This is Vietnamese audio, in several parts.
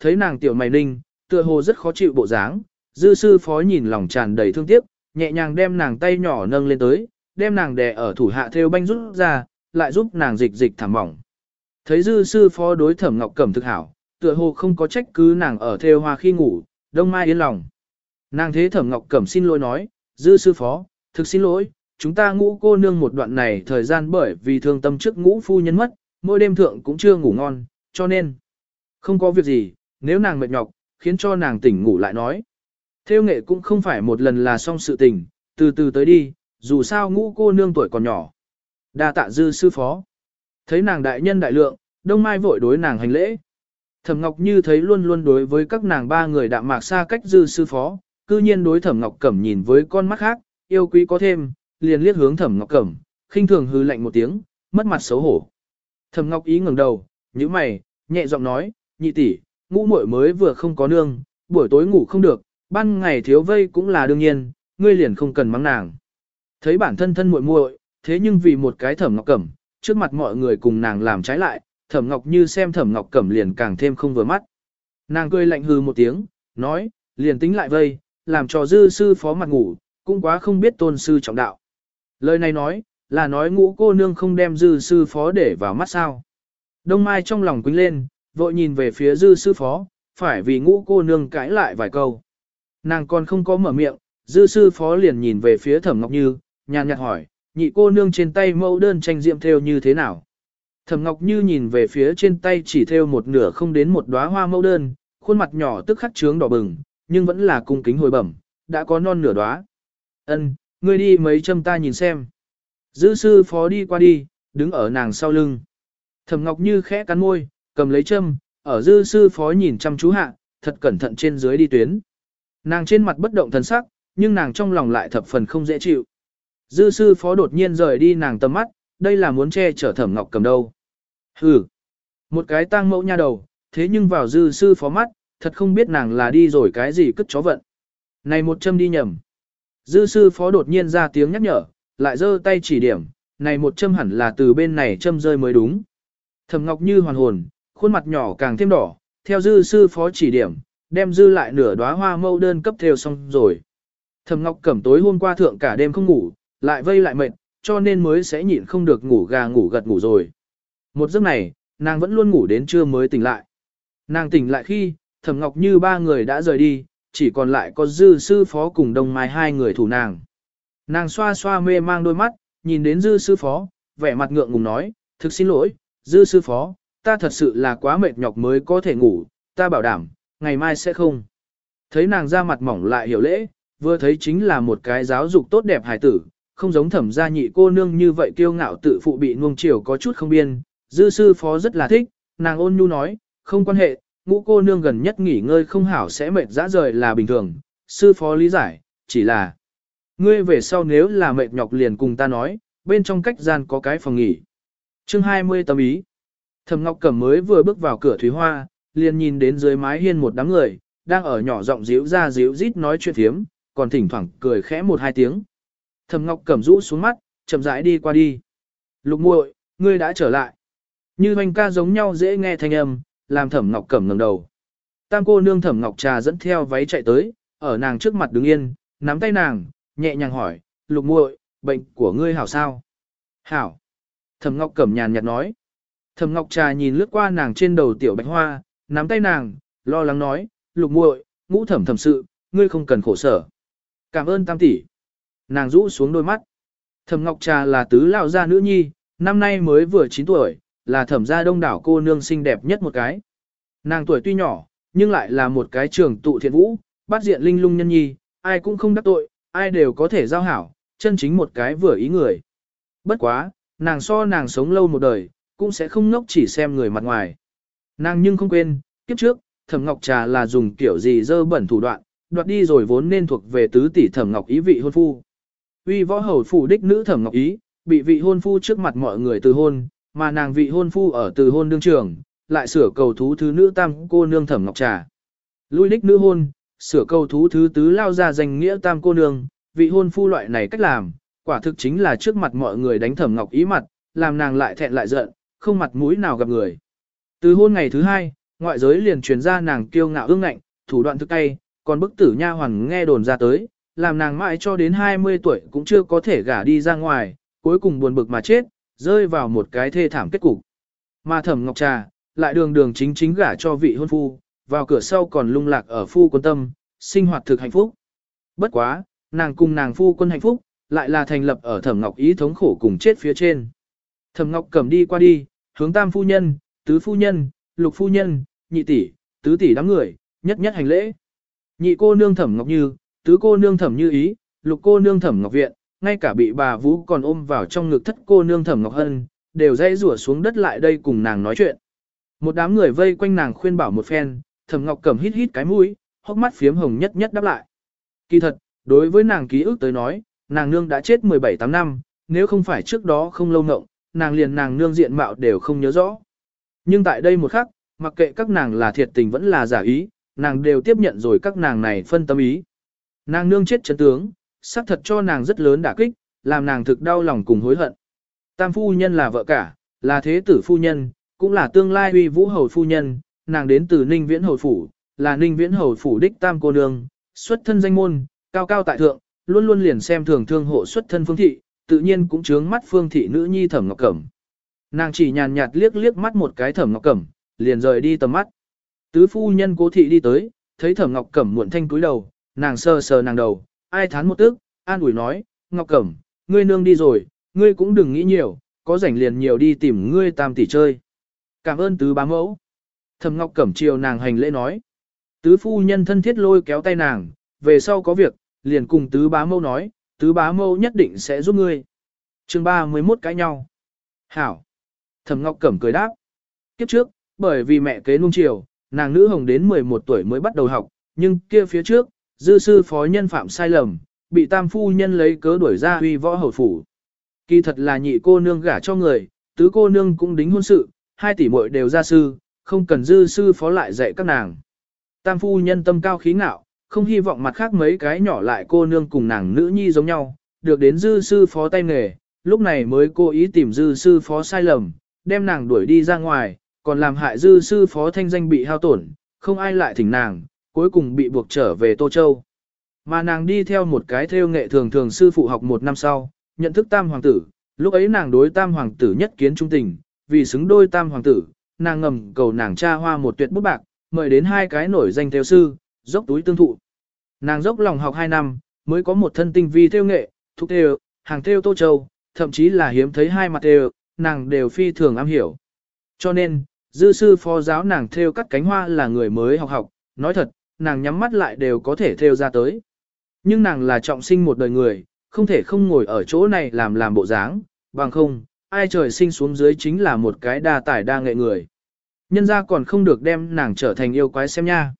thấy nàng tiểu mày ninh, tựa hồ rất khó chịu bộ dáng, dư sư phó nhìn lòng tràn đầy thương tiếc, nhẹ nhàng đem nàng tay nhỏ nâng lên tới, đem nàng đè ở thủ hạ theo banh rút ra, lại giúp nàng dịch dịch thảm mỏng. Thấy dư sư phó đối thẩm ngọc cẩm thực hảo, tựa hồ không có trách cứ nàng ở theo hoa khi ngủ, đông mai yên lòng. Nàng thế thẩm ngọc cẩm xin lỗi nói, dư sư phó, thực xin lỗi, chúng ta ngũ cô nương một đoạn này thời gian bởi vì thương tâm trước ngũ phu nhân mất, mỗi đêm thượng cũng chưa ngủ ngon, cho nên không có việc gì, nếu nàng mệt nhọc, khiến cho nàng tỉnh ngủ lại nói. Theo nghệ cũng không phải một lần là xong sự tình, từ từ tới đi, dù sao ngũ cô nương tuổi còn nhỏ. đa tạ dư sư phó. Thấy nàng đại nhân đại lượng, đông mai vội đối nàng hành lễ. Thẩm Ngọc Như thấy luôn luôn đối với các nàng ba người đạm mạc xa cách dư sư phó, cư nhiên đối Thẩm Ngọc Cẩm nhìn với con mắt khác, yêu quý có thêm, liền liếc hướng Thẩm Ngọc Cẩm, khinh thường hư lạnh một tiếng, mất mặt xấu hổ. Thẩm Ngọc ý ngẩng đầu, nhíu mày, nhẹ giọng nói, "Nhị tỷ, ngũ muội mới vừa không có nương, buổi tối ngủ không được, ban ngày thiếu vây cũng là đương nhiên, ngươi liền không cần mắng nàng. Thấy bản thân thân muội muội, thế nhưng vì một cái thẩm ngọc cẩm, trước mặt mọi người cùng nàng làm trái lại, thẩm ngọc như xem thẩm ngọc cẩm liền càng thêm không vừa mắt. Nàng cười lạnh hừ một tiếng, nói, liền tính lại vây, làm cho dư sư phó mặt ngủ, cũng quá không biết tôn sư trọng đạo. Lời này nói, là nói ngũ cô nương không đem dư sư phó để vào mắt sao. Đông Mai trong lòng quýnh lên, vội nhìn về phía dư sư phó, phải vì ngũ cô nương cãi lại vài câu. Nàng còn không có mở miệng, dư sư phó liền nhìn về phía thẩm ngọc như, nhàn nhạt hỏi, nhị cô nương trên tay mẫu đơn tranh diệm theo như thế nào. Thẩm ngọc như nhìn về phía trên tay chỉ theo một nửa không đến một đóa hoa mẫu đơn, khuôn mặt nhỏ tức khắc trướng đỏ bừng, nhưng vẫn là cung kính hồi bẩm, đã có non nửa đóa. Ân, ngươi đi mấy châm ta nhìn xem. Dư sư phó đi qua đi, đứng ở nàng sau lưng. Thẩm Ngọc Như khẽ cắn môi, cầm lấy châm, ở dư sư phó nhìn chăm chú hạ, thật cẩn thận trên dưới đi tuyến. Nàng trên mặt bất động thần sắc, nhưng nàng trong lòng lại thập phần không dễ chịu. Dư sư phó đột nhiên rời đi nàng tầm mắt, đây là muốn che chở thẩm ngọc cầm đâu. Hừ, một cái tang mẫu nha đầu, thế nhưng vào dư sư phó mắt, thật không biết nàng là đi rồi cái gì cất chó vận. Này một châm đi nhầm. Dư sư phó đột nhiên ra tiếng nhắc nhở, lại giơ tay chỉ điểm, này một châm hẳn là từ bên này châm rơi mới đúng. Thẩm Ngọc Như hoàn hồn, khuôn mặt nhỏ càng thêm đỏ, theo dư sư phó chỉ điểm, đem dư lại nửa đóa hoa mẫu đơn cấp theo xong rồi. Thẩm Ngọc Cẩm tối hôm qua thượng cả đêm không ngủ, lại vây lại mệt, cho nên mới sẽ nhịn không được ngủ gà ngủ gật ngủ rồi. Một giấc này, nàng vẫn luôn ngủ đến trưa mới tỉnh lại. Nàng tỉnh lại khi, Thẩm Ngọc Như ba người đã rời đi, chỉ còn lại có dư sư phó cùng đồng mai hai người thủ nàng. Nàng xoa xoa mê mang đôi mắt, nhìn đến dư sư phó, vẻ mặt ngượng ngùng nói, thực xin lỗi, dư sư phó, ta thật sự là quá mệt nhọc mới có thể ngủ, ta bảo đảm, ngày mai sẽ không. Thấy nàng ra mặt mỏng lại hiểu lễ, vừa thấy chính là một cái giáo dục tốt đẹp hài tử, không giống thẩm gia nhị cô nương như vậy kiêu ngạo tự phụ bị nuông chiều có chút không biên, dư sư phó rất là thích, nàng ôn nhu nói, không quan hệ, ngũ cô nương gần nhất nghỉ ngơi không hảo sẽ mệt dã rời là bình thường, sư phó lý giải, chỉ là, ngươi về sau nếu là mệt nhọc liền cùng ta nói, bên trong cách gian có cái phòng nghỉ. Chương 20 tâm ý. Thẩm Ngọc Cẩm mới vừa bước vào cửa Thúy Hoa, liền nhìn đến dưới mái hiên một đám người, đang ở nhỏ giọng díu ra díu rít nói chuyện thiếm, còn thỉnh thoảng cười khẽ một hai tiếng. Thẩm Ngọc Cẩm rũ xuống mắt, chậm rãi đi qua đi. Lục muội, ngươi đã trở lại. Như hoành ca giống nhau dễ nghe thanh âm, làm Thẩm Ngọc Cẩm ngẩng đầu. Tam cô nương Thẩm Ngọc Trà dẫn theo váy chạy tới, ở nàng trước mặt đứng yên, nắm tay nàng, nhẹ nhàng hỏi, "Lục muội, bệnh của ngươi hảo sao?" "Hảo." Thẩm Ngọc Cẩm nhàn nhạt nói. Thẩm Ngọc Trà nhìn lướt qua nàng trên đầu tiểu bạch hoa, nắm tay nàng, lo lắng nói, lục muội, ngũ thẩm thẩm sự, ngươi không cần khổ sở. Cảm ơn tam tỷ. Nàng rũ xuống đôi mắt. Thẩm Ngọc Trà là tứ lão gia nữ nhi, năm nay mới vừa 9 tuổi, là thẩm gia đông đảo cô nương xinh đẹp nhất một cái. Nàng tuổi tuy nhỏ, nhưng lại là một cái trường tụ thiện vũ, bát diện linh lung nhân nhi, ai cũng không đắc tội, ai đều có thể giao hảo, chân chính một cái vừa ý người. Bất quá, nàng so nàng sống lâu một đời, cũng sẽ không ngốc chỉ xem người mặt ngoài. Nàng nhưng không quên, kiếp trước, Thẩm Ngọc Trà là dùng kiểu gì dơ bẩn thủ đoạn, đoạt đi rồi vốn nên thuộc về tứ tỷ Thẩm Ngọc ý vị hôn phu. Uy võ hầu phủ đích nữ Thẩm Ngọc ý, bị vị hôn phu trước mặt mọi người từ hôn, mà nàng vị hôn phu ở từ hôn đương trường, lại sửa cầu thú thứ nữ tam cô nương Thẩm Ngọc Trà. Lui đích nữ hôn, sửa cầu thú thứ tứ lao ra danh nghĩa tam cô nương, vị hôn phu loại này cách làm, quả thực chính là trước mặt mọi người đánh Thẩm Ngọc ý mặt, làm nàng lại thẹn lại giận, không mặt mũi nào gặp người. Từ hôn ngày thứ hai, ngoại giới liền truyền ra nàng kiêu ngạo ương ngạnh, thủ đoạn thức tay, còn bức tử nha hoàn nghe đồn ra tới, làm nàng mãi cho đến 20 tuổi cũng chưa có thể gả đi ra ngoài, cuối cùng buồn bực mà chết, rơi vào một cái thê thảm kết cục. Mà thẩm ngọc trà, lại đường đường chính chính gả cho vị hôn phu, vào cửa sau còn lung lạc ở phu quân tâm, sinh hoạt thực hạnh phúc. Bất quá, nàng cùng nàng phu quân hạnh phúc, lại là thành lập ở thẩm ngọc ý thống khổ cùng chết phía trên. Thẩm Ngọc Cẩm đi qua đi, hướng tam phu nhân, tứ phu nhân, lục phu nhân, nhị tỷ, tứ tỷ đám người, nhất nhất hành lễ. Nhị cô nương Thẩm Ngọc Như, tứ cô nương Thẩm Như Ý, lục cô nương Thẩm Ngọc Viện, ngay cả bị bà Vũ còn ôm vào trong ngực thất cô nương Thẩm Ngọc Hân, đều dãy rủa xuống đất lại đây cùng nàng nói chuyện. Một đám người vây quanh nàng khuyên bảo một phen, Thẩm Ngọc Cẩm hít hít cái mũi, hốc mắt phiếm hồng nhất nhất đáp lại. Kỳ thật, đối với nàng ký ức tới nói, nàng nương đã chết 17 tám năm, nếu không phải trước đó không lâu ngộng, nàng liền nàng nương diện mạo đều không nhớ rõ. Nhưng tại đây một khắc, mặc kệ các nàng là thiệt tình vẫn là giả ý, nàng đều tiếp nhận rồi các nàng này phân tâm ý. Nàng nương chết chấn tướng, xác thật cho nàng rất lớn đả kích, làm nàng thực đau lòng cùng hối hận. Tam phu nhân là vợ cả, là thế tử phu nhân, cũng là tương lai huy vũ hầu phu nhân, nàng đến từ Ninh Viễn Hầu Phủ, là Ninh Viễn Hầu Phủ đích tam cô nương, xuất thân danh môn, cao cao tại thượng, luôn luôn liền xem thường thương hộ xuất thân phương thị, tự nhiên cũng chướng mắt phương thị nữ nhi thẩm ngọc cẩm. Nàng chỉ nhàn nhạt liếc liếc mắt một cái thẩm ngọc cẩm, liền rời đi tầm mắt. Tứ phu nhân cố thị đi tới, thấy thẩm ngọc cẩm muộn thanh cúi đầu, nàng sờ sờ nàng đầu, ai thán một tức, an ủi nói, ngọc cẩm, ngươi nương đi rồi, ngươi cũng đừng nghĩ nhiều, có rảnh liền nhiều đi tìm ngươi tam tỷ chơi. Cảm ơn tứ bá mẫu. Thẩm ngọc cẩm chiều nàng hành lễ nói. Tứ phu nhân thân thiết lôi kéo tay nàng, về sau có việc, liền cùng tứ bá mẫu nói, tứ bá mâu nhất định sẽ giúp ngươi. chương 31 cãi nhau. Hảo. Thẩm Ngọc Cẩm cười đáp. Kiếp trước, bởi vì mẹ kế nung chiều, nàng nữ hồng đến 11 tuổi mới bắt đầu học, nhưng kia phía trước, dư sư phó nhân phạm sai lầm, bị tam phu nhân lấy cớ đuổi ra huy võ hầu phủ. Kỳ thật là nhị cô nương gả cho người, tứ cô nương cũng đính hôn sự, hai tỷ muội đều ra sư, không cần dư sư phó lại dạy các nàng. Tam phu nhân tâm cao khí ngạo, không hy vọng mặt khác mấy cái nhỏ lại cô nương cùng nàng nữ nhi giống nhau, được đến dư sư phó tay nghề, lúc này mới cố ý tìm dư sư phó sai lầm, đem nàng đuổi đi ra ngoài, còn làm hại dư sư phó thanh danh bị hao tổn, không ai lại thỉnh nàng, cuối cùng bị buộc trở về Tô Châu. Mà nàng đi theo một cái theo nghệ thường thường sư phụ học một năm sau, nhận thức tam hoàng tử, lúc ấy nàng đối tam hoàng tử nhất kiến trung tình, vì xứng đôi tam hoàng tử, nàng ngầm cầu nàng cha hoa một tuyệt bút bạc, mời đến hai cái nổi danh theo sư, dốc túi tương thụ. Nàng dốc lòng học 2 năm, mới có một thân tinh vi theo nghệ, thúc theo, hàng theo tô châu, thậm chí là hiếm thấy hai mặt đều, nàng đều phi thường am hiểu. Cho nên, dư sư phó giáo nàng theo các cánh hoa là người mới học học, nói thật, nàng nhắm mắt lại đều có thể theo ra tới. Nhưng nàng là trọng sinh một đời người, không thể không ngồi ở chỗ này làm làm bộ dáng, bằng không, ai trời sinh xuống dưới chính là một cái đa tải đa nghệ người. Nhân ra còn không được đem nàng trở thành yêu quái xem nha.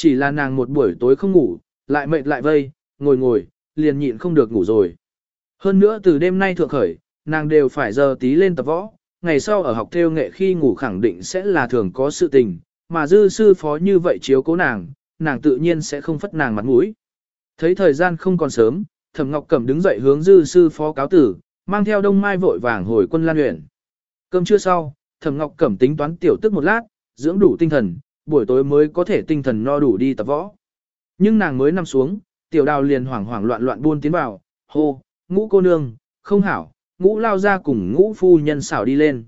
Chỉ là nàng một buổi tối không ngủ, lại mệt lại vây, ngồi ngồi, liền nhịn không được ngủ rồi. Hơn nữa từ đêm nay thượng khởi, nàng đều phải giờ tí lên tập võ, ngày sau ở học theo nghệ khi ngủ khẳng định sẽ là thường có sự tình, mà dư sư phó như vậy chiếu cố nàng, nàng tự nhiên sẽ không phất nàng mặt mũi. Thấy thời gian không còn sớm, Thẩm Ngọc Cẩm đứng dậy hướng dư sư phó cáo tử, mang theo Đông Mai vội vàng hồi quân Lan huyện. Cơm chưa sau, Thẩm Ngọc Cẩm tính toán tiểu tức một lát, dưỡng đủ tinh thần, buổi tối mới có thể tinh thần no đủ đi tập võ. Nhưng nàng mới nằm xuống, tiểu đào liền hoảng hoảng loạn loạn buôn tiến vào, hô, ngũ cô nương, không hảo, ngũ lao ra cùng ngũ phu nhân xảo đi lên.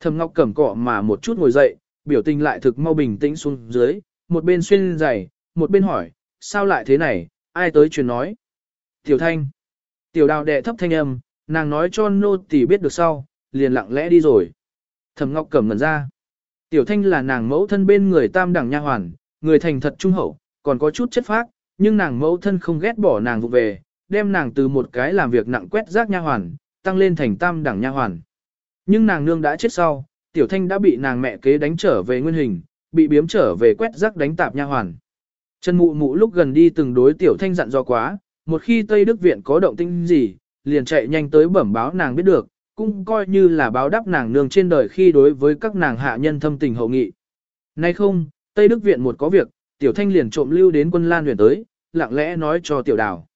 Thầm ngọc cẩm cọ mà một chút ngồi dậy, biểu tình lại thực mau bình tĩnh xuống dưới, một bên xuyên giày, một bên hỏi, sao lại thế này, ai tới truyền nói. Tiểu thanh, tiểu đào đệ thấp thanh âm, nàng nói cho nô tỳ biết được sau, liền lặng lẽ đi rồi. Thầm ngọc cẩm ngẩn ra. Tiểu Thanh là nàng mẫu thân bên người tam đẳng nha hoàn, người thành thật trung hậu, còn có chút chất phác, nhưng nàng mẫu thân không ghét bỏ nàng vụ về, đem nàng từ một cái làm việc nặng quét rác nha hoàn, tăng lên thành tam đẳng nha hoàn. Nhưng nàng nương đã chết sau, Tiểu Thanh đã bị nàng mẹ kế đánh trở về nguyên hình, bị biếm trở về quét rác đánh tạp nha hoàn. Trần Mụ Mụ lúc gần đi từng đối Tiểu Thanh dặn dò quá, một khi Tây Đức viện có động tĩnh gì, liền chạy nhanh tới bẩm báo nàng biết được, cũng coi như là báo đáp nàng nương trên đời khi đối với các nàng hạ nhân thâm tình hậu nghị. Nay không, Tây Đức Viện một có việc, Tiểu Thanh liền trộm lưu đến quân Lan Huyền tới, lặng lẽ nói cho Tiểu Đào.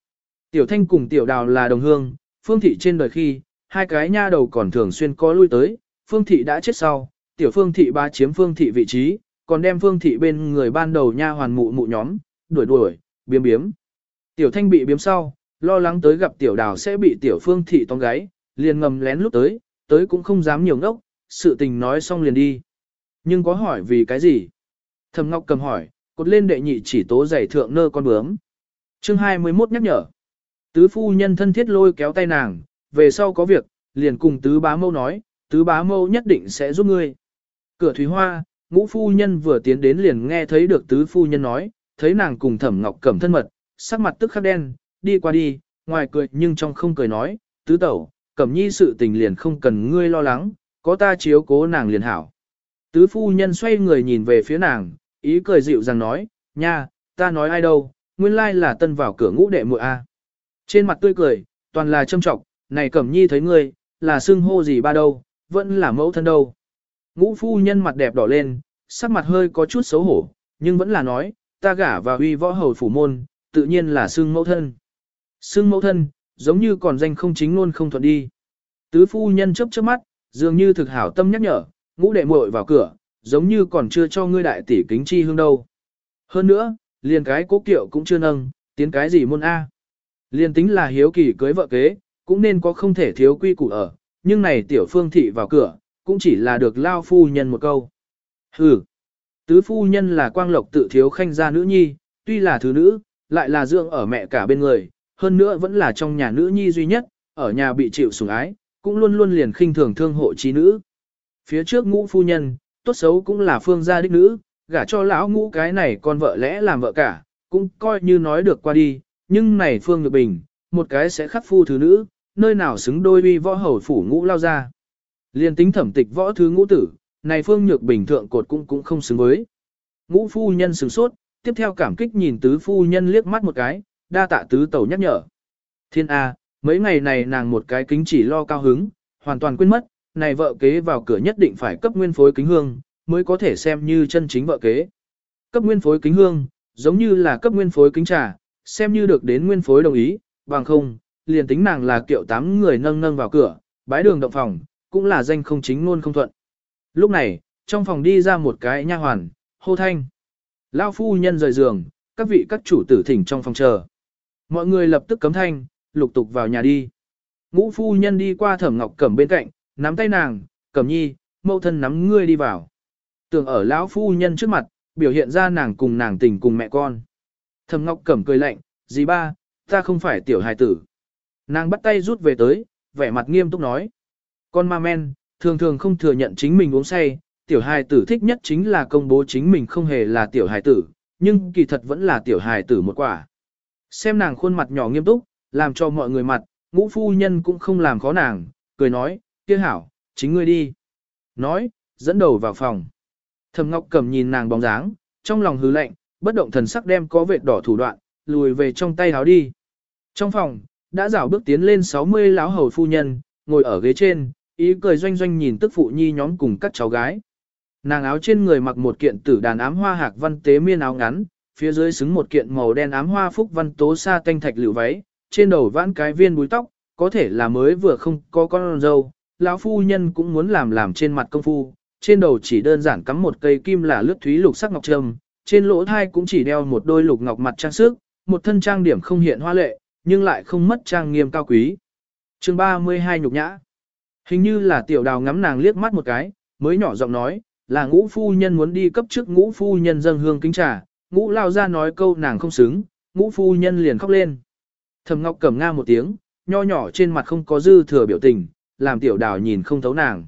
Tiểu Thanh cùng Tiểu Đào là đồng hương, Phương Thị trên đời khi, hai cái nha đầu còn thường xuyên có lui tới, Phương Thị đã chết sau, Tiểu Phương Thị ba chiếm Phương Thị vị trí, còn đem Phương Thị bên người ban đầu nha hoàn mụ mụ nhóm, đuổi đuổi, biếm biếm. Tiểu Thanh bị biếm sau, lo lắng tới gặp Tiểu Đào sẽ bị Tiểu Phương Thị tóm gáy, liền ngầm lén lúc tới, tới cũng không dám nhiều ngốc, sự tình nói xong liền đi. Nhưng có hỏi vì cái gì? Thẩm Ngọc cầm hỏi, cột lên đệ nhị chỉ tố giày thượng nơ con bướm. Chương 21 nhắc nhở. Tứ phu nhân thân thiết lôi kéo tay nàng, về sau có việc, liền cùng tứ bá mâu nói, tứ bá mâu nhất định sẽ giúp ngươi. Cửa thủy hoa, ngũ phu nhân vừa tiến đến liền nghe thấy được tứ phu nhân nói, thấy nàng cùng thẩm ngọc Cầm thân mật, sắc mặt tức khắc đen, đi qua đi, ngoài cười nhưng trong không cười nói, tứ tẩu, cẩm nhi sự tình liền không cần ngươi lo lắng, có ta chiếu cố nàng liền hảo. Tứ phu nhân xoay người nhìn về phía nàng, ý cười dịu rằng nói, nha, ta nói ai đâu, nguyên lai là tân vào cửa ngũ đệ muội a. Trên mặt tươi cười, toàn là châm trọng, này cẩm nhi thấy ngươi, là xưng hô gì ba đâu, vẫn là mẫu thân đâu. Ngũ phu nhân mặt đẹp đỏ lên, sắc mặt hơi có chút xấu hổ, nhưng vẫn là nói, ta gả vào uy võ hầu phủ môn, tự nhiên là xưng mẫu thân. Xưng mẫu thân, giống như còn danh không chính luôn không thuận đi. Tứ phu nhân chớp chớp mắt, dường như thực hảo tâm nhắc nhở, ngũ đệ muội vào cửa, giống như còn chưa cho ngươi đại tỷ kính chi hương đâu. Hơn nữa, liền cái cố kiệu cũng chưa nâng, tiến cái gì môn A. Liền tính là hiếu kỳ cưới vợ kế, cũng nên có không thể thiếu quy củ ở, nhưng này tiểu phương thị vào cửa, cũng chỉ là được lao phu nhân một câu. Hừ, tứ phu nhân là quang lộc tự thiếu khanh gia nữ nhi, tuy là thứ nữ, lại là dưỡng ở mẹ cả bên người, hơn nữa vẫn là trong nhà nữ nhi duy nhất, ở nhà bị chịu sủng ái, cũng luôn luôn liền khinh thường thương hộ trí nữ. Phía trước ngũ phu nhân, tốt xấu cũng là phương gia đích nữ, gả cho lão ngũ cái này con vợ lẽ làm vợ cả, cũng coi như nói được qua đi, nhưng này phương nhược bình, một cái sẽ khắc phu thứ nữ, nơi nào xứng đôi uy võ hầu phủ ngũ lao ra. liền tính thẩm tịch võ thứ ngũ tử, này phương nhược bình thượng cột cũng cũng không xứng với. Ngũ phu nhân sửng sốt, tiếp theo cảm kích nhìn tứ phu nhân liếc mắt một cái, đa tạ tứ tẩu nhắc nhở. Thiên A, mấy ngày này nàng một cái kính chỉ lo cao hứng, hoàn toàn quên mất, này vợ kế vào cửa nhất định phải cấp nguyên phối kính hương, mới có thể xem như chân chính vợ kế. Cấp nguyên phối kính hương, giống như là cấp nguyên phối kính trà, xem như được đến nguyên phối đồng ý, bằng không, liền tính nàng là kiệu tám người nâng nâng vào cửa, bái đường động phòng, cũng là danh không chính luôn không thuận. Lúc này, trong phòng đi ra một cái nha hoàn, hô thanh. Lao phu nhân rời giường, các vị các chủ tử thỉnh trong phòng chờ. Mọi người lập tức cấm thanh, lục tục vào nhà đi. Ngũ phu nhân đi qua thẩm ngọc cẩm bên cạnh, nắm tay nàng, cẩm nhi, mẫu thân nắm ngươi đi vào. Tưởng ở lão phu nhân trước mặt, biểu hiện ra nàng cùng nàng tình cùng mẹ con. Thẩm ngọc cẩm cười lạnh, dì ba, ta không phải tiểu hài tử. Nàng bắt tay rút về tới, vẻ mặt nghiêm túc nói. Con ma men, thường thường không thừa nhận chính mình uống say, tiểu hài tử thích nhất chính là công bố chính mình không hề là tiểu hài tử, nhưng kỳ thật vẫn là tiểu hài tử một quả. Xem nàng khuôn mặt nhỏ nghiêm túc, làm cho mọi người mặt, ngũ phu nhân cũng không làm khó nàng, cười nói, kia hảo, chính ngươi đi. Nói, dẫn đầu vào phòng. Thẩm Ngọc Cẩm nhìn nàng bóng dáng, trong lòng hứ lạnh, bất động thần sắc đem có vệt đỏ thủ đoạn, lùi về trong tay áo đi. Trong phòng, đã rảo bước tiến lên 60 láo hầu phu nhân, ngồi ở ghế trên, ý cười doanh doanh nhìn tức phụ nhi nhóm cùng các cháu gái. Nàng áo trên người mặc một kiện tử đàn ám hoa hạc văn tế miên áo ngắn, phía dưới xứng một kiện màu đen ám hoa phúc văn tố sa tanh thạch lựu váy, trên đầu vãn cái viên búi tóc, có thể là mới vừa không có con dâu, lão phu nhân cũng muốn làm làm trên mặt công phu, trên đầu chỉ đơn giản cắm một cây kim là lướt thúy lục sắc ngọc trâm, trên lỗ thai cũng chỉ đeo một đôi lục ngọc mặt trang sức, một thân trang điểm không hiện hoa lệ, nhưng lại không mất trang nghiêm cao quý. Chương 32 nhục nhã. Hình như là tiểu đào ngắm nàng liếc mắt một cái, mới nhỏ giọng nói, là ngũ phu nhân muốn đi cấp trước ngũ phu nhân dâng hương kính trà, ngũ lao ra nói câu nàng không xứng, ngũ phu nhân liền khóc lên. Thầm ngọc cầm nga một tiếng, nho nhỏ trên mặt không có dư thừa biểu tình, làm tiểu đào nhìn không thấu nàng.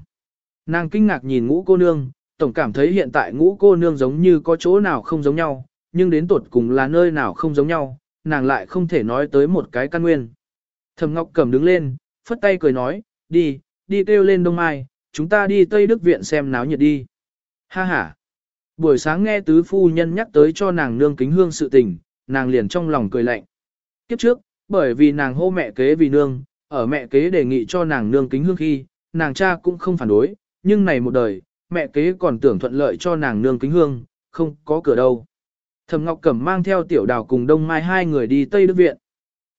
Nàng kinh ngạc nhìn ngũ cô nương, tổng cảm thấy hiện tại ngũ cô nương giống như có chỗ nào không giống nhau, nhưng đến tột cùng là nơi nào không giống nhau, nàng lại không thể nói tới một cái căn nguyên. Thầm ngọc cầm đứng lên, phất tay cười nói, đi, đi kêu lên đông mai, chúng ta đi Tây Đức Viện xem náo nhiệt đi. Ha ha. Buổi sáng nghe tứ phu nhân nhắc tới cho nàng nương kính hương sự tình, nàng liền trong lòng cười lạnh. Kiếp trước, bởi vì nàng hô mẹ kế vì nương, ở mẹ kế đề nghị cho nàng nương kính hương khi, nàng cha cũng không phản đối, nhưng này một đời, mẹ kế còn tưởng thuận lợi cho nàng nương kính hương, không có cửa đâu. Thẩm Ngọc Cẩm mang theo tiểu đào cùng Đông Mai hai người đi Tây Đức Viện.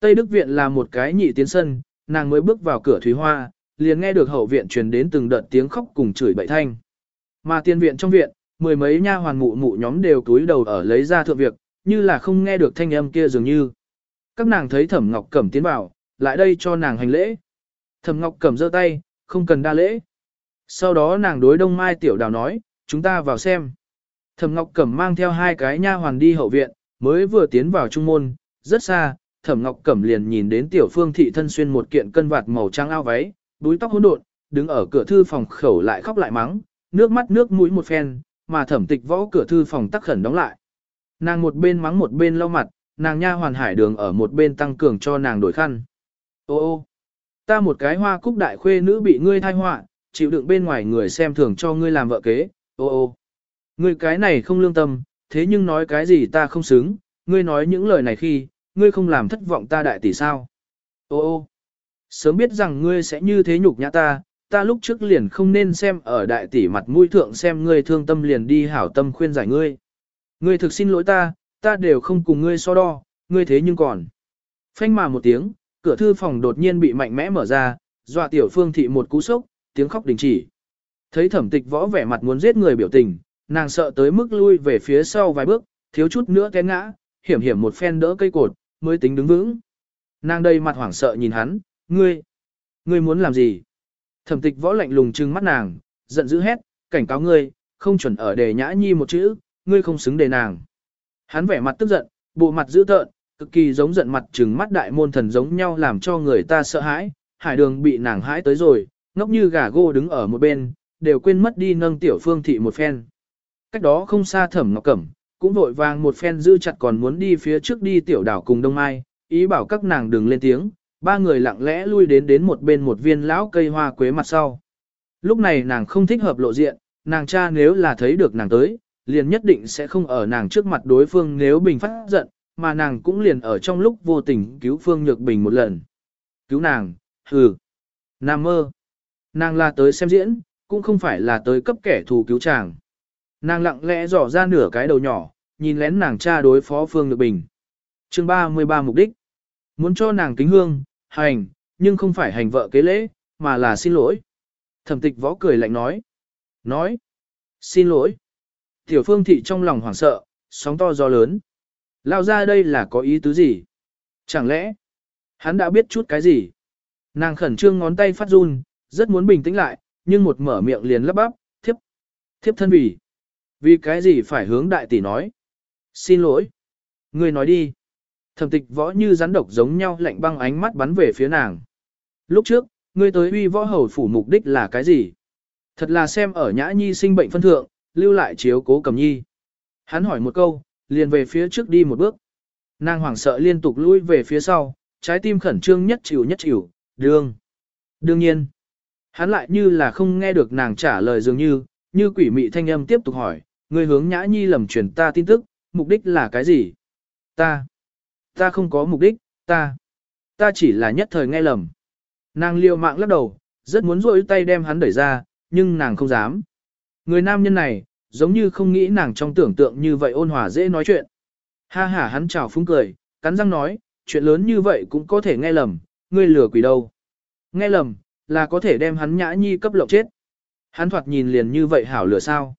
Tây Đức Viện là một cái nhị tiến sân, nàng mới bước vào cửa Thúy Hoa, liền nghe được hậu viện truyền đến từng đợt tiếng khóc cùng chửi bậy thanh. Mà tiên viện trong viện, mười mấy nha hoàn mụ mụ nhóm đều túi đầu ở lấy ra thượng việc, như là không nghe được thanh âm kia dường như. Các nàng thấy Thẩm Ngọc Cẩm tiến vào, lại đây cho nàng hành lễ. Thẩm Ngọc Cẩm giơ tay, không cần đa lễ. Sau đó nàng đối Đông Mai Tiểu Đào nói, chúng ta vào xem. Thẩm Ngọc Cẩm mang theo hai cái nha hoàn đi hậu viện, mới vừa tiến vào trung môn, rất xa, Thẩm Ngọc Cẩm liền nhìn đến Tiểu Phương thị thân xuyên một kiện cân vạt màu trắng ao váy, đuôi tóc hỗn độn, đứng ở cửa thư phòng khẩu lại khóc lại mắng, nước mắt nước mũi một phen, mà thẩm tịch võ cửa thư phòng tắc khẩn đóng lại. Nàng một bên mắng một bên lau mặt, nàng nha hoàn hải đường ở một bên tăng cường cho nàng đổi khăn. Ô ô, ta một cái hoa cúc đại khuê nữ bị ngươi thai họa, chịu đựng bên ngoài người xem thường cho ngươi làm vợ kế, ô ô. Ngươi cái này không lương tâm, thế nhưng nói cái gì ta không xứng, ngươi nói những lời này khi, ngươi không làm thất vọng ta đại tỷ sao. Ô ô, sớm biết rằng ngươi sẽ như thế nhục nhã ta, ta lúc trước liền không nên xem ở đại tỷ mặt mũi thượng xem ngươi thương tâm liền đi hảo tâm khuyên giải ngươi. Ngươi thực xin lỗi ta, ta đều không cùng ngươi so đo, ngươi thế nhưng còn. Phanh mà một tiếng, cửa thư phòng đột nhiên bị mạnh mẽ mở ra, dọa tiểu phương thị một cú sốc, tiếng khóc đình chỉ. Thấy thẩm tịch võ vẻ mặt muốn giết người biểu tình, nàng sợ tới mức lui về phía sau vài bước, thiếu chút nữa té ngã, hiểm hiểm một phen đỡ cây cột, mới tính đứng vững. Nàng đây mặt hoảng sợ nhìn hắn, ngươi, ngươi muốn làm gì? Thẩm tịch võ lạnh lùng trừng mắt nàng, giận dữ hét, cảnh cáo ngươi, không chuẩn ở đề nhã nhi một chữ, ngươi không xứng đề nàng. Hắn vẻ mặt tức giận, bộ mặt dữ tợn, cực kỳ giống giận mặt trừng mắt đại môn thần giống nhau làm cho người ta sợ hãi, hải đường bị nàng hãi tới rồi, ngốc như gà gô đứng ở một bên, đều quên mất đi nâng tiểu phương thị một phen. Cách đó không xa thẩm ngọc cẩm, cũng vội vàng một phen giữ chặt còn muốn đi phía trước đi tiểu đảo cùng đông mai, ý bảo các nàng đừng lên tiếng, ba người lặng lẽ lui đến đến một bên một viên lão cây hoa quế mặt sau. Lúc này nàng không thích hợp lộ diện, nàng cha nếu là thấy được nàng tới, liền nhất định sẽ không ở nàng trước mặt đối phương nếu bình phát giận, mà nàng cũng liền ở trong lúc vô tình cứu phương nhược bình một lần. Cứu nàng, hừ, nam mơ. Nàng là tới xem diễn, cũng không phải là tới cấp kẻ thù cứu chàng. Nàng lặng lẽ dò ra nửa cái đầu nhỏ, nhìn lén nàng cha đối phó phương nhược bình. chương 33 mục đích. Muốn cho nàng kính hương, Hành, nhưng không phải hành vợ kế lễ, mà là xin lỗi. Thẩm tịch võ cười lạnh nói. Nói. Xin lỗi. Tiểu phương thị trong lòng hoảng sợ, sóng to gió lớn. Lao ra đây là có ý tứ gì? Chẳng lẽ, hắn đã biết chút cái gì? Nàng khẩn trương ngón tay phát run, rất muốn bình tĩnh lại, nhưng một mở miệng liền lắp bắp, thiếp, thiếp thân vì. Vì cái gì phải hướng đại tỷ nói? Xin lỗi. Người nói đi. Thẩm tịch võ như rắn độc giống nhau lạnh băng ánh mắt bắn về phía nàng. Lúc trước, ngươi tới uy võ hầu phủ mục đích là cái gì? Thật là xem ở nhã nhi sinh bệnh phân thượng, lưu lại chiếu cố cầm nhi. Hắn hỏi một câu, liền về phía trước đi một bước. Nàng hoảng sợ liên tục lui về phía sau, trái tim khẩn trương nhất chịu nhất chịu, đương. Đương nhiên, hắn lại như là không nghe được nàng trả lời dường như, như quỷ mị thanh âm tiếp tục hỏi, ngươi hướng nhã nhi lầm truyền ta tin tức, mục đích là cái gì? Ta ta không có mục đích, ta, ta chỉ là nhất thời nghe lầm. Nàng liều mạng lắc đầu, rất muốn rôi tay đem hắn đẩy ra, nhưng nàng không dám. Người nam nhân này, giống như không nghĩ nàng trong tưởng tượng như vậy ôn hòa dễ nói chuyện. Ha ha hắn chào phúng cười, cắn răng nói, chuyện lớn như vậy cũng có thể nghe lầm, ngươi lừa quỷ đâu. Nghe lầm, là có thể đem hắn nhã nhi cấp lộng chết. Hắn thoạt nhìn liền như vậy hảo lửa sao.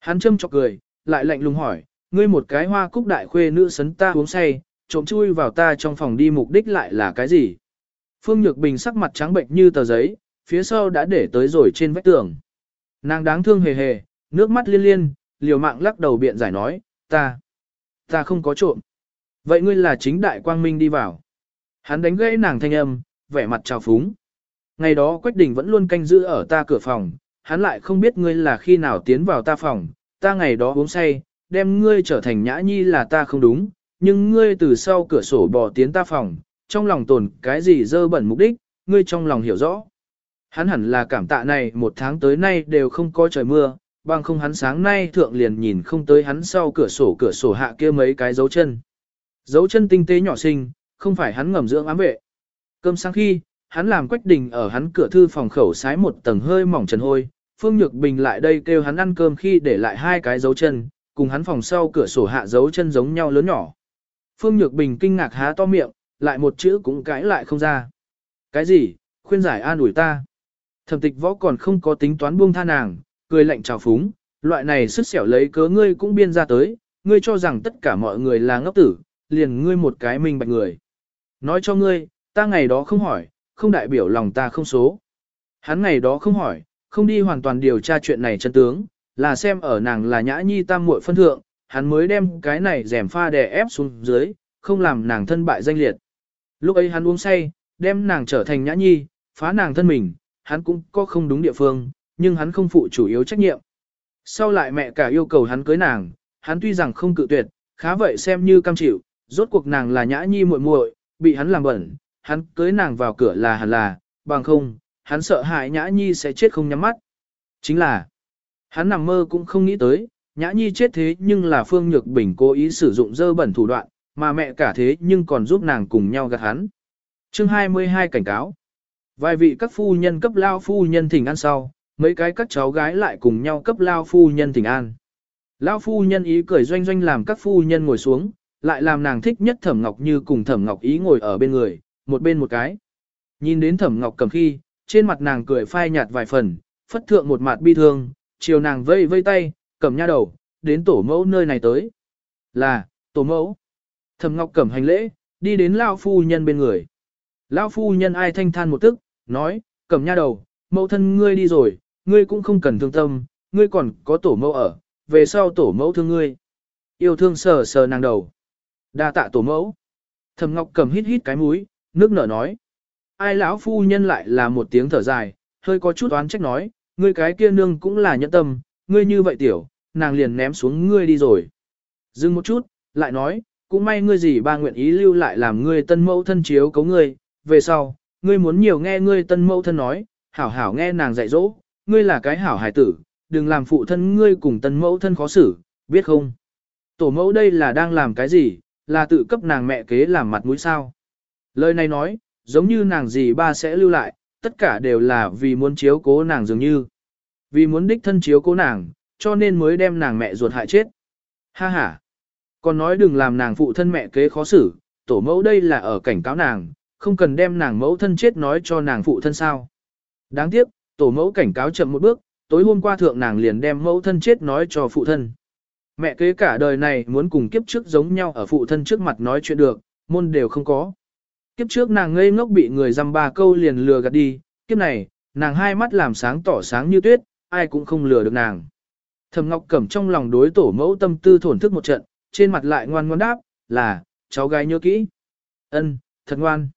Hắn châm chọc cười, lại lạnh lùng hỏi, ngươi một cái hoa cúc đại khuê nữ sấn ta uống say, trộm chui vào ta trong phòng đi mục đích lại là cái gì? Phương Nhược Bình sắc mặt trắng bệnh như tờ giấy, phía sau đã để tới rồi trên vách tường. Nàng đáng thương hề hề, nước mắt liên liên, liều mạng lắc đầu biện giải nói, ta, ta không có trộm. Vậy ngươi là chính đại quang minh đi vào. Hắn đánh gãy nàng thanh âm, vẻ mặt trào phúng. Ngày đó Quách Đình vẫn luôn canh giữ ở ta cửa phòng, hắn lại không biết ngươi là khi nào tiến vào ta phòng, ta ngày đó uống say, đem ngươi trở thành nhã nhi là ta không đúng, nhưng ngươi từ sau cửa sổ bỏ tiến ta phòng, trong lòng tồn cái gì dơ bẩn mục đích, ngươi trong lòng hiểu rõ. Hắn hẳn là cảm tạ này một tháng tới nay đều không có trời mưa, bằng không hắn sáng nay thượng liền nhìn không tới hắn sau cửa sổ cửa sổ hạ kia mấy cái dấu chân. Dấu chân tinh tế nhỏ xinh, không phải hắn ngầm dưỡng ám vệ. Cơm sáng khi, hắn làm quách đình ở hắn cửa thư phòng khẩu sái một tầng hơi mỏng trần hôi, Phương Nhược Bình lại đây kêu hắn ăn cơm khi để lại hai cái dấu chân, cùng hắn phòng sau cửa sổ hạ dấu chân giống nhau lớn nhỏ. Phương Nhược Bình kinh ngạc há to miệng, lại một chữ cũng cãi lại không ra. Cái gì, khuyên giải an ủi ta. Thẩm tịch võ còn không có tính toán buông tha nàng, cười lạnh trào phúng, loại này sức xẻo lấy cớ ngươi cũng biên ra tới, ngươi cho rằng tất cả mọi người là ngốc tử, liền ngươi một cái mình bạch người. Nói cho ngươi, ta ngày đó không hỏi, không đại biểu lòng ta không số. Hắn ngày đó không hỏi, không đi hoàn toàn điều tra chuyện này chân tướng, là xem ở nàng là nhã nhi tam muội phân thượng, hắn mới đem cái này rèm pha đè ép xuống dưới, không làm nàng thân bại danh liệt. Lúc ấy hắn uống say, đem nàng trở thành nhã nhi, phá nàng thân mình, hắn cũng có không đúng địa phương, nhưng hắn không phụ chủ yếu trách nhiệm. Sau lại mẹ cả yêu cầu hắn cưới nàng, hắn tuy rằng không cự tuyệt, khá vậy xem như cam chịu, rốt cuộc nàng là nhã nhi muội muội, bị hắn làm bẩn, hắn cưới nàng vào cửa là hẳn là, bằng không, hắn sợ hại nhã nhi sẽ chết không nhắm mắt. Chính là, hắn nằm mơ cũng không nghĩ tới, Nhã Nhi chết thế nhưng là Phương Nhược Bình cố ý sử dụng dơ bẩn thủ đoạn, mà mẹ cả thế nhưng còn giúp nàng cùng nhau gạt hắn. Chương 22 cảnh cáo. Vài vị các phu nhân cấp lao phu nhân thỉnh an sau, mấy cái các cháu gái lại cùng nhau cấp lao phu nhân thỉnh an. Lao phu nhân ý cười doanh doanh làm các phu nhân ngồi xuống, lại làm nàng thích nhất Thẩm Ngọc Như cùng Thẩm Ngọc Ý ngồi ở bên người, một bên một cái. Nhìn đến Thẩm Ngọc cầm khi, trên mặt nàng cười phai nhạt vài phần, phất thượng một mặt bi thương, chiều nàng vây vây tay, cẩm nha đầu, đến tổ mẫu nơi này tới. Là, tổ mẫu. Thẩm Ngọc cẩm hành lễ, đi đến Lao Phu Nhân bên người. Lao Phu Nhân ai thanh than một tức, nói, cẩm nha đầu, mẫu thân ngươi đi rồi, ngươi cũng không cần thương tâm, ngươi còn có tổ mẫu ở, về sau tổ mẫu thương ngươi. Yêu thương sờ sờ nàng đầu. đa tạ tổ mẫu. Thẩm Ngọc cẩm hít hít cái mũi, nước nở nói. Ai lão phu nhân lại là một tiếng thở dài, hơi có chút oán trách nói, ngươi cái kia nương cũng là nhẫn tâm, ngươi như vậy tiểu, nàng liền ném xuống ngươi đi rồi. Dừng một chút, lại nói, cũng may ngươi gì ba nguyện ý lưu lại làm ngươi tân mẫu thân chiếu cấu ngươi, về sau, ngươi muốn nhiều nghe ngươi tân mẫu thân nói, hảo hảo nghe nàng dạy dỗ, ngươi là cái hảo hài tử, đừng làm phụ thân ngươi cùng tân mẫu thân khó xử, biết không? Tổ mẫu đây là đang làm cái gì, là tự cấp nàng mẹ kế làm mặt mũi sao? Lời này nói, giống như nàng gì ba sẽ lưu lại, tất cả đều là vì muốn chiếu cố nàng dường như. Vì muốn đích thân chiếu cố nàng, cho nên mới đem nàng mẹ ruột hại chết. Ha ha. Còn nói đừng làm nàng phụ thân mẹ kế khó xử, tổ mẫu đây là ở cảnh cáo nàng, không cần đem nàng mẫu thân chết nói cho nàng phụ thân sao. Đáng tiếc, tổ mẫu cảnh cáo chậm một bước, tối hôm qua thượng nàng liền đem mẫu thân chết nói cho phụ thân. Mẹ kế cả đời này muốn cùng kiếp trước giống nhau ở phụ thân trước mặt nói chuyện được, môn đều không có. Kiếp trước nàng ngây ngốc bị người dăm ba câu liền lừa gạt đi, kiếp này, nàng hai mắt làm sáng tỏ sáng như tuyết, ai cũng không lừa được nàng. Thẩm Ngọc Cẩm trong lòng đối tổ mẫu tâm tư thổn thức một trận, trên mặt lại ngoan ngoãn đáp, là, cháu gái nhớ kỹ. ân thật ngoan.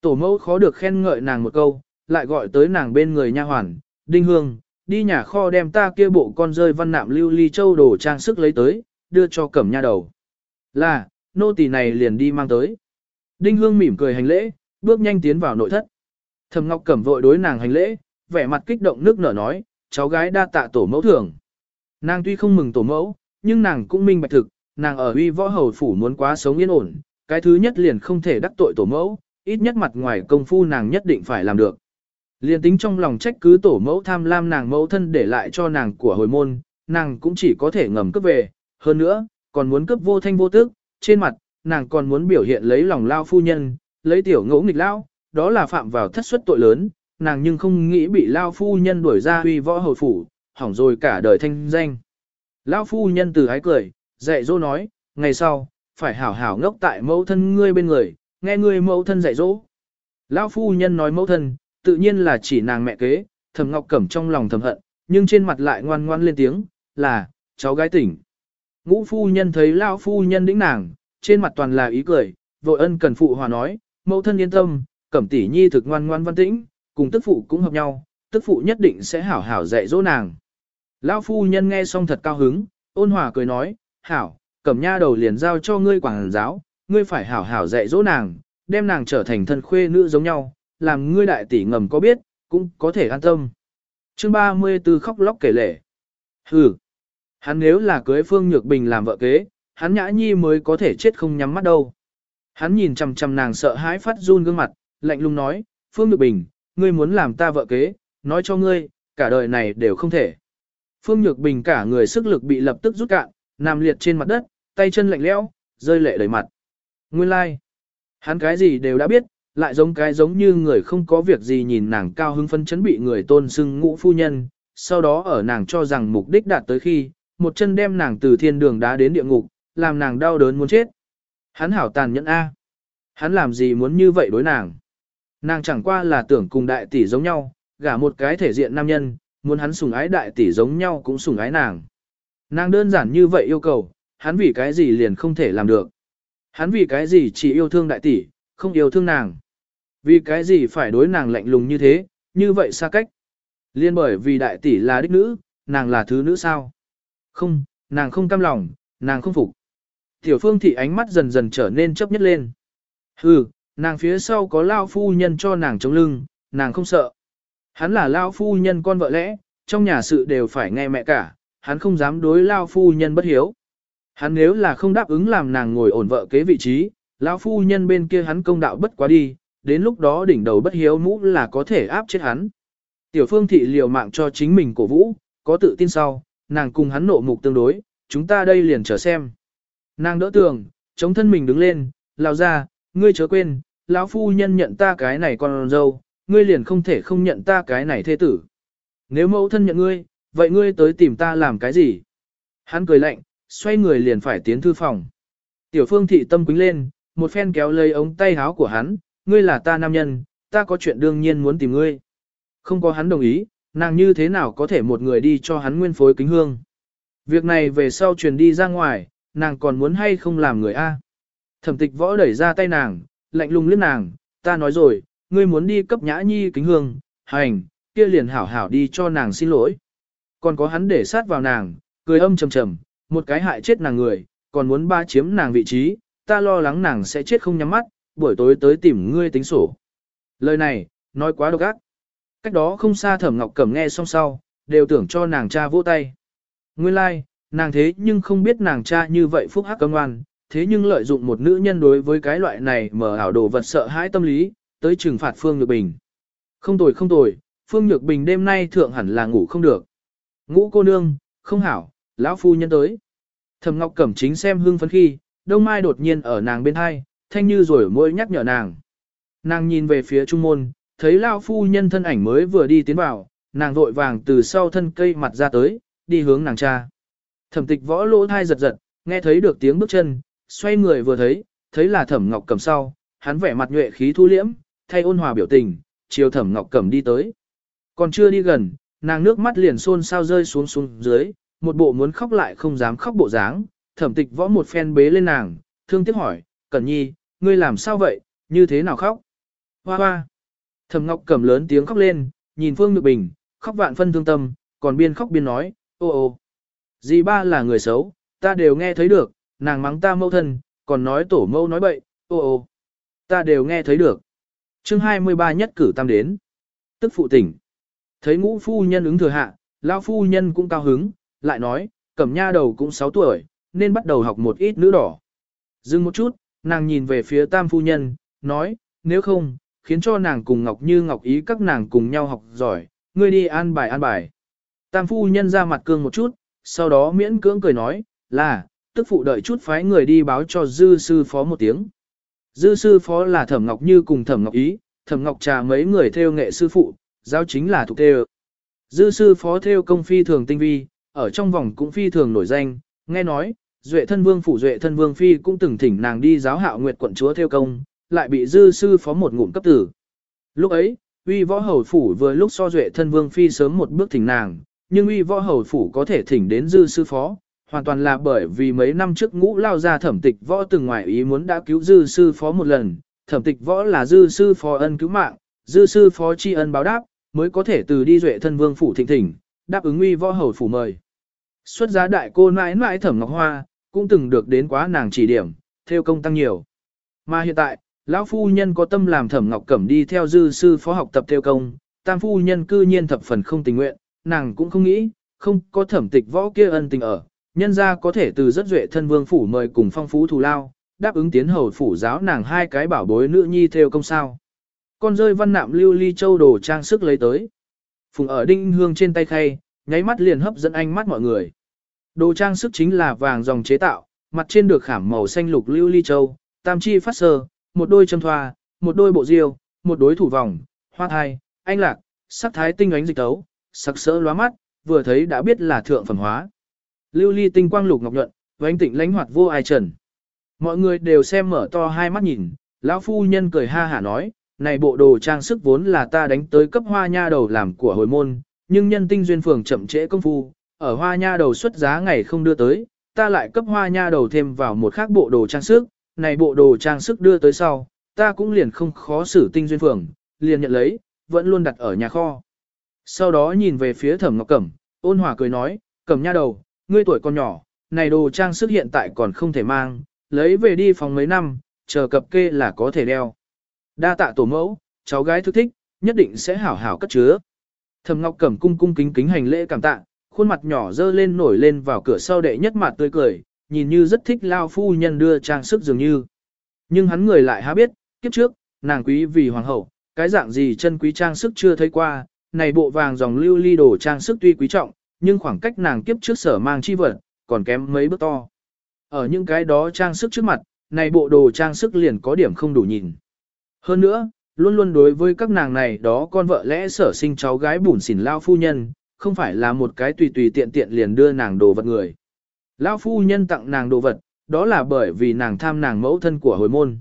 Tổ mẫu khó được khen ngợi nàng một câu, lại gọi tới nàng bên người nha hoàn, Đinh Hương, đi nhà kho đem ta kia bộ con rơi văn nạm lưu ly châu đồ trang sức lấy tới, đưa cho Cẩm nha đầu. Là, nô tỳ này liền đi mang tới. Đinh Hương mỉm cười hành lễ, bước nhanh tiến vào nội thất. Thẩm Ngọc Cẩm vội đối nàng hành lễ, vẻ mặt kích động nước nở nói, cháu gái đa tạ tổ mẫu thưởng. Nàng tuy không mừng tổ mẫu, nhưng nàng cũng minh bạch thực, nàng ở uy võ hầu phủ muốn quá sống yên ổn, cái thứ nhất liền không thể đắc tội tổ mẫu, ít nhất mặt ngoài công phu nàng nhất định phải làm được. Liền tính trong lòng trách cứ tổ mẫu tham lam nàng mẫu thân để lại cho nàng của hồi môn, nàng cũng chỉ có thể ngầm cướp về, hơn nữa, còn muốn cướp vô thanh vô tức, trên mặt, nàng còn muốn biểu hiện lấy lòng lao phu nhân, lấy tiểu ngỗ nghịch lao, đó là phạm vào thất suất tội lớn, nàng nhưng không nghĩ bị lao phu nhân đuổi ra huy võ hồi phủ, hỏng rồi cả đời thanh danh. Lao phu nhân từ hái cười, dạy dỗ nói, ngày sau, phải hảo hảo ngốc tại mẫu thân ngươi bên người, nghe ngươi mẫu thân dạy dỗ. Lao phu nhân nói mẫu thân, tự nhiên là chỉ nàng mẹ kế, thầm ngọc cẩm trong lòng thầm hận, nhưng trên mặt lại ngoan ngoan lên tiếng, là, cháu gái tỉnh. Ngũ phu nhân thấy Lao phu nhân đĩnh nàng, trên mặt toàn là ý cười, vội ân cần phụ hòa nói, mẫu thân yên tâm, cẩm tỷ nhi thực ngoan ngoan văn tĩnh, cùng tức phụ cũng hợp nhau, tức phụ nhất định sẽ hảo hảo dạy dỗ nàng. Lão phu nhân nghe xong thật cao hứng, ôn hòa cười nói, hảo, cẩm nha đầu liền giao cho ngươi quảng giáo, ngươi phải hảo hảo dạy dỗ nàng, đem nàng trở thành thân khuê nữ giống nhau, làm ngươi đại tỷ ngầm có biết, cũng có thể an tâm. Chương 34 khóc lóc kể lể. Hừ, hắn nếu là cưới Phương Nhược Bình làm vợ kế, hắn nhã nhi mới có thể chết không nhắm mắt đâu. Hắn nhìn chằm chằm nàng sợ hãi phát run gương mặt, lạnh lùng nói, Phương Nhược Bình, ngươi muốn làm ta vợ kế, nói cho ngươi, cả đời này đều không thể. Phương Nhược Bình cả người sức lực bị lập tức rút cạn, nằm liệt trên mặt đất, tay chân lạnh lẽo, rơi lệ đầy mặt. Nguyên lai, like. hắn cái gì đều đã biết, lại giống cái giống như người không có việc gì nhìn nàng cao hưng phân chấn bị người tôn xưng ngũ phu nhân, sau đó ở nàng cho rằng mục đích đạt tới khi, một chân đem nàng từ thiên đường đá đến địa ngục, làm nàng đau đớn muốn chết. Hắn hảo tàn nhẫn A. Hắn làm gì muốn như vậy đối nàng? Nàng chẳng qua là tưởng cùng đại tỷ giống nhau, gả một cái thể diện nam nhân, muốn hắn sủng ái đại tỷ giống nhau cũng sủng ái nàng. Nàng đơn giản như vậy yêu cầu, hắn vì cái gì liền không thể làm được. Hắn vì cái gì chỉ yêu thương đại tỷ, không yêu thương nàng. Vì cái gì phải đối nàng lạnh lùng như thế, như vậy xa cách. Liên bởi vì đại tỷ là đích nữ, nàng là thứ nữ sao. Không, nàng không cam lòng, nàng không phục. Tiểu phương thị ánh mắt dần dần trở nên chấp nhất lên. Hừ, nàng phía sau có lao phu nhân cho nàng chống lưng, nàng không sợ. Hắn là lao phu nhân con vợ lẽ, trong nhà sự đều phải nghe mẹ cả, hắn không dám đối lao phu nhân bất hiếu. Hắn nếu là không đáp ứng làm nàng ngồi ổn vợ kế vị trí, lão phu nhân bên kia hắn công đạo bất quá đi, đến lúc đó đỉnh đầu bất hiếu mũ là có thể áp chết hắn. Tiểu phương thị liều mạng cho chính mình cổ vũ, có tự tin sau, nàng cùng hắn nộ mục tương đối, chúng ta đây liền chờ xem. Nàng đỡ tường, chống thân mình đứng lên, lao ra, ngươi chớ quên, lão phu nhân nhận ta cái này con dâu, ngươi liền không thể không nhận ta cái này thê tử. Nếu mẫu thân nhận ngươi, vậy ngươi tới tìm ta làm cái gì? Hắn cười lạnh, xoay người liền phải tiến thư phòng. Tiểu phương thị tâm quính lên, một phen kéo lấy ống tay háo của hắn, ngươi là ta nam nhân, ta có chuyện đương nhiên muốn tìm ngươi. Không có hắn đồng ý, nàng như thế nào có thể một người đi cho hắn nguyên phối kính hương. Việc này về sau truyền đi ra ngoài, nàng còn muốn hay không làm người A. Thẩm tịch võ đẩy ra tay nàng, lạnh lùng liếc nàng, ta nói rồi, ngươi muốn đi cấp nhã nhi kính hương, hành, kia liền hảo hảo đi cho nàng xin lỗi. Còn có hắn để sát vào nàng, cười âm trầm trầm, một cái hại chết nàng người, còn muốn ba chiếm nàng vị trí, ta lo lắng nàng sẽ chết không nhắm mắt, buổi tối tới tìm ngươi tính sổ. Lời này, nói quá độc ác. Cách đó không xa thẩm ngọc cẩm nghe xong sau, đều tưởng cho nàng cha vỗ tay. Nguyên lai, like, nàng thế nhưng không biết nàng cha như vậy phúc hắc cấm ngoan thế nhưng lợi dụng một nữ nhân đối với cái loại này mở ảo đồ vật sợ hãi tâm lý, tới trừng phạt Phương Nhược Bình. Không tồi không tồi, Phương Nhược Bình đêm nay thượng hẳn là ngủ không được. Ngũ cô nương, không hảo, lão phu nhân tới. Thẩm Ngọc Cẩm chính xem hương phấn khi, Đông Mai đột nhiên ở nàng bên hai, thanh như rồi môi nhắc nhở nàng. Nàng nhìn về phía trung môn, thấy lão phu nhân thân ảnh mới vừa đi tiến vào, nàng vội vàng từ sau thân cây mặt ra tới, đi hướng nàng cha. Thẩm Tịch võ lỗ thai giật giật, nghe thấy được tiếng bước chân, xoay người vừa thấy, thấy là Thẩm Ngọc Cẩm sau, hắn vẻ mặt nhuệ khí thu liễm, thay ôn hòa biểu tình, chiều Thẩm Ngọc Cẩm đi tới. Còn chưa đi gần, nàng nước mắt liền xôn sao rơi xuống xuống dưới, một bộ muốn khóc lại không dám khóc bộ dáng, Thẩm Tịch võ một phen bế lên nàng, thương tiếc hỏi, "Cẩn Nhi, ngươi làm sao vậy, như thế nào khóc?" Hoa hoa. Thẩm Ngọc Cẩm lớn tiếng khóc lên, nhìn Phương Nhược Bình, khóc vạn phân thương tâm, còn biên khóc biên nói, "Ô ô." Dì ba là người xấu, ta đều nghe thấy được, nàng mắng ta mẫu thân, còn nói tổ mẫu nói bậy, ô ô. Ta đều nghe thấy được. chương 23 nhất cử tam đến. Tức phụ tỉnh. Thấy ngũ phu nhân ứng thừa hạ, lão phu nhân cũng cao hứng, lại nói, cẩm nha đầu cũng 6 tuổi, nên bắt đầu học một ít nữ đỏ. Dừng một chút, nàng nhìn về phía tam phu nhân, nói, nếu không, khiến cho nàng cùng Ngọc Như Ngọc Ý các nàng cùng nhau học giỏi, ngươi đi an bài an bài. Tam phu nhân ra mặt cương một chút, sau đó miễn cưỡng cười nói, là, tức phụ đợi chút phái người đi báo cho dư sư phó một tiếng. Dư sư phó là Thẩm Ngọc Như cùng Thẩm Ngọc Ý, Thẩm Ngọc Trà mấy người theo nghệ sư phụ, giáo chính là thuộc theo. Dư sư phó theo công phi thường tinh vi, ở trong vòng cũng phi thường nổi danh, nghe nói, Duệ thân vương phủ Duệ thân vương phi cũng từng thỉnh nàng đi giáo hạo nguyệt quận chúa theo công, lại bị dư sư phó một ngụm cấp tử. Lúc ấy, uy võ hầu phủ vừa lúc so Duệ thân vương phi sớm một bước thỉnh nàng, nhưng uy võ hầu phủ có thể thỉnh đến dư sư phó, hoàn toàn là bởi vì mấy năm trước ngũ lao ra thẩm tịch võ từng ngoài ý muốn đã cứu dư sư phó một lần, thẩm tịch võ là dư sư phó ân cứu mạng, dư sư phó tri ân báo đáp, mới có thể từ đi duệ thân vương phủ thịnh thỉnh, đáp ứng uy võ hầu phủ mời. Xuất giá đại cô mãi mãi thẩm ngọc hoa, cũng từng được đến quá nàng chỉ điểm, theo công tăng nhiều. Mà hiện tại, lão phu nhân có tâm làm thẩm ngọc cẩm đi theo dư sư phó học tập theo công, tam phu nhân cư nhiên thập phần không tình nguyện, nàng cũng không nghĩ, không có thẩm tịch võ kia ân tình ở, nhân gia có thể từ rất duệ thân vương phủ mời cùng phong phú thù lao, đáp ứng tiến hầu phủ giáo nàng hai cái bảo bối nữ nhi theo công sao. Con rơi văn nạm lưu ly châu đồ trang sức lấy tới. Phùng ở đinh hương trên tay khay, nháy mắt liền hấp dẫn ánh mắt mọi người. Đồ trang sức chính là vàng dòng chế tạo, mặt trên được khảm màu xanh lục lưu ly châu, tam chi phát sơ, một đôi châm thoa, một đôi bộ diêu, một đối thủ vòng, hoa thai, anh lạc, sắc thái tinh ánh dịch tấu, sắc sỡ lóa mắt, vừa thấy đã biết là thượng phẩm hóa lưu ly tinh quang lục ngọc nhuận, anh tịnh lãnh hoạt vô ai trần. Mọi người đều xem mở to hai mắt nhìn, lão phu nhân cười ha hả nói, này bộ đồ trang sức vốn là ta đánh tới cấp hoa nha đầu làm của hồi môn, nhưng nhân tinh duyên phường chậm trễ công phu, ở hoa nha đầu xuất giá ngày không đưa tới, ta lại cấp hoa nha đầu thêm vào một khác bộ đồ trang sức, này bộ đồ trang sức đưa tới sau, ta cũng liền không khó xử tinh duyên phường, liền nhận lấy, vẫn luôn đặt ở nhà kho. Sau đó nhìn về phía thẩm ngọc cẩm, ôn hòa cười nói, cẩm nha đầu, ngươi tuổi còn nhỏ, này đồ trang sức hiện tại còn không thể mang, lấy về đi phòng mấy năm, chờ cập kê là có thể đeo. Đa tạ tổ mẫu, cháu gái thức thích, nhất định sẽ hảo hảo cất chứa. Thẩm Ngọc Cẩm cung cung kính kính hành lễ cảm tạ, khuôn mặt nhỏ dơ lên nổi lên vào cửa sau đệ nhất mặt tươi cười, nhìn như rất thích lao phu nhân đưa trang sức dường như. Nhưng hắn người lại há biết, kiếp trước, nàng quý vì hoàng hậu, cái dạng gì chân quý trang sức chưa thấy qua, này bộ vàng dòng lưu ly đồ trang sức tuy quý trọng, nhưng khoảng cách nàng kiếp trước sở mang chi vật, còn kém mấy bước to. Ở những cái đó trang sức trước mặt, này bộ đồ trang sức liền có điểm không đủ nhìn. Hơn nữa, luôn luôn đối với các nàng này đó con vợ lẽ sở sinh cháu gái bùn xỉn lao phu nhân, không phải là một cái tùy tùy tiện tiện liền đưa nàng đồ vật người. Lao phu nhân tặng nàng đồ vật, đó là bởi vì nàng tham nàng mẫu thân của hồi môn.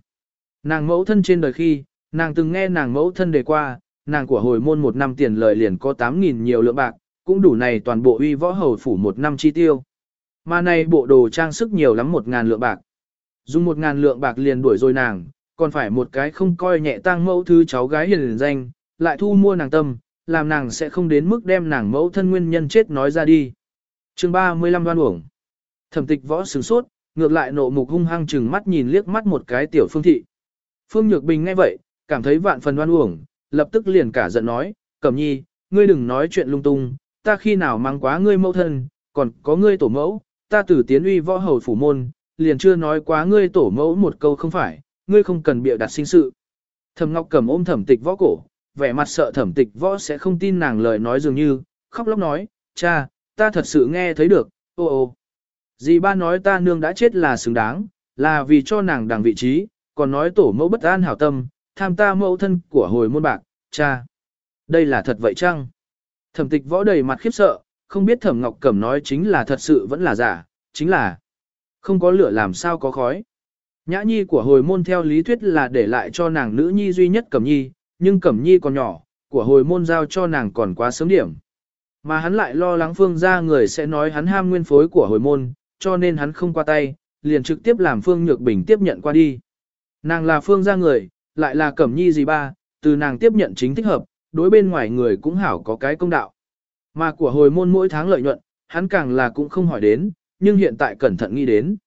Nàng mẫu thân trên đời khi, nàng từng nghe nàng mẫu thân đề qua, nàng của hồi môn một năm tiền lời liền có 8.000 nhiều lượng bạc, cũng đủ này toàn bộ uy võ hầu phủ một năm chi tiêu. Mà này bộ đồ trang sức nhiều lắm một ngàn lượng bạc. Dùng một ngàn lượng bạc liền đuổi rồi nàng, còn phải một cái không coi nhẹ tang mẫu thứ cháu gái hiền danh, lại thu mua nàng tâm, làm nàng sẽ không đến mức đem nàng mẫu thân nguyên nhân chết nói ra đi. chương 35 đoan uổng. Thẩm tịch võ sướng sốt, ngược lại nộ mục hung hăng chừng mắt nhìn liếc mắt một cái tiểu phương thị. Phương Nhược Bình nghe vậy, cảm thấy vạn phần đoan uổng, lập tức liền cả giận nói, Cẩm nhi, ngươi đừng nói chuyện lung tung, ta khi nào mang quá ngươi mẫu thân, còn có ngươi tổ mẫu, ta từ tiến uy võ hầu phủ môn, liền chưa nói quá ngươi tổ mẫu một câu không phải, ngươi không cần bịa đặt sinh sự. Thẩm Ngọc cầm ôm Thẩm Tịch võ cổ, vẻ mặt sợ Thẩm Tịch võ sẽ không tin nàng lời nói dường như, khóc lóc nói, cha, ta thật sự nghe thấy được, ô ô. Dì ba nói ta nương đã chết là xứng đáng, là vì cho nàng đằng vị trí, còn nói tổ mẫu bất an hảo tâm, tham ta mẫu thân của hồi môn bạc, cha. Đây là thật vậy chăng? Thẩm tịch võ đầy mặt khiếp sợ, không biết thẩm ngọc cẩm nói chính là thật sự vẫn là giả, chính là không có lửa làm sao có khói. Nhã nhi của hồi môn theo lý thuyết là để lại cho nàng nữ nhi duy nhất cẩm nhi, nhưng cẩm nhi còn nhỏ, của hồi môn giao cho nàng còn quá sớm điểm. Mà hắn lại lo lắng phương ra người sẽ nói hắn ham nguyên phối của hồi môn, cho nên hắn không qua tay, liền trực tiếp làm phương nhược bình tiếp nhận qua đi. Nàng là phương ra người, lại là cẩm nhi gì ba, từ nàng tiếp nhận chính thích hợp, đối bên ngoài người cũng hảo có cái công đạo. Mà của hồi môn mỗi tháng lợi nhuận, hắn càng là cũng không hỏi đến, nhưng hiện tại cẩn thận nghĩ đến.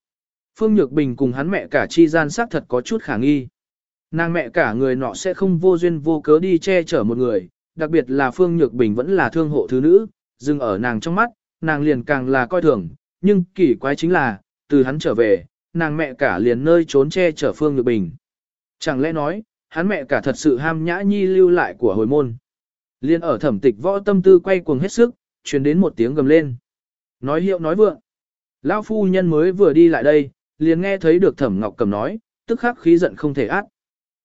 Phương Nhược Bình cùng hắn mẹ cả chi gian xác thật có chút khả nghi. Nàng mẹ cả người nọ sẽ không vô duyên vô cớ đi che chở một người, đặc biệt là Phương Nhược Bình vẫn là thương hộ thứ nữ, dừng ở nàng trong mắt, nàng liền càng là coi thường, nhưng kỳ quái chính là, từ hắn trở về, nàng mẹ cả liền nơi trốn che chở Phương Nhược Bình. Chẳng lẽ nói, hắn mẹ cả thật sự ham nhã nhi lưu lại của hồi môn. Liên ở thẩm tịch võ tâm tư quay cuồng hết sức, truyền đến một tiếng gầm lên. Nói hiệu nói vượng. Lão phu nhân mới vừa đi lại đây, liền nghe thấy được thẩm ngọc cầm nói, tức khắc khí giận không thể át.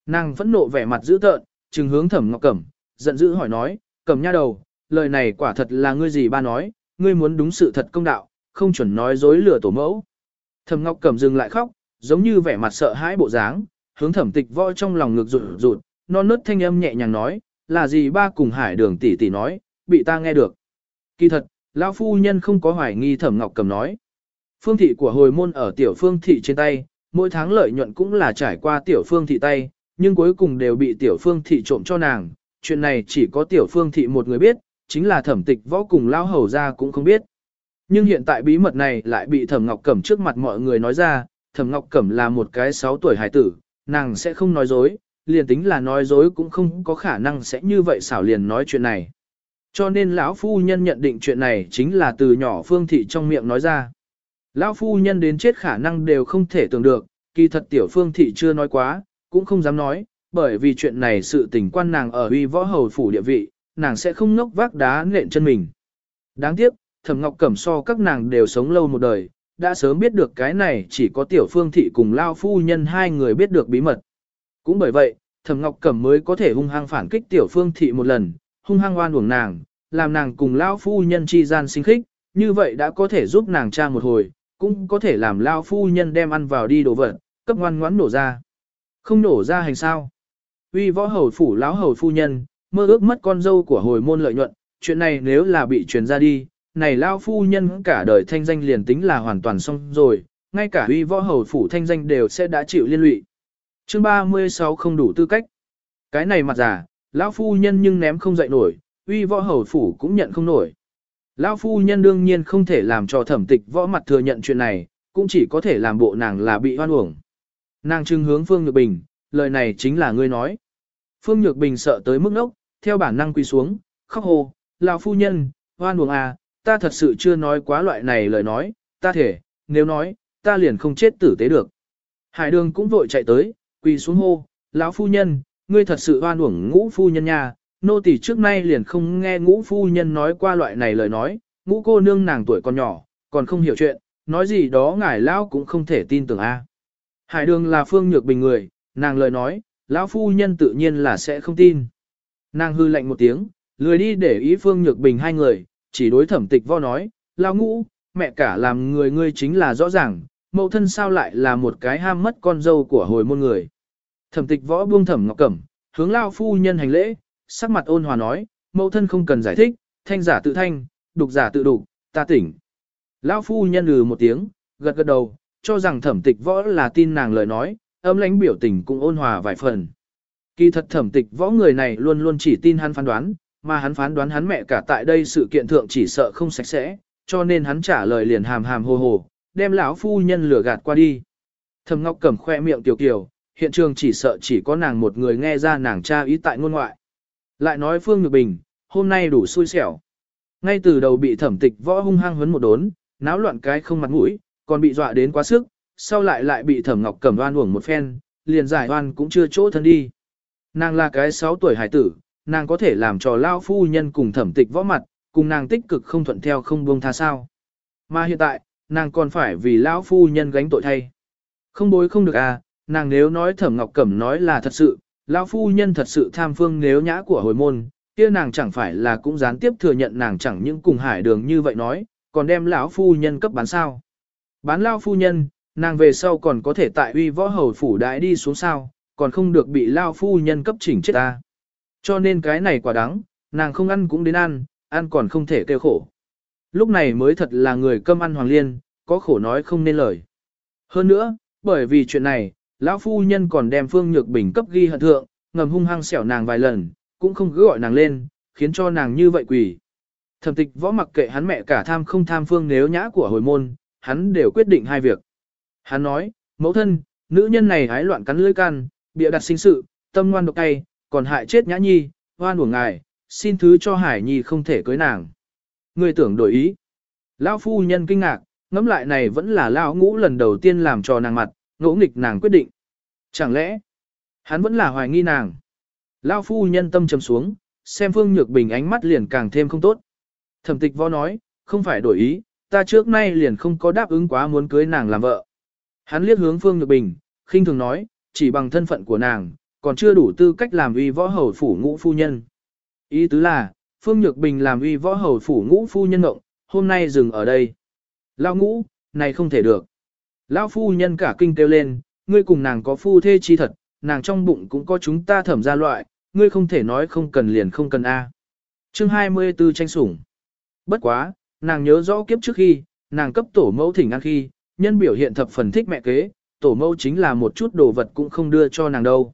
Nàng phẫn nộ vẻ mặt dữ tợn, trừng hướng thẩm ngọc cẩm, giận dữ hỏi nói, cầm nha đầu, lời này quả thật là ngươi gì ba nói, ngươi muốn đúng sự thật công đạo, không chuẩn nói dối lừa tổ mẫu. Thẩm ngọc cẩm dừng lại khóc, giống như vẻ mặt sợ hãi bộ dáng, hướng thẩm tịch võ trong lòng ngược rụt rụt, non nớt thanh âm nhẹ nhàng nói, là gì ba cùng hải đường tỷ tỷ nói, bị ta nghe được. Kỳ thật, lão phu nhân không có hoài nghi thẩm ngọc cầm nói. Phương thị của hồi môn ở tiểu phương thị trên tay, mỗi tháng lợi nhuận cũng là trải qua tiểu phương thị tay, nhưng cuối cùng đều bị tiểu phương thị trộm cho nàng. Chuyện này chỉ có tiểu phương thị một người biết, chính là thẩm tịch võ cùng lao hầu ra cũng không biết. Nhưng hiện tại bí mật này lại bị thẩm ngọc cẩm trước mặt mọi người nói ra, thẩm ngọc cẩm là một cái 6 tuổi hải tử, nàng sẽ không nói dối, liền tính là nói dối cũng không có khả năng sẽ như vậy xảo liền nói chuyện này. Cho nên lão phu nhân nhận định chuyện này chính là từ nhỏ phương thị trong miệng nói ra. Lão phu nhân đến chết khả năng đều không thể tưởng được, kỳ thật tiểu phương thị chưa nói quá, cũng không dám nói, bởi vì chuyện này sự tình quan nàng ở uy võ hầu phủ địa vị, nàng sẽ không ngốc vác đá nện chân mình. Đáng tiếc, Thẩm Ngọc Cẩm so các nàng đều sống lâu một đời, đã sớm biết được cái này chỉ có tiểu phương thị cùng lao phu nhân hai người biết được bí mật. Cũng bởi vậy, thẩm ngọc cẩm mới có thể hung hăng phản kích tiểu phương thị một lần, hung hăng oan uổng nàng, làm nàng cùng lao phu nhân chi gian sinh khích, như vậy đã có thể giúp nàng tra một hồi, cũng có thể làm lao phu nhân đem ăn vào đi đồ vật, cấp ngoan ngoãn nổ ra. Không nổ ra hành sao? Uy võ hầu phủ lão hầu phu nhân, mơ ước mất con dâu của hồi môn lợi nhuận, chuyện này nếu là bị truyền ra đi, này lao phu nhân cả đời thanh danh liền tính là hoàn toàn xong rồi, ngay cả uy võ hầu phủ thanh danh đều sẽ đã chịu liên lụy. Chương 36 không đủ tư cách. Cái này mặt giả, lão phu nhân nhưng ném không dậy nổi, uy võ hầu phủ cũng nhận không nổi. Lão phu nhân đương nhiên không thể làm cho thẩm tịch võ mặt thừa nhận chuyện này, cũng chỉ có thể làm bộ nàng là bị hoan uổng. Nàng trưng hướng Phương Nhược Bình, lời này chính là ngươi nói. Phương Nhược Bình sợ tới mức nốc, theo bản năng quỳ xuống, khóc hồ, lão phu nhân, hoan uổng à, ta thật sự chưa nói quá loại này lời nói, ta thể, nếu nói, ta liền không chết tử tế được. Hải đường cũng vội chạy tới, quỳ xuống hô, lão phu nhân, ngươi thật sự hoan uổng ngũ phu nhân nha, nô tỳ trước nay liền không nghe ngũ phu nhân nói qua loại này lời nói, ngũ cô nương nàng tuổi còn nhỏ, còn không hiểu chuyện, nói gì đó ngài lão cũng không thể tin tưởng a. Hải đường là phương nhược bình người, nàng lời nói, lão phu nhân tự nhiên là sẽ không tin. Nàng hư lạnh một tiếng, lười đi để ý phương nhược bình hai người, chỉ đối thẩm tịch vo nói, lao ngũ, mẹ cả làm người ngươi chính là rõ ràng, mẫu thân sao lại là một cái ham mất con dâu của hồi môn người. Thẩm tịch võ buông thẩm ngọc cẩm, hướng lao phu nhân hành lễ, sắc mặt ôn hòa nói, mẫu thân không cần giải thích, thanh giả tự thanh, đục giả tự đục, ta tỉnh. Lao phu nhân lừ một tiếng, gật gật đầu, cho rằng thẩm tịch võ là tin nàng lời nói, âm lãnh biểu tình cũng ôn hòa vài phần. Kỳ thật thẩm tịch võ người này luôn luôn chỉ tin hắn phán đoán, mà hắn phán đoán hắn mẹ cả tại đây sự kiện thượng chỉ sợ không sạch sẽ, cho nên hắn trả lời liền hàm hàm hồ hồ, đem lão phu nhân lừa gạt qua đi. Thẩm Ngọc Cẩm khoe miệng tiểu kiều, hiện trường chỉ sợ chỉ có nàng một người nghe ra nàng cha ý tại ngôn ngoại. Lại nói Phương Nhược Bình, hôm nay đủ xui xẻo. Ngay từ đầu bị thẩm tịch võ hung hăng huấn một đốn, náo loạn cái không mặt mũi, còn bị dọa đến quá sức, sau lại lại bị thẩm ngọc cẩm đoan uổng một phen, liền giải đoan cũng chưa chỗ thân đi. Nàng là cái 6 tuổi hải tử, nàng có thể làm cho lao phu nhân cùng thẩm tịch võ mặt, cùng nàng tích cực không thuận theo không buông tha sao. Mà hiện tại, nàng còn phải vì lão phu nhân gánh tội thay. Không bối không được à, nàng nếu nói thẩm ngọc cẩm nói là thật sự, lão phu nhân thật sự tham phương nếu nhã của hồi môn, kia nàng chẳng phải là cũng gián tiếp thừa nhận nàng chẳng những cùng hải đường như vậy nói, còn đem lão phu nhân cấp bán sao. Bán lão phu nhân, nàng về sau còn có thể tại uy võ hầu phủ đại đi xuống sao, còn không được bị lão phu nhân cấp chỉnh chết ta. Cho nên cái này quả đắng, nàng không ăn cũng đến ăn, ăn còn không thể kêu khổ. Lúc này mới thật là người cơm ăn hoàng liên, có khổ nói không nên lời. Hơn nữa, bởi vì chuyện này, lão phu nhân còn đem Phương Nhược Bình cấp ghi hận thượng, ngầm hung hăng xẻo nàng vài lần, cũng không cứ gọi nàng lên, khiến cho nàng như vậy quỷ. Thẩm tịch võ mặc kệ hắn mẹ cả tham không tham Phương nếu nhã của hồi môn, hắn đều quyết định hai việc. Hắn nói, mẫu thân, nữ nhân này hái loạn cắn lưỡi can, bịa đặt sinh sự, tâm ngoan độc tay, còn hại chết nhã nhi, hoan của ngài, xin thứ cho hải nhi không thể cưới nàng. Người tưởng đổi ý. Lão phu nhân kinh ngạc, ngẫm lại này vẫn là lão ngũ lần đầu tiên làm trò nàng mặt, ngỗ nghịch nàng quyết định. Chẳng lẽ, hắn vẫn là hoài nghi nàng. Lão phu nhân tâm trầm xuống, xem phương nhược bình ánh mắt liền càng thêm không tốt. Thẩm tịch võ nói, không phải đổi ý, ta trước nay liền không có đáp ứng quá muốn cưới nàng làm vợ. Hắn liếc hướng phương nhược bình, khinh thường nói, chỉ bằng thân phận của nàng, còn chưa đủ tư cách làm uy võ hầu phủ ngũ phu nhân. Ý tứ là, Phương Nhược Bình làm uy võ hầu phủ ngũ phu nhân ngộng, hôm nay dừng ở đây. Lao ngũ, này không thể được. Lao phu nhân cả kinh kêu lên, ngươi cùng nàng có phu thê chi thật, nàng trong bụng cũng có chúng ta thẩm ra loại, ngươi không thể nói không cần liền không cần A. À. chương 24 tranh sủng. Bất quá, nàng nhớ rõ kiếp trước khi, nàng cấp tổ mẫu thỉnh ăn khi, nhân biểu hiện thập phần thích mẹ kế, tổ mẫu chính là một chút đồ vật cũng không đưa cho nàng đâu.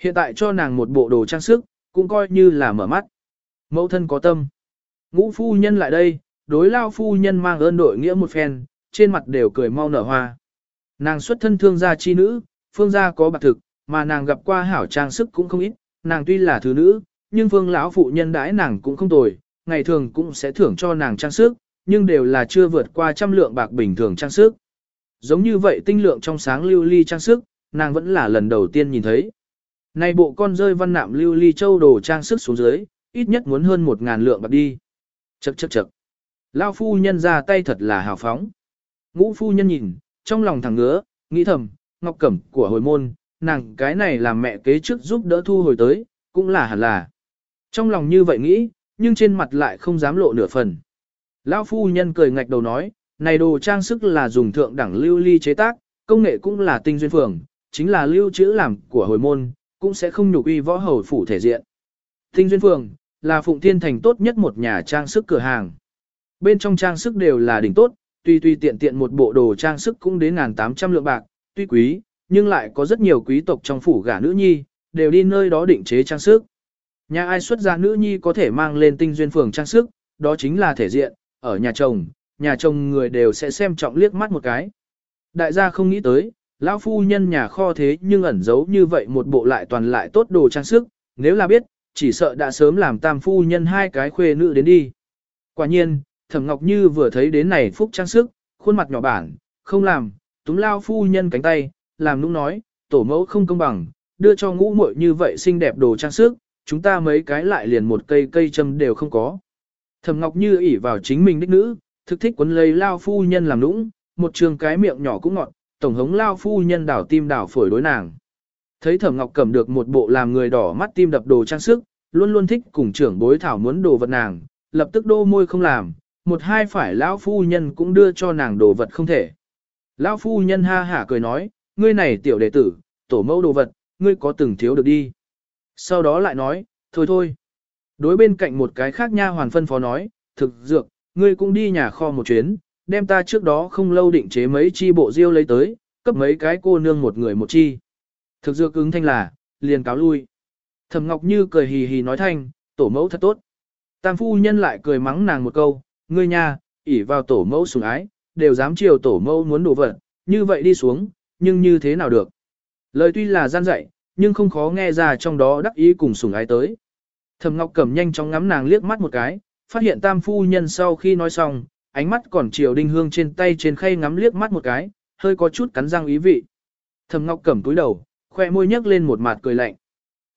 Hiện tại cho nàng một bộ đồ trang sức, cũng coi như là mở mắt. Mẫu thân có tâm. Ngũ phu nhân lại đây, đối lao phu nhân mang ơn đội nghĩa một phen, trên mặt đều cười mau nở hoa. Nàng xuất thân thương gia chi nữ, phương gia có bạc thực, mà nàng gặp qua hảo trang sức cũng không ít, nàng tuy là thứ nữ, nhưng phương lão phụ nhân đãi nàng cũng không tồi, ngày thường cũng sẽ thưởng cho nàng trang sức, nhưng đều là chưa vượt qua trăm lượng bạc bình thường trang sức. Giống như vậy tinh lượng trong sáng lưu ly trang sức, nàng vẫn là lần đầu tiên nhìn thấy. Này bộ con rơi văn nạm lưu ly châu đồ trang sức xuống dưới, ít nhất muốn hơn một ngàn lượng bạc đi. Chậc chậc chậc. Lao phu nhân ra tay thật là hào phóng. Ngũ phu nhân nhìn, trong lòng thẳng ngứa, nghĩ thầm, ngọc cẩm của hồi môn, nàng cái này làm mẹ kế trước giúp đỡ thu hồi tới, cũng là hẳn là. Trong lòng như vậy nghĩ, nhưng trên mặt lại không dám lộ nửa phần. Lão phu nhân cười ngạch đầu nói, này đồ trang sức là dùng thượng đẳng lưu ly chế tác, công nghệ cũng là tinh duyên phường, chính là lưu trữ làm của hồi môn, cũng sẽ không nhục uy võ hầu phủ thể diện. Tinh Duyên Phường là Phụng Thiên Thành tốt nhất một nhà trang sức cửa hàng. Bên trong trang sức đều là đỉnh tốt, tuy tuy tiện tiện một bộ đồ trang sức cũng đến 1.800 lượng bạc, tuy quý, nhưng lại có rất nhiều quý tộc trong phủ gả nữ nhi, đều đi nơi đó định chế trang sức. Nhà ai xuất gia nữ nhi có thể mang lên tinh duyên phường trang sức, đó chính là thể diện, ở nhà chồng, nhà chồng người đều sẽ xem trọng liếc mắt một cái. Đại gia không nghĩ tới, lão phu nhân nhà kho thế nhưng ẩn giấu như vậy một bộ lại toàn lại tốt đồ trang sức, nếu là biết, chỉ sợ đã sớm làm tam phu nhân hai cái khuê nữ đến đi. Quả nhiên, Thẩm Ngọc Như vừa thấy đến này phúc trang sức, khuôn mặt nhỏ bản, không làm, túm lao phu nhân cánh tay, làm nũng nói, tổ mẫu không công bằng, đưa cho ngũ muội như vậy xinh đẹp đồ trang sức, chúng ta mấy cái lại liền một cây cây châm đều không có. Thẩm Ngọc Như ỉ vào chính mình đích nữ, thực thích quấn lấy lao phu nhân làm nũng, một trường cái miệng nhỏ cũng ngọt, tổng hống lao phu nhân đảo tim đảo phổi đối nàng. Thấy Thẩm Ngọc cầm được một bộ làm người đỏ mắt tim đập đồ trang sức, luôn luôn thích cùng trưởng bối thảo muốn đồ vật nàng, lập tức đô môi không làm, một hai phải lão phu nhân cũng đưa cho nàng đồ vật không thể. Lão phu nhân ha hả cười nói, ngươi này tiểu đệ tử, tổ mẫu đồ vật, ngươi có từng thiếu được đi. Sau đó lại nói, thôi thôi. Đối bên cạnh một cái khác nha hoàn phân phó nói, thực dược, ngươi cũng đi nhà kho một chuyến, đem ta trước đó không lâu định chế mấy chi bộ diêu lấy tới, cấp mấy cái cô nương một người một chi. Thực dược cứng thanh là, liền cáo lui. Thẩm Ngọc Như cười hì hì nói thanh, tổ mẫu thật tốt. Tam phu nhân lại cười mắng nàng một câu, ngươi nha, ỉ vào tổ mẫu sủng ái, đều dám chiều tổ mẫu muốn đổ vật, như vậy đi xuống, nhưng như thế nào được. Lời tuy là gian dạy, nhưng không khó nghe ra trong đó đắc ý cùng sủng ái tới. Thẩm Ngọc Cẩm nhanh chóng ngắm nàng liếc mắt một cái, phát hiện tam phu nhân sau khi nói xong, ánh mắt còn chiều đinh hương trên tay trên khay ngắm liếc mắt một cái, hơi có chút cắn răng ý vị. Thẩm Ngọc cẩm túi đầu, khoe môi nhếch lên một mặt cười lạnh.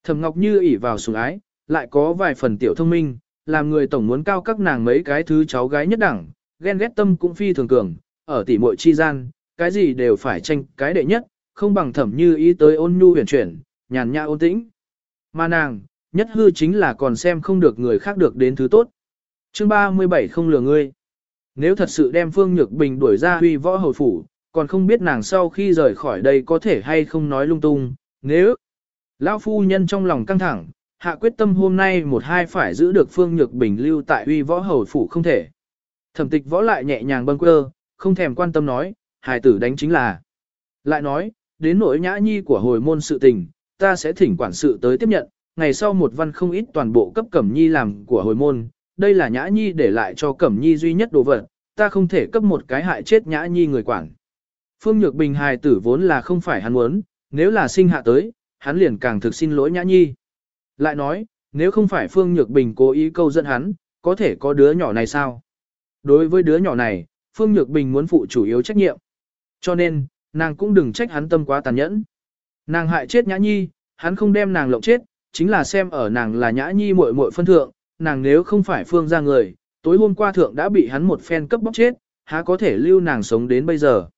Thẩm Ngọc như ỉ vào sủng ái, lại có vài phần tiểu thông minh, làm người tổng muốn cao các nàng mấy cái thứ cháu gái nhất đẳng, ghen ghét tâm cũng phi thường cường, ở tỉ muội chi gian, cái gì đều phải tranh cái đệ nhất, không bằng thẩm như ý tới ôn nhu huyền chuyển, nhàn nhã ôn tĩnh. Mà nàng, nhất hư chính là còn xem không được người khác được đến thứ tốt. Chương 37 không lừa ngươi. Nếu thật sự đem Phương Nhược Bình đuổi ra huy võ hầu phủ, còn không biết nàng sau khi rời khỏi đây có thể hay không nói lung tung, nếu... Lão phu nhân trong lòng căng thẳng, hạ quyết tâm hôm nay một hai phải giữ được Phương Nhược Bình lưu tại Huy võ hầu phủ không thể. Thẩm tịch võ lại nhẹ nhàng bâng quơ, không thèm quan tâm nói, hài tử đánh chính là. Lại nói, đến nỗi nhã nhi của hồi môn sự tình, ta sẽ thỉnh quản sự tới tiếp nhận, ngày sau một văn không ít toàn bộ cấp cẩm nhi làm của hồi môn, đây là Nhã Nhi để lại cho Cẩm Nhi duy nhất đồ vật, ta không thể cấp một cái hại chết Nhã Nhi người quản. Phương Nhược Bình hài tử vốn là không phải hắn muốn, nếu là sinh hạ tới, hắn liền càng thực xin lỗi Nhã Nhi. Lại nói, nếu không phải Phương Nhược Bình cố ý câu dẫn hắn, có thể có đứa nhỏ này sao? Đối với đứa nhỏ này, Phương Nhược Bình muốn phụ chủ yếu trách nhiệm. Cho nên, nàng cũng đừng trách hắn tâm quá tàn nhẫn. Nàng hại chết Nhã Nhi, hắn không đem nàng lộng chết, chính là xem ở nàng là Nhã Nhi muội muội phân thượng, nàng nếu không phải phương ra người, tối hôm qua thượng đã bị hắn một phen cấp bóc chết, há có thể lưu nàng sống đến bây giờ.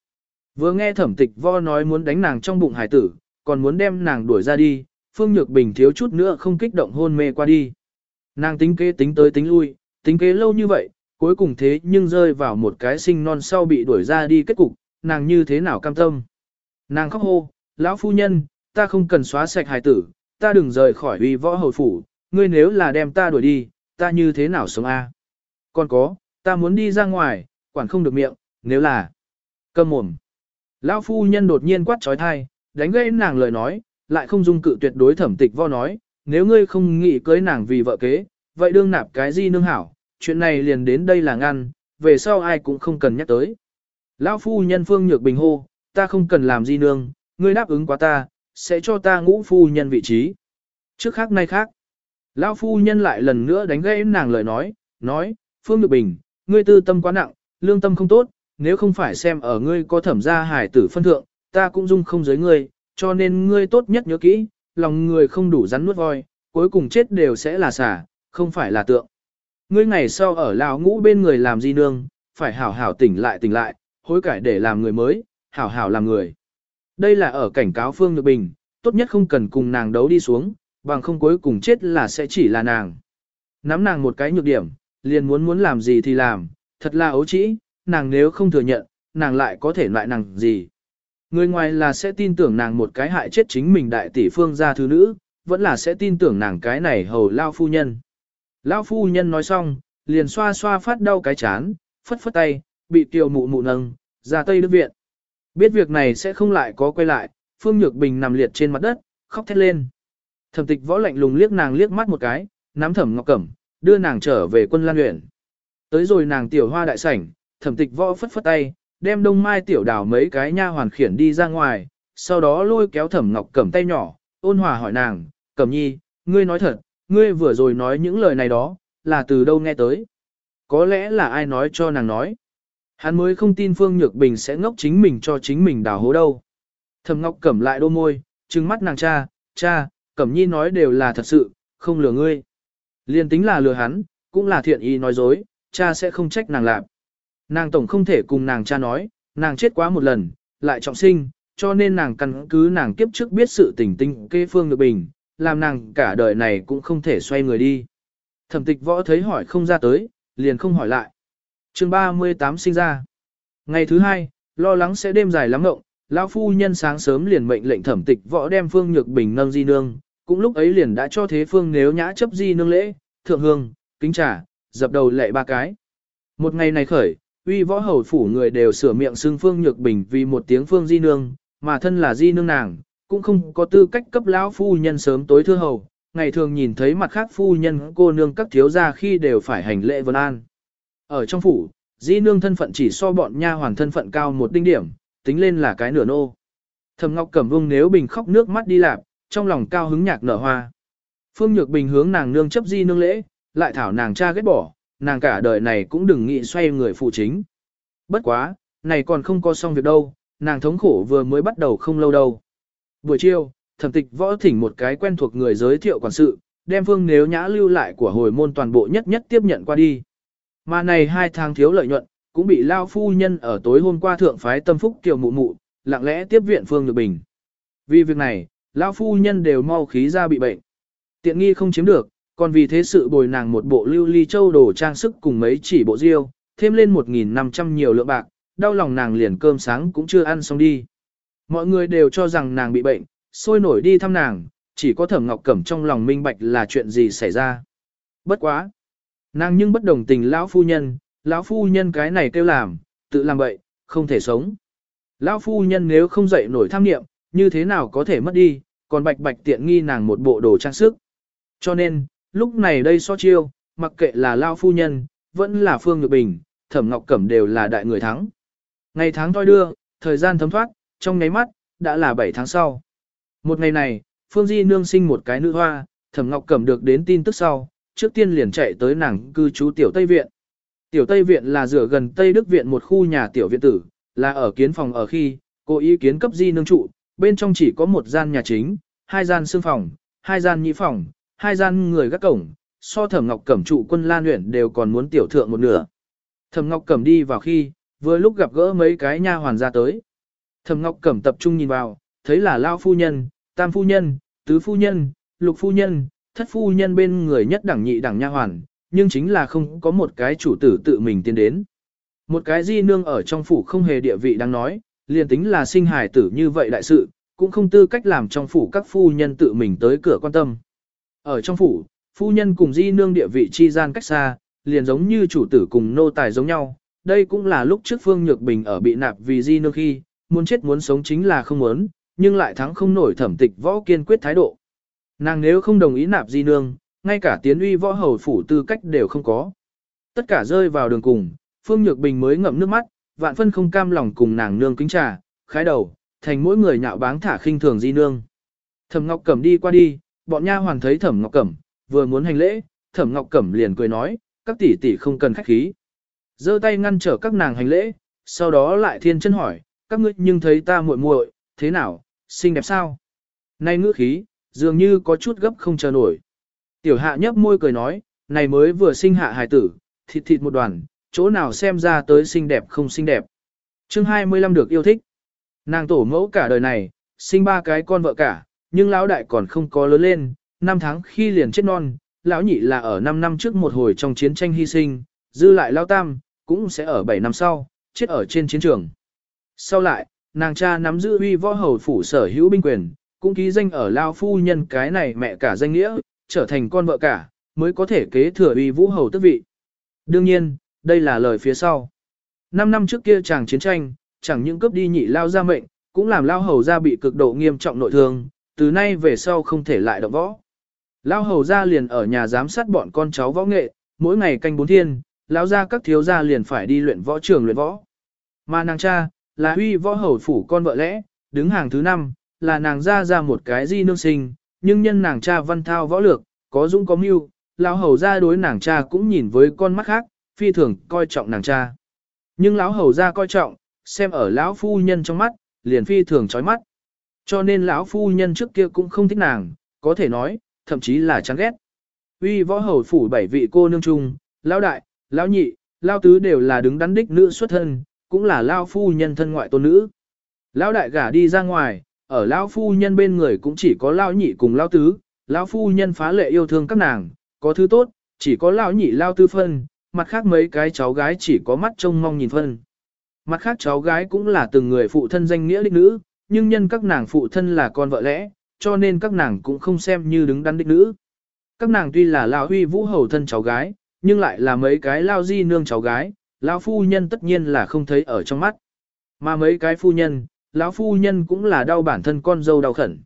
Vừa nghe thẩm tịch vo nói muốn đánh nàng trong bụng hải tử, còn muốn đem nàng đuổi ra đi, Phương Nhược Bình thiếu chút nữa không kích động hôn mê qua đi. Nàng tính kế tính tới tính lui, tính kế lâu như vậy, cuối cùng thế nhưng rơi vào một cái sinh non sau bị đuổi ra đi kết cục, nàng như thế nào cam tâm. Nàng khóc hô, lão phu nhân, ta không cần xóa sạch hài tử, ta đừng rời khỏi uy võ hầu phủ, ngươi nếu là đem ta đuổi đi, ta như thế nào sống a? Còn có, ta muốn đi ra ngoài, quản không được miệng, nếu là... Cầm mồm. Lão phu nhân đột nhiên quát trói thai, đánh gây nàng lời nói, lại không dung cự tuyệt đối thẩm tịch vo nói, nếu ngươi không nghĩ cưới nàng vì vợ kế, vậy đương nạp cái gì nương hảo, chuyện này liền đến đây là ngăn, về sau ai cũng không cần nhắc tới. Lão phu nhân phương nhược bình hô, ta không cần làm gì nương, ngươi đáp ứng quá ta, sẽ cho ta ngũ phu nhân vị trí. Trước khác nay khác. Lão phu nhân lại lần nữa đánh gãy nàng lời nói, nói, Phương Nhược Bình, ngươi tư tâm quá nặng, lương tâm không tốt, nếu không phải xem ở ngươi có thẩm gia hải tử phân thượng, ta cũng dung không giới ngươi, cho nên ngươi tốt nhất nhớ kỹ, lòng người không đủ rắn nuốt voi, cuối cùng chết đều sẽ là xả, không phải là tượng. Ngươi ngày sau ở lão ngũ bên người làm di nương, phải hảo hảo tỉnh lại tỉnh lại, hối cải để làm người mới, hảo hảo làm người. Đây là ở cảnh cáo Phương Nhược Bình, tốt nhất không cần cùng nàng đấu đi xuống, bằng không cuối cùng chết là sẽ chỉ là nàng. Nắm nàng một cái nhược điểm, liền muốn muốn làm gì thì làm, thật là ấu trĩ, nàng nếu không thừa nhận, nàng lại có thể loại nàng gì. Người ngoài là sẽ tin tưởng nàng một cái hại chết chính mình đại tỷ phương gia thứ nữ, vẫn là sẽ tin tưởng nàng cái này hầu lao phu nhân. Lao phu nhân nói xong, liền xoa xoa phát đau cái chán, phất phất tay, bị tiểu mụ mụ nâng, ra tây đức viện. Biết việc này sẽ không lại có quay lại, Phương Nhược Bình nằm liệt trên mặt đất, khóc thét lên. Thẩm tịch võ lạnh lùng liếc nàng liếc mắt một cái, nắm thẩm ngọc cẩm, đưa nàng trở về quân lan luyện. Tới rồi nàng tiểu hoa đại sảnh, thẩm tịch võ phất phất tay, đem đông mai tiểu đào mấy cái nha hoàn khiển đi ra ngoài, sau đó lôi kéo thẩm ngọc cẩm tay nhỏ, ôn hòa hỏi nàng, cẩm nhi, ngươi nói thật, ngươi vừa rồi nói những lời này đó, là từ đâu nghe tới. Có lẽ là ai nói cho nàng nói. Hắn mới không tin Phương Nhược Bình sẽ ngốc chính mình cho chính mình đào hố đâu. Thẩm Ngọc cẩm lại đô môi, trừng mắt nàng cha, cha, Cẩm Nhi nói đều là thật sự, không lừa ngươi. Liên tính là lừa hắn, cũng là thiện ý nói dối, cha sẽ không trách nàng lạp. Nàng tổng không thể cùng nàng cha nói, nàng chết quá một lần, lại trọng sinh, cho nên nàng căn cứ nàng kiếp trước biết sự tình tinh kê phương được bình, làm nàng cả đời này cũng không thể xoay người đi. Thẩm tịch võ thấy hỏi không ra tới, liền không hỏi lại. mươi 38 sinh ra. Ngày thứ hai, lo lắng sẽ đêm dài lắm ngộng, Lão phu nhân sáng sớm liền mệnh lệnh thẩm tịch võ đem Phương Nhược Bình nâng di nương, cũng lúc ấy liền đã cho thế Phương nếu nhã chấp di nương lễ, thượng hương, kính trà, dập đầu lệ ba cái. Một ngày này khởi, uy võ hầu phủ người đều sửa miệng xưng Phương Nhược Bình vì một tiếng Phương di nương, mà thân là di nương nàng, cũng không có tư cách cấp lão phu nhân sớm tối thưa hầu, ngày thường nhìn thấy mặt khác phu nhân cô nương các thiếu gia khi đều phải hành lễ vân an. Ở trong phủ, di nương thân phận chỉ so bọn nha hoàng thân phận cao một đinh điểm, tính lên là cái nửa nô. Thẩm Ngọc Cẩm Vung nếu bình khóc nước mắt đi lạp, trong lòng cao hứng nhạc nở hoa. Phương Nhược Bình hướng nàng nương chấp di nương lễ, lại thảo nàng cha ghét bỏ, nàng cả đời này cũng đừng nghĩ xoay người phụ chính. Bất quá, này còn không có xong việc đâu, nàng thống khổ vừa mới bắt đầu không lâu đâu. Buổi chiều, thẩm tịch võ thỉnh một cái quen thuộc người giới thiệu quản sự, đem phương nếu nhã lưu lại của hồi môn toàn bộ nhất nhất tiếp nhận qua đi. Mà này hai tháng thiếu lợi nhuận, cũng bị lao phu nhân ở tối hôm qua thượng phái tâm phúc kiều mụ mụ, lặng lẽ tiếp viện Phương Nhược Bình. Vì việc này, lao phu nhân đều mau khí ra bị bệnh. Tiện nghi không chiếm được, còn vì thế sự bồi nàng một bộ lưu ly châu đồ trang sức cùng mấy chỉ bộ diêu thêm lên 1.500 nhiều lượng bạc, đau lòng nàng liền cơm sáng cũng chưa ăn xong đi. Mọi người đều cho rằng nàng bị bệnh, sôi nổi đi thăm nàng, chỉ có thẩm ngọc cẩm trong lòng minh bạch là chuyện gì xảy ra. Bất quá! Nàng nhưng bất đồng tình lão phu nhân, lão phu nhân cái này kêu làm, tự làm vậy, không thể sống. Lão phu nhân nếu không dậy nổi tham niệm, như thế nào có thể mất đi, còn bạch bạch tiện nghi nàng một bộ đồ trang sức. Cho nên, lúc này đây so chiêu, mặc kệ là lão phu nhân, vẫn là Phương Nhược Bình, Thẩm Ngọc Cẩm đều là đại người thắng. Ngày tháng thoi đưa, thời gian thấm thoát, trong nháy mắt, đã là 7 tháng sau. Một ngày này, Phương Di nương sinh một cái nữ hoa, Thẩm Ngọc Cẩm được đến tin tức sau, trước tiên liền chạy tới nàng cư trú tiểu Tây Viện. Tiểu Tây Viện là rửa gần Tây Đức Viện một khu nhà tiểu viện tử, là ở kiến phòng ở khi, cô ý kiến cấp di nương trụ, bên trong chỉ có một gian nhà chính, hai gian xương phòng, hai gian nhị phòng, hai gian người gác cổng, so Thẩm Ngọc Cẩm trụ quân Lan Uyển đều còn muốn tiểu thượng một nửa. Thẩm Ngọc Cẩm đi vào khi, vừa lúc gặp gỡ mấy cái nha hoàn ra tới. Thẩm Ngọc Cẩm tập trung nhìn vào, thấy là lao phu nhân, tam phu nhân, tứ phu nhân, lục phu nhân, thất phu nhân bên người nhất đẳng nhị đẳng nha hoàn, nhưng chính là không có một cái chủ tử tự mình tiến đến. Một cái di nương ở trong phủ không hề địa vị đang nói, liền tính là sinh hài tử như vậy đại sự, cũng không tư cách làm trong phủ các phu nhân tự mình tới cửa quan tâm. Ở trong phủ, phu nhân cùng di nương địa vị chi gian cách xa, liền giống như chủ tử cùng nô tài giống nhau. Đây cũng là lúc trước Phương Nhược Bình ở bị nạp vì di nương khi, muốn chết muốn sống chính là không muốn, nhưng lại thắng không nổi thẩm tịch võ kiên quyết thái độ. Nàng nếu không đồng ý nạp di nương, ngay cả tiến uy võ hầu phủ tư cách đều không có. Tất cả rơi vào đường cùng, Phương Nhược Bình mới ngậm nước mắt, vạn phân không cam lòng cùng nàng nương kính trà, khái đầu, thành mỗi người nhạo báng thả khinh thường di nương. Thẩm Ngọc Cẩm đi qua đi, bọn nha hoàn thấy Thẩm Ngọc Cẩm, vừa muốn hành lễ, Thẩm Ngọc Cẩm liền cười nói, các tỷ tỷ không cần khách khí. Giơ tay ngăn trở các nàng hành lễ, sau đó lại thiên chân hỏi, các ngươi nhưng thấy ta muội muội, thế nào, xinh đẹp sao? Nay ngữ khí, dường như có chút gấp không chờ nổi. Tiểu hạ nhấp môi cười nói, này mới vừa sinh hạ hài tử, thịt thịt một đoàn, chỗ nào xem ra tới xinh đẹp không xinh đẹp. chương 25 được yêu thích. Nàng tổ mẫu cả đời này, sinh ba cái con vợ cả, nhưng lão đại còn không có lớn lên, năm tháng khi liền chết non, lão nhị là ở 5 năm trước một hồi trong chiến tranh hy sinh, dư lại lão tam, cũng sẽ ở 7 năm sau, chết ở trên chiến trường. Sau lại, nàng cha nắm giữ uy võ hầu phủ sở hữu binh quyền, cũng ký danh ở lao phu nhân cái này mẹ cả danh nghĩa, trở thành con vợ cả, mới có thể kế thừa uy vũ hầu tước vị. Đương nhiên, đây là lời phía sau. Năm năm trước kia chàng chiến tranh, chẳng những cướp đi nhị lao ra mệnh, cũng làm lao hầu ra bị cực độ nghiêm trọng nội thương, từ nay về sau không thể lại động võ. Lao hầu ra liền ở nhà giám sát bọn con cháu võ nghệ, mỗi ngày canh bốn thiên, lao ra các thiếu gia liền phải đi luyện võ trường luyện võ. Mà nàng cha, là huy võ hầu phủ con vợ lẽ, đứng hàng thứ năm, là nàng ra ra một cái di nương sinh, nhưng nhân nàng cha văn thao võ lược, có dũng có mưu, lão hầu gia đối nàng cha cũng nhìn với con mắt khác, phi thường coi trọng nàng cha. Nhưng lão hầu gia coi trọng, xem ở lão phu nhân trong mắt, liền phi thường chói mắt. Cho nên lão phu nhân trước kia cũng không thích nàng, có thể nói, thậm chí là chán ghét. Uy võ hầu phủ bảy vị cô nương trung, lão đại, lão nhị, lão tứ đều là đứng đắn đích nữ xuất thân, cũng là lão phu nhân thân ngoại tôn nữ. Lão đại gả đi ra ngoài, ở lão phu nhân bên người cũng chỉ có lão nhị cùng lão tứ, lão phu nhân phá lệ yêu thương các nàng, có thứ tốt, chỉ có lão nhị lão tứ phân, mặt khác mấy cái cháu gái chỉ có mắt trông mong nhìn phân. Mặt khác cháu gái cũng là từng người phụ thân danh nghĩa đích nữ, nhưng nhân các nàng phụ thân là con vợ lẽ, cho nên các nàng cũng không xem như đứng đắn đích nữ. Các nàng tuy là lão huy vũ hầu thân cháu gái, nhưng lại là mấy cái Lão di nương cháu gái, lão phu nhân tất nhiên là không thấy ở trong mắt. Mà mấy cái phu nhân, lão phu nhân cũng là đau bản thân con dâu đau khẩn.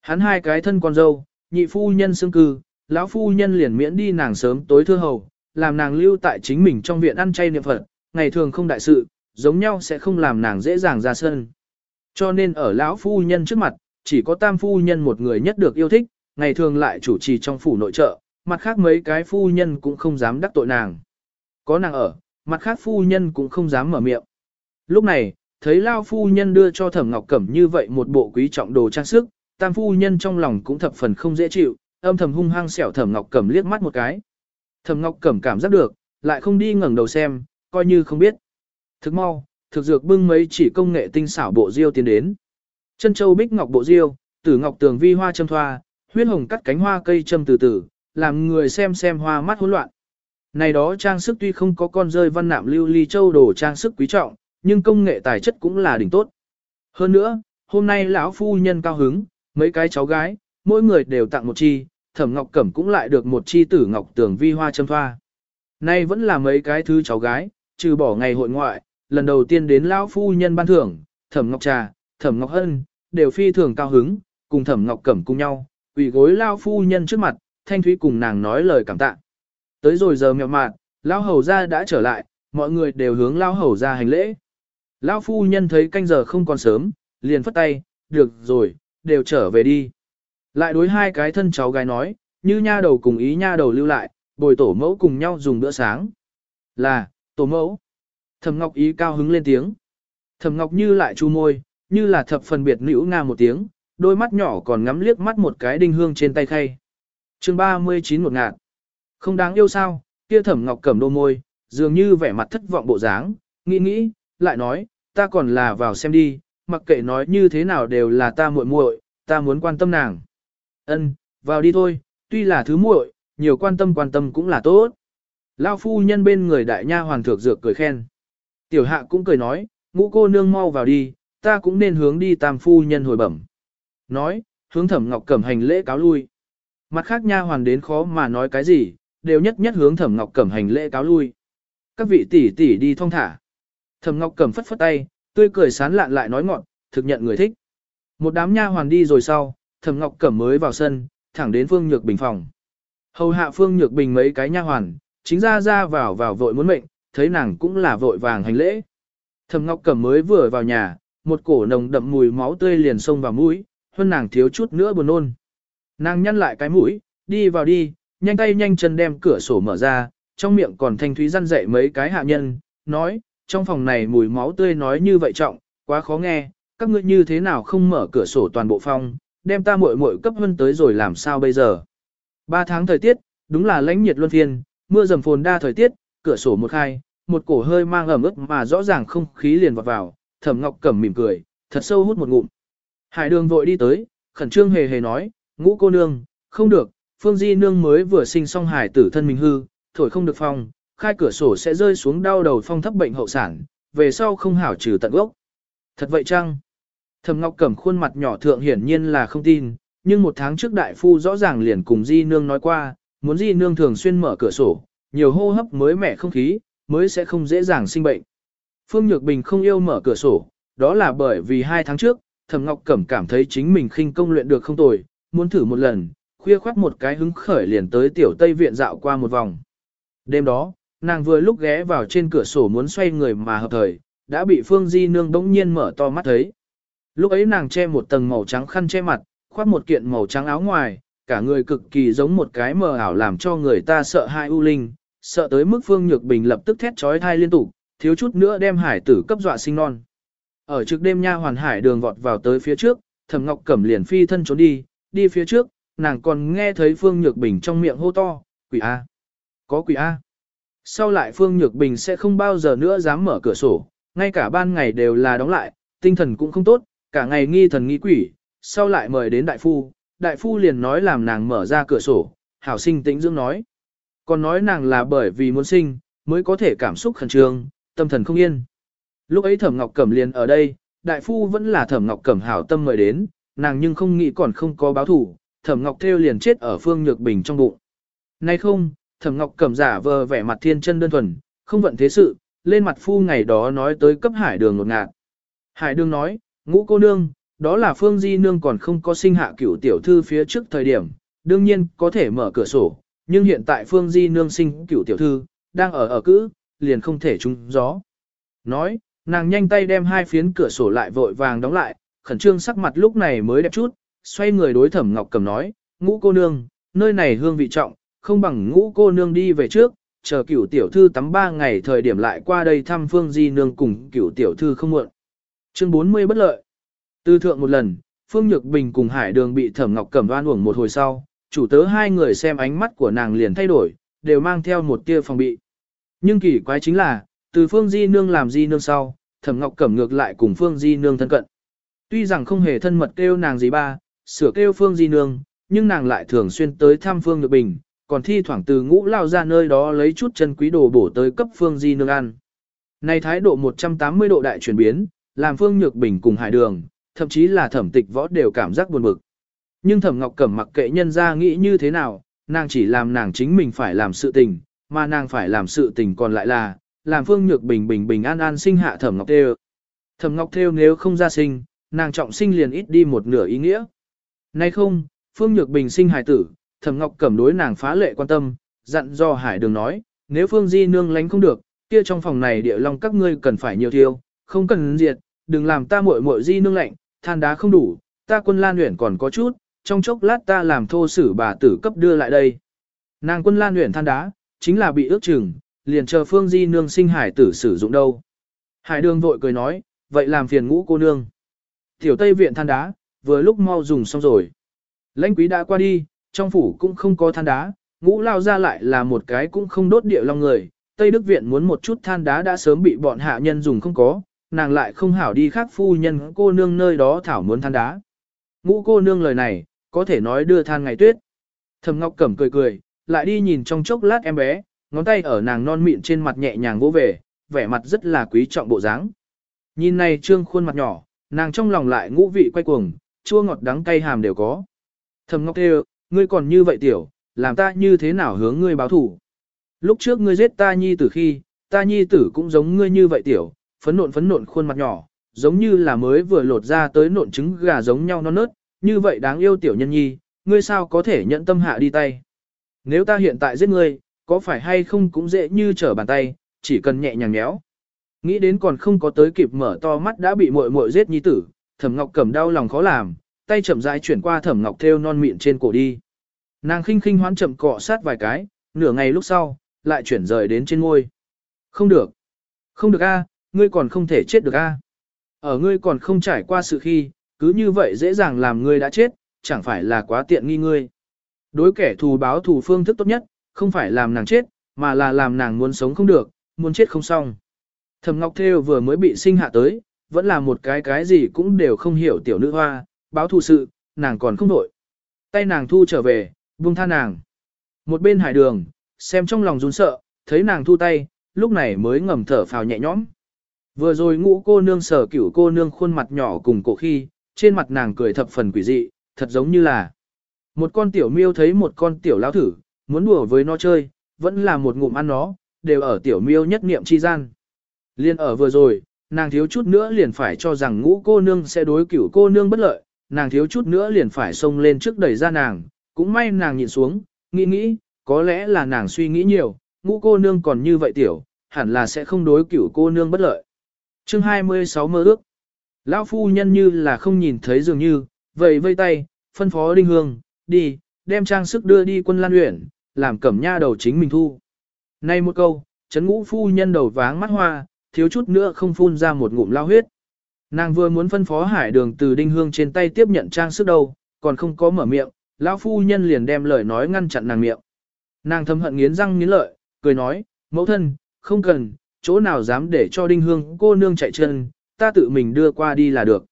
Hắn hai cái thân con dâu, nhị phu nhân xương cư, lão phu nhân liền miễn đi nàng sớm tối thưa hầu, làm nàng lưu tại chính mình trong viện ăn chay niệm Phật, ngày thường không đại sự, giống nhau sẽ không làm nàng dễ dàng ra sân. Cho nên ở lão phu nhân trước mặt, chỉ có tam phu nhân một người nhất được yêu thích, ngày thường lại chủ trì trong phủ nội trợ, mặt khác mấy cái phu nhân cũng không dám đắc tội nàng. Có nàng ở, mặt khác phu nhân cũng không dám mở miệng. Lúc này, thấy Lao phu nhân đưa cho Thẩm Ngọc Cẩm như vậy một bộ quý trọng đồ trang sức, Tam phu nhân trong lòng cũng thập phần không dễ chịu, âm thầm hung hăng xẻo Thẩm Ngọc Cẩm liếc mắt một cái. Thẩm Ngọc Cẩm cảm giác được, lại không đi ngẩng đầu xem, coi như không biết. thực mau, thực dược bưng mấy chỉ công nghệ tinh xảo bộ diêu tiến đến. Chân châu bích ngọc bộ diêu, tử ngọc tường vi hoa châm thoa, huyết hồng cắt cánh hoa cây châm từ từ, làm người xem xem hoa mắt hỗn loạn. Này đó trang sức tuy không có con rơi văn nạm lưu ly châu đồ trang sức quý trọng, nhưng công nghệ tài chất cũng là đỉnh tốt. Hơn nữa, hôm nay lão phu nhân cao hứng, mấy cái cháu gái, mỗi người đều tặng một chi, Thẩm Ngọc Cẩm cũng lại được một chi tử ngọc tường vi hoa châm thoa. Nay vẫn là mấy cái thứ cháu gái, trừ bỏ ngày hội ngoại, lần đầu tiên đến lão phu nhân ban thưởng, Thẩm Ngọc Trà, Thẩm Ngọc Hân, đều phi thường cao hứng, cùng Thẩm Ngọc Cẩm cùng nhau, quỳ gối lão phu nhân trước mặt, Thanh Thúy cùng nàng nói lời cảm tạ. Tới rồi giờ mẹo mạn, lão hầu gia đã trở lại, mọi người đều hướng lão hầu gia hành lễ. Lão phu nhân thấy canh giờ không còn sớm, liền phất tay, được rồi, đều trở về đi. Lại đối hai cái thân cháu gái nói, như nha đầu cùng ý nha đầu lưu lại, bồi tổ mẫu cùng nhau dùng bữa sáng. Là, tổ mẫu. Thẩm Ngọc ý cao hứng lên tiếng. Thẩm Ngọc như lại chu môi, như là thập phần biệt nữ nga một tiếng, đôi mắt nhỏ còn ngắm liếc mắt một cái đinh hương trên tay khay. chương 39 một ngạt. Không đáng yêu sao, kia Thẩm Ngọc cầm đôi môi, dường như vẻ mặt thất vọng bộ dáng, nghĩ nghĩ, lại nói, ta còn là vào xem đi, mặc kệ nói như thế nào đều là ta muội muội, ta muốn quan tâm nàng. Ân, vào đi thôi, tuy là thứ muội, nhiều quan tâm quan tâm cũng là tốt. Lao phu nhân bên người đại nha hoàng thượng dược cười khen. Tiểu hạ cũng cười nói, ngũ cô nương mau vào đi, ta cũng nên hướng đi tam phu nhân hồi bẩm. Nói, hướng thẩm ngọc cẩm hành lễ cáo lui. Mặt khác nha hoàn đến khó mà nói cái gì, đều nhất nhất hướng thẩm ngọc cẩm hành lễ cáo lui. Các vị tỷ tỷ đi thong thả. Thẩm Ngọc Cẩm phất phất tay, tươi cười sán lạn lại nói ngọn, thực nhận người thích. Một đám nha hoàn đi rồi sau, Thẩm Ngọc Cẩm mới vào sân, thẳng đến Phương Nhược Bình phòng. Hầu hạ Phương Nhược Bình mấy cái nha hoàn, chính ra ra vào vào vội muốn mệnh, thấy nàng cũng là vội vàng hành lễ. Thẩm Ngọc Cẩm mới vừa vào nhà, một cổ nồng đậm mùi máu tươi liền xông vào mũi, hơn nàng thiếu chút nữa buồn nôn. Nàng nhăn lại cái mũi, đi vào đi, nhanh tay nhanh chân đem cửa sổ mở ra, trong miệng còn thanh thúy răn dậy mấy cái hạ nhân, nói, trong phòng này mùi máu tươi nói như vậy trọng, quá khó nghe, các ngươi như thế nào không mở cửa sổ toàn bộ phòng, đem ta muội muội cấp hơn tới rồi làm sao bây giờ. Ba tháng thời tiết, đúng là lãnh nhiệt luân phiên, mưa dầm phồn đa thời tiết, cửa sổ một khai, một cổ hơi mang ẩm ướt mà rõ ràng không khí liền vọt vào, Thẩm Ngọc Cẩm mỉm cười, thật sâu hút một ngụm. Hải Đường vội đi tới, khẩn trương hề hề nói, "Ngũ cô nương, không được, Phương Di nương mới vừa sinh xong hải tử thân mình hư, thổi không được phòng, khai cửa sổ sẽ rơi xuống đau đầu phong thấp bệnh hậu sản, về sau không hảo trừ tận gốc. Thật vậy chăng? Thẩm Ngọc Cẩm khuôn mặt nhỏ thượng hiển nhiên là không tin, nhưng một tháng trước đại phu rõ ràng liền cùng Di Nương nói qua, muốn Di Nương thường xuyên mở cửa sổ, nhiều hô hấp mới mẻ không khí, mới sẽ không dễ dàng sinh bệnh. Phương Nhược Bình không yêu mở cửa sổ, đó là bởi vì hai tháng trước, Thẩm Ngọc Cẩm cảm thấy chính mình khinh công luyện được không tồi, muốn thử một lần, khuya khoác một cái hứng khởi liền tới tiểu Tây viện dạo qua một vòng. Đêm đó, nàng vừa lúc ghé vào trên cửa sổ muốn xoay người mà hợp thời, đã bị Phương Di Nương bỗng nhiên mở to mắt thấy. Lúc ấy nàng che một tầng màu trắng khăn che mặt, khoác một kiện màu trắng áo ngoài, cả người cực kỳ giống một cái mờ ảo làm cho người ta sợ hai u linh, sợ tới mức Phương Nhược Bình lập tức thét trói thai liên tục, thiếu chút nữa đem hải tử cấp dọa sinh non. Ở trước đêm nha hoàn hải đường vọt vào tới phía trước, Thẩm Ngọc Cẩm liền phi thân trốn đi, đi phía trước, nàng còn nghe thấy Phương Nhược Bình trong miệng hô to, "Quỷ a, có quỷ a." Sau lại Phương Nhược Bình sẽ không bao giờ nữa dám mở cửa sổ, ngay cả ban ngày đều là đóng lại, tinh thần cũng không tốt, cả ngày nghi thần nghi quỷ, sau lại mời đến đại phu, đại phu liền nói làm nàng mở ra cửa sổ, hảo sinh tĩnh dưỡng nói. Còn nói nàng là bởi vì muốn sinh, mới có thể cảm xúc khẩn trương, tâm thần không yên. Lúc ấy Thẩm Ngọc Cẩm liền ở đây, đại phu vẫn là Thẩm Ngọc Cẩm hảo tâm mời đến, nàng nhưng không nghĩ còn không có báo thủ, Thẩm Ngọc Thêu liền chết ở Phương Nhược Bình trong bụng. Nay không, Thẩm Ngọc Cẩm giả vờ vẻ mặt thiên chân đơn thuần, không vận thế sự, lên mặt phu ngày đó nói tới cấp Hải Đường ngột ngạt. Hải Đường nói, ngũ cô nương, đó là Phương Di Nương còn không có sinh hạ cửu tiểu thư phía trước thời điểm, đương nhiên có thể mở cửa sổ, nhưng hiện tại Phương Di Nương sinh cửu tiểu thư, đang ở ở cữ, liền không thể trúng gió. Nói, nàng nhanh tay đem hai phiến cửa sổ lại vội vàng đóng lại, khẩn trương sắc mặt lúc này mới đẹp chút, xoay người đối thẩm Ngọc Cẩm nói, ngũ cô nương, nơi này hương vị trọng, không bằng ngũ cô nương đi về trước, chờ cửu tiểu thư tắm ba ngày thời điểm lại qua đây thăm Phương Di Nương cùng cửu tiểu thư không muộn. Chương 40 bất lợi. Tư thượng một lần, Phương Nhược Bình cùng Hải Đường bị Thẩm Ngọc Cẩm đoan uổng một hồi sau, chủ tớ hai người xem ánh mắt của nàng liền thay đổi, đều mang theo một tia phòng bị. Nhưng kỳ quái chính là, từ Phương Di Nương làm Di Nương sau, Thẩm Ngọc Cẩm ngược lại cùng Phương Di Nương thân cận. Tuy rằng không hề thân mật kêu nàng gì ba, sửa kêu Phương Di Nương, nhưng nàng lại thường xuyên tới thăm Phương Nhược Bình, còn thi thoảng từ ngũ lao ra nơi đó lấy chút chân quý đồ bổ tới cấp Phương Di nương ăn. Này thái độ 180 độ đại chuyển biến, làm Phương Nhược Bình cùng Hải Đường, thậm chí là thẩm tịch võ đều cảm giác buồn bực. Nhưng thẩm ngọc cẩm mặc kệ nhân ra nghĩ như thế nào, nàng chỉ làm nàng chính mình phải làm sự tình, mà nàng phải làm sự tình còn lại là, làm Phương Nhược Bình bình bình an an sinh hạ thẩm ngọc theo. Thẩm ngọc theo nếu không ra sinh, nàng trọng sinh liền ít đi một nửa ý nghĩa. Nay không, Phương Nhược Bình sinh hài tử, Thẩm Ngọc Cẩm đối nàng phá lệ quan tâm, dặn do Hải Đường nói, nếu Phương Di nương lánh không được, kia trong phòng này địa long các ngươi cần phải nhiều thiêu, không cần diệt, đừng làm ta muội muội Di nương lạnh, than đá không đủ, ta quân Lan Uyển còn có chút, trong chốc lát ta làm thô sử bà tử cấp đưa lại đây. Nàng quân Lan Uyển than đá, chính là bị ước chừng, liền chờ Phương Di nương sinh hải tử sử dụng đâu. Hải Đường vội cười nói, vậy làm phiền ngũ cô nương. Tiểu Tây viện than đá, vừa lúc mau dùng xong rồi. Lãnh quý đã qua đi, trong phủ cũng không có than đá, ngũ lao ra lại là một cái cũng không đốt địa long người, Tây Đức Viện muốn một chút than đá đã sớm bị bọn hạ nhân dùng không có, nàng lại không hảo đi khác phu nhân cô nương nơi đó thảo muốn than đá. Ngũ cô nương lời này, có thể nói đưa than ngày tuyết. Thầm Ngọc Cẩm cười cười, lại đi nhìn trong chốc lát em bé, ngón tay ở nàng non mịn trên mặt nhẹ nhàng vỗ về, vẻ mặt rất là quý trọng bộ dáng. Nhìn này trương khuôn mặt nhỏ, nàng trong lòng lại ngũ vị quay cuồng, chua ngọt đắng cay hàm đều có. Thầm Ngọc kêu, ngươi còn như vậy tiểu, làm ta như thế nào hướng ngươi báo thủ. Lúc trước ngươi giết ta nhi tử khi, ta nhi tử cũng giống ngươi như vậy tiểu, phấn nộn phấn nộn khuôn mặt nhỏ, giống như là mới vừa lột ra tới nộn trứng gà giống nhau non nớt, như vậy đáng yêu tiểu nhân nhi, ngươi sao có thể nhận tâm hạ đi tay. Nếu ta hiện tại giết ngươi, có phải hay không cũng dễ như trở bàn tay, chỉ cần nhẹ nhàng nhéo. Nghĩ đến còn không có tới kịp mở to mắt đã bị muội muội giết nhi tử, Thẩm Ngọc Cẩm đau lòng khó làm, tay chậm rãi chuyển qua thẩm ngọc thêu non mịn trên cổ đi. Nàng khinh khinh hoán chậm cọ sát vài cái, nửa ngày lúc sau, lại chuyển rời đến trên ngôi. Không được. Không được a, ngươi còn không thể chết được a. Ở ngươi còn không trải qua sự khi, cứ như vậy dễ dàng làm ngươi đã chết, chẳng phải là quá tiện nghi ngươi. Đối kẻ thù báo thù phương thức tốt nhất, không phải làm nàng chết, mà là làm nàng muốn sống không được, muốn chết không xong. Thẩm Ngọc Thêu vừa mới bị sinh hạ tới, vẫn là một cái cái gì cũng đều không hiểu tiểu nữ hoa, báo thù sự, nàng còn không nổi. Tay nàng thu trở về, buông tha nàng. Một bên hải đường, xem trong lòng run sợ, thấy nàng thu tay, lúc này mới ngầm thở phào nhẹ nhõm. Vừa rồi ngũ cô nương sở cửu cô nương khuôn mặt nhỏ cùng cổ khi, trên mặt nàng cười thập phần quỷ dị, thật giống như là một con tiểu miêu thấy một con tiểu lão thử, muốn đùa với nó chơi, vẫn là một ngụm ăn nó, đều ở tiểu miêu nhất niệm chi gian. Liên ở vừa rồi, nàng thiếu chút nữa liền phải cho rằng ngũ cô nương sẽ đối cửu cô nương bất lợi, nàng thiếu chút nữa liền phải xông lên trước đẩy ra nàng, cũng may nàng nhìn xuống, nghĩ nghĩ, có lẽ là nàng suy nghĩ nhiều, ngũ cô nương còn như vậy tiểu, hẳn là sẽ không đối cửu cô nương bất lợi. chương 26 mơ ước. Lão phu nhân như là không nhìn thấy dường như, vậy vây tay, phân phó đinh hương, đi, đem trang sức đưa đi quân lan uyển, làm cẩm nha đầu chính mình thu. Nay một câu, chấn ngũ phu nhân đầu váng mắt hoa, thiếu chút nữa không phun ra một ngụm lao huyết. Nàng vừa muốn phân phó hải đường từ đinh hương trên tay tiếp nhận trang sức đâu, còn không có mở miệng, lão phu nhân liền đem lời nói ngăn chặn nàng miệng. Nàng thầm hận nghiến răng nghiến lợi, cười nói, mẫu thân, không cần, chỗ nào dám để cho đinh hương cô nương chạy chân, ta tự mình đưa qua đi là được.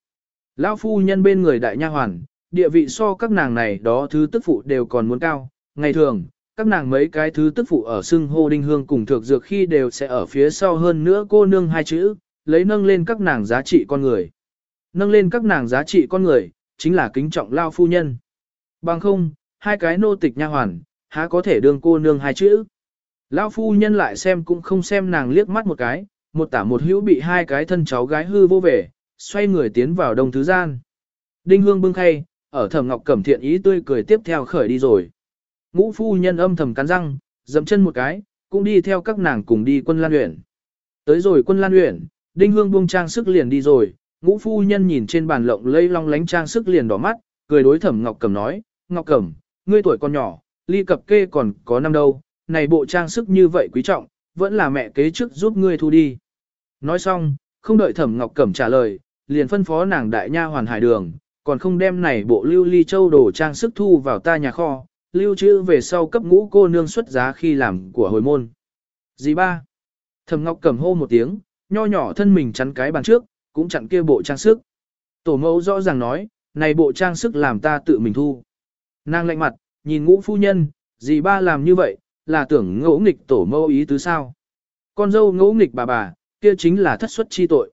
Lão phu nhân bên người đại nha hoàn, địa vị so các nàng này đó thứ tức phụ đều còn muốn cao, ngày thường, các nàng mấy cái thứ tức phụ ở xưng hô đinh hương cùng thực dược khi đều sẽ ở phía sau hơn nữa cô nương hai chữ, lấy nâng lên các nàng giá trị con người. Nâng lên các nàng giá trị con người, chính là kính trọng lao phu nhân. Bằng không, hai cái nô tịch nha hoàn, há có thể đương cô nương hai chữ. Lao phu nhân lại xem cũng không xem nàng liếc mắt một cái, một tả một hữu bị hai cái thân cháu gái hư vô vẻ, xoay người tiến vào đông thứ gian. Đinh hương bưng khay, ở thẩm ngọc cẩm thiện ý tươi cười tiếp theo khởi đi rồi. Ngũ phu nhân âm thầm cắn răng, dậm chân một cái, cũng đi theo các nàng cùng đi quân lan huyện. Tới rồi quân lan huyện, Đinh Hương buông trang sức liền đi rồi, ngũ phu nhân nhìn trên bàn lộng lây long lánh trang sức liền đỏ mắt, cười đối thẩm Ngọc Cẩm nói, Ngọc Cẩm, ngươi tuổi còn nhỏ, ly cập kê còn có năm đâu, này bộ trang sức như vậy quý trọng, vẫn là mẹ kế trước giúp ngươi thu đi. Nói xong, không đợi thẩm Ngọc Cẩm trả lời, liền phân phó nàng đại nha hoàn hải đường, còn không đem này bộ lưu ly châu đồ trang sức thu vào ta nhà kho, lưu trữ về sau cấp ngũ cô nương xuất giá khi làm của hồi môn. Dì ba. Thẩm Ngọc Cẩm hô một tiếng, nho nhỏ thân mình chắn cái bàn trước, cũng chặn kia bộ trang sức. Tổ mẫu rõ ràng nói, này bộ trang sức làm ta tự mình thu. Nàng lạnh mặt, nhìn ngũ phu nhân, dì ba làm như vậy, là tưởng ngỗ nghịch tổ mẫu ý tứ sao. Con dâu ngỗ nghịch bà bà, kia chính là thất xuất chi tội.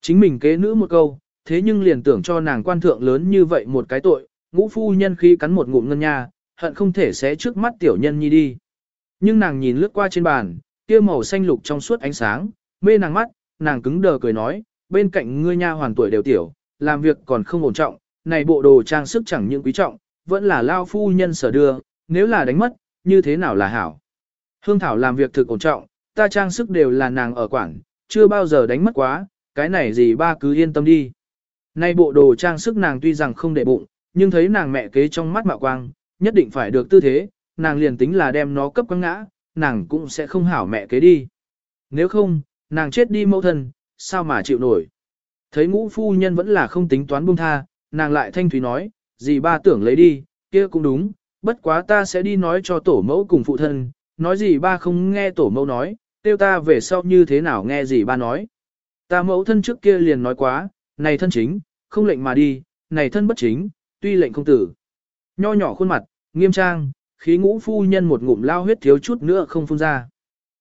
Chính mình kế nữ một câu, thế nhưng liền tưởng cho nàng quan thượng lớn như vậy một cái tội, ngũ phu nhân khi cắn một ngụm ngân nha, hận không thể xé trước mắt tiểu nhân nhi đi. Nhưng nàng nhìn lướt qua trên bàn, kia màu xanh lục trong suốt ánh sáng, mê nàng mắt, nàng cứng đờ cười nói, bên cạnh ngươi nha hoàn tuổi đều tiểu, làm việc còn không ổn trọng, này bộ đồ trang sức chẳng những quý trọng, vẫn là lao phu nhân sở đưa, nếu là đánh mất, như thế nào là hảo. Hương Thảo làm việc thực ổn trọng, ta trang sức đều là nàng ở quảng, chưa bao giờ đánh mất quá, cái này gì ba cứ yên tâm đi. Này bộ đồ trang sức nàng tuy rằng không để bụng, nhưng thấy nàng mẹ kế trong mắt mạo quang, nhất định phải được tư thế, nàng liền tính là đem nó cấp quăng ngã, nàng cũng sẽ không hảo mẹ kế đi. Nếu không, nàng chết đi mẫu thân, sao mà chịu nổi. Thấy ngũ phu nhân vẫn là không tính toán buông tha, nàng lại thanh thúy nói, gì ba tưởng lấy đi, kia cũng đúng, bất quá ta sẽ đi nói cho tổ mẫu cùng phụ thân, nói gì ba không nghe tổ mẫu nói, tiêu ta về sau như thế nào nghe gì ba nói. Ta mẫu thân trước kia liền nói quá, này thân chính, không lệnh mà đi, này thân bất chính, tuy lệnh công tử. Nho nhỏ khuôn mặt, nghiêm trang, khí ngũ phu nhân một ngụm lao huyết thiếu chút nữa không phun ra.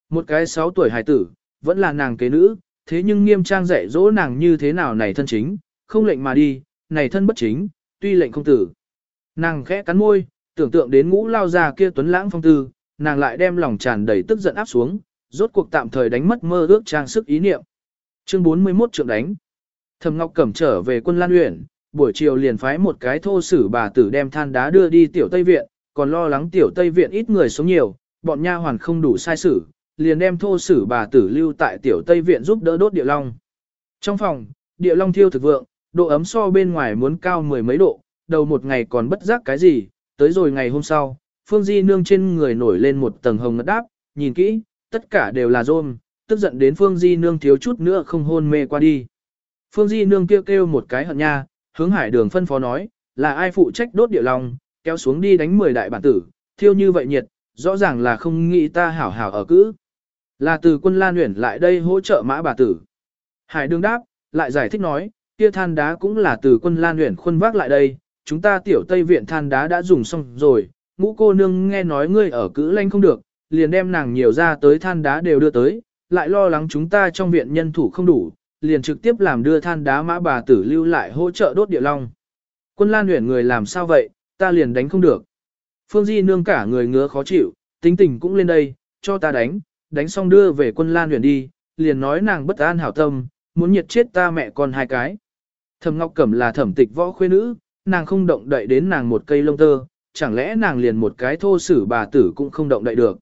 Một cái sáu tuổi hài tử, vẫn là nàng kế nữ, thế nhưng nghiêm trang dạy dỗ nàng như thế nào này thân chính, không lệnh mà đi, này thân bất chính, tuy lệnh không tử. Nàng khẽ cắn môi, tưởng tượng đến ngũ lao ra kia tuấn lãng phong tư, nàng lại đem lòng tràn đầy tức giận áp xuống, rốt cuộc tạm thời đánh mất mơ ước trang sức ý niệm. Chương 41 trượng đánh. Thẩm Ngọc Cẩm trở về quân Lan Uyển, buổi chiều liền phái một cái thô sử bà tử đem than đá đưa đi tiểu Tây viện, còn lo lắng tiểu Tây viện ít người sống nhiều, bọn nha hoàn không đủ sai xử liền đem thô sử bà tử lưu tại tiểu Tây Viện giúp đỡ đốt địa long. Trong phòng, địa long thiêu thực vượng, độ ấm so bên ngoài muốn cao mười mấy độ, đầu một ngày còn bất giác cái gì, tới rồi ngày hôm sau, Phương Di nương trên người nổi lên một tầng hồng ngất đáp, nhìn kỹ, tất cả đều là rôm, tức giận đến Phương Di nương thiếu chút nữa không hôn mê qua đi. Phương Di nương kêu kêu một cái hận nha, hướng hải đường phân phó nói, là ai phụ trách đốt địa long, kéo xuống đi đánh 10 đại bản tử, thiêu như vậy nhiệt, rõ ràng là không nghĩ ta hảo hảo ở cữ. Là từ quân Lan Uyển lại đây hỗ trợ mã bà tử. Hải đương đáp, lại giải thích nói, kia than đá cũng là từ quân Lan Uyển khuân vác lại đây, chúng ta tiểu Tây viện than đá đã dùng xong rồi, ngũ cô nương nghe nói ngươi ở cữ lanh không được, liền đem nàng nhiều ra tới than đá đều đưa tới, lại lo lắng chúng ta trong viện nhân thủ không đủ, liền trực tiếp làm đưa than đá mã bà tử lưu lại hỗ trợ đốt địa long. Quân Lan Uyển người làm sao vậy, ta liền đánh không được. Phương Di nương cả người ngứa khó chịu, tính tình cũng lên đây, cho ta đánh, đánh xong đưa về quân lan huyền đi, liền nói nàng bất an hảo tâm, muốn nhiệt chết ta mẹ con hai cái. Thẩm Ngọc Cẩm là thẩm tịch võ khuê nữ, nàng không động đậy đến nàng một cây lông tơ, chẳng lẽ nàng liền một cái thô sử bà tử cũng không động đậy được.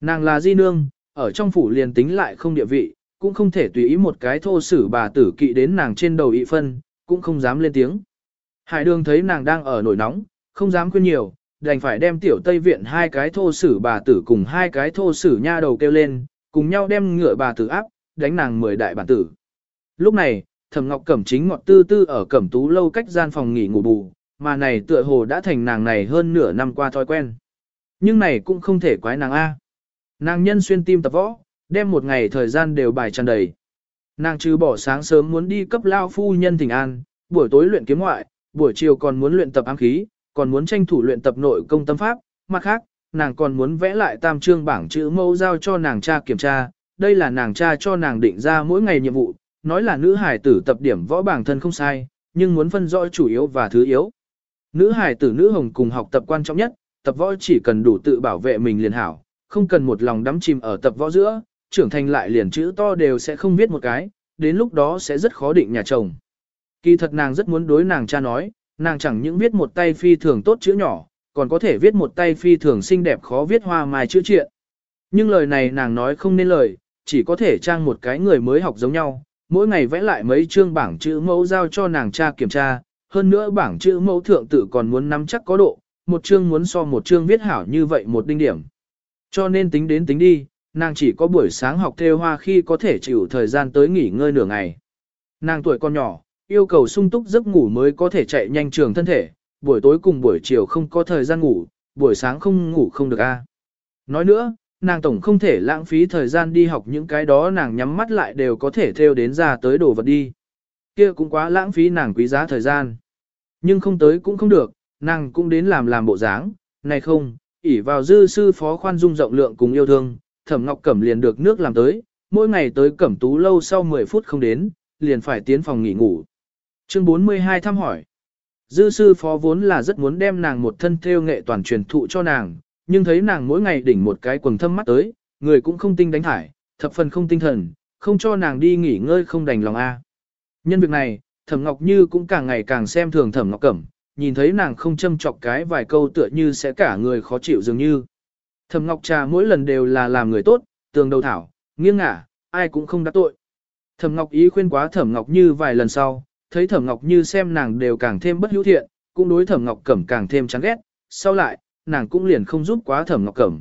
Nàng là di nương, ở trong phủ liền tính lại không địa vị, cũng không thể tùy ý một cái thô sử bà tử kỵ đến nàng trên đầu ị phân, cũng không dám lên tiếng. Hải đường thấy nàng đang ở nổi nóng, không dám khuyên nhiều, đành phải đem tiểu tây viện hai cái thô sử bà tử cùng hai cái thô sử nha đầu kêu lên, cùng nhau đem ngựa bà tử áp, đánh nàng mười đại bản tử. Lúc này, Thẩm Ngọc Cẩm chính ngọt tư tư ở Cẩm Tú lâu cách gian phòng nghỉ ngủ bù, mà này tựa hồ đã thành nàng này hơn nửa năm qua thói quen. Nhưng này cũng không thể quái nàng A. Nàng nhân xuyên tim tập võ, đem một ngày thời gian đều bài tràn đầy. Nàng trừ bỏ sáng sớm muốn đi cấp lao phu nhân thỉnh an, buổi tối luyện kiếm ngoại, buổi chiều còn muốn luyện tập ám khí, còn muốn tranh thủ luyện tập nội công tâm pháp, mặt khác, nàng còn muốn vẽ lại tam trương bảng chữ mẫu giao cho nàng cha kiểm tra, đây là nàng cha cho nàng định ra mỗi ngày nhiệm vụ, nói là nữ hải tử tập điểm võ bảng thân không sai, nhưng muốn phân rõ chủ yếu và thứ yếu. Nữ hải tử nữ hồng cùng học tập quan trọng nhất, tập võ chỉ cần đủ tự bảo vệ mình liền hảo, không cần một lòng đắm chìm ở tập võ giữa, trưởng thành lại liền chữ to đều sẽ không viết một cái, đến lúc đó sẽ rất khó định nhà chồng. Kỳ thật nàng rất muốn đối nàng cha nói, nàng chẳng những viết một tay phi thường tốt chữ nhỏ, còn có thể viết một tay phi thường xinh đẹp khó viết hoa mai chữ triện. Nhưng lời này nàng nói không nên lời, chỉ có thể trang một cái người mới học giống nhau, mỗi ngày vẽ lại mấy chương bảng chữ mẫu giao cho nàng cha kiểm tra, hơn nữa bảng chữ mẫu thượng tự còn muốn nắm chắc có độ, một chương muốn so một chương viết hảo như vậy một đinh điểm. Cho nên tính đến tính đi, nàng chỉ có buổi sáng học theo hoa khi có thể chịu thời gian tới nghỉ ngơi nửa ngày. Nàng tuổi còn nhỏ, yêu cầu sung túc giấc ngủ mới có thể chạy nhanh trường thân thể, buổi tối cùng buổi chiều không có thời gian ngủ, buổi sáng không ngủ không được a. Nói nữa, nàng tổng không thể lãng phí thời gian đi học những cái đó nàng nhắm mắt lại đều có thể theo đến ra tới đồ vật đi. Kia cũng quá lãng phí nàng quý giá thời gian. Nhưng không tới cũng không được, nàng cũng đến làm làm bộ dáng, này không, ỷ vào dư sư phó khoan dung rộng lượng cùng yêu thương, Thẩm Ngọc Cẩm liền được nước làm tới, mỗi ngày tới Cẩm Tú lâu sau 10 phút không đến, liền phải tiến phòng nghỉ ngủ. Chương 42 thăm hỏi. Dư sư phó vốn là rất muốn đem nàng một thân theo nghệ toàn truyền thụ cho nàng, nhưng thấy nàng mỗi ngày đỉnh một cái quần thâm mắt tới, người cũng không tinh đánh thải, thập phần không tinh thần, không cho nàng đi nghỉ ngơi không đành lòng a. Nhân việc này, Thẩm Ngọc Như cũng càng ngày càng xem thường Thẩm Ngọc Cẩm, nhìn thấy nàng không châm chọc cái vài câu tựa như sẽ cả người khó chịu dường như. Thẩm Ngọc Trà mỗi lần đều là làm người tốt, tường đầu thảo, nghiêng ngả, ai cũng không đắc tội. Thẩm Ngọc Ý khuyên quá Thẩm Ngọc Như vài lần sau, thấy Thẩm Ngọc Như xem nàng đều càng thêm bất hữu thiện, cũng đối Thẩm Ngọc Cẩm càng thêm chán ghét, sau lại, nàng cũng liền không giúp quá Thẩm Ngọc Cẩm.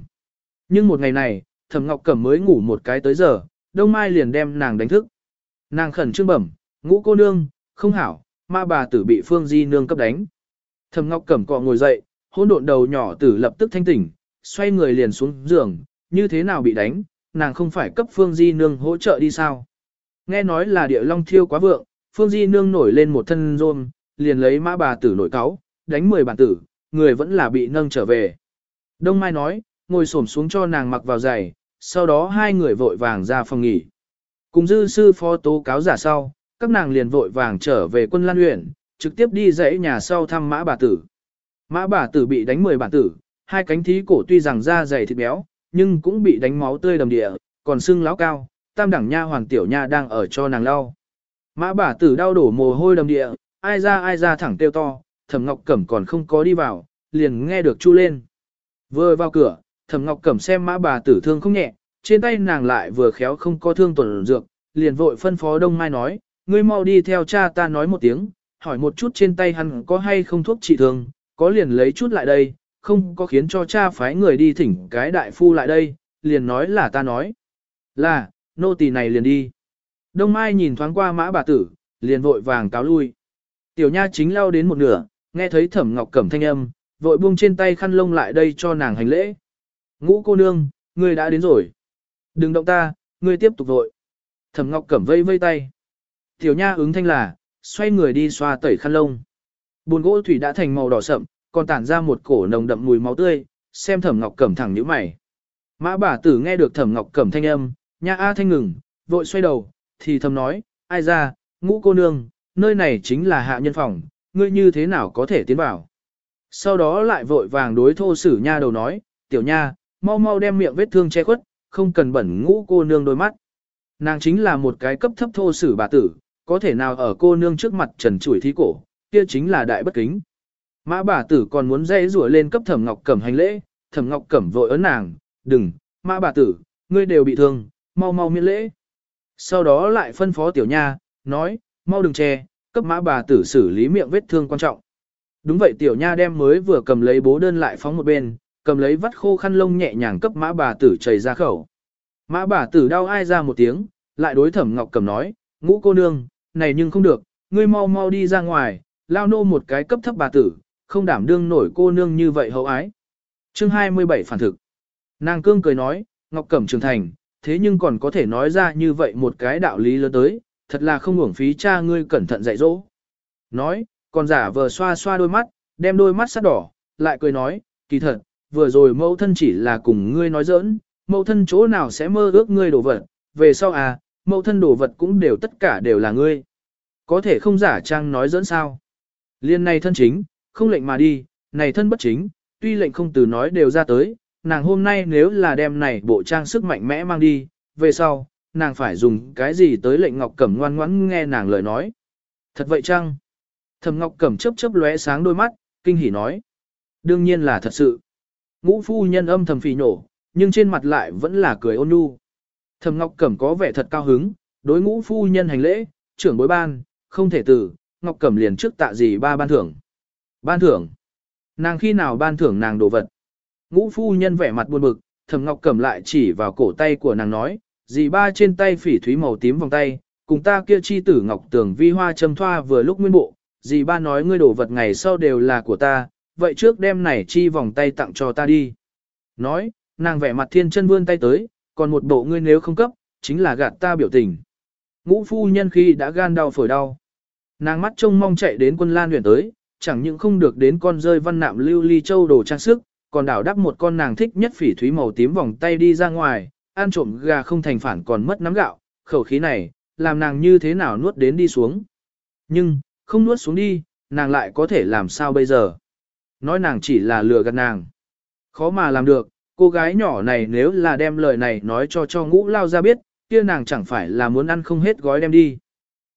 Nhưng một ngày này, Thẩm Ngọc Cẩm mới ngủ một cái tới giờ, Đông Mai liền đem nàng đánh thức. Nàng khẩn trương bẩm, ngũ cô nương, không hảo, ma bà tử bị Phương Di nương cấp đánh. Thẩm Ngọc Cẩm cọ ngồi dậy, hỗn độn đầu nhỏ tử lập tức thanh tỉnh, xoay người liền xuống giường, như thế nào bị đánh, nàng không phải cấp Phương Di nương hỗ trợ đi sao? Nghe nói là địa long thiêu quá vượng, Phương Di Nương nổi lên một thân rôm, liền lấy mã bà tử nổi cáo, đánh 10 bản tử, người vẫn là bị nâng trở về. Đông Mai nói, ngồi xổm xuống cho nàng mặc vào giày, sau đó hai người vội vàng ra phòng nghỉ. Cùng dư sư phó tố cáo giả sau, các nàng liền vội vàng trở về quân lan huyện, trực tiếp đi dãy nhà sau thăm mã bà tử. Mã bà tử bị đánh 10 bản tử, hai cánh thí cổ tuy rằng da dày thịt béo, nhưng cũng bị đánh máu tươi đầm địa, còn xương láo cao, tam đẳng nha hoàng tiểu nha đang ở cho nàng lau. Mã bà tử đau đổ mồ hôi đầm địa, ai ra ai ra thẳng tiêu to, thẩm ngọc cẩm còn không có đi vào, liền nghe được chu lên. Vừa vào cửa, thẩm ngọc cẩm xem mã bà tử thương không nhẹ, trên tay nàng lại vừa khéo không có thương tuần dược, liền vội phân phó đông mai nói, ngươi mau đi theo cha ta nói một tiếng, hỏi một chút trên tay hắn có hay không thuốc trị thương, có liền lấy chút lại đây, không có khiến cho cha phái người đi thỉnh cái đại phu lại đây, liền nói là ta nói. Là, nô tỳ này liền đi. Đông Mai nhìn thoáng qua mã bà tử, liền vội vàng cáo lui. Tiểu nha chính lao đến một nửa, nghe thấy thẩm ngọc cẩm thanh âm, vội buông trên tay khăn lông lại đây cho nàng hành lễ. Ngũ cô nương, người đã đến rồi. Đừng động ta, người tiếp tục vội. Thẩm ngọc cẩm vây vây tay. Tiểu nha ứng thanh là, xoay người đi xoa tẩy khăn lông. Bồn gỗ thủy đã thành màu đỏ sậm, còn tản ra một cổ nồng đậm mùi máu tươi, xem thẩm ngọc cẩm thẳng nhíu mày. Mã bà tử nghe được thẩm ngọc cẩm thanh âm, nha a thanh ngừng, vội xoay đầu, thì thầm nói, ai ra, ngũ cô nương, nơi này chính là hạ nhân phòng, ngươi như thế nào có thể tiến vào. Sau đó lại vội vàng đối thô sử nha đầu nói, tiểu nha, mau mau đem miệng vết thương che khuất, không cần bẩn ngũ cô nương đôi mắt. Nàng chính là một cái cấp thấp thô sử bà tử, có thể nào ở cô nương trước mặt trần chuỗi thí cổ, kia chính là đại bất kính. Mã bà tử còn muốn dây rủa lên cấp thẩm ngọc cẩm hành lễ, thẩm ngọc cẩm vội ấn nàng, đừng, mã bà tử, ngươi đều bị thương, mau mau miễn lễ sau đó lại phân phó tiểu nha, nói, mau đừng che, cấp mã bà tử xử lý miệng vết thương quan trọng. Đúng vậy tiểu nha đem mới vừa cầm lấy bố đơn lại phóng một bên, cầm lấy vắt khô khăn lông nhẹ nhàng cấp mã bà tử chảy ra khẩu. Mã bà tử đau ai ra một tiếng, lại đối thẩm ngọc cầm nói, ngũ cô nương, này nhưng không được, ngươi mau mau đi ra ngoài, lao nô một cái cấp thấp bà tử, không đảm đương nổi cô nương như vậy hậu ái. Chương 27 phản thực. Nàng cương cười nói, ngọc cẩm trưởng thành, thế nhưng còn có thể nói ra như vậy một cái đạo lý lớn tới, thật là không uổng phí cha ngươi cẩn thận dạy dỗ. Nói, còn giả vừa xoa xoa đôi mắt, đem đôi mắt sắt đỏ, lại cười nói, kỳ thật, vừa rồi mẫu thân chỉ là cùng ngươi nói giỡn, mẫu thân chỗ nào sẽ mơ ước ngươi đổ vật, về sau à, mẫu thân đổ vật cũng đều tất cả đều là ngươi. Có thể không giả trang nói dẫn sao. Liên này thân chính, không lệnh mà đi, này thân bất chính, tuy lệnh không từ nói đều ra tới, nàng hôm nay nếu là đem này bộ trang sức mạnh mẽ mang đi, về sau, nàng phải dùng cái gì tới lệnh Ngọc Cẩm ngoan ngoãn nghe nàng lời nói. Thật vậy chăng? Thẩm Ngọc Cẩm chớp chớp lóe sáng đôi mắt, kinh hỉ nói. Đương nhiên là thật sự. Ngũ phu nhân âm thầm phì nổ, nhưng trên mặt lại vẫn là cười ôn nhu. Thẩm Ngọc Cẩm có vẻ thật cao hứng, đối ngũ phu nhân hành lễ, trưởng bối ban, không thể tử, Ngọc Cẩm liền trước tạ gì ba ban thưởng. Ban thưởng? Nàng khi nào ban thưởng nàng đồ vật? Ngũ phu nhân vẻ mặt buồn bực, Thẩm Ngọc cầm lại chỉ vào cổ tay của nàng nói, dì ba trên tay phỉ thúy màu tím vòng tay, cùng ta kia chi tử Ngọc Tường vi hoa châm thoa vừa lúc nguyên bộ, dì ba nói ngươi đổ vật ngày sau đều là của ta, vậy trước đêm này chi vòng tay tặng cho ta đi. Nói, nàng vẻ mặt thiên chân vươn tay tới, còn một bộ ngươi nếu không cấp, chính là gạt ta biểu tình. Ngũ phu nhân khi đã gan đau phổi đau. Nàng mắt trông mong chạy đến quân lan huyền tới, chẳng những không được đến con rơi văn nạm lưu ly châu đồ trang sức, còn đảo đắp một con nàng thích nhất phỉ thúy màu tím vòng tay đi ra ngoài, ăn trộm gà không thành phản còn mất nắm gạo, khẩu khí này, làm nàng như thế nào nuốt đến đi xuống. Nhưng, không nuốt xuống đi, nàng lại có thể làm sao bây giờ? Nói nàng chỉ là lừa gạt nàng. Khó mà làm được, cô gái nhỏ này nếu là đem lời này nói cho cho ngũ lao ra biết, kia nàng chẳng phải là muốn ăn không hết gói đem đi.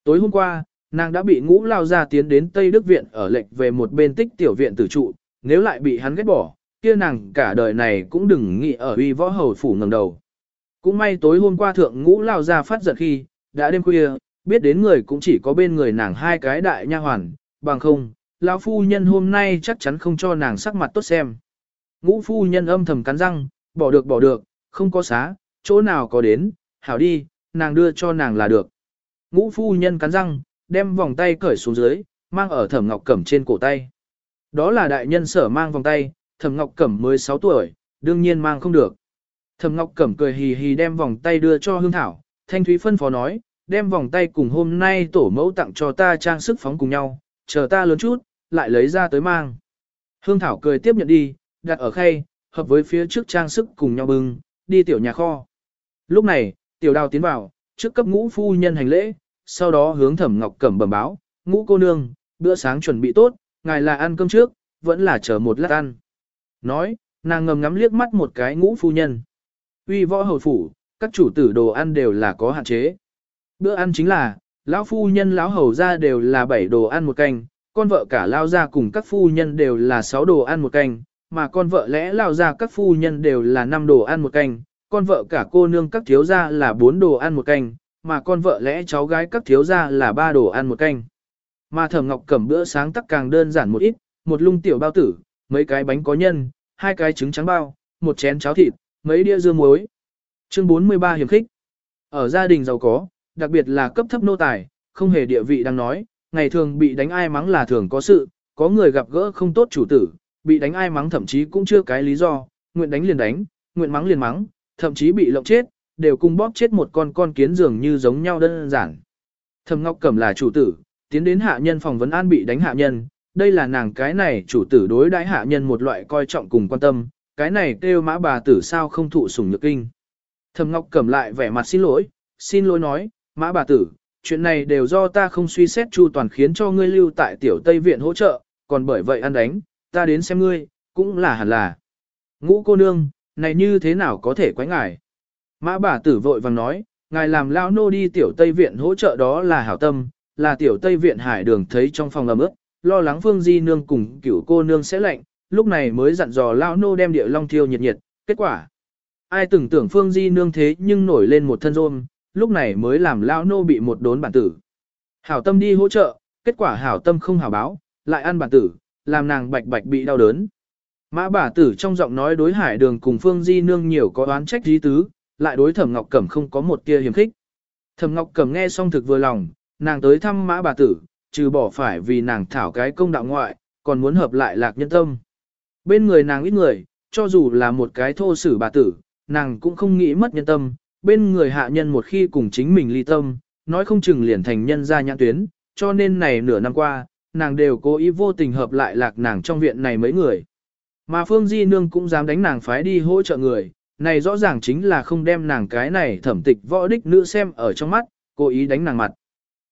Tối hôm qua, nàng đã bị ngũ lao ra tiến đến Tây Đức Viện ở lệch về một bên tích tiểu viện tử trụ, nếu lại bị hắn ghét bỏ, kia nàng cả đời này cũng đừng nghĩ ở uy võ hầu phủ ngầm đầu. Cũng may tối hôm qua thượng ngũ lao ra phát giật khi, đã đêm khuya, biết đến người cũng chỉ có bên người nàng hai cái đại nha hoàn, bằng không, lão phu nhân hôm nay chắc chắn không cho nàng sắc mặt tốt xem. Ngũ phu nhân âm thầm cắn răng, bỏ được bỏ được, không có xá, chỗ nào có đến, hảo đi, nàng đưa cho nàng là được. Ngũ phu nhân cắn răng, đem vòng tay cởi xuống dưới, mang ở thẩm ngọc cẩm trên cổ tay. Đó là đại nhân sở mang vòng tay, Thẩm Ngọc Cẩm mới 6 tuổi, đương nhiên mang không được. Thẩm Ngọc Cẩm cười hì hì đem vòng tay đưa cho Hương Thảo, Thanh Thúy phân phó nói, đem vòng tay cùng hôm nay tổ mẫu tặng cho ta trang sức phóng cùng nhau, chờ ta lớn chút, lại lấy ra tới mang. Hương Thảo cười tiếp nhận đi, đặt ở khay, hợp với phía trước trang sức cùng nhau bưng, đi tiểu nhà kho. Lúc này, tiểu đào tiến vào, trước cấp ngũ phu nhân hành lễ, sau đó hướng Thẩm Ngọc Cẩm bẩm báo, ngũ cô nương, bữa sáng chuẩn bị tốt, ngài là ăn cơm trước, vẫn là chờ một lát ăn nói, nàng ngầm ngắm liếc mắt một cái ngũ phu nhân. Uy võ hầu phủ, các chủ tử đồ ăn đều là có hạn chế. Bữa ăn chính là, lão phu nhân lão hầu ra đều là bảy đồ ăn một canh, con vợ cả lao ra cùng các phu nhân đều là sáu đồ ăn một canh, mà con vợ lẽ lao ra các phu nhân đều là năm đồ ăn một canh, con vợ cả cô nương các thiếu gia là bốn đồ ăn một canh, mà con vợ lẽ cháu gái các thiếu gia là ba đồ ăn một canh. Mà Thẩm Ngọc cầm bữa sáng tắc càng đơn giản một ít, một lung tiểu bao tử, mấy cái bánh có nhân, hai cái trứng trắng bao, một chén cháo thịt, mấy đĩa dưa muối. Chương 43 hiểm khích. Ở gia đình giàu có, đặc biệt là cấp thấp nô tài, không hề địa vị đang nói, ngày thường bị đánh ai mắng là thường có sự, có người gặp gỡ không tốt chủ tử, bị đánh ai mắng thậm chí cũng chưa cái lý do, nguyện đánh liền đánh, nguyện mắng liền mắng, thậm chí bị lộng chết, đều cùng bóp chết một con con kiến dường như giống nhau đơn giản. Thẩm Ngọc Cẩm là chủ tử, tiến đến hạ nhân phòng vấn an bị đánh hạ nhân, đây là nàng cái này chủ tử đối đãi hạ nhân một loại coi trọng cùng quan tâm, cái này kêu mã bà tử sao không thụ sủng nhược kinh. Thầm Ngọc cầm lại vẻ mặt xin lỗi, xin lỗi nói, mã bà tử, chuyện này đều do ta không suy xét chu toàn khiến cho ngươi lưu tại tiểu Tây Viện hỗ trợ, còn bởi vậy ăn đánh, ta đến xem ngươi, cũng là hẳn là. Ngũ cô nương, này như thế nào có thể quái ngài? Mã bà tử vội vàng nói, ngài làm lao nô đi tiểu Tây Viện hỗ trợ đó là hảo tâm, là tiểu Tây Viện hải đường thấy trong phòng ấm ướp, lo lắng Phương Di nương cùng cửu cô nương sẽ lạnh, lúc này mới dặn dò lão nô đem địa long thiêu nhiệt nhiệt, kết quả. Ai tưởng tưởng Phương Di nương thế nhưng nổi lên một thân rôm, lúc này mới làm lão nô bị một đốn bản tử. Hảo tâm đi hỗ trợ, kết quả hảo tâm không hảo báo, lại ăn bản tử, làm nàng bạch bạch bị đau đớn. Mã bà tử trong giọng nói đối hải đường cùng Phương Di nương nhiều có oán trách dí tứ, lại đối thẩm ngọc cẩm không có một tia hiểm khích. Thẩm ngọc cẩm nghe xong thực vừa lòng, nàng tới thăm mã bà tử, trừ bỏ phải vì nàng thảo cái công đạo ngoại, còn muốn hợp lại lạc nhân tâm. Bên người nàng ít người, cho dù là một cái thô sử bà tử, nàng cũng không nghĩ mất nhân tâm, bên người hạ nhân một khi cùng chính mình ly tâm, nói không chừng liền thành nhân ra nhãn tuyến, cho nên này nửa năm qua, nàng đều cố ý vô tình hợp lại lạc nàng trong viện này mấy người. Mà Phương Di Nương cũng dám đánh nàng phái đi hỗ trợ người, này rõ ràng chính là không đem nàng cái này thẩm tịch võ đích nữ xem ở trong mắt, cố ý đánh nàng mặt.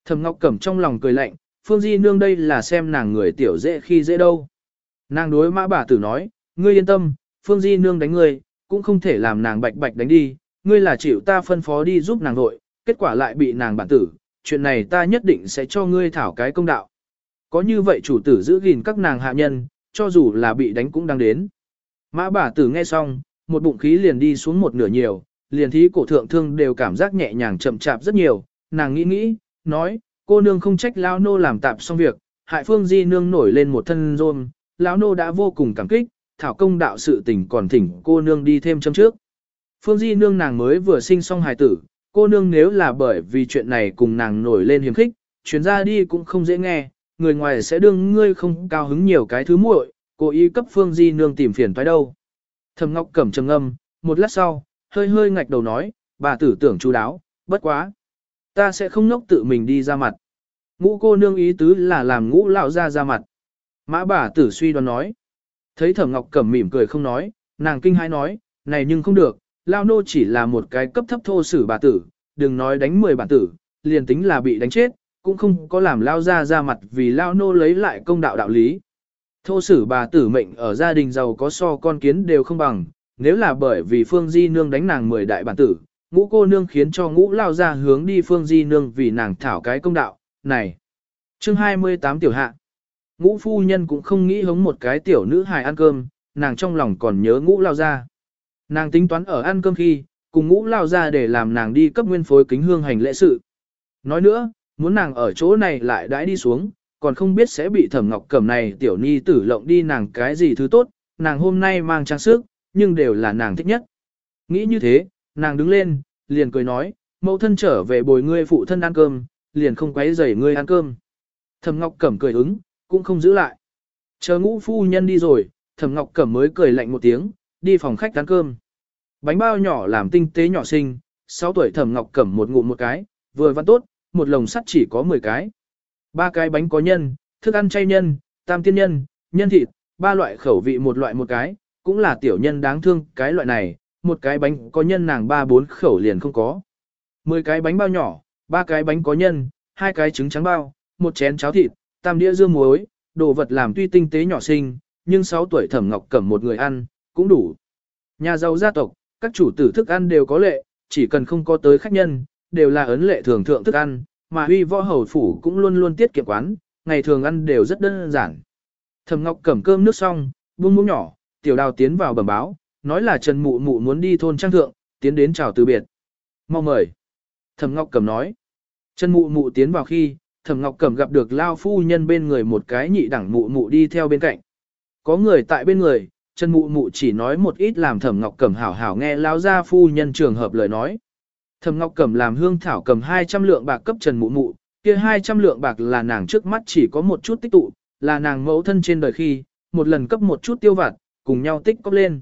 Thẩm Ngọc Cẩm trong lòng cười lạnh, Phương Di Nương đây là xem nàng người tiểu dễ khi dễ đâu. Nàng đối mã bà tử nói, ngươi yên tâm, Phương Di Nương đánh ngươi, cũng không thể làm nàng bạch bạch đánh đi, ngươi là chịu ta phân phó đi giúp nàng vội, kết quả lại bị nàng bản tử, chuyện này ta nhất định sẽ cho ngươi thảo cái công đạo. Có như vậy chủ tử giữ gìn các nàng hạ nhân, cho dù là bị đánh cũng đang đến. Mã bà tử nghe xong, một bụng khí liền đi xuống một nửa nhiều, liền thí cổ thượng thương đều cảm giác nhẹ nhàng chậm chạp rất nhiều, nàng nghĩ nghĩ, nói, cô nương không trách lão nô làm tạp xong việc, hại phương di nương nổi lên một thân rôm, lão nô đã vô cùng cảm kích, thảo công đạo sự tình còn thỉnh cô nương đi thêm châm trước. Phương di nương nàng mới vừa sinh xong hài tử, cô nương nếu là bởi vì chuyện này cùng nàng nổi lên hiếm khích, chuyến ra đi cũng không dễ nghe, người ngoài sẽ đương ngươi không cao hứng nhiều cái thứ muội, cố ý cấp phương di nương tìm phiền phải đâu. Thầm ngọc cẩm trầm âm, một lát sau, hơi hơi ngạch đầu nói, bà tử tưởng chú đáo, bất quá. Ta sẽ không nốc tự mình đi ra mặt. Ngũ cô nương ý tứ là làm ngũ lão ra ra mặt. Mã bà tử suy đoán nói. Thấy thẩm ngọc cẩm mỉm cười không nói, nàng kinh hãi nói, này nhưng không được, lao nô chỉ là một cái cấp thấp thô sử bà tử, đừng nói đánh 10 bản tử, liền tính là bị đánh chết, cũng không có làm lao ra ra mặt vì lao nô lấy lại công đạo đạo lý. Thô sử bà tử mệnh ở gia đình giàu có so con kiến đều không bằng, nếu là bởi vì Phương Di Nương đánh nàng 10 đại bản tử, ngũ cô nương khiến cho ngũ lao ra hướng đi phương di nương vì nàng thảo cái công đạo, này. chương 28 tiểu hạ, ngũ phu nhân cũng không nghĩ hống một cái tiểu nữ hài ăn cơm, nàng trong lòng còn nhớ ngũ lao ra. Nàng tính toán ở ăn cơm khi, cùng ngũ lao ra để làm nàng đi cấp nguyên phối kính hương hành lễ sự. Nói nữa, muốn nàng ở chỗ này lại đãi đi xuống, còn không biết sẽ bị thẩm ngọc cẩm này tiểu ni tử lộng đi nàng cái gì thứ tốt, nàng hôm nay mang trang sức, nhưng đều là nàng thích nhất. Nghĩ như thế, nàng đứng lên, liền cười nói, mẫu thân trở về bồi ngươi phụ thân ăn cơm, liền không quấy rầy ngươi ăn cơm. Thẩm Ngọc Cẩm cười ứng, cũng không giữ lại. Chờ ngũ phu nhân đi rồi, Thẩm Ngọc Cẩm mới cười lạnh một tiếng, đi phòng khách ăn cơm. Bánh bao nhỏ làm tinh tế nhỏ xinh, 6 tuổi Thẩm Ngọc Cẩm một ngụm một cái, vừa văn tốt, một lồng sắt chỉ có 10 cái. Ba cái bánh có nhân, thức ăn chay nhân, tam tiên nhân, nhân thịt, ba loại khẩu vị một loại một cái, cũng là tiểu nhân đáng thương cái loại này, một cái bánh có nhân nàng ba bốn khẩu liền không có. Mười cái bánh bao nhỏ, ba cái bánh có nhân, hai cái trứng trắng bao, một chén cháo thịt, tam đĩa dưa muối, đồ vật làm tuy tinh tế nhỏ xinh, nhưng sáu tuổi Thẩm Ngọc Cẩm một người ăn, cũng đủ. Nhà giàu gia tộc, các chủ tử thức ăn đều có lệ, chỉ cần không có tới khách nhân, đều là ấn lệ thường thượng thức ăn, mà huy võ hầu phủ cũng luôn luôn tiết kiệm quán, ngày thường ăn đều rất đơn giản. Thẩm Ngọc Cẩm cơm nước xong, buông muỗng nhỏ, tiểu đào tiến vào bẩm báo, nói là Trần Mụ Mụ muốn đi thôn trang thượng, tiến đến chào từ biệt. Mau mời. Thẩm Ngọc Cẩm nói. Trần Mụ Mụ tiến vào khi, Thẩm Ngọc Cẩm gặp được Lao Phu Nhân bên người một cái nhị đẳng Mụ Mụ đi theo bên cạnh. Có người tại bên người, Trần Mụ Mụ chỉ nói một ít làm Thẩm Ngọc Cẩm hảo hảo nghe Lao Gia Phu Nhân trường hợp lời nói. Thẩm Ngọc Cẩm làm hương thảo cầm 200 lượng bạc cấp Trần Mụ Mụ, kia 200 lượng bạc là nàng trước mắt chỉ có một chút tích tụ, là nàng mẫu thân trên đời khi, một lần cấp một chút tiêu vặt, cùng nhau tích cóp lên.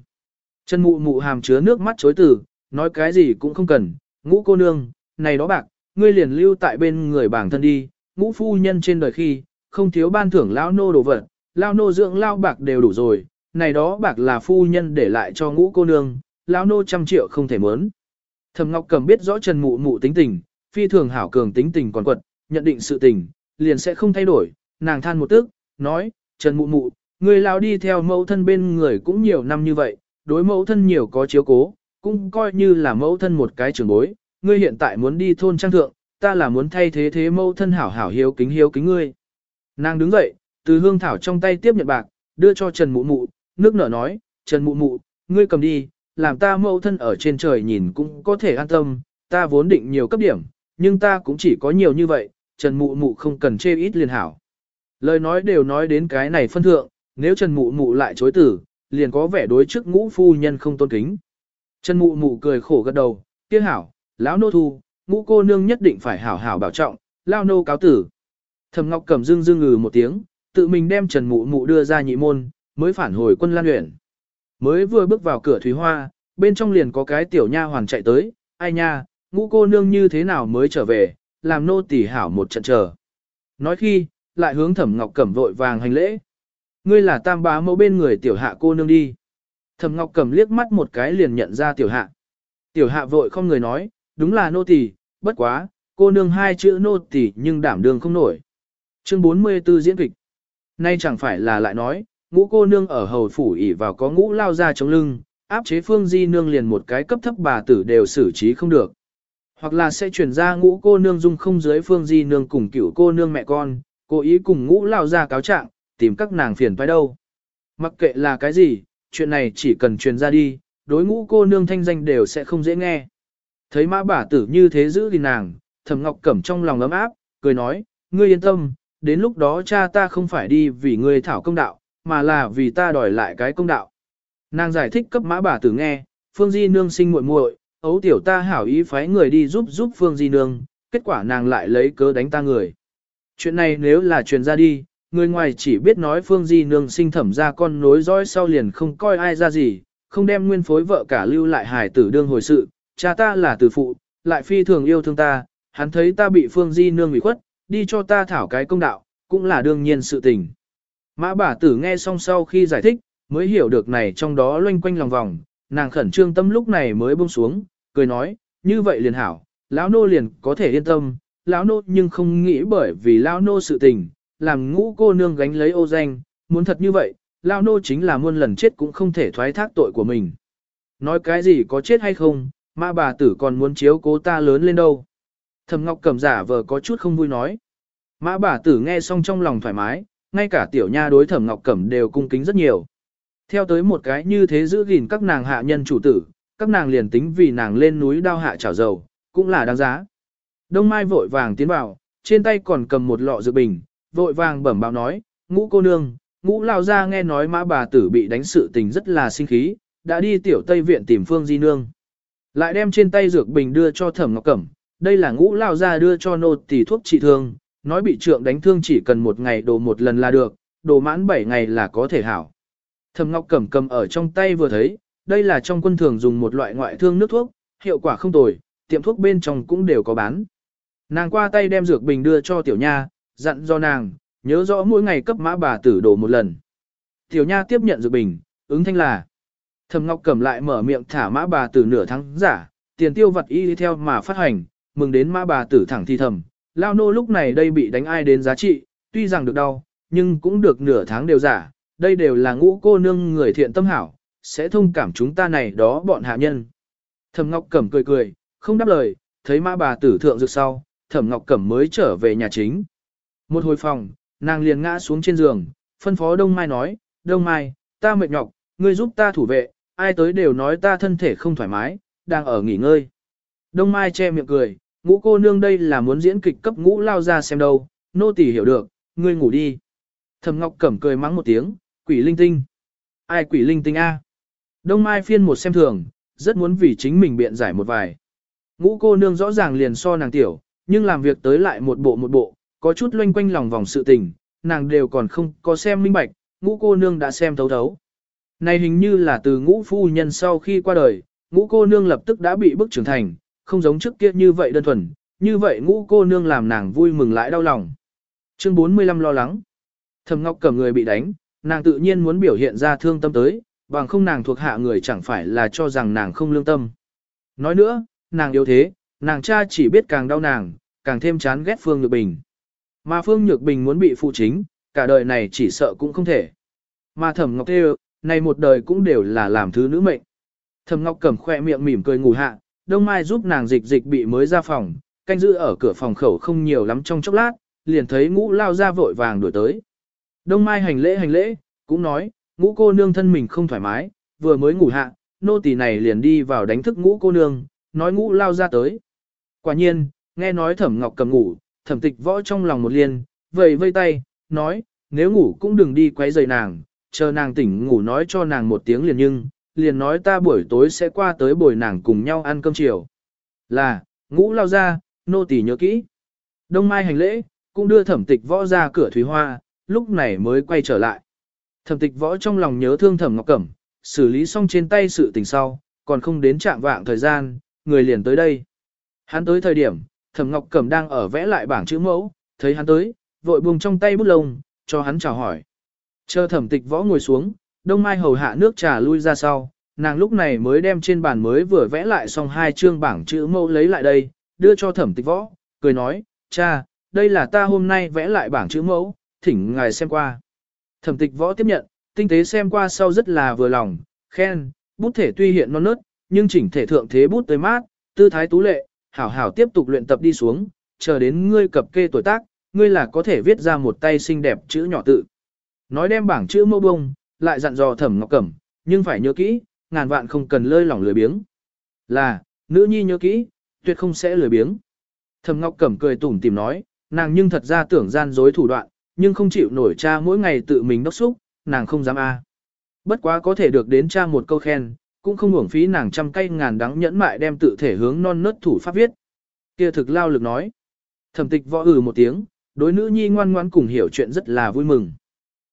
Chân mụ mụ hàm chứa nước mắt chối từ, nói cái gì cũng không cần, ngũ cô nương, này đó bạc, ngươi liền lưu tại bên người bảng thân đi, ngũ phu nhân trên đời khi, không thiếu ban thưởng lao nô đồ vật, lao nô dưỡng lao bạc đều đủ rồi, này đó bạc là phu nhân để lại cho ngũ cô nương, lao nô trăm triệu không thể mớn. Thẩm Ngọc Cầm biết rõ Trần Mụ Mụ tính tình, phi thường hảo cường tính tình còn quật, nhận định sự tình, liền sẽ không thay đổi, nàng than một tức, nói, Trần Mụ Mụ, người lao đi theo mẫu thân bên người cũng nhiều năm như vậy, đối mẫu thân nhiều có chiếu cố, cũng coi như là mẫu thân một cái trưởng bối, ngươi hiện tại muốn đi thôn trang thượng, ta là muốn thay thế thế mẫu thân hảo hảo hiếu kính hiếu kính ngươi. Nàng đứng dậy, từ hương thảo trong tay tiếp nhận bạc, đưa cho Trần Mụ Mụ, nước nở nói, Trần Mụ Mụ, ngươi cầm đi, làm ta mẫu thân ở trên trời nhìn cũng có thể an tâm, ta vốn định nhiều cấp điểm, nhưng ta cũng chỉ có nhiều như vậy, Trần Mụ Mụ không cần chê ít liền hảo. Lời nói đều nói đến cái này phân thượng, nếu Trần Mụ Mụ lại chối tử, liền có vẻ đối trước ngũ phu nhân không tôn kính. Chân mụ mụ cười khổ gật đầu, tiếc hảo, lão nô thu, ngũ cô nương nhất định phải hảo hảo bảo trọng, lao nô cáo tử. Thẩm Ngọc Cẩm dương dương ngừ một tiếng, tự mình đem Trần Mụ Mụ đưa ra nhị môn, mới phản hồi quân Lan luyện. Mới vừa bước vào cửa Thủy Hoa, bên trong liền có cái tiểu nha hoàn chạy tới, ai nha, ngũ cô nương như thế nào mới trở về, làm nô tỉ hảo một trận chờ. Nói khi, lại hướng Thẩm Ngọc Cẩm vội vàng hành lễ, Ngươi là tam bá mẫu bên người tiểu hạ cô nương đi. Thẩm Ngọc Cẩm liếc mắt một cái liền nhận ra tiểu hạ. Tiểu hạ vội không người nói, đúng là nô tỳ, bất quá, cô nương hai chữ nô tỳ nhưng đảm đường không nổi. Chương 44 diễn kịch. Nay chẳng phải là lại nói, ngũ cô nương ở hầu phủ ỉ vào có ngũ lao ra chống lưng, áp chế phương di nương liền một cái cấp thấp bà tử đều xử trí không được. Hoặc là sẽ chuyển ra ngũ cô nương dung không dưới phương di nương cùng cửu cô nương mẹ con, cố ý cùng ngũ lao ra cáo trạng, tìm các nàng phiền phải đâu. Mặc kệ là cái gì, chuyện này chỉ cần truyền ra đi, đối ngũ cô nương thanh danh đều sẽ không dễ nghe. Thấy mã bà tử như thế giữ thì nàng, thầm ngọc cẩm trong lòng ấm áp, cười nói, ngươi yên tâm, đến lúc đó cha ta không phải đi vì ngươi thảo công đạo, mà là vì ta đòi lại cái công đạo. Nàng giải thích cấp mã bà tử nghe, Phương Di Nương sinh muội muội, ấu tiểu ta hảo ý phái người đi giúp giúp Phương Di Nương, kết quả nàng lại lấy cớ đánh ta người. Chuyện này nếu là truyền ra đi, người ngoài chỉ biết nói Phương Di nương sinh thẩm ra con nối dõi sau liền không coi ai ra gì, không đem nguyên phối vợ cả lưu lại hài tử đương hồi sự, cha ta là tử phụ, lại phi thường yêu thương ta, hắn thấy ta bị Phương Di nương ủy khuất, đi cho ta thảo cái công đạo, cũng là đương nhiên sự tình. Mã bà tử nghe xong sau khi giải thích, mới hiểu được này trong đó loanh quanh lòng vòng, nàng khẩn trương tâm lúc này mới buông xuống, cười nói, như vậy liền hảo, lão nô liền có thể yên tâm, lão nô nhưng không nghĩ bởi vì lão nô sự tình, làm ngũ cô nương gánh lấy ô danh, muốn thật như vậy, lao nô chính là muôn lần chết cũng không thể thoái thác tội của mình. Nói cái gì có chết hay không, mà bà tử còn muốn chiếu cố ta lớn lên đâu. Thầm Ngọc cầm giả vờ có chút không vui nói. Mã bà tử nghe xong trong lòng thoải mái, ngay cả tiểu nha đối thẩm Ngọc Cẩm đều cung kính rất nhiều. Theo tới một cái như thế giữ gìn các nàng hạ nhân chủ tử, các nàng liền tính vì nàng lên núi đao hạ chảo dầu, cũng là đáng giá. Đông Mai vội vàng tiến vào, trên tay còn cầm một lọ dược bình, vội vàng bẩm báo nói, ngũ cô nương, ngũ lao ra nghe nói mã bà tử bị đánh sự tình rất là sinh khí, đã đi tiểu tây viện tìm phương di nương. Lại đem trên tay dược bình đưa cho thẩm ngọc cẩm, đây là ngũ lao ra đưa cho nô tỷ thuốc trị thương, nói bị trượng đánh thương chỉ cần một ngày đổ một lần là được, đổ mãn 7 ngày là có thể hảo. Thẩm ngọc cẩm cầm ở trong tay vừa thấy, đây là trong quân thường dùng một loại ngoại thương nước thuốc, hiệu quả không tồi, tiệm thuốc bên trong cũng đều có bán. Nàng qua tay đem dược bình đưa cho tiểu nha, dặn do nàng, nhớ rõ mỗi ngày cấp mã bà tử đổ một lần. Tiểu Nha tiếp nhận dược bình, ứng thanh là. Thẩm Ngọc cầm lại mở miệng thả mã bà tử nửa tháng giả, tiền tiêu vật y đi theo mà phát hành, mừng đến mã bà tử thẳng thi thầm. Lao nô lúc này đây bị đánh ai đến giá trị, tuy rằng được đau, nhưng cũng được nửa tháng đều giả, đây đều là ngũ cô nương người thiện tâm hảo, sẽ thông cảm chúng ta này đó bọn hạ nhân. Thẩm Ngọc Cẩm cười cười, không đáp lời, thấy mã bà tử thượng dược sau, Thẩm Ngọc Cẩm mới trở về nhà chính. Một hồi phòng, nàng liền ngã xuống trên giường, phân phó Đông Mai nói, Đông Mai, ta mệt nhọc, ngươi giúp ta thủ vệ, ai tới đều nói ta thân thể không thoải mái, đang ở nghỉ ngơi. Đông Mai che miệng cười, ngũ cô nương đây là muốn diễn kịch cấp ngũ lao ra xem đâu, nô tỳ hiểu được, ngươi ngủ đi. Thẩm Ngọc Cẩm cười mắng một tiếng, quỷ linh tinh. Ai quỷ linh tinh a? Đông Mai phiên một xem thường, rất muốn vì chính mình biện giải một vài. Ngũ cô nương rõ ràng liền so nàng tiểu, nhưng làm việc tới lại một bộ một bộ, có chút loanh quanh lòng vòng sự tình, nàng đều còn không có xem minh bạch, ngũ cô nương đã xem thấu thấu. Này hình như là từ ngũ phu nhân sau khi qua đời, ngũ cô nương lập tức đã bị bức trưởng thành, không giống trước kia như vậy đơn thuần, như vậy ngũ cô nương làm nàng vui mừng lại đau lòng. Chương 45 lo lắng. Thầm Ngọc cầm người bị đánh, nàng tự nhiên muốn biểu hiện ra thương tâm tới, bằng không nàng thuộc hạ người chẳng phải là cho rằng nàng không lương tâm. Nói nữa, nàng yếu thế, nàng cha chỉ biết càng đau nàng, càng thêm chán ghét Phương Nhược Bình. Mà Phương Nhược Bình muốn bị phụ chính, cả đời này chỉ sợ cũng không thể. Mà Thẩm Ngọc Thêu, này một đời cũng đều là làm thứ nữ mệnh. Thẩm Ngọc cầm khoe miệng mỉm cười ngủ hạ, Đông Mai giúp nàng dịch dịch bị mới ra phòng, canh giữ ở cửa phòng khẩu không nhiều lắm trong chốc lát, liền thấy ngũ lao ra vội vàng đuổi tới. Đông Mai hành lễ hành lễ, cũng nói, ngũ cô nương thân mình không thoải mái, vừa mới ngủ hạ, nô tỳ này liền đi vào đánh thức ngũ cô nương, nói ngũ lao ra tới. Quả nhiên, nghe nói Thẩm Ngọc cầm ngủ, thẩm tịch võ trong lòng một liền, vầy vây tay, nói, nếu ngủ cũng đừng đi quấy rầy nàng, chờ nàng tỉnh ngủ nói cho nàng một tiếng liền nhưng, liền nói ta buổi tối sẽ qua tới bồi nàng cùng nhau ăn cơm chiều. Là, ngũ lao ra, nô tỳ nhớ kỹ. Đông mai hành lễ, cũng đưa thẩm tịch võ ra cửa Thủy hoa, lúc này mới quay trở lại. Thẩm tịch võ trong lòng nhớ thương thẩm ngọc cẩm, xử lý xong trên tay sự tình sau, còn không đến trạng vạng thời gian, người liền tới đây. Hắn tới thời điểm, Thẩm Ngọc Cẩm đang ở vẽ lại bảng chữ mẫu, thấy hắn tới, vội buông trong tay bút lông, cho hắn chào hỏi. Chờ Thẩm Tịch Võ ngồi xuống, Đông Mai hầu hạ nước trà lui ra sau, nàng lúc này mới đem trên bàn mới vừa vẽ lại xong hai chương bảng chữ mẫu lấy lại đây, đưa cho Thẩm Tịch Võ, cười nói, "Cha, đây là ta hôm nay vẽ lại bảng chữ mẫu, thỉnh ngài xem qua." Thẩm Tịch Võ tiếp nhận, tinh tế xem qua sau rất là vừa lòng, khen, bút thể tuy hiện non nớt, nhưng chỉnh thể thượng thế bút tới mát, tư thái tú lệ, hảo hảo tiếp tục luyện tập đi xuống, chờ đến ngươi cập kê tuổi tác, ngươi là có thể viết ra một tay xinh đẹp chữ nhỏ tự. Nói đem bảng chữ mâu bông, lại dặn dò thẩm ngọc cẩm, nhưng phải nhớ kỹ, ngàn vạn không cần lơi lỏng lười biếng. Là, nữ nhi nhớ kỹ, tuyệt không sẽ lười biếng. Thẩm ngọc cẩm cười tủm tìm nói, nàng nhưng thật ra tưởng gian dối thủ đoạn, nhưng không chịu nổi cha mỗi ngày tự mình đốc xúc, nàng không dám a. Bất quá có thể được đến cha một câu khen, cũng không uổng phí nàng trăm cây ngàn đắng nhẫn mại đem tự thể hướng non nớt thủ pháp viết. Kia thực lao lực nói. Thẩm tịch võ ừ một tiếng, đối nữ nhi ngoan ngoan cùng hiểu chuyện rất là vui mừng.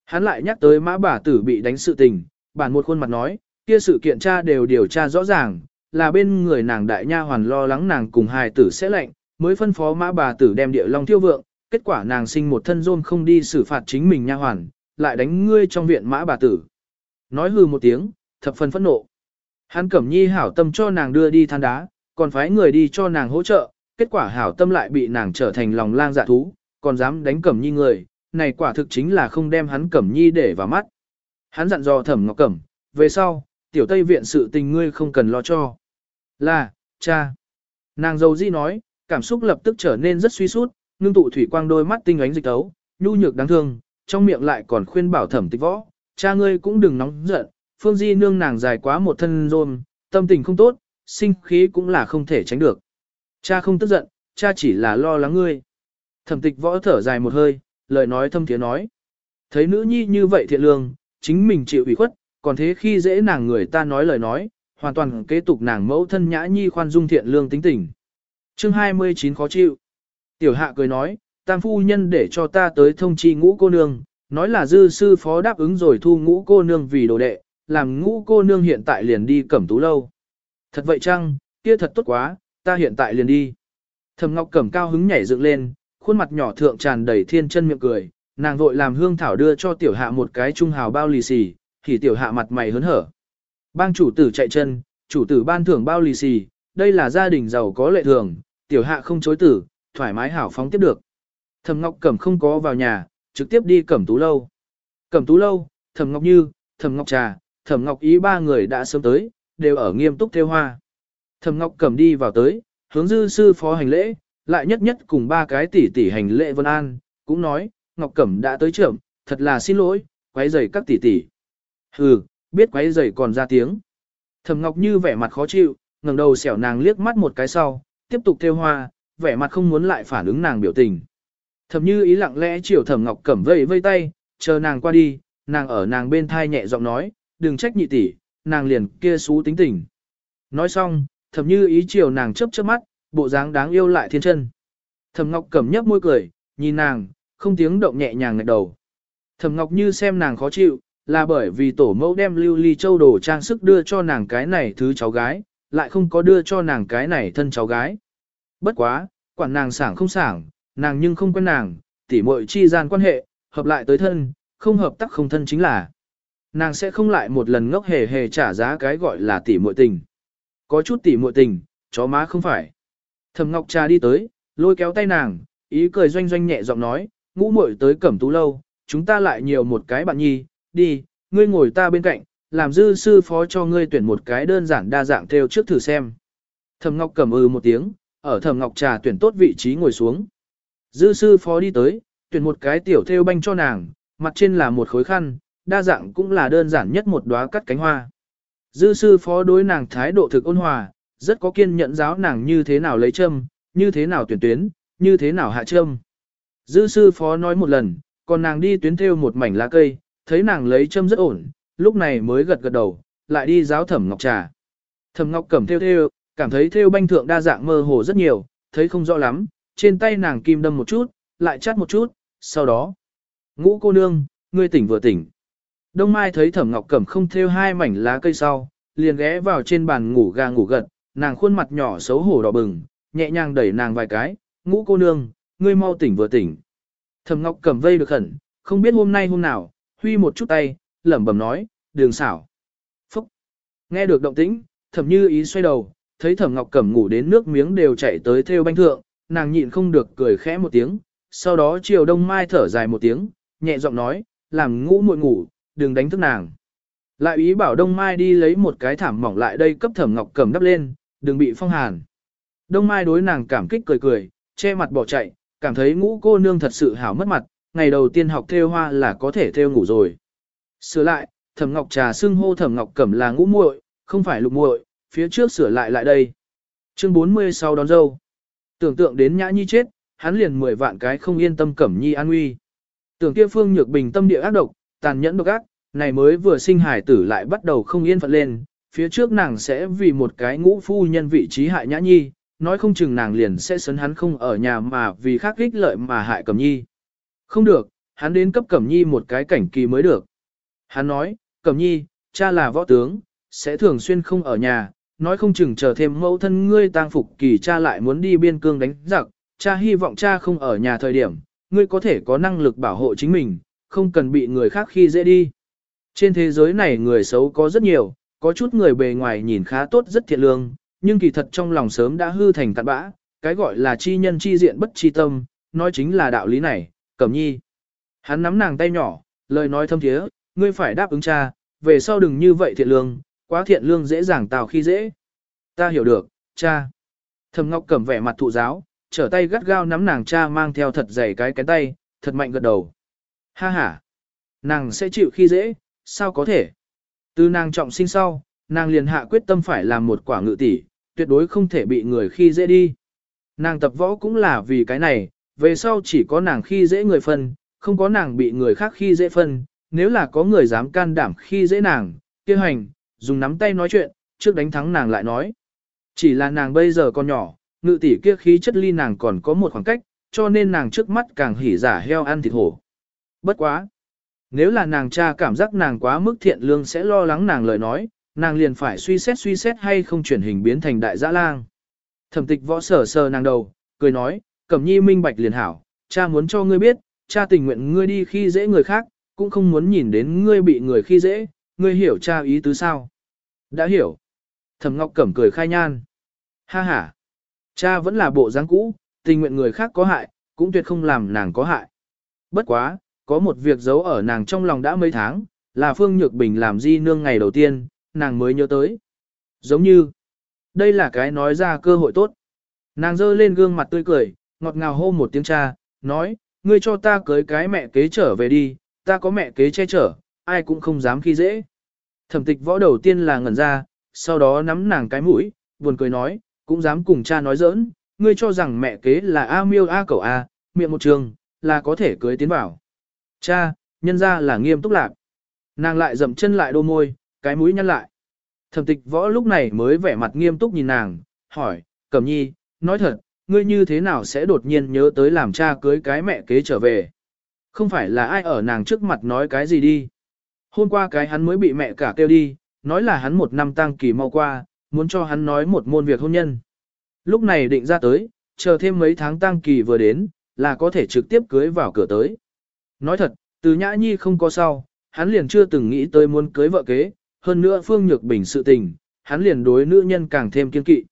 Hắn lại nhắc tới mã bà tử bị đánh sự tình, bản một khuôn mặt nói, kia sự kiện tra đều điều tra rõ ràng, là bên người nàng đại nha hoàn lo lắng nàng cùng hài tử sẽ lệnh mới phân phó mã bà tử đem địa long thiêu vượng, kết quả nàng sinh một thân rôn không đi xử phạt chính mình nha hoàn, lại đánh ngươi trong viện mã bà tử. Nói hừ một tiếng, thập phần phẫn nộ. Hắn cẩm nhi hảo tâm cho nàng đưa đi than đá, còn phái người đi cho nàng hỗ trợ, kết quả hảo tâm lại bị nàng trở thành lòng lang dạ thú, còn dám đánh cẩm nhi người, này quả thực chính là không đem hắn cẩm nhi để vào mắt. Hắn dặn dò thẩm ngọc cẩm, về sau, tiểu tây viện sự tình ngươi không cần lo cho. Là, cha. Nàng dâu di nói, cảm xúc lập tức trở nên rất suy sút, ngưng tụ thủy quang đôi mắt tinh ánh dịch tấu, nhu nhược đáng thương, trong miệng lại còn khuyên bảo thẩm tịch võ, cha ngươi cũng đừng nóng giận, Phương Di nương nàng dài quá một thân rôm, tâm tình không tốt, sinh khí cũng là không thể tránh được. Cha không tức giận, cha chỉ là lo lắng ngươi. Thẩm tịch võ thở dài một hơi, lời nói thâm thiế nói. Thấy nữ nhi như vậy thiện lương, chính mình chịu ủy khuất, còn thế khi dễ nàng người ta nói lời nói, hoàn toàn kế tục nàng mẫu thân nhã nhi khoan dung thiện lương tính tình. chương 29 khó chịu. Tiểu hạ cười nói, tam phu nhân để cho ta tới thông chi ngũ cô nương, nói là dư sư phó đáp ứng rồi thu ngũ cô nương vì đồ đệ, làm ngũ cô nương hiện tại liền đi cẩm tú lâu. Thật vậy chăng, kia thật tốt quá, ta hiện tại liền đi. thầm Ngọc Cẩm cao hứng nhảy dựng lên, khuôn mặt nhỏ thượng tràn đầy thiên chân miệng cười, nàng vội làm hương thảo đưa cho tiểu hạ một cái trung hào bao lì xì, thì tiểu hạ mặt mày hớn hở. Bang chủ tử chạy chân, chủ tử ban thưởng bao lì xì, đây là gia đình giàu có lệ thường, tiểu hạ không chối tử, thoải mái hảo phóng tiếp được. thầm Ngọc Cẩm không có vào nhà, trực tiếp đi Cẩm Tú lâu. Cẩm Tú lâu, thầm Ngọc Như, thầm Ngọc Trà, Thẩm Ngọc Ý ba người đã sớm tới, đều ở nghiêm túc theo hoa. Thẩm Ngọc cầm đi vào tới, hướng dư sư phó hành lễ, lại nhất nhất cùng ba cái tỷ tỷ hành lễ Vân An, cũng nói, Ngọc Cẩm đã tới trưởng, thật là xin lỗi, quấy rầy các tỷ tỷ. Hừ, biết quấy rầy còn ra tiếng. Thẩm Ngọc Như vẻ mặt khó chịu, ngẩng đầu xẻo nàng liếc mắt một cái sau, tiếp tục theo hoa, vẻ mặt không muốn lại phản ứng nàng biểu tình. Thẩm Như ý lặng lẽ chiều Thẩm Ngọc Cẩm vây vây tay, chờ nàng qua đi, nàng ở nàng bên thai nhẹ giọng nói, đừng trách nhị tỷ, nàng liền kia xú tính tình. Nói xong, thầm như ý chiều nàng chớp chớp mắt, bộ dáng đáng yêu lại thiên chân. Thầm ngọc cẩm nhấp môi cười, nhìn nàng, không tiếng động nhẹ nhàng ngạch đầu. Thầm ngọc như xem nàng khó chịu, là bởi vì tổ mẫu đem lưu ly châu đồ trang sức đưa cho nàng cái này thứ cháu gái, lại không có đưa cho nàng cái này thân cháu gái. Bất quá, quản nàng sảng không sảng, nàng nhưng không quen nàng, tỉ muội chi gian quan hệ, hợp lại tới thân, không hợp tác không thân chính là. Nàng sẽ không lại một lần ngốc hề hề trả giá cái gọi là tỉ muội tình. Có chút tỉ muội tình, chó má không phải. Thẩm Ngọc Trà đi tới, lôi kéo tay nàng, ý cười doanh doanh nhẹ giọng nói, ngũ muội tới Cẩm Tú lâu, chúng ta lại nhiều một cái bạn nhi, đi, ngươi ngồi ta bên cạnh, làm dư sư phó cho ngươi tuyển một cái đơn giản đa dạng theo trước thử xem. Thẩm Ngọc Cẩm ừ một tiếng, ở Thẩm Ngọc Trà tuyển tốt vị trí ngồi xuống. Dư sư phó đi tới, tuyển một cái tiểu theo banh cho nàng, mặt trên là một khối khăn, đa dạng cũng là đơn giản nhất một đóa cắt cánh hoa. Dư sư phó đối nàng thái độ thực ôn hòa, rất có kiên nhẫn giáo nàng như thế nào lấy châm, như thế nào tuyển tuyến, như thế nào hạ châm. Dư sư phó nói một lần, còn nàng đi tuyến theo một mảnh lá cây, thấy nàng lấy châm rất ổn, lúc này mới gật gật đầu, lại đi giáo thẩm ngọc trà. Thẩm ngọc cầm theo theo, cảm thấy theo banh thượng đa dạng mơ hồ rất nhiều, thấy không rõ lắm, trên tay nàng kim đâm một chút, lại chát một chút, sau đó. Ngũ cô nương, ngươi tỉnh vừa tỉnh. Đông Mai thấy Thẩm Ngọc Cẩm không thêu hai mảnh lá cây sau, liền ghé vào trên bàn ngủ gà ngủ gật, nàng khuôn mặt nhỏ xấu hổ đỏ bừng, nhẹ nhàng đẩy nàng vài cái, "Ngũ cô nương, ngươi mau tỉnh vừa tỉnh." Thẩm Ngọc Cẩm vây được khẩn, không biết hôm nay hôm nào, huy một chút tay, lẩm bẩm nói, "Đường xảo." Phúc. Nghe được động tĩnh, Thẩm Như ý xoay đầu, thấy Thẩm Ngọc Cẩm ngủ đến nước miếng đều chảy tới thêu banh thượng, nàng nhịn không được cười khẽ một tiếng, sau đó chiều Đông Mai thở dài một tiếng, nhẹ giọng nói, "Làm ngũ muội ngủ." đừng đánh thức nàng. Lại ý bảo Đông Mai đi lấy một cái thảm mỏng lại đây cấp Thẩm Ngọc Cẩm đắp lên, đừng bị phong hàn. Đông Mai đối nàng cảm kích cười cười, che mặt bỏ chạy, cảm thấy ngũ cô nương thật sự hảo mất mặt, ngày đầu tiên học theo hoa là có thể theo ngủ rồi. Sửa lại, Thẩm Ngọc trà xưng hô Thẩm Ngọc Cẩm là ngũ muội, không phải lục muội, phía trước sửa lại lại đây. Chương 46 đón dâu. Tưởng tượng đến Nhã Nhi chết, hắn liền mười vạn cái không yên tâm Cẩm Nhi an nguy. Tưởng kia Phương Nhược Bình tâm địa ác độc, tàn nhẫn độc ác, này mới vừa sinh hải tử lại bắt đầu không yên phận lên, phía trước nàng sẽ vì một cái ngũ phu nhân vị trí hại nhã nhi, nói không chừng nàng liền sẽ sấn hắn không ở nhà mà vì khác ích lợi mà hại cẩm nhi. Không được, hắn đến cấp cẩm nhi một cái cảnh kỳ mới được. Hắn nói, cẩm nhi, cha là võ tướng, sẽ thường xuyên không ở nhà, nói không chừng chờ thêm mẫu thân ngươi tang phục kỳ cha lại muốn đi biên cương đánh giặc, cha hy vọng cha không ở nhà thời điểm, ngươi có thể có năng lực bảo hộ chính mình, không cần bị người khác khi dễ đi. Trên thế giới này người xấu có rất nhiều, có chút người bề ngoài nhìn khá tốt rất thiện lương, nhưng kỳ thật trong lòng sớm đã hư thành tạt bã, cái gọi là chi nhân chi diện bất chi tâm, nói chính là đạo lý này, cẩm nhi. Hắn nắm nàng tay nhỏ, lời nói thâm thiế, ngươi phải đáp ứng cha, về sau đừng như vậy thiện lương, quá thiện lương dễ dàng tào khi dễ. Ta hiểu được, cha. Thầm Ngọc Cẩm vẻ mặt thụ giáo, trở tay gắt gao nắm nàng cha mang theo thật dày cái cái tay, thật mạnh gật đầu. Ha ha, nàng sẽ chịu khi dễ, sao có thể? Từ nàng trọng sinh sau, nàng liền hạ quyết tâm phải làm một quả ngự tỷ, tuyệt đối không thể bị người khi dễ đi. Nàng tập võ cũng là vì cái này, về sau chỉ có nàng khi dễ người phân, không có nàng bị người khác khi dễ phân, nếu là có người dám can đảm khi dễ nàng, kia hành, dùng nắm tay nói chuyện, trước đánh thắng nàng lại nói. Chỉ là nàng bây giờ còn nhỏ, ngự tỷ kia khí chất ly nàng còn có một khoảng cách, cho nên nàng trước mắt càng hỉ giả heo ăn thịt hổ. Bất quá. Nếu là nàng cha cảm giác nàng quá mức thiện lương sẽ lo lắng nàng lời nói, nàng liền phải suy xét suy xét hay không chuyển hình biến thành đại dã lang. Thẩm tịch võ sở sờ nàng đầu, cười nói, cẩm nhi minh bạch liền hảo, cha muốn cho ngươi biết, cha tình nguyện ngươi đi khi dễ người khác, cũng không muốn nhìn đến ngươi bị người khi dễ, ngươi hiểu cha ý tứ sao. Đã hiểu. Thẩm ngọc cẩm cười khai nhan. Ha ha. Cha vẫn là bộ dáng cũ, tình nguyện người khác có hại, cũng tuyệt không làm nàng có hại. Bất quá, có một việc giấu ở nàng trong lòng đã mấy tháng, là Phương Nhược Bình làm di nương ngày đầu tiên, nàng mới nhớ tới. Giống như, đây là cái nói ra cơ hội tốt. Nàng giơ lên gương mặt tươi cười, ngọt ngào hô một tiếng cha, nói, ngươi cho ta cưới cái mẹ kế trở về đi, ta có mẹ kế che chở, ai cũng không dám khi dễ. Thẩm tịch võ đầu tiên là ngẩn ra, sau đó nắm nàng cái mũi, buồn cười nói, cũng dám cùng cha nói giỡn, ngươi cho rằng mẹ kế là A miêu A cậu A, miệng một trường, là có thể cưới tiến vào. Cha, nhân ra là nghiêm túc lạc. Nàng lại dậm chân lại đô môi, cái mũi nhăn lại. Thẩm tịch võ lúc này mới vẻ mặt nghiêm túc nhìn nàng, hỏi, Cẩm nhi, nói thật, ngươi như thế nào sẽ đột nhiên nhớ tới làm cha cưới cái mẹ kế trở về? Không phải là ai ở nàng trước mặt nói cái gì đi. Hôm qua cái hắn mới bị mẹ cả kêu đi, nói là hắn một năm tăng kỳ mau qua, muốn cho hắn nói một môn việc hôn nhân. Lúc này định ra tới, chờ thêm mấy tháng tăng kỳ vừa đến, là có thể trực tiếp cưới vào cửa tới. Nói thật, từ nhã nhi không có sao, hắn liền chưa từng nghĩ tới muốn cưới vợ kế, hơn nữa Phương Nhược Bình sự tình, hắn liền đối nữ nhân càng thêm kiên kỵ.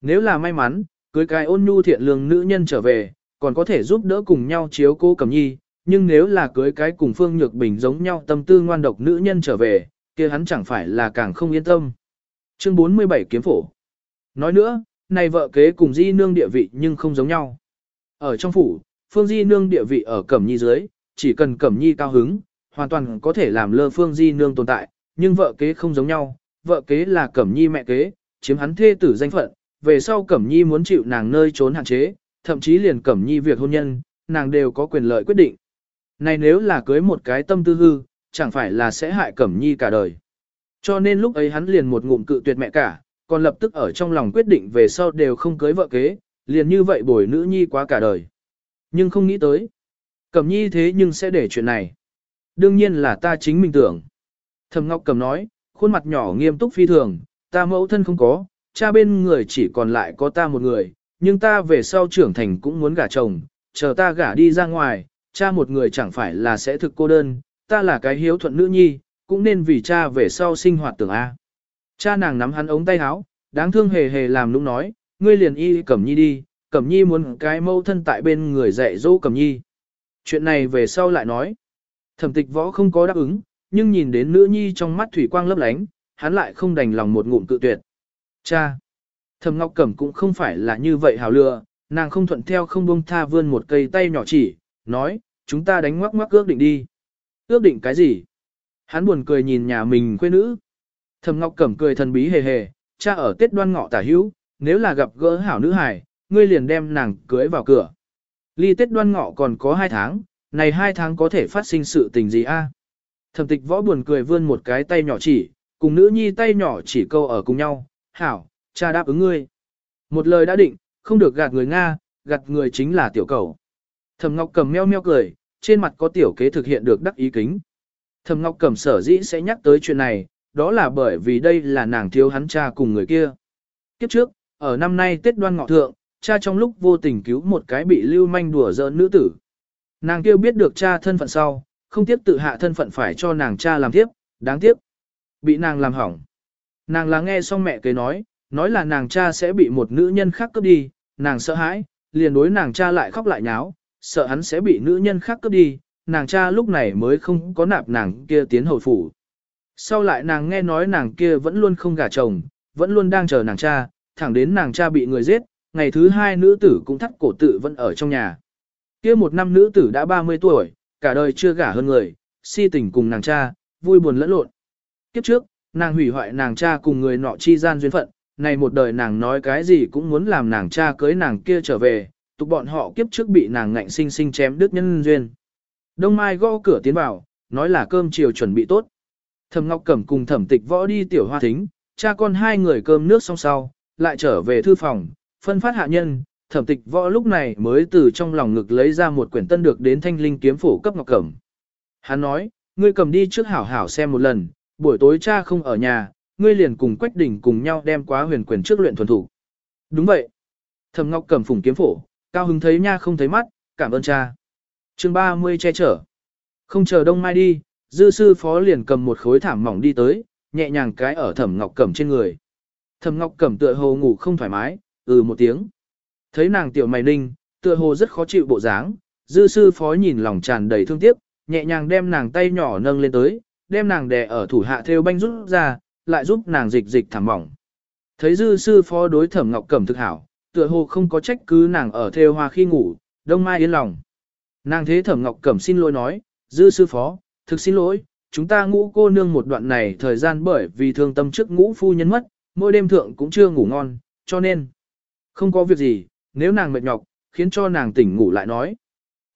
Nếu là may mắn, cưới cái ôn nhu thiện lương nữ nhân trở về, còn có thể giúp đỡ cùng nhau chiếu cô cầm nhi, nhưng nếu là cưới cái cùng Phương Nhược Bình giống nhau tâm tư ngoan độc nữ nhân trở về, kia hắn chẳng phải là càng không yên tâm. Chương 47 Kiếm Phổ Nói nữa, này vợ kế cùng Di Nương địa vị nhưng không giống nhau. Ở trong phủ, Phương Di Nương địa vị ở Cẩm Nhi dưới, chỉ cần Cẩm Nhi cao hứng, hoàn toàn có thể làm lơ Phương Di Nương tồn tại, nhưng vợ kế không giống nhau, vợ kế là Cẩm Nhi mẹ kế, chiếm hắn thê tử danh phận, về sau Cẩm Nhi muốn chịu nàng nơi trốn hạn chế, thậm chí liền Cẩm Nhi việc hôn nhân, nàng đều có quyền lợi quyết định. Này nếu là cưới một cái tâm tư hư, chẳng phải là sẽ hại Cẩm Nhi cả đời. Cho nên lúc ấy hắn liền một ngụm cự tuyệt mẹ cả, còn lập tức ở trong lòng quyết định về sau đều không cưới vợ kế, liền như vậy bồi nữ nhi quá cả đời. Nhưng không nghĩ tới. Cẩm nhi thế nhưng sẽ để chuyện này. Đương nhiên là ta chính mình tưởng. Thẩm Ngọc Cẩm nói, khuôn mặt nhỏ nghiêm túc phi thường, ta mẫu thân không có, cha bên người chỉ còn lại có ta một người, nhưng ta về sau trưởng thành cũng muốn gả chồng, chờ ta gả đi ra ngoài, cha một người chẳng phải là sẽ thực cô đơn, ta là cái hiếu thuận nữ nhi, cũng nên vì cha về sau sinh hoạt tưởng A. Cha nàng nắm hắn ống tay áo, đáng thương hề hề làm nũng nói, ngươi liền y cẩm nhi đi, cẩm nhi muốn cái mẫu thân tại bên người dạy dỗ cẩm nhi chuyện này về sau lại nói. Thẩm tịch võ không có đáp ứng, nhưng nhìn đến nữ nhi trong mắt thủy quang lấp lánh, hắn lại không đành lòng một ngụm cự tuyệt. Cha! Thẩm Ngọc Cẩm cũng không phải là như vậy hào lựa, nàng không thuận theo không buông tha vươn một cây tay nhỏ chỉ, nói, chúng ta đánh ngoắc ngoắc ước định đi. Ước định cái gì? Hắn buồn cười nhìn nhà mình quê nữ. Thẩm Ngọc Cẩm cười thần bí hề hề, cha ở Tết Đoan Ngọ tả hữu, nếu là gặp gỡ hảo nữ hải, ngươi liền đem nàng cưới vào cửa. Ly Tết đoan ngọ còn có 2 tháng, này 2 tháng có thể phát sinh sự tình gì a? Thẩm tịch võ buồn cười vươn một cái tay nhỏ chỉ, cùng nữ nhi tay nhỏ chỉ câu ở cùng nhau, hảo, cha đáp ứng ngươi. Một lời đã định, không được gạt người Nga, gạt người chính là tiểu cầu. Thẩm Ngọc cầm meo meo cười, trên mặt có tiểu kế thực hiện được đắc ý kính. Thẩm Ngọc cầm sở dĩ sẽ nhắc tới chuyện này, đó là bởi vì đây là nàng thiếu hắn cha cùng người kia. Kiếp trước, ở năm nay Tết đoan ngọ thượng, cha trong lúc vô tình cứu một cái bị lưu manh đùa giỡn nữ tử. Nàng kêu biết được cha thân phận sau, không tiếc tự hạ thân phận phải cho nàng cha làm tiếp, đáng tiếc. Bị nàng làm hỏng. Nàng là nghe xong mẹ kế nói, nói là nàng cha sẽ bị một nữ nhân khác cướp đi, nàng sợ hãi, liền đối nàng cha lại khóc lại nháo, sợ hắn sẽ bị nữ nhân khác cướp đi, nàng cha lúc này mới không có nạp nàng kia tiến hồi phủ. Sau lại nàng nghe nói nàng kia vẫn luôn không gả chồng, vẫn luôn đang chờ nàng cha, thẳng đến nàng cha bị người giết, ngày thứ hai nữ tử cũng thắt cổ tự vẫn ở trong nhà. kia một năm nữ tử đã 30 tuổi, cả đời chưa gả hơn người, si tình cùng nàng cha, vui buồn lẫn lộn. Kiếp trước, nàng hủy hoại nàng cha cùng người nọ chi gian duyên phận, này một đời nàng nói cái gì cũng muốn làm nàng cha cưới nàng kia trở về, tục bọn họ kiếp trước bị nàng ngạnh sinh sinh chém đứt nhân duyên. Đông Mai gõ cửa tiến vào, nói là cơm chiều chuẩn bị tốt. Thẩm Ngọc Cẩm cùng Thẩm Tịch Võ đi tiểu hoa thính, cha con hai người cơm nước xong sau, lại trở về thư phòng, phân phát hạ nhân, thẩm tịch võ lúc này mới từ trong lòng ngực lấy ra một quyển tân được đến thanh linh kiếm phổ cấp ngọc cẩm. Hắn nói, ngươi cầm đi trước hảo hảo xem một lần, buổi tối cha không ở nhà, ngươi liền cùng Quách Đình cùng nhau đem quá huyền quyền trước luyện thuần thủ. Đúng vậy. Thẩm Ngọc cẩm phủng kiếm phổ, cao hứng thấy nha không thấy mắt, cảm ơn cha. chương 30 che chở. Không chờ đông mai đi, dư sư phó liền cầm một khối thảm mỏng đi tới, nhẹ nhàng cái ở thẩm Ngọc cẩm trên người. Thẩm Ngọc cẩm tựa hồ ngủ không thoải mái, ừ một tiếng. Thấy nàng tiểu mày ninh, tựa hồ rất khó chịu bộ dáng, dư sư phó nhìn lòng tràn đầy thương tiếc, nhẹ nhàng đem nàng tay nhỏ nâng lên tới, đem nàng đè ở thủ hạ theo banh rút ra, lại giúp nàng dịch dịch thảm mỏng. Thấy dư sư phó đối thẩm ngọc cẩm thực hảo, tựa hồ không có trách cứ nàng ở theo hoa khi ngủ, đông mai yên lòng. Nàng thế thẩm ngọc cẩm xin lỗi nói, dư sư phó, thực xin lỗi, chúng ta ngũ cô nương một đoạn này thời gian bởi vì thương tâm trước ngũ phu nhân mất, mỗi đêm thượng cũng chưa ngủ ngon, cho nên. Không có việc gì, nếu nàng mệt nhọc, khiến cho nàng tỉnh ngủ lại nói.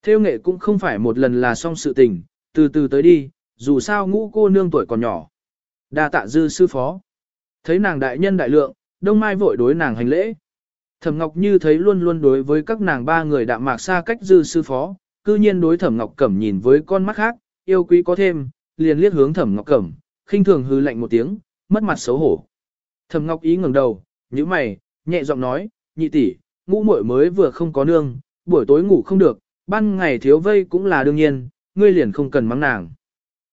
Theo nghệ cũng không phải một lần là xong sự tình, từ từ tới đi, dù sao ngũ cô nương tuổi còn nhỏ. đa tạ dư sư phó. Thấy nàng đại nhân đại lượng, đông mai vội đối nàng hành lễ. Thẩm Ngọc Như thấy luôn luôn đối với các nàng ba người đạm mạc xa cách dư sư phó, cư nhiên đối Thẩm Ngọc Cẩm nhìn với con mắt khác, yêu quý có thêm, liền liếc hướng Thẩm Ngọc Cẩm, khinh thường hư lạnh một tiếng, mất mặt xấu hổ. Thẩm Ngọc ý ngẩng đầu, nhíu mày, nhẹ giọng nói, nhị tỷ, ngũ muội mới vừa không có nương, buổi tối ngủ không được, ban ngày thiếu vây cũng là đương nhiên, ngươi liền không cần mắng nàng.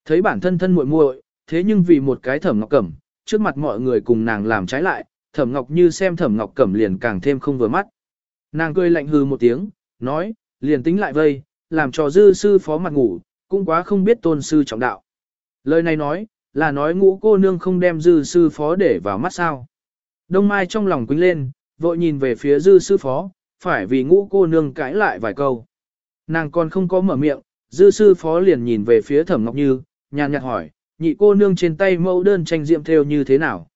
Thấy bản thân thân muội muội, thế nhưng vì một cái thẩm ngọc cẩm, trước mặt mọi người cùng nàng làm trái lại, thẩm ngọc như xem thẩm ngọc cẩm liền càng thêm không vừa mắt. Nàng cười lạnh hừ một tiếng, nói, liền tính lại vây, làm cho dư sư phó mặt ngủ, cũng quá không biết tôn sư trọng đạo. Lời này nói, là nói ngũ cô nương không đem dư sư phó để vào mắt sao. Đông Mai trong lòng quýnh lên, vội nhìn về phía dư sư phó, phải vì ngũ cô nương cãi lại vài câu. Nàng còn không có mở miệng, dư sư phó liền nhìn về phía thẩm ngọc như, nhàn nhạt hỏi, nhị cô nương trên tay mẫu đơn tranh diệm theo như thế nào.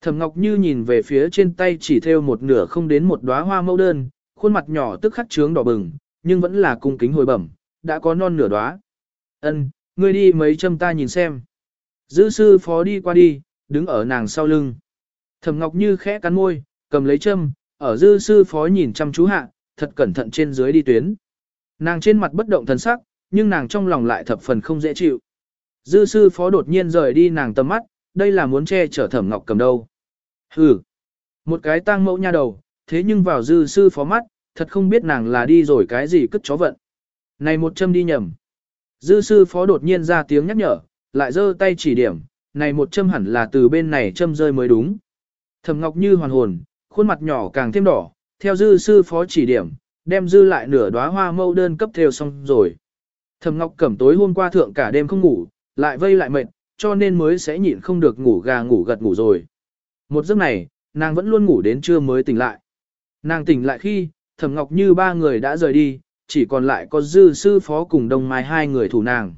Thẩm ngọc như nhìn về phía trên tay chỉ theo một nửa không đến một đóa hoa mẫu đơn, khuôn mặt nhỏ tức khắc trướng đỏ bừng, nhưng vẫn là cung kính hồi bẩm, đã có non nửa đóa. Ân, ngươi đi mấy châm ta nhìn xem. Dư sư phó đi qua đi, đứng ở nàng sau lưng. Thẩm Ngọc Như khẽ cắn môi, cầm lấy châm, ở dư sư phó nhìn chăm chú hạ, thật cẩn thận trên dưới đi tuyến. Nàng trên mặt bất động thần sắc, nhưng nàng trong lòng lại thập phần không dễ chịu. Dư sư phó đột nhiên rời đi nàng tầm mắt, đây là muốn che chở thẩm ngọc cầm đâu. Hừ, một cái tang mẫu nha đầu, thế nhưng vào dư sư phó mắt, thật không biết nàng là đi rồi cái gì cất chó vận. Này một châm đi nhầm. Dư sư phó đột nhiên ra tiếng nhắc nhở, lại giơ tay chỉ điểm, này một châm hẳn là từ bên này châm rơi mới đúng. Thẩm Ngọc Như hoàn hồn, khuôn mặt nhỏ càng thêm đỏ, theo dư sư phó chỉ điểm, đem dư lại nửa đóa hoa mẫu đơn cấp theo xong rồi. Thẩm Ngọc Cẩm tối hôm qua thượng cả đêm không ngủ, lại vây lại mệt, cho nên mới sẽ nhịn không được ngủ gà ngủ gật ngủ rồi. Một giấc này, nàng vẫn luôn ngủ đến trưa mới tỉnh lại. Nàng tỉnh lại khi, Thẩm Ngọc Như ba người đã rời đi, chỉ còn lại có dư sư phó cùng đồng mai hai người thủ nàng.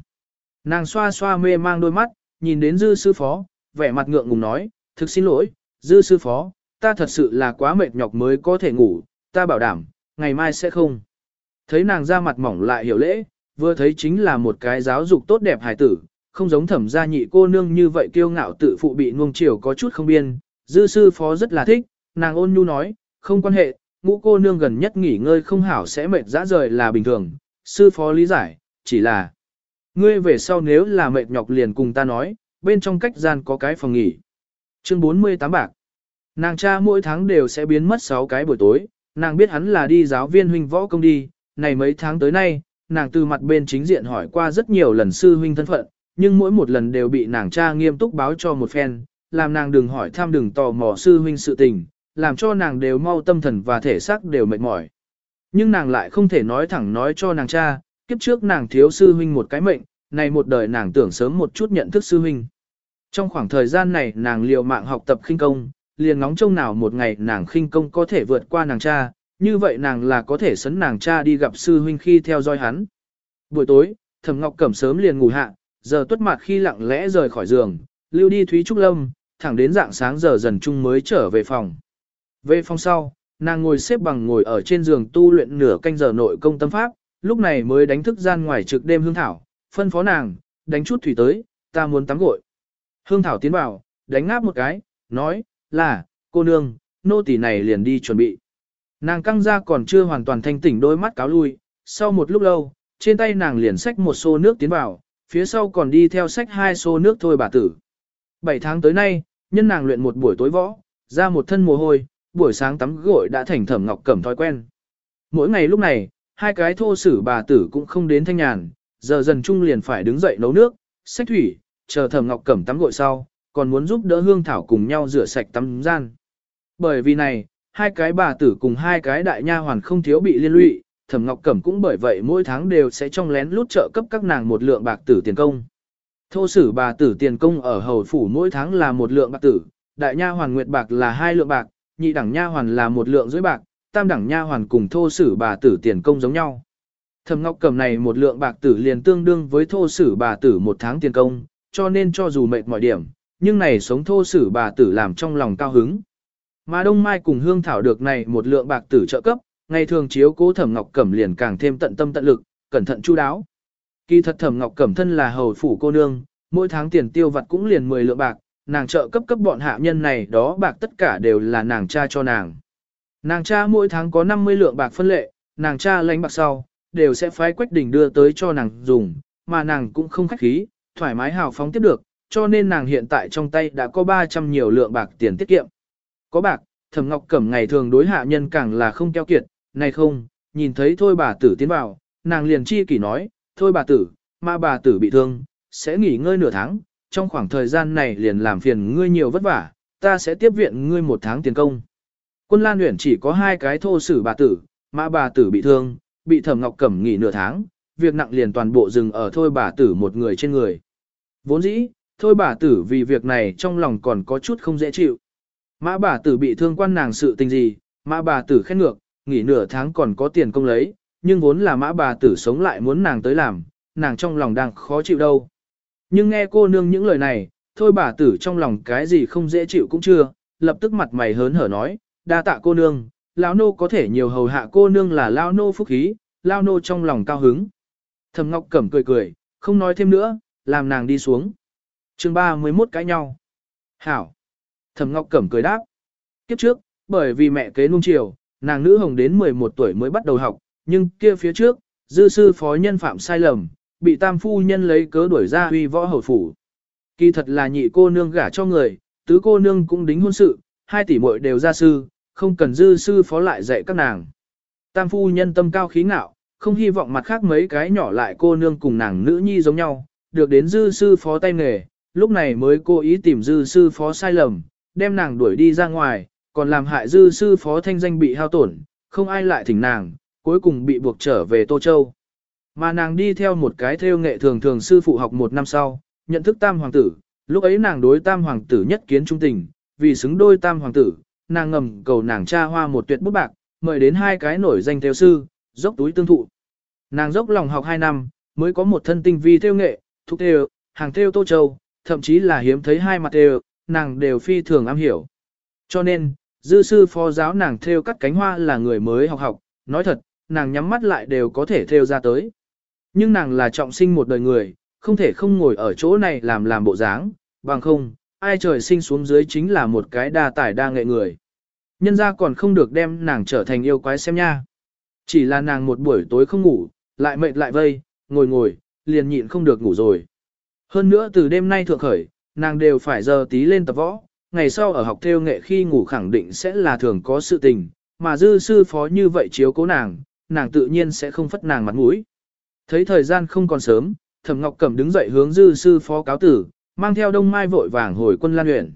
Nàng xoa xoa mê mang đôi mắt, nhìn đến dư sư phó, vẻ mặt ngượng ngùng nói, thực xin lỗi, dư sư phó, ta thật sự là quá mệt nhọc mới có thể ngủ, ta bảo đảm, ngày mai sẽ không. Thấy nàng ra mặt mỏng lại hiểu lễ, vừa thấy chính là một cái giáo dục tốt đẹp hài tử, không giống thẩm gia nhị cô nương như vậy kiêu ngạo tự phụ bị nuông chiều có chút không biên, dư sư phó rất là thích, nàng ôn nhu nói, không quan hệ, ngũ cô nương gần nhất nghỉ ngơi không hảo sẽ mệt dã rời là bình thường, sư phó lý giải, chỉ là, ngươi về sau nếu là mệt nhọc liền cùng ta nói, bên trong cách gian có cái phòng nghỉ. Chương 48 bạc. Nàng cha mỗi tháng đều sẽ biến mất 6 cái buổi tối, nàng biết hắn là đi giáo viên huynh võ công đi, này mấy tháng tới nay, nàng từ mặt bên chính diện hỏi qua rất nhiều lần sư huynh thân phận, nhưng mỗi một lần đều bị nàng cha nghiêm túc báo cho một phen, làm nàng đừng hỏi tham đừng tò mò sư huynh sự tình, làm cho nàng đều mau tâm thần và thể xác đều mệt mỏi. Nhưng nàng lại không thể nói thẳng nói cho nàng cha, kiếp trước nàng thiếu sư huynh một cái mệnh, này một đời nàng tưởng sớm một chút nhận thức sư huynh. Trong khoảng thời gian này nàng liều mạng học tập khinh công, liền ngóng trông nào một ngày nàng khinh công có thể vượt qua nàng cha, như vậy nàng là có thể sấn nàng cha đi gặp sư huynh khi theo dõi hắn. Buổi tối, Thẩm Ngọc Cẩm sớm liền ngủ hạ, giờ tuất mặt khi lặng lẽ rời khỏi giường, lưu đi Thúy Trúc Lâm, thẳng đến dạng sáng giờ dần chung mới trở về phòng. Về phòng sau, nàng ngồi xếp bằng ngồi ở trên giường tu luyện nửa canh giờ nội công tâm pháp, lúc này mới đánh thức gian ngoài trực đêm hương thảo, phân phó nàng, đánh chút thủy tới, ta muốn tắm gội. Hương thảo tiến vào, đánh ngáp một cái, nói, là, cô nương, nô tỳ này liền đi chuẩn bị. Nàng căng ra còn chưa hoàn toàn thanh tỉnh đôi mắt cáo lui, sau một lúc lâu, trên tay nàng liền xách một xô nước tiến vào, phía sau còn đi theo xách hai xô nước thôi bà tử. Bảy tháng tới nay, nhân nàng luyện một buổi tối võ, ra một thân mồ hôi, buổi sáng tắm gội đã thành thẩm ngọc cẩm thói quen. Mỗi ngày lúc này, hai cái thô sử bà tử cũng không đến thanh nhàn, giờ dần chung liền phải đứng dậy nấu nước, xách thủy, chờ thẩm ngọc cẩm tắm gội sau, còn muốn giúp đỡ hương thảo cùng nhau rửa sạch tắm gian. Bởi vì này, hai cái bà tử cùng hai cái đại nha hoàn không thiếu bị liên lụy, Thẩm Ngọc Cẩm cũng bởi vậy mỗi tháng đều sẽ trong lén lút trợ cấp các nàng một lượng bạc tử tiền công. Thô sử bà tử tiền công ở hầu phủ mỗi tháng là một lượng bạc tử, đại nha hoàn nguyệt bạc là hai lượng bạc, nhị đẳng nha hoàn là một lượng rưỡi bạc, tam đẳng nha hoàn cùng thô sử bà tử tiền công giống nhau. Thẩm Ngọc Cẩm này một lượng bạc tử liền tương đương với thô sử bà tử một tháng tiền công, cho nên cho dù mệt mỏi điểm, nhưng này sống thô sử bà tử làm trong lòng cao hứng. Mà Đông Mai cùng Hương Thảo được này một lượng bạc tử trợ cấp, ngày thường chiếu cố Thẩm Ngọc Cẩm liền càng thêm tận tâm tận lực, cẩn thận chu đáo. Kỳ thật Thẩm Ngọc Cẩm thân là hầu phủ cô nương, mỗi tháng tiền tiêu vặt cũng liền 10 lượng bạc, nàng trợ cấp cấp bọn hạ nhân này đó bạc tất cả đều là nàng cha cho nàng. Nàng cha mỗi tháng có 50 lượng bạc phân lệ, nàng cha lãnh bạc sau, đều sẽ phái Quách đỉnh đưa tới cho nàng dùng, mà nàng cũng không khách khí, thoải mái hào phóng tiếp được, cho nên nàng hiện tại trong tay đã có 300 nhiều lượng bạc tiền tiết kiệm. Có bạc, Thẩm Ngọc Cẩm ngày thường đối hạ nhân càng là không keo kiệt, này không, nhìn thấy thôi bà tử tiến vào, nàng liền chi kỷ nói, thôi bà tử, mà bà tử bị thương, sẽ nghỉ ngơi nửa tháng, trong khoảng thời gian này liền làm phiền ngươi nhiều vất vả, ta sẽ tiếp viện ngươi một tháng tiền công. Quân Lan Uyển chỉ có hai cái thô sử bà tử, mà bà tử bị thương, bị Thẩm Ngọc Cẩm nghỉ nửa tháng, việc nặng liền toàn bộ dừng ở thôi bà tử một người trên người. Vốn dĩ, thôi bà tử vì việc này trong lòng còn có chút không dễ chịu. Mã bà tử bị thương quan nàng sự tình gì, mã bà tử khét ngược, nghỉ nửa tháng còn có tiền công lấy, nhưng vốn là mã bà tử sống lại muốn nàng tới làm, nàng trong lòng đang khó chịu đâu. Nhưng nghe cô nương những lời này, thôi bà tử trong lòng cái gì không dễ chịu cũng chưa, lập tức mặt mày hớn hở nói, đa tạ cô nương, lão nô có thể nhiều hầu hạ cô nương là lao nô phúc khí, lao nô trong lòng cao hứng. Thầm Ngọc Cẩm cười cười, không nói thêm nữa, làm nàng đi xuống chương 31 cãi nhau. Hảo. Thẩm Ngọc Cẩm cười đáp. Kiếp trước, bởi vì mẹ kế nung chiều, nàng nữ hồng đến 11 tuổi mới bắt đầu học, nhưng kia phía trước, dư sư phó nhân phạm sai lầm, bị tam phu nhân lấy cớ đuổi ra huy võ hầu phủ. Kỳ thật là nhị cô nương gả cho người, tứ cô nương cũng đính hôn sự, hai tỷ muội đều ra sư, không cần dư sư phó lại dạy các nàng. Tam phu nhân tâm cao khí ngạo, không hy vọng mặt khác mấy cái nhỏ lại cô nương cùng nàng nữ nhi giống nhau, được đến dư sư phó tay nghề, lúc này mới cố ý tìm dư sư phó sai lầm, đem nàng đuổi đi ra ngoài, còn làm hại dư sư phó thanh danh bị hao tổn, không ai lại thỉnh nàng, cuối cùng bị buộc trở về Tô Châu. Mà nàng đi theo một cái theo nghệ thường thường sư phụ học một năm sau, nhận thức tam hoàng tử, lúc ấy nàng đối tam hoàng tử nhất kiến trung tình, vì xứng đôi tam hoàng tử, nàng ngầm cầu nàng cha hoa một tuyệt bút bạc, mời đến hai cái nổi danh theo sư, dốc túi tương thụ. Nàng dốc lòng học hai năm, mới có một thân tinh vi theo nghệ, thuộc theo, hàng theo Tô Châu, thậm chí là hiếm thấy hai mặt đều, nàng đều phi thường am hiểu. Cho nên, dư sư phó giáo nàng theo cắt cánh hoa là người mới học học, nói thật, nàng nhắm mắt lại đều có thể theo ra tới. Nhưng nàng là trọng sinh một đời người, không thể không ngồi ở chỗ này làm làm bộ dáng, bằng không, ai trời sinh xuống dưới chính là một cái đa tải đa nghệ người. Nhân ra còn không được đem nàng trở thành yêu quái xem nha. Chỉ là nàng một buổi tối không ngủ, lại mệt lại vây, ngồi ngồi, liền nhịn không được ngủ rồi. Hơn nữa từ đêm nay thượng khởi, nàng đều phải giờ tí lên tập võ, ngày sau ở học theo nghệ khi ngủ khẳng định sẽ là thường có sự tình, mà dư sư phó như vậy chiếu cố nàng, nàng tự nhiên sẽ không phất nàng mặt mũi. Thấy thời gian không còn sớm, Thẩm Ngọc Cẩm đứng dậy hướng dư sư phó cáo tử, mang theo Đông Mai vội vàng hồi quân Lan huyện.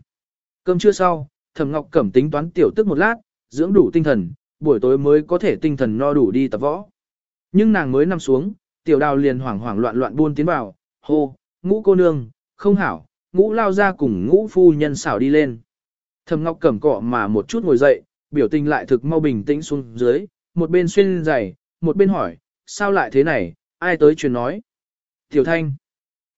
Cơm trưa sau, Thẩm Ngọc Cẩm tính toán tiểu tức một lát, dưỡng đủ tinh thần, buổi tối mới có thể tinh thần no đủ đi tập võ. Nhưng nàng mới nằm xuống, tiểu đào liền hoảng hoảng loạn loạn buôn tiến vào, hô, ngũ cô nương, không hảo, ngũ lao ra cùng ngũ phu nhân xảo đi lên. Thầm ngọc cẩm cọ mà một chút ngồi dậy, biểu tình lại thực mau bình tĩnh xuống dưới, một bên xuyên giày, một bên hỏi, sao lại thế này, ai tới truyền nói. Tiểu thanh,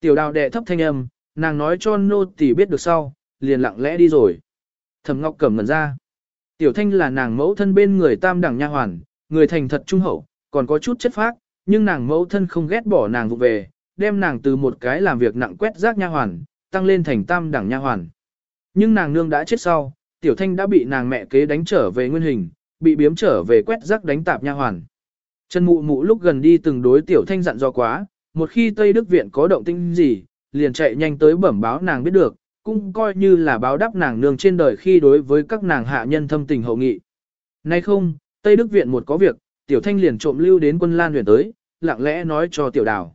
tiểu đào đệ thấp thanh âm, nàng nói cho nô tỳ biết được sau, liền lặng lẽ đi rồi. Thầm ngọc cẩm ngẩn ra. Tiểu thanh là nàng mẫu thân bên người tam đẳng nha hoàn, người thành thật trung hậu, còn có chút chất phác, nhưng nàng mẫu thân không ghét bỏ nàng vụ về, đem nàng từ một cái làm việc nặng quét rác nha hoàn, tăng lên thành tam đẳng nha hoàn. Nhưng nàng nương đã chết sau, Tiểu Thanh đã bị nàng mẹ kế đánh trở về nguyên hình, bị biếm trở về quét rác đánh tạp nha hoàn. chân Mụ Mụ lúc gần đi từng đối Tiểu Thanh dặn dò quá, một khi Tây Đức viện có động tĩnh gì, liền chạy nhanh tới bẩm báo nàng biết được, cũng coi như là báo đáp nàng nương trên đời khi đối với các nàng hạ nhân thâm tình hậu nghị. Nay không, Tây Đức viện một có việc, Tiểu Thanh liền trộm lưu đến quân Lan huyện tới, lặng lẽ nói cho Tiểu Đào.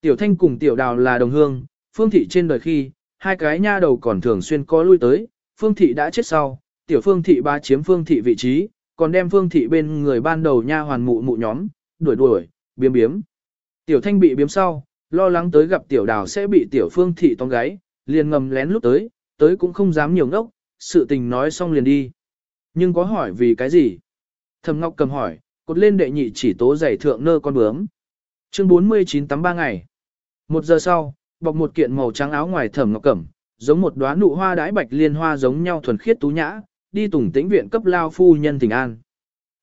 Tiểu Thanh cùng Tiểu Đào là đồng hương, Phương Thị trên đời khi, hai cái nha đầu còn thường xuyên có lui tới, Phương Thị đã chết sau, Tiểu Phương Thị ba chiếm Phương Thị vị trí, còn đem Phương Thị bên người ban đầu nha hoàn mụ mụ nhóm, đuổi đuổi, biếm biếm. Tiểu Thanh bị biếm sau, lo lắng tới gặp Tiểu Đào sẽ bị Tiểu Phương Thị tóm gáy, liền ngầm lén lúc tới, tới cũng không dám nhiều ngốc, sự tình nói xong liền đi. Nhưng có hỏi vì cái gì? Thầm Ngọc cầm hỏi, cột lên đệ nhị chỉ tố giày thượng nơ con bướm. Chương 49 tắm 3 ngày. Một giờ sau, bọc một kiện màu trắng áo ngoài thẩm ngọc cẩm, giống một đóa nụ hoa đái bạch liên hoa giống nhau thuần khiết tú nhã, đi tùng tĩnh viện cấp lao phu nhân tình an.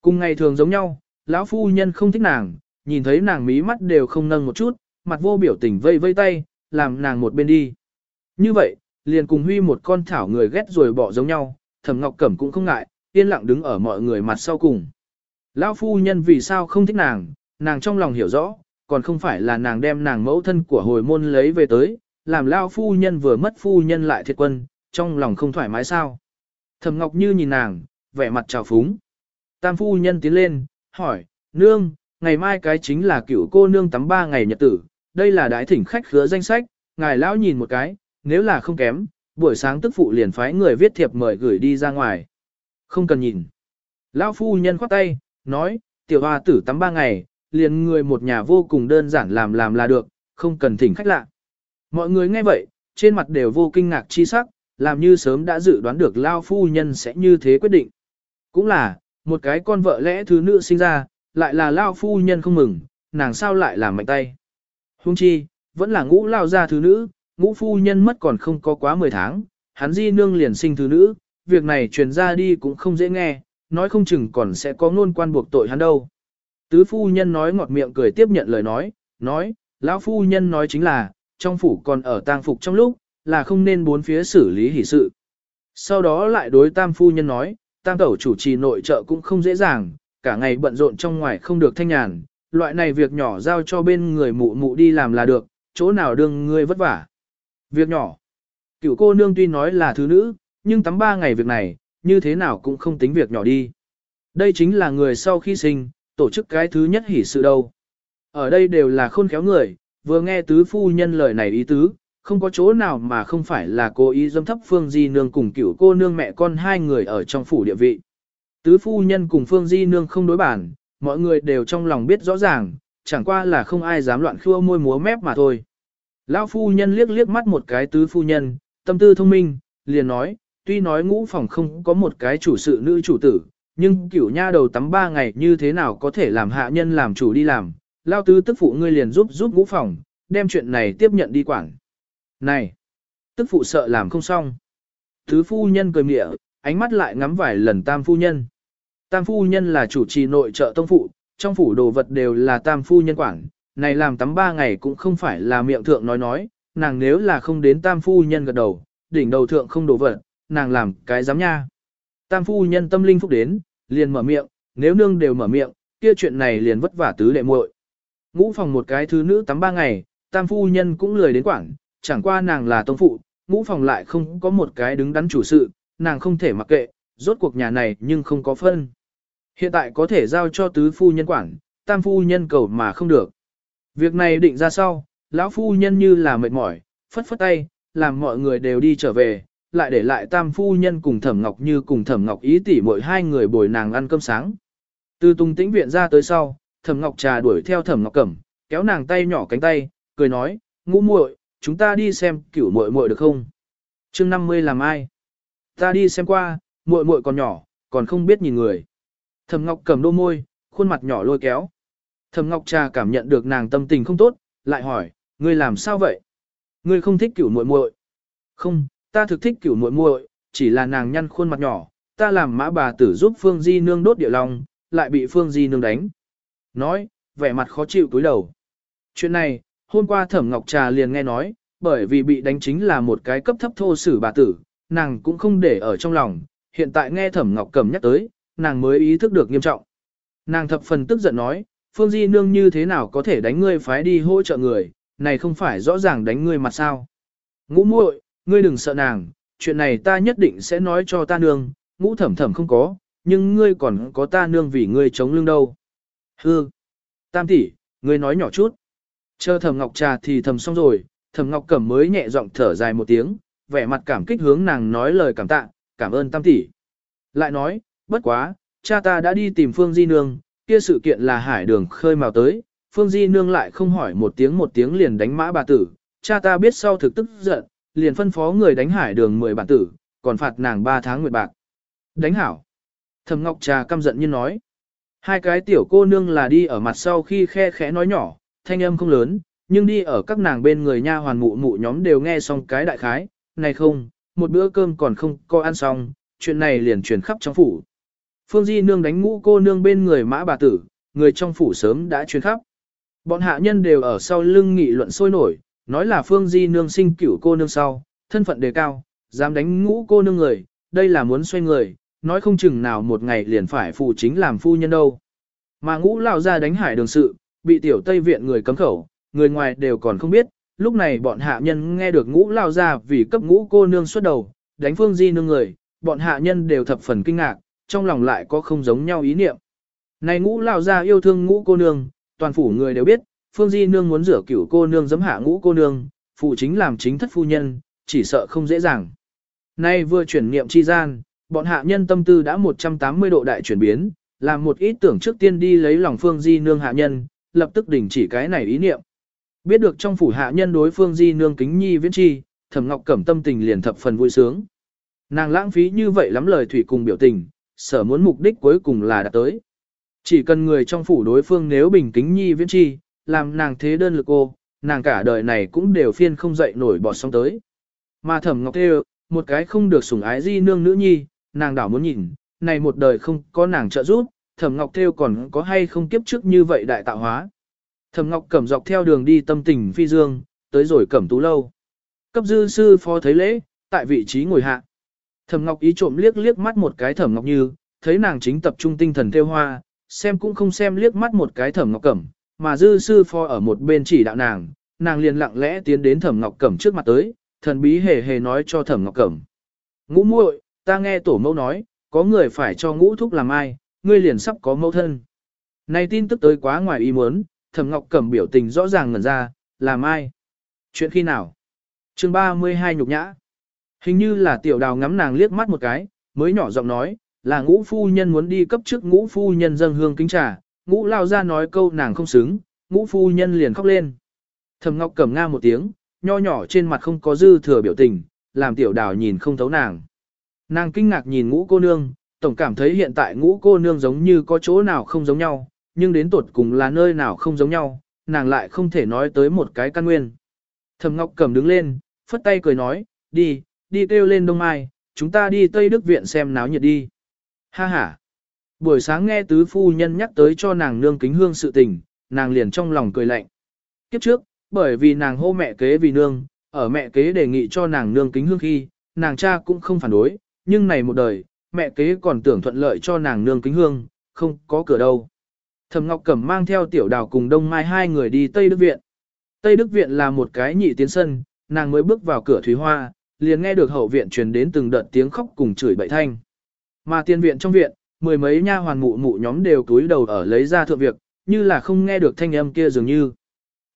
Cùng ngày thường giống nhau, lão phu nhân không thích nàng, nhìn thấy nàng mí mắt đều không nâng một chút, mặt vô biểu tình vây vây tay, làm nàng một bên đi. Như vậy, liền cùng huy một con thảo người ghét rồi bỏ giống nhau, thẩm ngọc cẩm cũng không ngại, yên lặng đứng ở mọi người mặt sau cùng. Lão phu nhân vì sao không thích nàng, nàng trong lòng hiểu rõ, còn không phải là nàng đem nàng mẫu thân của hồi môn lấy về tới, làm lao phu nhân vừa mất phu nhân lại thiệt quân, trong lòng không thoải mái sao. Thẩm Ngọc Như nhìn nàng, vẻ mặt trào phúng. Tam phu nhân tiến lên, hỏi, nương, ngày mai cái chính là cựu cô nương tắm ba ngày nhật tử, đây là đái thỉnh khách khứa danh sách, ngài lão nhìn một cái, nếu là không kém, buổi sáng tức phụ liền phái người viết thiệp mời gửi đi ra ngoài. Không cần nhìn. Lão phu nhân khoát tay, nói, tiểu hoa tử tắm ba ngày, liền người một nhà vô cùng đơn giản làm làm là được, không cần thỉnh khách lạ. Mọi người nghe vậy, trên mặt đều vô kinh ngạc chi sắc, làm như sớm đã dự đoán được Lao phu nhân sẽ như thế quyết định. Cũng là, một cái con vợ lẽ thứ nữ sinh ra, lại là Lao phu nhân không mừng, nàng sao lại làm mạnh tay. Hung chi, vẫn là ngũ Lao gia thứ nữ, ngũ phu nhân mất còn không có quá 10 tháng, hắn di nương liền sinh thứ nữ, việc này truyền ra đi cũng không dễ nghe, nói không chừng còn sẽ có ngôn quan buộc tội hắn đâu. Tứ phu nhân nói ngọt miệng cười tiếp nhận lời nói, nói, lão phu nhân nói chính là, trong phủ còn ở tang phục trong lúc, là không nên bốn phía xử lý hỷ sự. Sau đó lại đối tam phu nhân nói, tam tẩu chủ trì nội trợ cũng không dễ dàng, cả ngày bận rộn trong ngoài không được thanh nhàn, loại này việc nhỏ giao cho bên người mụ mụ đi làm là được, chỗ nào đương người vất vả. Việc nhỏ, cựu cô nương tuy nói là thứ nữ, nhưng tắm ba ngày việc này, như thế nào cũng không tính việc nhỏ đi. Đây chính là người sau khi sinh, tổ chức cái thứ nhất hỉ sự đâu. Ở đây đều là khôn khéo người, vừa nghe tứ phu nhân lời này ý tứ, không có chỗ nào mà không phải là cô ý dâm thấp Phương Di Nương cùng cựu cô nương mẹ con hai người ở trong phủ địa vị. Tứ phu nhân cùng Phương Di Nương không đối bản, mọi người đều trong lòng biết rõ ràng, chẳng qua là không ai dám loạn khua môi múa mép mà thôi. Lão phu nhân liếc liếc mắt một cái tứ phu nhân, tâm tư thông minh, liền nói, tuy nói ngũ phòng không có một cái chủ sự nữ chủ tử, nhưng cửu nha đầu tắm ba ngày như thế nào có thể làm hạ nhân làm chủ đi làm, lao tứ tức phụ ngươi liền giúp giúp ngũ phòng, đem chuyện này tiếp nhận đi quản. Này, tức phụ sợ làm không xong. Thứ phu nhân cười mỉa, ánh mắt lại ngắm vài lần tam phu nhân. Tam phu nhân là chủ trì nội trợ tông phụ, trong phủ đồ vật đều là tam phu nhân quản, này làm tắm ba ngày cũng không phải là miệng thượng nói nói, nàng nếu là không đến tam phu nhân gật đầu, đỉnh đầu thượng không đồ vật, nàng làm cái dám nha. Tam phu nhân tâm linh phúc đến, liền mở miệng, nếu nương đều mở miệng, kia chuyện này liền vất vả tứ đệ muội. Ngũ phòng một cái thứ nữ tắm ba ngày, tam phu nhân cũng lười đến quảng, chẳng qua nàng là tông phụ, ngũ phòng lại không có một cái đứng đắn chủ sự, nàng không thể mặc kệ, rốt cuộc nhà này nhưng không có phân. Hiện tại có thể giao cho tứ phu nhân quản, tam phu nhân cầu mà không được. Việc này định ra sau, lão phu nhân như là mệt mỏi, phất phất tay, làm mọi người đều đi trở về, lại để lại tam phu nhân cùng thẩm ngọc như cùng thẩm ngọc ý tỷ mỗi hai người bồi nàng ăn cơm sáng. Từ tung tĩnh viện ra tới sau, thẩm ngọc trà đuổi theo thẩm ngọc cẩm, kéo nàng tay nhỏ cánh tay, cười nói, ngũ muội, chúng ta đi xem cửu muội muội được không? chương 50 làm ai? Ta đi xem qua, muội muội còn nhỏ, còn không biết nhìn người. Thẩm ngọc cầm đô môi, khuôn mặt nhỏ lôi kéo. Thẩm ngọc trà cảm nhận được nàng tâm tình không tốt, lại hỏi, ngươi làm sao vậy? Ngươi không thích cửu muội muội? Không, ta thực thích cửu muội muội, chỉ là nàng nhăn khuôn mặt nhỏ, ta làm mã bà tử giúp Phương Di nương đốt địa lòng, lại bị Phương Di nương đánh. Nói, vẻ mặt khó chịu cúi đầu. Chuyện này, hôm qua Thẩm Ngọc Trà liền nghe nói, bởi vì bị đánh chính là một cái cấp thấp thô sử bà tử, nàng cũng không để ở trong lòng, hiện tại nghe Thẩm Ngọc cầm nhắc tới, nàng mới ý thức được nghiêm trọng. Nàng thập phần tức giận nói, Phương Di nương như thế nào có thể đánh ngươi phái đi hỗ trợ người, này không phải rõ ràng đánh ngươi mặt sao? Ngũ muội, ngươi đừng sợ nàng, chuyện này ta nhất định sẽ nói cho ta nương, ngũ thẩm thẩm không có, nhưng ngươi còn có ta nương vì ngươi chống lưng đâu. Hư, tam tỷ, ngươi nói nhỏ chút. Chờ thẩm ngọc trà thì thầm xong rồi, thẩm ngọc cẩm mới nhẹ giọng thở dài một tiếng, vẻ mặt cảm kích hướng nàng nói lời cảm tạ, cảm ơn tam tỷ. Lại nói, bất quá, cha ta đã đi tìm Phương Di Nương, kia sự kiện là hải đường khơi màu tới, Phương Di Nương lại không hỏi một tiếng một tiếng liền đánh mã bà tử, cha ta biết sau thực tức giận, liền phân phó người đánh hải đường 10 bản tử, còn phạt nàng 3 tháng nguyệt bạc. Đánh hảo. Thẩm Ngọc Trà căm giận như nói. Hai cái tiểu cô nương là đi ở mặt sau khi khe khẽ nói nhỏ, thanh âm không lớn, nhưng đi ở các nàng bên người nha hoàn mụ mụ nhóm đều nghe xong cái đại khái, này không, một bữa cơm còn không có ăn xong, chuyện này liền truyền khắp trong phủ. Phương Di nương đánh ngũ cô nương bên người mã bà tử, người trong phủ sớm đã truyền khắp. Bọn hạ nhân đều ở sau lưng nghị luận sôi nổi, nói là phương di nương sinh cửu cô nương sau, thân phận đề cao, dám đánh ngũ cô nương người, đây là muốn xoay người, nói không chừng nào một ngày liền phải phụ chính làm phu nhân đâu. Mà ngũ lao ra đánh hải đường sự, bị tiểu tây viện người cấm khẩu, người ngoài đều còn không biết, lúc này bọn hạ nhân nghe được ngũ lao ra vì cấp ngũ cô nương xuất đầu, đánh phương di nương người, bọn hạ nhân đều thập phần kinh ngạc, trong lòng lại có không giống nhau ý niệm. Này ngũ lao ra yêu thương ngũ cô nương, toàn phủ người đều biết, Phương Di Nương muốn rửa cửu cô nương giấm hạ ngũ cô nương, phụ chính làm chính thất phu nhân, chỉ sợ không dễ dàng. Nay vừa chuyển niệm chi gian, bọn hạ nhân tâm tư đã 180 độ đại chuyển biến, làm một ít tưởng trước tiên đi lấy lòng Phương Di Nương hạ nhân, lập tức đình chỉ cái này ý niệm. Biết được trong phủ hạ nhân đối Phương Di Nương kính nhi viễn chi, Thẩm Ngọc Cẩm tâm tình liền thập phần vui sướng. Nàng lãng phí như vậy lắm lời thủy cùng biểu tình, sở muốn mục đích cuối cùng là đạt tới. Chỉ cần người trong phủ đối phương nếu bình kính nhi viễn chi, làm nàng thế đơn lực ô, nàng cả đời này cũng đều phiên không dậy nổi bọt sóng tới. Mà thẩm ngọc thêu, một cái không được sủng ái di nương nữ nhi, nàng đảo muốn nhìn, này một đời không có nàng trợ giúp, thẩm ngọc thêu còn có hay không kiếp trước như vậy đại tạo hóa. Thẩm ngọc cẩm dọc theo đường đi tâm tình phi dương, tới rồi cẩm tú lâu. Cấp dư sư phó thấy lễ, tại vị trí ngồi hạ. Thẩm ngọc ý trộm liếc liếc mắt một cái thẩm ngọc như, thấy nàng chính tập trung tinh thần theo hoa, xem cũng không xem liếc mắt một cái thẩm ngọc cẩm, mà dư sư phó ở một bên chỉ đạo nàng, nàng liền lặng lẽ tiến đến Thẩm Ngọc Cẩm trước mặt tới, thần bí hề hề nói cho Thẩm Ngọc Cẩm. Ngũ muội, ta nghe tổ mẫu nói, có người phải cho ngũ thúc làm ai, ngươi liền sắp có mẫu thân. Này tin tức tới quá ngoài ý muốn, Thẩm Ngọc Cẩm biểu tình rõ ràng ngẩn ra, làm ai? Chuyện khi nào? Chương 32 nhục nhã. Hình như là tiểu đào ngắm nàng liếc mắt một cái, mới nhỏ giọng nói, là ngũ phu nhân muốn đi cấp trước ngũ phu nhân dâng hương kính trà, ngũ lao ra nói câu nàng không xứng, ngũ phu nhân liền khóc lên. Thầm ngọc cầm nga một tiếng, nho nhỏ trên mặt không có dư thừa biểu tình, làm tiểu đào nhìn không thấu nàng. Nàng kinh ngạc nhìn ngũ cô nương, tổng cảm thấy hiện tại ngũ cô nương giống như có chỗ nào không giống nhau, nhưng đến tuột cùng là nơi nào không giống nhau, nàng lại không thể nói tới một cái căn nguyên. Thầm ngọc cầm đứng lên, phất tay cười nói, đi, đi kêu lên đông mai, chúng ta đi Tây Đức Viện xem náo nhiệt đi. Ha ha buổi sáng nghe tứ phu nhân nhắc tới cho nàng nương kính hương sự tình, nàng liền trong lòng cười lạnh. Kiếp trước, bởi vì nàng hô mẹ kế vì nương, ở mẹ kế đề nghị cho nàng nương kính hương khi, nàng cha cũng không phản đối, nhưng này một đời, mẹ kế còn tưởng thuận lợi cho nàng nương kính hương, không có cửa đâu. Thẩm Ngọc Cẩm mang theo tiểu đào cùng Đông Mai hai người đi Tây Đức Viện. Tây Đức Viện là một cái nhị tiến sân, nàng mới bước vào cửa Thúy Hoa, liền nghe được hậu viện truyền đến từng đợt tiếng khóc cùng chửi bậy thanh. Mà tiên viện trong viện, mười mấy nha hoàn mụ mụ nhóm đều túi đầu ở lấy ra thượng việc, như là không nghe được thanh âm kia dường như.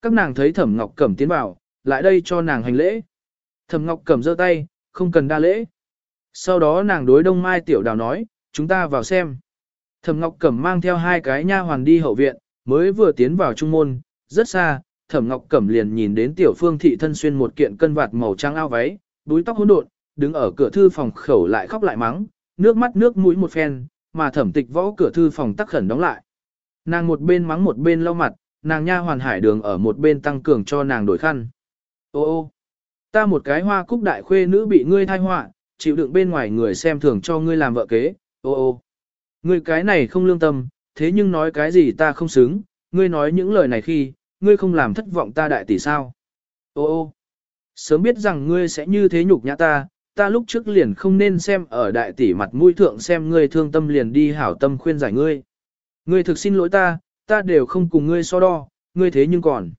Các nàng thấy Thẩm Ngọc Cẩm tiến vào, lại đây cho nàng hành lễ. Thẩm Ngọc Cẩm giơ tay, không cần đa lễ. Sau đó nàng đối Đông Mai Tiểu Đào nói, chúng ta vào xem. Thẩm Ngọc Cẩm mang theo hai cái nha hoàn đi hậu viện, mới vừa tiến vào trung môn, rất xa, Thẩm Ngọc Cẩm liền nhìn đến Tiểu Phương thị thân xuyên một kiện cân vạt màu trắng ao váy, đuôi tóc hỗn độn, đứng ở cửa thư phòng khẩu lại khóc lại mắng, nước mắt nước mũi một phen, mà thẩm tịch võ cửa thư phòng tắc khẩn đóng lại. Nàng một bên mắng một bên lau mặt, nàng nha hoàn hải đường ở một bên tăng cường cho nàng đổi khăn. Ô ô, ta một cái hoa cúc đại khuê nữ bị ngươi thai họa, chịu đựng bên ngoài người xem thường cho ngươi làm vợ kế, ô ô. Ngươi cái này không lương tâm, thế nhưng nói cái gì ta không xứng, ngươi nói những lời này khi, ngươi không làm thất vọng ta đại tỷ sao. Ô ô, sớm biết rằng ngươi sẽ như thế nhục nhã ta, ta lúc trước liền không nên xem ở đại tỷ mặt mũi thượng xem ngươi thương tâm liền đi hảo tâm khuyên giải ngươi. Ngươi thực xin lỗi ta, ta đều không cùng ngươi so đo, ngươi thế nhưng còn.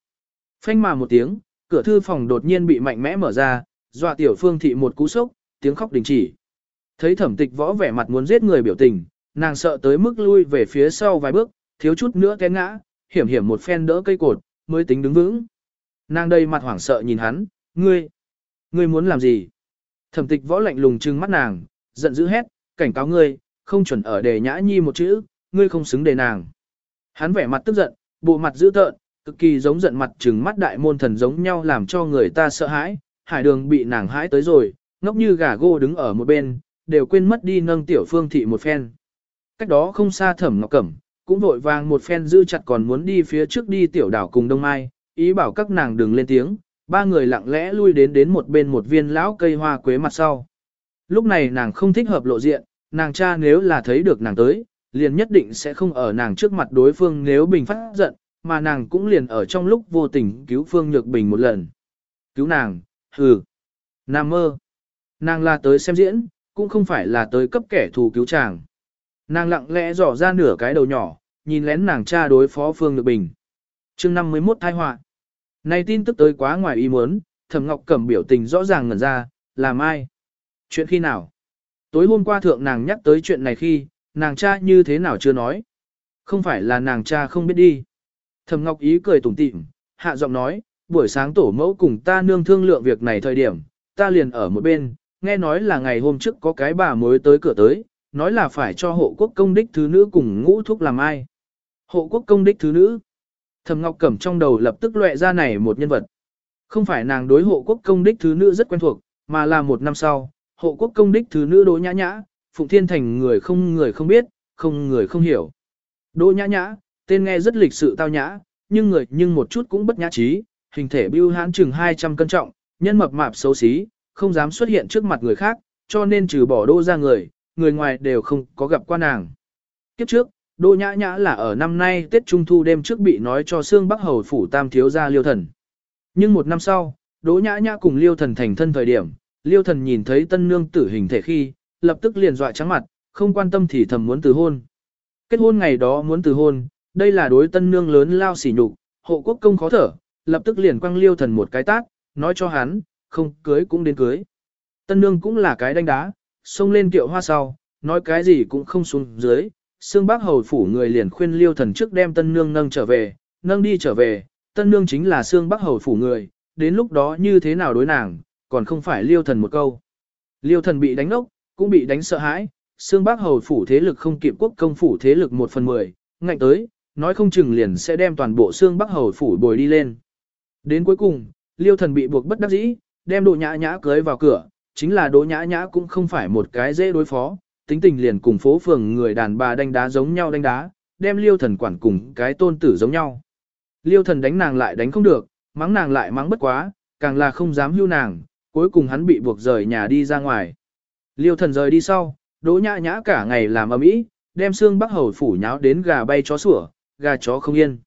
Phanh mà một tiếng, cửa thư phòng đột nhiên bị mạnh mẽ mở ra, dọa tiểu phương thị một cú sốc, tiếng khóc đình chỉ. Thấy thẩm tịch võ vẻ mặt muốn giết người biểu tình, nàng sợ tới mức lui về phía sau vài bước, thiếu chút nữa té ngã, hiểm hiểm một phen đỡ cây cột, mới tính đứng vững. Nàng đây mặt hoảng sợ nhìn hắn, ngươi, ngươi muốn làm gì? Thẩm tịch võ lạnh lùng trừng mắt nàng, giận dữ hét, cảnh cáo ngươi, không chuẩn ở đề nhã nhi một chữ, ngươi không xứng đề nàng. Hắn vẻ mặt tức giận, bộ mặt dữ tợn, cực kỳ giống giận mặt trừng mắt đại môn thần giống nhau làm cho người ta sợ hãi, hải đường bị nàng hãi tới rồi, ngốc như gà gô đứng ở một bên, đều quên mất đi nâng tiểu phương thị một phen. Cách đó không xa thẩm ngọc cẩm, cũng vội vàng một phen giữ chặt còn muốn đi phía trước đi tiểu đảo cùng đông mai, ý bảo các nàng đừng lên tiếng, ba người lặng lẽ lui đến đến một bên một viên lão cây hoa quế mặt sau. Lúc này nàng không thích hợp lộ diện, nàng cha nếu là thấy được nàng tới, liền nhất định sẽ không ở nàng trước mặt đối phương nếu bình phát giận, mà nàng cũng liền ở trong lúc vô tình cứu phương nhược bình một lần. Cứu nàng, hừ, nam mơ. Nàng là tới xem diễn, cũng không phải là tới cấp kẻ thù cứu chàng. Nàng lặng lẽ dò ra nửa cái đầu nhỏ, nhìn lén nàng cha đối phó phương nhược bình. chương 51 thai họa này tin tức tới quá ngoài ý muốn, Thẩm Ngọc Cẩm biểu tình rõ ràng ngẩn ra, làm ai? Chuyện khi nào? Tối hôm qua thượng nàng nhắc tới chuyện này khi, nàng cha như thế nào chưa nói? Không phải là nàng cha không biết đi. Thẩm Ngọc Ý cười tủm tỉm, hạ giọng nói, buổi sáng tổ mẫu cùng ta nương thương lượng việc này thời điểm, ta liền ở một bên, nghe nói là ngày hôm trước có cái bà mới tới cửa tới, nói là phải cho hộ quốc công đích thứ nữ cùng ngũ thúc làm ai. Hộ quốc công đích thứ nữ. Thẩm Ngọc Cẩm trong đầu lập tức lóe ra này một nhân vật. Không phải nàng đối hộ quốc công đích thứ nữ rất quen thuộc, mà là một năm sau, hộ quốc công đích thứ nữ Đỗ Nhã Nhã, Phụng Thiên Thành người không người không biết, không người không hiểu. Đỗ Nhã Nhã, tên nghe rất lịch sự tao nhã, nhưng người nhưng một chút cũng bất nhã trí, hình thể bưu hãn chừng 200 cân trọng, nhân mập mạp xấu xí, không dám xuất hiện trước mặt người khác, cho nên trừ bỏ Đỗ ra người, người ngoài đều không có gặp qua nàng. Kiếp trước, Đỗ Nhã Nhã là ở năm nay Tết Trung Thu đêm trước bị nói cho Sương Bắc Hầu Phủ Tam Thiếu Gia Liêu Thần. Nhưng một năm sau, Đỗ Nhã Nhã cùng Liêu Thần thành thân thời điểm, Liêu Thần nhìn thấy tân nương tử hình thể khi, lập tức liền dọa trắng mặt, không quan tâm thì thầm muốn từ hôn. Kết hôn ngày đó muốn từ hôn, đây là đối tân nương lớn lao sỉ nhục, hộ quốc công khó thở, lập tức liền quăng Liêu Thần một cái tát, nói cho hắn, không cưới cũng đến cưới. Tân nương cũng là cái đánh đá, xông lên kiệu hoa sau, nói cái gì cũng không xuống dưới, xương bác hầu phủ người liền khuyên liêu thần trước đem tân nương nâng trở về, nâng đi trở về, tân nương chính là xương bác hầu phủ người, đến lúc đó như thế nào đối nàng, còn không phải liêu thần một câu. Liêu thần bị đánh ốc, cũng bị đánh sợ hãi, xương bác hầu phủ thế lực không kịp quốc công phủ thế lực một phần mười, ngạnh tới, nói không chừng liền sẽ đem toàn bộ xương bác hầu phủ bồi đi lên. Đến cuối cùng, liêu thần bị buộc bất đắc dĩ, đem đồ nhã nhã cưới vào cửa, chính là đồ nhã nhã cũng không phải một cái dễ đối phó, tính tình liền cùng phố phường người đàn bà đánh đá giống nhau đánh đá, đem liêu thần quản cùng cái tôn tử giống nhau. Liêu thần đánh nàng lại đánh không được, mắng nàng lại mắng bất quá, càng là không dám hưu nàng, cuối cùng hắn bị buộc rời nhà đi ra ngoài. Liêu thần rời đi sau, đỗ nhã nhã cả ngày làm ầm ĩ, đem xương bắc hầu phủ nháo đến gà bay chó sủa, gà chó không yên.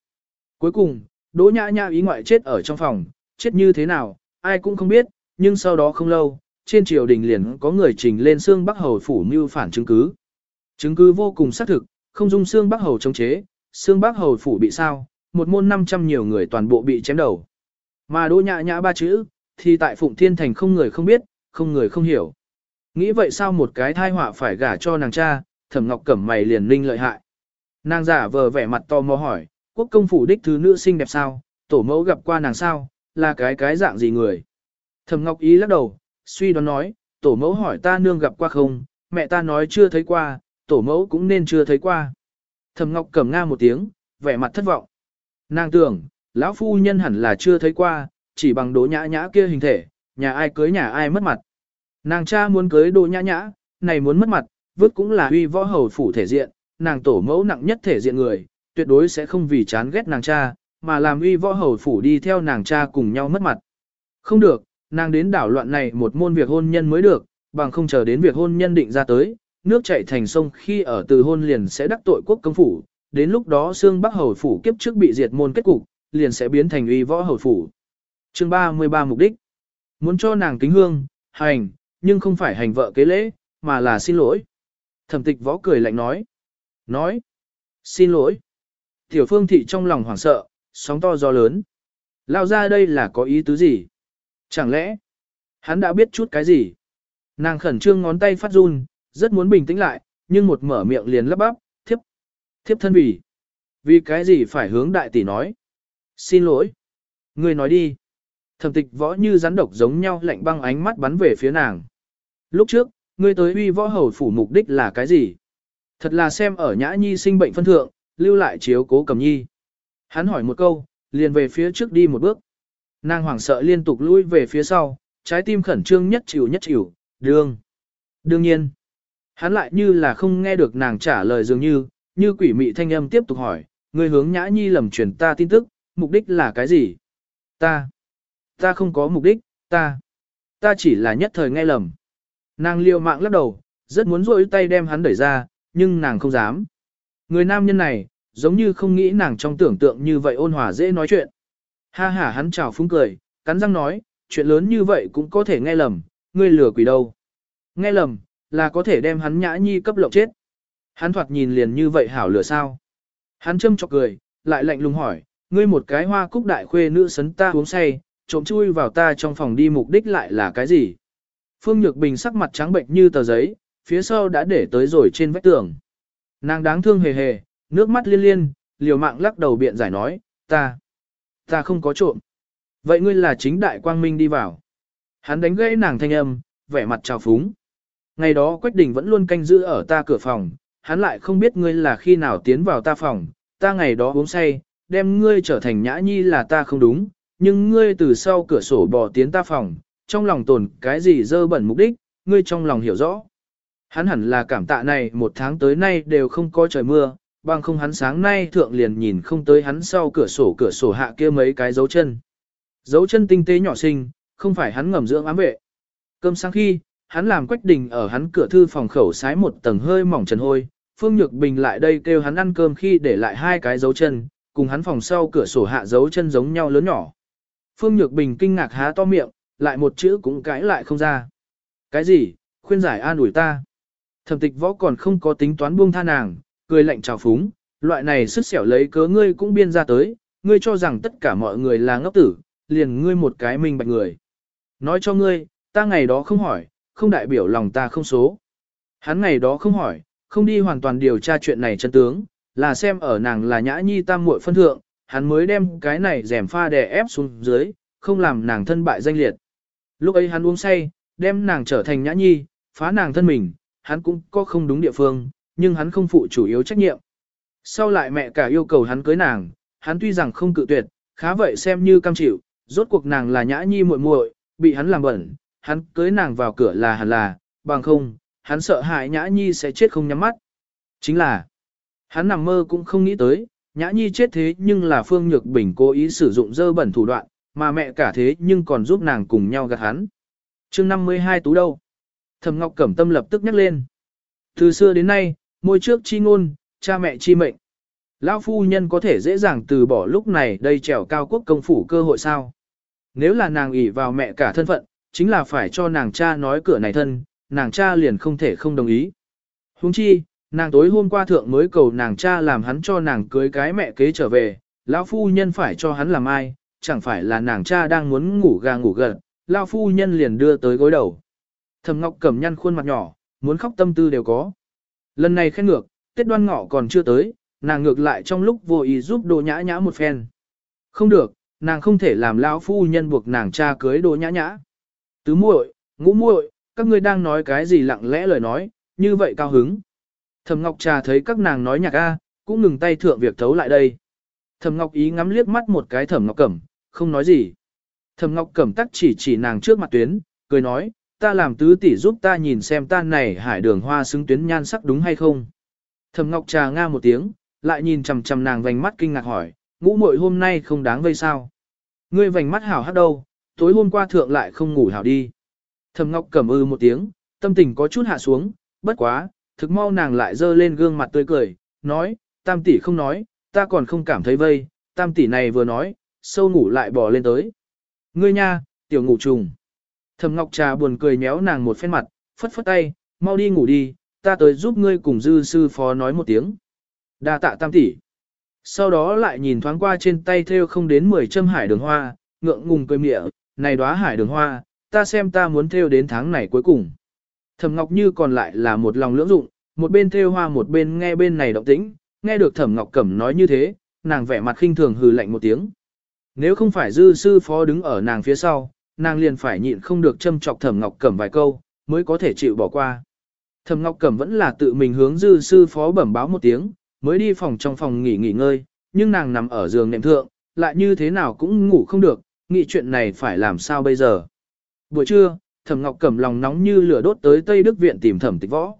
Cuối cùng, đỗ nhã nhã ý ngoại chết ở trong phòng, chết như thế nào, ai cũng không biết, nhưng sau đó không lâu, trên triều đình liền có người trình lên xương Bắc Hầu phủ mưu phản chứng cứ. Chứng cứ vô cùng xác thực, không dung xương Bắc Hầu chống chế, xương Bắc Hầu phủ bị sao, một môn 500 nhiều người toàn bộ bị chém đầu. Mà đỗ nhã nhã ba chữ, thì tại Phụng Thiên Thành không người không biết, không người không hiểu. Nghĩ vậy sao một cái thai họa phải gả cho nàng cha, thẩm ngọc cẩm mày liền linh lợi hại. Nàng giả vờ vẻ mặt to mò hỏi, quốc công phủ đích thứ nữ sinh đẹp sao, tổ mẫu gặp qua nàng sao, là cái cái dạng gì người. Thẩm ngọc ý lắc đầu, suy đoán nói, tổ mẫu hỏi ta nương gặp qua không, mẹ ta nói chưa thấy qua, tổ mẫu cũng nên chưa thấy qua. Thẩm Ngọc cầm nga một tiếng, vẻ mặt thất vọng. Nàng tưởng, lão phu nhân hẳn là chưa thấy qua, chỉ bằng đỗ nhã nhã kia hình thể, nhà ai cưới nhà ai mất mặt. Nàng cha muốn cưới đỗ nhã nhã, này muốn mất mặt, vứt cũng là uy võ hầu phủ thể diện, nàng tổ mẫu nặng nhất thể diện người, tuyệt đối sẽ không vì chán ghét nàng cha, mà làm uy võ hầu phủ đi theo nàng cha cùng nhau mất mặt. Không được, Nàng đến đảo loạn này một môn việc hôn nhân mới được, bằng không chờ đến việc hôn nhân định ra tới, nước chảy thành sông khi ở từ hôn liền sẽ đắc tội quốc công phủ, đến lúc đó xương bắc hầu phủ kiếp trước bị diệt môn kết cục, liền sẽ biến thành uy võ hầu phủ. Chương 33 mục đích. Muốn cho nàng kính hương, hành, nhưng không phải hành vợ kế lễ, mà là xin lỗi. Thẩm tịch võ cười lạnh nói. Nói. Xin lỗi. Tiểu phương thị trong lòng hoảng sợ, sóng to gió lớn. Lao ra đây là có ý tứ gì? Chẳng lẽ, hắn đã biết chút cái gì? Nàng khẩn trương ngón tay phát run, rất muốn bình tĩnh lại, nhưng một mở miệng liền lắp bắp, thiếp, thiếp thân vì. Vì cái gì phải hướng đại tỷ nói? Xin lỗi. Người nói đi. Thẩm tịch võ như rắn độc giống nhau lạnh băng ánh mắt bắn về phía nàng. Lúc trước, ngươi tới uy võ hầu phủ mục đích là cái gì? Thật là xem ở nhã nhi sinh bệnh phân thượng, lưu lại chiếu cố cầm nhi. Hắn hỏi một câu, liền về phía trước đi một bước. Nàng hoảng sợ liên tục lùi về phía sau, trái tim khẩn trương nhất chịu nhất chịu, đương. Đương nhiên, hắn lại như là không nghe được nàng trả lời dường như, như quỷ mị thanh âm tiếp tục hỏi, người hướng nhã nhi lầm truyền ta tin tức, mục đích là cái gì? Ta, ta không có mục đích, ta, ta chỉ là nhất thời nghe lầm. Nàng liều mạng lắc đầu, rất muốn rôi tay đem hắn đẩy ra, nhưng nàng không dám. Người nam nhân này, giống như không nghĩ nàng trong tưởng tượng như vậy ôn hòa dễ nói chuyện. Ha ha hắn chào phúng cười, cắn răng nói, chuyện lớn như vậy cũng có thể nghe lầm, ngươi lừa quỷ đâu. Nghe lầm, là có thể đem hắn nhã nhi cấp lộng chết. Hắn thoạt nhìn liền như vậy hảo lửa sao. Hắn châm chọc cười, lại lạnh lùng hỏi, ngươi một cái hoa cúc đại khuê nữ sấn ta uống say, trộm chui vào ta trong phòng đi mục đích lại là cái gì. Phương Nhược Bình sắc mặt trắng bệnh như tờ giấy, phía sau đã để tới rồi trên vách tường. Nàng đáng thương hề hề, nước mắt liên liên, liều mạng lắc đầu biện giải nói, ta, ta không có trộm. Vậy ngươi là chính đại quang minh đi vào. Hắn đánh gãy nàng thanh âm, vẻ mặt trào phúng. Ngày đó Quách Đình vẫn luôn canh giữ ở ta cửa phòng, hắn lại không biết ngươi là khi nào tiến vào ta phòng, ta ngày đó uống say, đem ngươi trở thành nhã nhi là ta không đúng, nhưng ngươi từ sau cửa sổ bò tiến ta phòng, trong lòng tồn cái gì dơ bẩn mục đích, ngươi trong lòng hiểu rõ. Hắn hẳn là cảm tạ này một tháng tới nay đều không có trời mưa, bằng không hắn sáng nay thượng liền nhìn không tới hắn sau cửa sổ cửa sổ hạ kia mấy cái dấu chân. Dấu chân tinh tế nhỏ xinh, không phải hắn ngầm dưỡng ám vệ. Cơm sáng khi, hắn làm quách đình ở hắn cửa thư phòng khẩu sái một tầng hơi mỏng trần hôi, Phương Nhược Bình lại đây kêu hắn ăn cơm khi để lại hai cái dấu chân, cùng hắn phòng sau cửa sổ hạ dấu chân giống nhau lớn nhỏ. Phương Nhược Bình kinh ngạc há to miệng, lại một chữ cũng cãi lại không ra. Cái gì, khuyên giải an ủi ta. Thẩm tịch võ còn không có tính toán buông tha nàng, cười lạnh chào phúng, loại này sức xẻo lấy cớ ngươi cũng biên ra tới, ngươi cho rằng tất cả mọi người là ngốc tử, liền ngươi một cái mình bạch người. Nói cho ngươi, ta ngày đó không hỏi, không đại biểu lòng ta không số. Hắn ngày đó không hỏi, không đi hoàn toàn điều tra chuyện này chân tướng, là xem ở nàng là nhã nhi tam muội phân thượng, hắn mới đem cái này rèm pha đè ép xuống dưới, không làm nàng thân bại danh liệt. Lúc ấy hắn uống say, đem nàng trở thành nhã nhi, phá nàng thân mình, hắn cũng có không đúng địa phương, nhưng hắn không phụ chủ yếu trách nhiệm. Sau lại mẹ cả yêu cầu hắn cưới nàng, hắn tuy rằng không cự tuyệt, khá vậy xem như cam chịu, rốt cuộc nàng là nhã nhi muội muội, bị hắn làm bẩn, hắn cưới nàng vào cửa là hẳn là, bằng không, hắn sợ hại nhã nhi sẽ chết không nhắm mắt. Chính là, hắn nằm mơ cũng không nghĩ tới, nhã nhi chết thế nhưng là Phương Nhược Bình cố ý sử dụng dơ bẩn thủ đoạn, mà mẹ cả thế nhưng còn giúp nàng cùng nhau gạt hắn. chương 52 tú đâu? Thầm Ngọc Cẩm Tâm lập tức nhắc lên. Từ xưa đến nay, môi trước chi ngôn, cha mẹ chi mệnh. Lão phu nhân có thể dễ dàng từ bỏ lúc này đây trèo cao quốc công phủ cơ hội sao? Nếu là nàng ỷ vào mẹ cả thân phận, chính là phải cho nàng cha nói cửa này thân, nàng cha liền không thể không đồng ý. Huống chi, nàng tối hôm qua thượng mới cầu nàng cha làm hắn cho nàng cưới cái mẹ kế trở về, lão phu nhân phải cho hắn làm ai, chẳng phải là nàng cha đang muốn ngủ gà ngủ gật, lão phu nhân liền đưa tới gối đầu. Thẩm Ngọc cầm nhăn khuôn mặt nhỏ, muốn khóc tâm tư đều có. Lần này khen ngược, Tết đoan ngọ còn chưa tới, nàng ngược lại trong lúc vô ý giúp đồ nhã nhã một phen. Không được, nàng không thể làm lão phu nhân buộc nàng cha cưới đồ nhã nhã. Tứ muội, ngũ muội, các ngươi đang nói cái gì lặng lẽ lời nói, như vậy cao hứng. Thẩm Ngọc Trà thấy các nàng nói nhạc a, cũng ngừng tay thượng việc thấu lại đây. Thẩm Ngọc ý ngắm liếc mắt một cái Thẩm Ngọc Cẩm, không nói gì. Thẩm Ngọc Cẩm tắc chỉ chỉ nàng trước mặt tuyến, cười nói, ta làm tứ tỷ giúp ta nhìn xem ta này hải đường hoa xứng tuyến nhan sắc đúng hay không. Thẩm Ngọc trà nga một tiếng, lại nhìn chằm chằm nàng vành mắt kinh ngạc hỏi, ngũ muội hôm nay không đáng vây sao? Ngươi vành mắt hảo hát đâu, tối hôm qua thượng lại không ngủ hảo đi. Thẩm Ngọc cẩm ư một tiếng, tâm tình có chút hạ xuống, bất quá, thực mau nàng lại dơ lên gương mặt tươi cười, nói, tam tỷ không nói, ta còn không cảm thấy vây, tam tỷ này vừa nói, sâu ngủ lại bò lên tới. Ngươi nha, tiểu ngủ trùng. Thẩm Ngọc Trà buồn cười nhéo nàng một phen mặt, phất phất tay, mau đi ngủ đi, ta tới giúp ngươi cùng dư sư phó nói một tiếng. Đa tạ tam tỷ. Sau đó lại nhìn thoáng qua trên tay theo không đến 10 châm hải đường hoa, ngượng ngùng cười mỉa, này đóa hải đường hoa, ta xem ta muốn theo đến tháng này cuối cùng. Thẩm Ngọc Như còn lại là một lòng lưỡng dụng, một bên theo hoa một bên nghe bên này động tĩnh, nghe được Thẩm Ngọc Cẩm nói như thế, nàng vẻ mặt khinh thường hừ lạnh một tiếng. Nếu không phải dư sư phó đứng ở nàng phía sau, nàng liền phải nhịn không được châm chọc thẩm ngọc cẩm vài câu, mới có thể chịu bỏ qua. Thẩm ngọc cẩm vẫn là tự mình hướng dư sư phó bẩm báo một tiếng, mới đi phòng trong phòng nghỉ nghỉ ngơi, nhưng nàng nằm ở giường nệm thượng, lại như thế nào cũng ngủ không được, nghĩ chuyện này phải làm sao bây giờ. Buổi trưa, thẩm ngọc cẩm lòng nóng như lửa đốt tới Tây Đức Viện tìm thẩm tịch võ.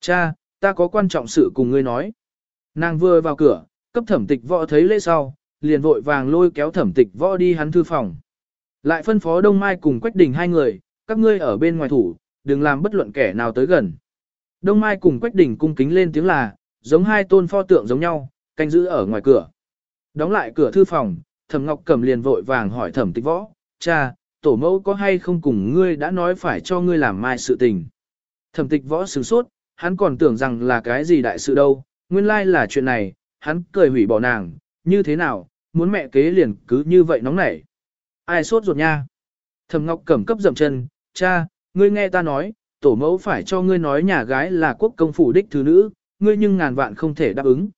Cha, ta có quan trọng sự cùng ngươi nói. Nàng vừa vào cửa, cấp thẩm tịch võ thấy lễ sau, liền vội vàng lôi kéo thẩm tịch võ đi hắn thư phòng. Lại phân phó Đông Mai cùng Quách Đình hai người, các ngươi ở bên ngoài thủ, đừng làm bất luận kẻ nào tới gần. Đông Mai cùng Quách Đình cung kính lên tiếng là, giống hai tôn pho tượng giống nhau, canh giữ ở ngoài cửa. Đóng lại cửa thư phòng, Thẩm Ngọc Cẩm liền vội vàng hỏi Thẩm Tịch Võ, cha, tổ mẫu có hay không cùng ngươi đã nói phải cho ngươi làm mai sự tình. Thẩm Tịch Võ sửng sốt, hắn còn tưởng rằng là cái gì đại sự đâu, nguyên lai là chuyện này, hắn cười hủy bỏ nàng, như thế nào, muốn mẹ kế liền cứ như vậy nóng nảy. Ai sốt ruột nha? Thẩm Ngọc Cẩm cấp dậm chân, cha, ngươi nghe ta nói, tổ mẫu phải cho ngươi nói nhà gái là quốc công phủ đích thứ nữ, ngươi nhưng ngàn vạn không thể đáp ứng.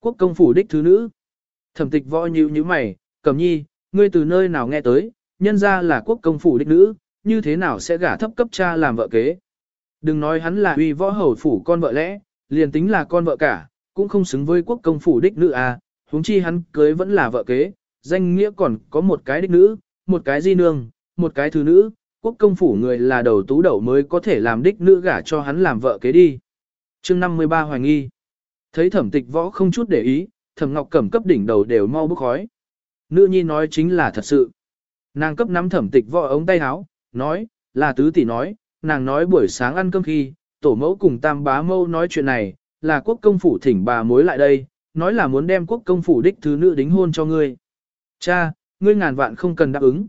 Quốc công phủ đích thứ nữ. Thẩm tịch võ nhíu như mày, Cẩm nhi, ngươi từ nơi nào nghe tới, nhân ra là quốc công phủ đích nữ, như thế nào sẽ gả thấp cấp cha làm vợ kế. Đừng nói hắn là uy võ hầu phủ con vợ lẽ, liền tính là con vợ cả, cũng không xứng với quốc công phủ đích nữ à, huống chi hắn cưới vẫn là vợ kế, danh nghĩa còn có một cái đích nữ, một cái di nương, một cái thứ nữ, quốc công phủ người là đầu tú đầu mới có thể làm đích nữ gả cho hắn làm vợ kế đi. chương 53 hoài nghi. Thấy thẩm tịch võ không chút để ý, thẩm ngọc cẩm cấp đỉnh đầu đều mau bức khói. Nữ nhi nói chính là thật sự. Nàng cấp nắm thẩm tịch võ ống tay áo, nói, là tứ tỷ nói, nàng nói buổi sáng ăn cơm khi, tổ mẫu cùng tam bá mâu nói chuyện này, là quốc công phủ thỉnh bà mối lại đây, nói là muốn đem quốc công phủ đích thứ nữ đính hôn cho ngươi. Cha, ngươi ngàn vạn không cần đáp ứng.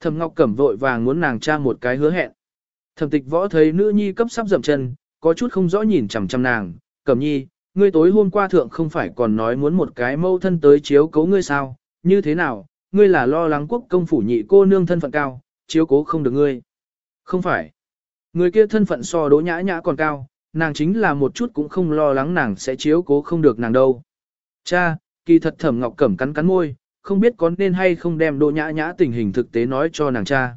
Thẩm Ngọc Cẩm vội vàng muốn nàng cha một cái hứa hẹn. Thẩm Tịch Võ thấy nữ nhi cấp sắp dậm chân, có chút không rõ nhìn chằm chằm nàng, "Cẩm Nhi, ngươi tối hôm qua thượng không phải còn nói muốn một cái mâu thân tới chiếu cố ngươi sao? Như thế nào? Ngươi là lo lắng quốc công phủ nhị cô nương thân phận cao, chiếu cố không được ngươi." "Không phải. Người kia thân phận so Đỗ Nhã Nhã còn cao, nàng chính là một chút cũng không lo lắng nàng sẽ chiếu cố không được nàng đâu." "Cha." Kỳ thật Thẩm Ngọc Cẩm cắn cắn môi, không biết có nên hay không đem Đỗ Nhã Nhã tình hình thực tế nói cho nàng cha.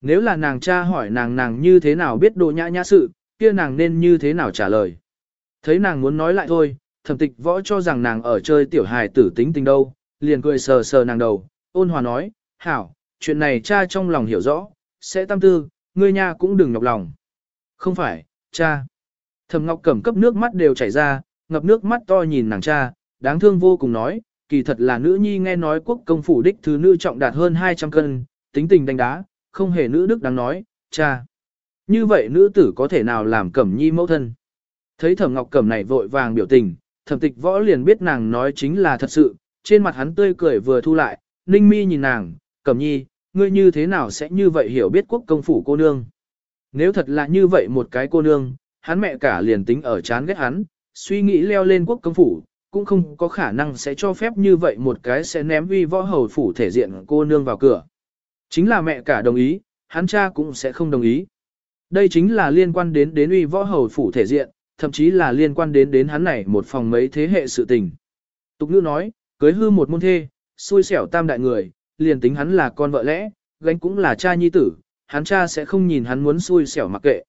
Nếu là nàng cha hỏi nàng nàng như thế nào biết Đỗ Nhã Nhã sự, kia nàng nên như thế nào trả lời. Thấy nàng muốn nói lại thôi, thẩm tịch võ cho rằng nàng ở chơi tiểu hài tử tính tình đâu, liền cười sờ sờ nàng đầu, ôn hòa nói, hảo, chuyện này cha trong lòng hiểu rõ, sẽ tâm tư, ngươi nha cũng đừng nhọc lòng. Không phải, cha. Thẩm Ngọc Cẩm cấp nước mắt đều chảy ra, ngập nước mắt to nhìn nàng cha, đáng thương vô cùng nói, kỳ thật là nữ nhi nghe nói quốc công phủ đích thứ nữ trọng đạt hơn 200 cân, tính tình đánh đá, không hề nữ đức đáng nói, cha. Như vậy nữ tử có thể nào làm cẩm nhi mẫu thân? Thấy thẩm ngọc cẩm này vội vàng biểu tình, thẩm tịch võ liền biết nàng nói chính là thật sự, trên mặt hắn tươi cười vừa thu lại, ninh mi nhìn nàng, cẩm nhi, ngươi như thế nào sẽ như vậy hiểu biết quốc công phủ cô nương? Nếu thật là như vậy một cái cô nương, hắn mẹ cả liền tính ở chán ghét hắn, suy nghĩ leo lên quốc công phủ, cũng không có khả năng sẽ cho phép như vậy một cái sẽ ném uy võ hầu phủ thể diện cô nương vào cửa. Chính là mẹ cả đồng ý, hắn cha cũng sẽ không đồng ý. Đây chính là liên quan đến đến uy võ hầu phủ thể diện, thậm chí là liên quan đến đến hắn này một phòng mấy thế hệ sự tình. Tục ngữ nói, cưới hư một môn thê, xui xẻo tam đại người, liền tính hắn là con vợ lẽ, gánh cũng là cha nhi tử, hắn cha sẽ không nhìn hắn muốn xui xẻo mặc kệ.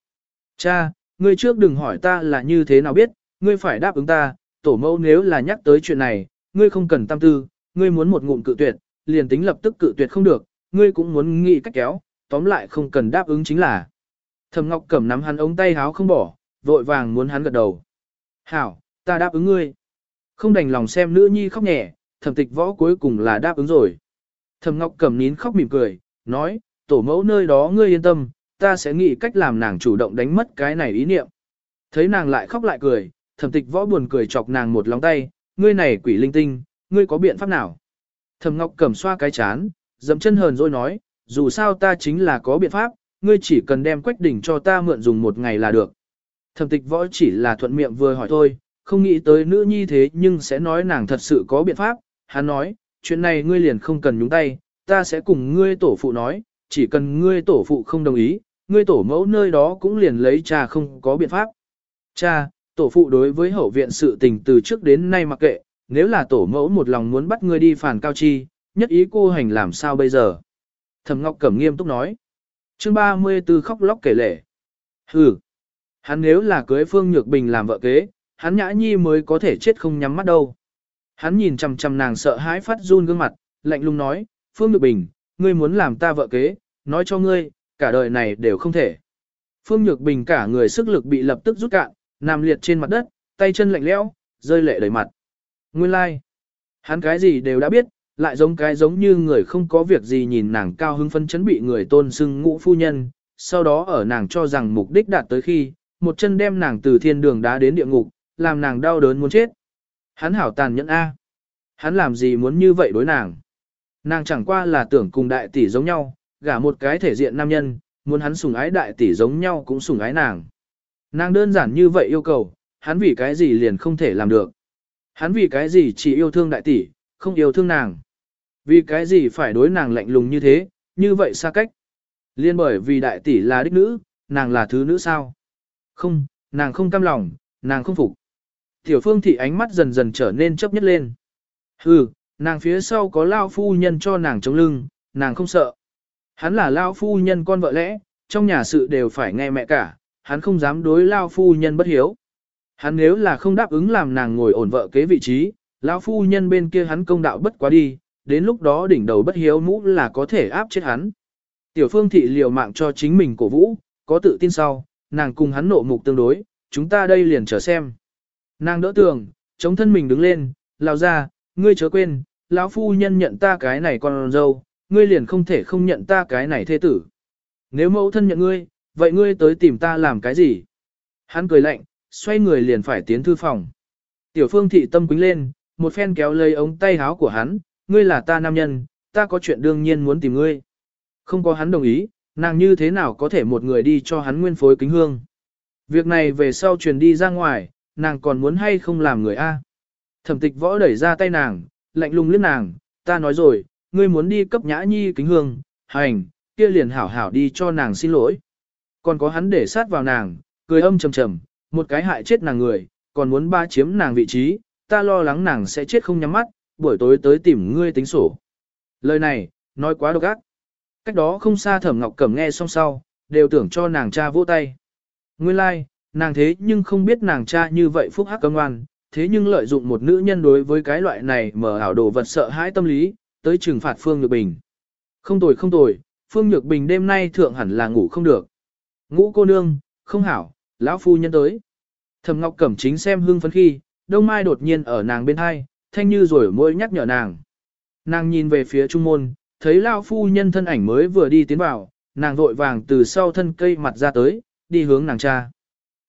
Cha, ngươi trước đừng hỏi ta là như thế nào biết, ngươi phải đáp ứng ta, tổ mẫu nếu là nhắc tới chuyện này, ngươi không cần tâm tư, ngươi muốn một ngụm cự tuyệt, liền tính lập tức cự tuyệt không được, ngươi cũng muốn nghĩ cách kéo, tóm lại không cần đáp ứng chính là. Thẩm Ngọc Cẩm nắm hắn ống tay háo không bỏ, vội vàng muốn hắn gật đầu. Hảo, ta đáp ứng ngươi. Không đành lòng xem nữ nhi khóc nhẹ, thẩm tịch võ cuối cùng là đáp ứng rồi. Thẩm Ngọc Cẩm nín khóc mỉm cười, nói, tổ mẫu nơi đó ngươi yên tâm, ta sẽ nghĩ cách làm nàng chủ động đánh mất cái này ý niệm. Thấy nàng lại khóc lại cười, thẩm tịch võ buồn cười chọc nàng một lóng tay, ngươi này quỷ linh tinh, ngươi có biện pháp nào? Thẩm ngọc cầm xoa cái chán, dẫm chân hờn rồi nói, dù sao ta chính là có biện pháp, ngươi chỉ cần đem quách đỉnh cho ta mượn dùng một ngày là được. Thẩm tịch võ chỉ là thuận miệng vừa hỏi thôi, không nghĩ tới nữ nhi thế nhưng sẽ nói nàng thật sự có biện pháp, hắn nói, chuyện này ngươi liền không cần nhúng tay, ta sẽ cùng ngươi tổ phụ nói, chỉ cần ngươi tổ phụ không đồng ý, ngươi tổ mẫu nơi đó cũng liền lấy cha không có biện pháp. Cha, Tổ phụ đối với hậu viện sự tình từ trước đến nay mặc kệ, nếu là tổ mẫu một lòng muốn bắt ngươi đi phản cao chi, nhất ý cô hành làm sao bây giờ? Thẩm Ngọc Cẩm nghiêm túc nói. Chương 34 khóc lóc kể lể. Hừ. Hắn nếu là cưới Phương Nhược Bình làm vợ kế, hắn nhã nhi mới có thể chết không nhắm mắt đâu. Hắn nhìn chằm chằm nàng sợ hãi phát run gương mặt, lạnh lùng nói, "Phương Nhược Bình, ngươi muốn làm ta vợ kế, nói cho ngươi, cả đời này đều không thể." Phương Nhược Bình cả người sức lực bị lập tức rút cạn, nằm liệt trên mặt đất, tay chân lạnh lẽo, rơi lệ đầy mặt. Nguyên lai, like. hắn cái gì đều đã biết, lại giống cái giống như người không có việc gì nhìn nàng cao hứng phân chấn bị người tôn xưng ngũ phu nhân, sau đó ở nàng cho rằng mục đích đạt tới khi, một chân đem nàng từ thiên đường đá đến địa ngục, làm nàng đau đớn muốn chết. Hắn hảo tàn nhẫn A. Hắn làm gì muốn như vậy đối nàng? Nàng chẳng qua là tưởng cùng đại tỷ giống nhau, gả một cái thể diện nam nhân, muốn hắn sủng ái đại tỷ giống nhau cũng sủng ái nàng. Nàng đơn giản như vậy yêu cầu, hắn vì cái gì liền không thể làm được. Hắn vì cái gì chỉ yêu thương đại tỷ, không yêu thương nàng. Vì cái gì phải đối nàng lạnh lùng như thế, như vậy xa cách. Liên bởi vì đại tỷ là đích nữ, nàng là thứ nữ sao. Không, nàng không cam lòng, nàng không phục. Tiểu phương thị ánh mắt dần dần trở nên chấp nhất lên. Hừ, nàng phía sau có lao phu nhân cho nàng chống lưng, nàng không sợ. Hắn là lao phu nhân con vợ lẽ, trong nhà sự đều phải nghe mẹ cả, hắn không dám đối lao phu nhân bất hiếu. Hắn nếu là không đáp ứng làm nàng ngồi ổn vợ kế vị trí, lão phu nhân bên kia hắn công đạo bất quá đi, đến lúc đó đỉnh đầu bất hiếu mũ là có thể áp chết hắn. Tiểu phương thị liều mạng cho chính mình cổ vũ, có tự tin sau, nàng cùng hắn nộ mục tương đối, chúng ta đây liền chờ xem. Nàng đỡ tường, chống thân mình đứng lên, lao ra, ngươi chớ quên, lão phu nhân nhận ta cái này con dâu, ngươi liền không thể không nhận ta cái này thê tử. Nếu mẫu thân nhận ngươi, vậy ngươi tới tìm ta làm cái gì? Hắn cười lạnh, xoay người liền phải tiến thư phòng. Tiểu phương thị tâm quính lên, một phen kéo lấy ống tay háo của hắn, ngươi là ta nam nhân, ta có chuyện đương nhiên muốn tìm ngươi. Không có hắn đồng ý, nàng như thế nào có thể một người đi cho hắn nguyên phối kính hương. Việc này về sau truyền đi ra ngoài, nàng còn muốn hay không làm người A. Thẩm tịch võ đẩy ra tay nàng, lạnh lùng lướt nàng, ta nói rồi, ngươi muốn đi cấp nhã nhi kính hương, hành, kia liền hảo hảo đi cho nàng xin lỗi còn có hắn để sát vào nàng, cười âm trầm trầm, một cái hại chết nàng người, còn muốn ba chiếm nàng vị trí, ta lo lắng nàng sẽ chết không nhắm mắt, buổi tối tới tìm ngươi tính sổ. Lời này, nói quá độc ác. Cách đó không xa thẩm ngọc cẩm nghe xong sau, đều tưởng cho nàng cha vỗ tay. Nguyên lai, like, nàng thế nhưng không biết nàng cha như vậy phúc hắc cấm ngoan, thế nhưng lợi dụng một nữ nhân đối với cái loại này mở ảo đồ vật sợ hãi tâm lý, tới trừng phạt Phương Nhược Bình. Không tồi không tồi, Phương Nhược Bình đêm nay thượng hẳn là ngủ không được. Ngũ cô nương, không hảo, lão phu nhân tới. Thẩm Ngọc Cẩm chính xem hương phấn khi, Đông Mai đột nhiên ở nàng bên hai, thanh như rồi môi nhắc nhở nàng. Nàng nhìn về phía trung môn, thấy lão phu nhân thân ảnh mới vừa đi tiến vào, nàng vội vàng từ sau thân cây mặt ra tới, đi hướng nàng cha.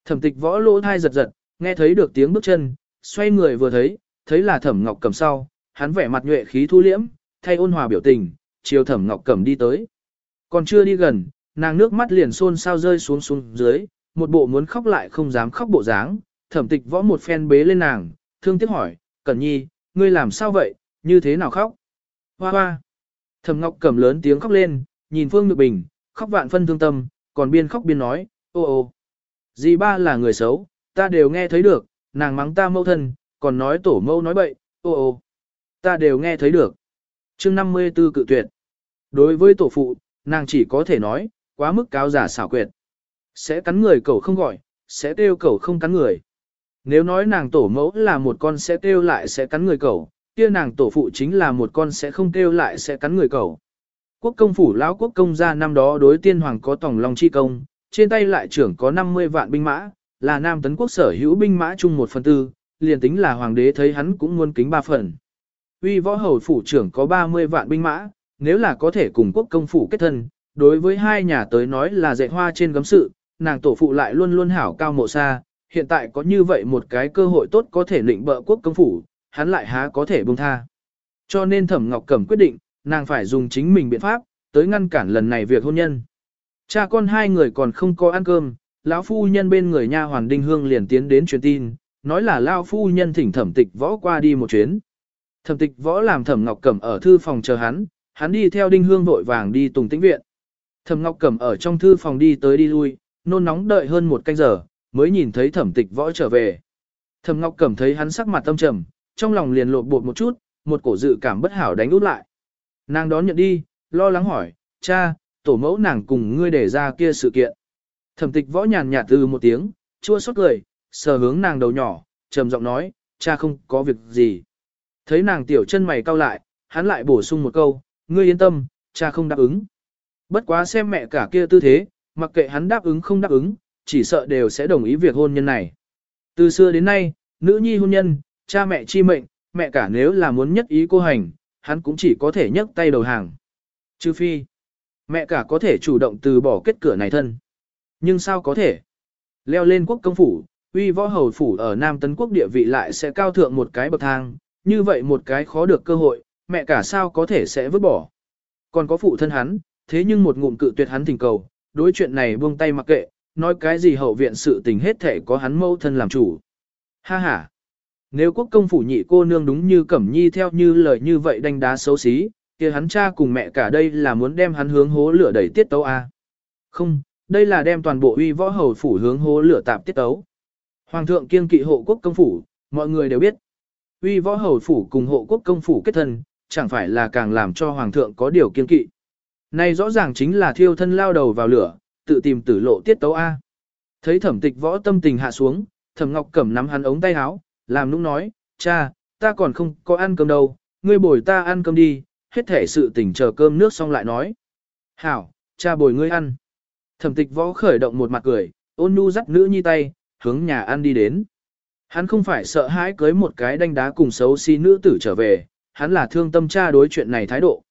Thẩm Tịch võ lỗ thai giật giật, nghe thấy được tiếng bước chân, xoay người vừa thấy, thấy là Thẩm Ngọc Cẩm sau, hắn vẻ mặt nhuệ khí thu liễm, thay ôn hòa biểu tình, chiều Thẩm Ngọc Cẩm đi tới. Còn chưa đi gần, Nàng nước mắt liền xôn sao rơi xuống xuống dưới, một bộ muốn khóc lại không dám khóc bộ dáng, thẩm tịch võ một phen bế lên nàng, thương tiếc hỏi, Cẩn Nhi, ngươi làm sao vậy, như thế nào khóc? Hoa hoa! Thẩm Ngọc cầm lớn tiếng khóc lên, nhìn Phương Nhược Bình, khóc vạn phân thương tâm, còn biên khóc biên nói, ô ô. Dì ba là người xấu, ta đều nghe thấy được, nàng mắng ta mâu thân, còn nói tổ mâu nói bậy, ô ô. Ta đều nghe thấy được. chương 54 cự tuyệt. Đối với tổ phụ, nàng chỉ có thể nói, quá mức cao giả xảo quyệt. Sẽ cắn người cậu không gọi, sẽ tiêu cậu không cắn người. Nếu nói nàng tổ mẫu là một con sẽ tiêu lại sẽ cắn người cậu, kia nàng tổ phụ chính là một con sẽ không tiêu lại sẽ cắn người cậu. Quốc công phủ lão quốc công gia năm đó đối tiên hoàng có tổng lòng chi công, trên tay lại trưởng có 50 vạn binh mã, là nam tấn quốc sở hữu binh mã chung một phần tư, liền tính là hoàng đế thấy hắn cũng muốn kính ba phần. Uy võ hầu phủ trưởng có 30 vạn binh mã, nếu là có thể cùng quốc công phủ kết thân, đối với hai nhà tới nói là dạy hoa trên gấm sự, nàng tổ phụ lại luôn luôn hảo cao mộ xa, hiện tại có như vậy một cái cơ hội tốt có thể lịnh bợ quốc công phủ, hắn lại há có thể buông tha. Cho nên Thẩm Ngọc Cẩm quyết định, nàng phải dùng chính mình biện pháp, tới ngăn cản lần này việc hôn nhân. Cha con hai người còn không có ăn cơm, lão phu nhân bên người nha hoàn Đinh Hương liền tiến đến truyền tin, nói là lão phu nhân thỉnh Thẩm Tịch Võ qua đi một chuyến. Thẩm Tịch Võ làm Thẩm Ngọc Cẩm ở thư phòng chờ hắn, hắn đi theo Đinh Hương vội vàng đi Tùng Tĩnh viện. Thẩm Ngọc Cẩm ở trong thư phòng đi tới đi lui, nôn nóng đợi hơn một canh giờ, mới nhìn thấy Thẩm Tịch Võ trở về. Thẩm Ngọc Cẩm thấy hắn sắc mặt tâm trầm, trong lòng liền lộn bột một chút, một cổ dự cảm bất hảo đánh út lại. Nàng đón nhận đi, lo lắng hỏi, cha, tổ mẫu nàng cùng ngươi để ra kia sự kiện. Thẩm Tịch Võ nhàn nhạt từ một tiếng, chua xót cười, sờ hướng nàng đầu nhỏ, trầm giọng nói, cha không có việc gì. Thấy nàng tiểu chân mày cau lại, hắn lại bổ sung một câu, ngươi yên tâm, cha không đáp ứng bất quá xem mẹ cả kia tư thế, mặc kệ hắn đáp ứng không đáp ứng, chỉ sợ đều sẽ đồng ý việc hôn nhân này. Từ xưa đến nay, nữ nhi hôn nhân, cha mẹ chi mệnh, mẹ cả nếu là muốn nhất ý cô hành, hắn cũng chỉ có thể nhấc tay đầu hàng. Chứ phi, mẹ cả có thể chủ động từ bỏ kết cửa này thân. Nhưng sao có thể? Leo lên quốc công phủ, uy võ hầu phủ ở Nam Tấn Quốc địa vị lại sẽ cao thượng một cái bậc thang, như vậy một cái khó được cơ hội, mẹ cả sao có thể sẽ vứt bỏ. Còn có phụ thân hắn, thế nhưng một ngụm cự tuyệt hắn thỉnh cầu, đối chuyện này buông tay mặc kệ, nói cái gì hậu viện sự tình hết thể có hắn mâu thân làm chủ. Ha ha! Nếu quốc công phủ nhị cô nương đúng như Cẩm Nhi theo như lời như vậy đánh đá xấu xí, kia hắn cha cùng mẹ cả đây là muốn đem hắn hướng hố lửa đẩy tiết tấu. À? Không, đây là đem toàn bộ uy võ hầu phủ hướng hố lửa tạp tiết tấu. Hoàng thượng kiên kỵ hộ quốc công phủ, mọi người đều biết. Uy võ hầu phủ cùng hộ quốc công phủ kết thân, chẳng phải là càng làm cho hoàng thượng có điều kiên kỵ. Này rõ ràng chính là thiêu thân lao đầu vào lửa, tự tìm tử lộ tiết tấu A. Thấy thẩm tịch võ tâm tình hạ xuống, thẩm ngọc cẩm nắm hắn ống tay áo, làm nũng nói, cha, ta còn không có ăn cơm đâu, ngươi bồi ta ăn cơm đi, hết thể sự tỉnh chờ cơm nước xong lại nói. Hảo, cha bồi ngươi ăn. Thẩm tịch võ khởi động một mặt cười, ôn nu dắt nữ nhi tay, hướng nhà ăn đi đến. Hắn không phải sợ hãi cưới một cái đanh đá cùng xấu xí si nữ tử trở về, hắn là thương tâm cha đối chuyện này thái độ.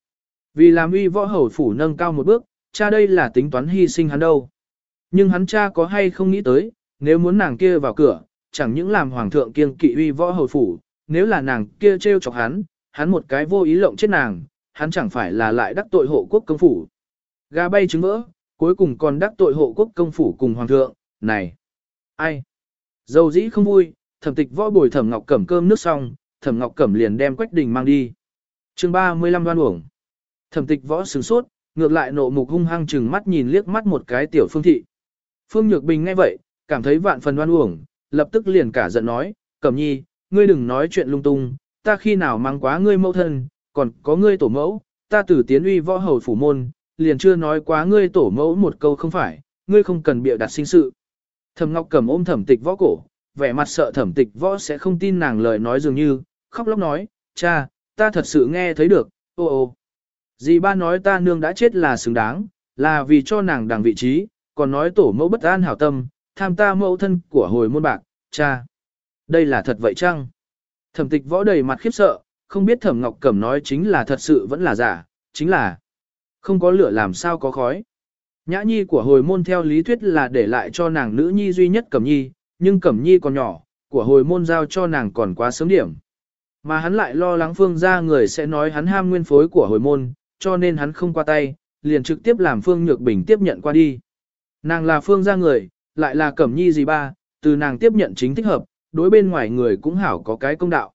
Vì làm uy võ hầu phủ nâng cao một bước, cha đây là tính toán hy sinh hắn đâu. Nhưng hắn cha có hay không nghĩ tới, nếu muốn nàng kia vào cửa, chẳng những làm hoàng thượng kiêng kỵ uy võ hầu phủ, nếu là nàng kia trêu chọc hắn, hắn một cái vô ý lộng chết nàng, hắn chẳng phải là lại đắc tội hộ quốc công phủ. Gà bay trứng vỡ, cuối cùng còn đắc tội hộ quốc công phủ cùng hoàng thượng, này. Ai? Dầu dĩ không vui, thẩm tịch võ bồi thẩm ngọc cẩm cơm nước xong, thẩm ngọc cẩm liền đem quách đình mang đi. chương 35 đoan uổng. Thẩm tịch võ sửng sốt, ngược lại nộ mục hung hăng chừng mắt nhìn liếc mắt một cái tiểu phương thị. Phương Nhược Bình nghe vậy, cảm thấy vạn phần oan uổng, lập tức liền cả giận nói, Cẩm Nhi, ngươi đừng nói chuyện lung tung, ta khi nào mang quá ngươi mẫu thân, còn có ngươi tổ mẫu, ta tử tiến uy võ hầu phủ môn, liền chưa nói quá ngươi tổ mẫu một câu không phải, ngươi không cần bịa đặt sinh sự. Thẩm Ngọc cầm ôm Thẩm Tịch võ cổ, vẻ mặt sợ Thẩm Tịch võ sẽ không tin nàng lời nói dường như, khóc lóc nói, cha, ta thật sự nghe thấy được, ô ô, Dì ba nói ta nương đã chết là xứng đáng, là vì cho nàng đằng vị trí, còn nói tổ mẫu bất an hảo tâm, tham ta mẫu thân của hồi môn bạc, cha. Đây là thật vậy chăng? Thẩm tịch võ đầy mặt khiếp sợ, không biết thẩm ngọc cẩm nói chính là thật sự vẫn là giả, chính là không có lửa làm sao có khói. Nhã nhi của hồi môn theo lý thuyết là để lại cho nàng nữ nhi duy nhất cẩm nhi, nhưng cẩm nhi còn nhỏ, của hồi môn giao cho nàng còn quá sớm điểm. Mà hắn lại lo lắng phương ra người sẽ nói hắn ham nguyên phối của hồi môn, cho nên hắn không qua tay, liền trực tiếp làm Phương Nhược Bình tiếp nhận qua đi. Nàng là Phương gia người, lại là Cẩm Nhi gì ba, từ nàng tiếp nhận chính thích hợp, đối bên ngoài người cũng hảo có cái công đạo.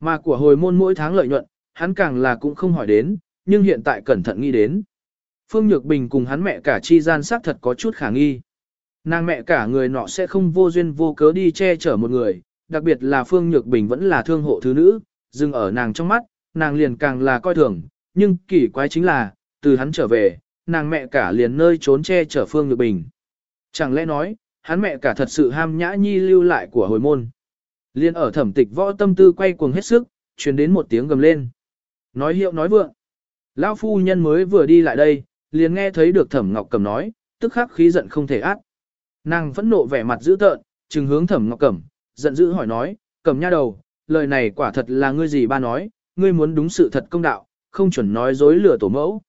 Mà của hồi môn mỗi tháng lợi nhuận, hắn càng là cũng không hỏi đến, nhưng hiện tại cẩn thận nghĩ đến. Phương Nhược Bình cùng hắn mẹ cả chi gian xác thật có chút khả nghi. Nàng mẹ cả người nọ sẽ không vô duyên vô cớ đi che chở một người, đặc biệt là Phương Nhược Bình vẫn là thương hộ thứ nữ, dừng ở nàng trong mắt, nàng liền càng là coi thường, nhưng kỳ quái chính là, từ hắn trở về, nàng mẹ cả liền nơi trốn che chở Phương Nhược Bình. Chẳng lẽ nói, hắn mẹ cả thật sự ham nhã nhi lưu lại của hồi môn. Liên ở thẩm tịch võ tâm tư quay cuồng hết sức, truyền đến một tiếng gầm lên. Nói hiệu nói vượng. Lão phu nhân mới vừa đi lại đây, liền nghe thấy được thẩm ngọc cầm nói, tức khắc khí giận không thể át. Nàng phẫn nộ vẻ mặt dữ tợn, trừng hướng thẩm ngọc cẩm, giận dữ hỏi nói, cầm nha đầu, lời này quả thật là ngươi gì ba nói, ngươi muốn đúng sự thật công đạo, không chuẩn nói dối lừa tổ mẫu.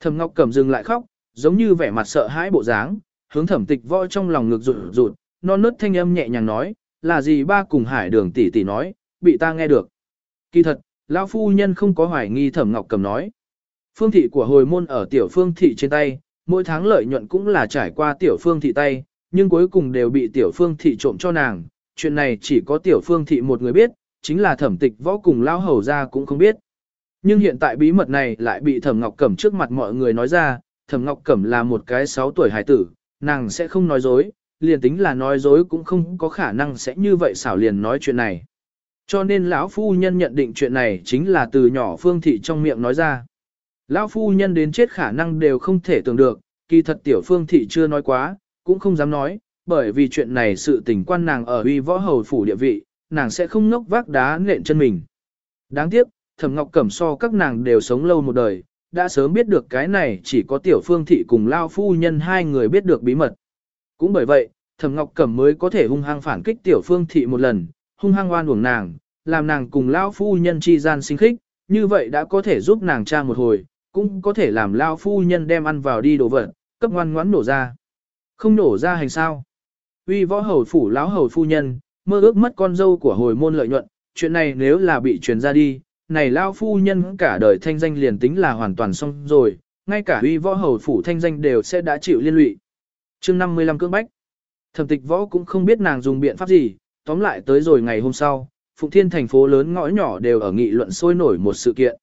Thẩm Ngọc Cẩm dừng lại khóc, giống như vẻ mặt sợ hãi bộ dáng, hướng Thẩm Tịch Võ trong lòng ngực rụt rụt, non nớt thanh âm nhẹ nhàng nói, "Là gì ba cùng Hải Đường tỷ tỷ nói, bị ta nghe được." Kỳ thật, lão phu nhân không có hoài nghi Thẩm Ngọc Cẩm nói. Phương thị của hồi môn ở tiểu phương thị trên tay, mỗi tháng lợi nhuận cũng là trải qua tiểu phương thị tay, nhưng cuối cùng đều bị tiểu phương thị trộm cho nàng. Chuyện này chỉ có tiểu phương thị một người biết, chính là thẩm tịch võ cùng lão hầu gia cũng không biết. Nhưng hiện tại bí mật này lại bị Thẩm Ngọc Cẩm trước mặt mọi người nói ra, Thẩm Ngọc Cẩm là một cái 6 tuổi hài tử, nàng sẽ không nói dối, liền tính là nói dối cũng không có khả năng sẽ như vậy xảo liền nói chuyện này. Cho nên lão phu nhân nhận định chuyện này chính là từ nhỏ Phương thị trong miệng nói ra. Lão phu nhân đến chết khả năng đều không thể tưởng được, kỳ thật tiểu Phương thị chưa nói quá, cũng không dám nói, bởi vì chuyện này sự tình quan nàng ở uy võ hầu phủ địa vị, nàng sẽ không ngốc vác đá nện chân mình. Đáng tiếc, thẩm ngọc cẩm so các nàng đều sống lâu một đời, đã sớm biết được cái này chỉ có tiểu phương thị cùng lao phu nhân hai người biết được bí mật. Cũng bởi vậy, thẩm ngọc cẩm mới có thể hung hăng phản kích tiểu phương thị một lần, hung hăng oan uổng nàng, làm nàng cùng lao phu nhân chi gian sinh khích, như vậy đã có thể giúp nàng cha một hồi, cũng có thể làm lao phu nhân đem ăn vào đi đồ vật, cấp ngoan ngoãn nổ ra. Không nổ ra hành sao? Uy võ hầu phủ lão hầu phu nhân, mơ ước mất con dâu của hồi môn lợi nhuận, chuyện này nếu là bị truyền ra đi, này lao phu nhân cả đời thanh danh liền tính là hoàn toàn xong rồi, ngay cả uy võ hầu phủ thanh danh đều sẽ đã chịu liên lụy. chương 55 cưỡng bách, thẩm tịch võ cũng không biết nàng dùng biện pháp gì, tóm lại tới rồi ngày hôm sau, Phụng Thiên thành phố lớn ngõ nhỏ đều ở nghị luận sôi nổi một sự kiện.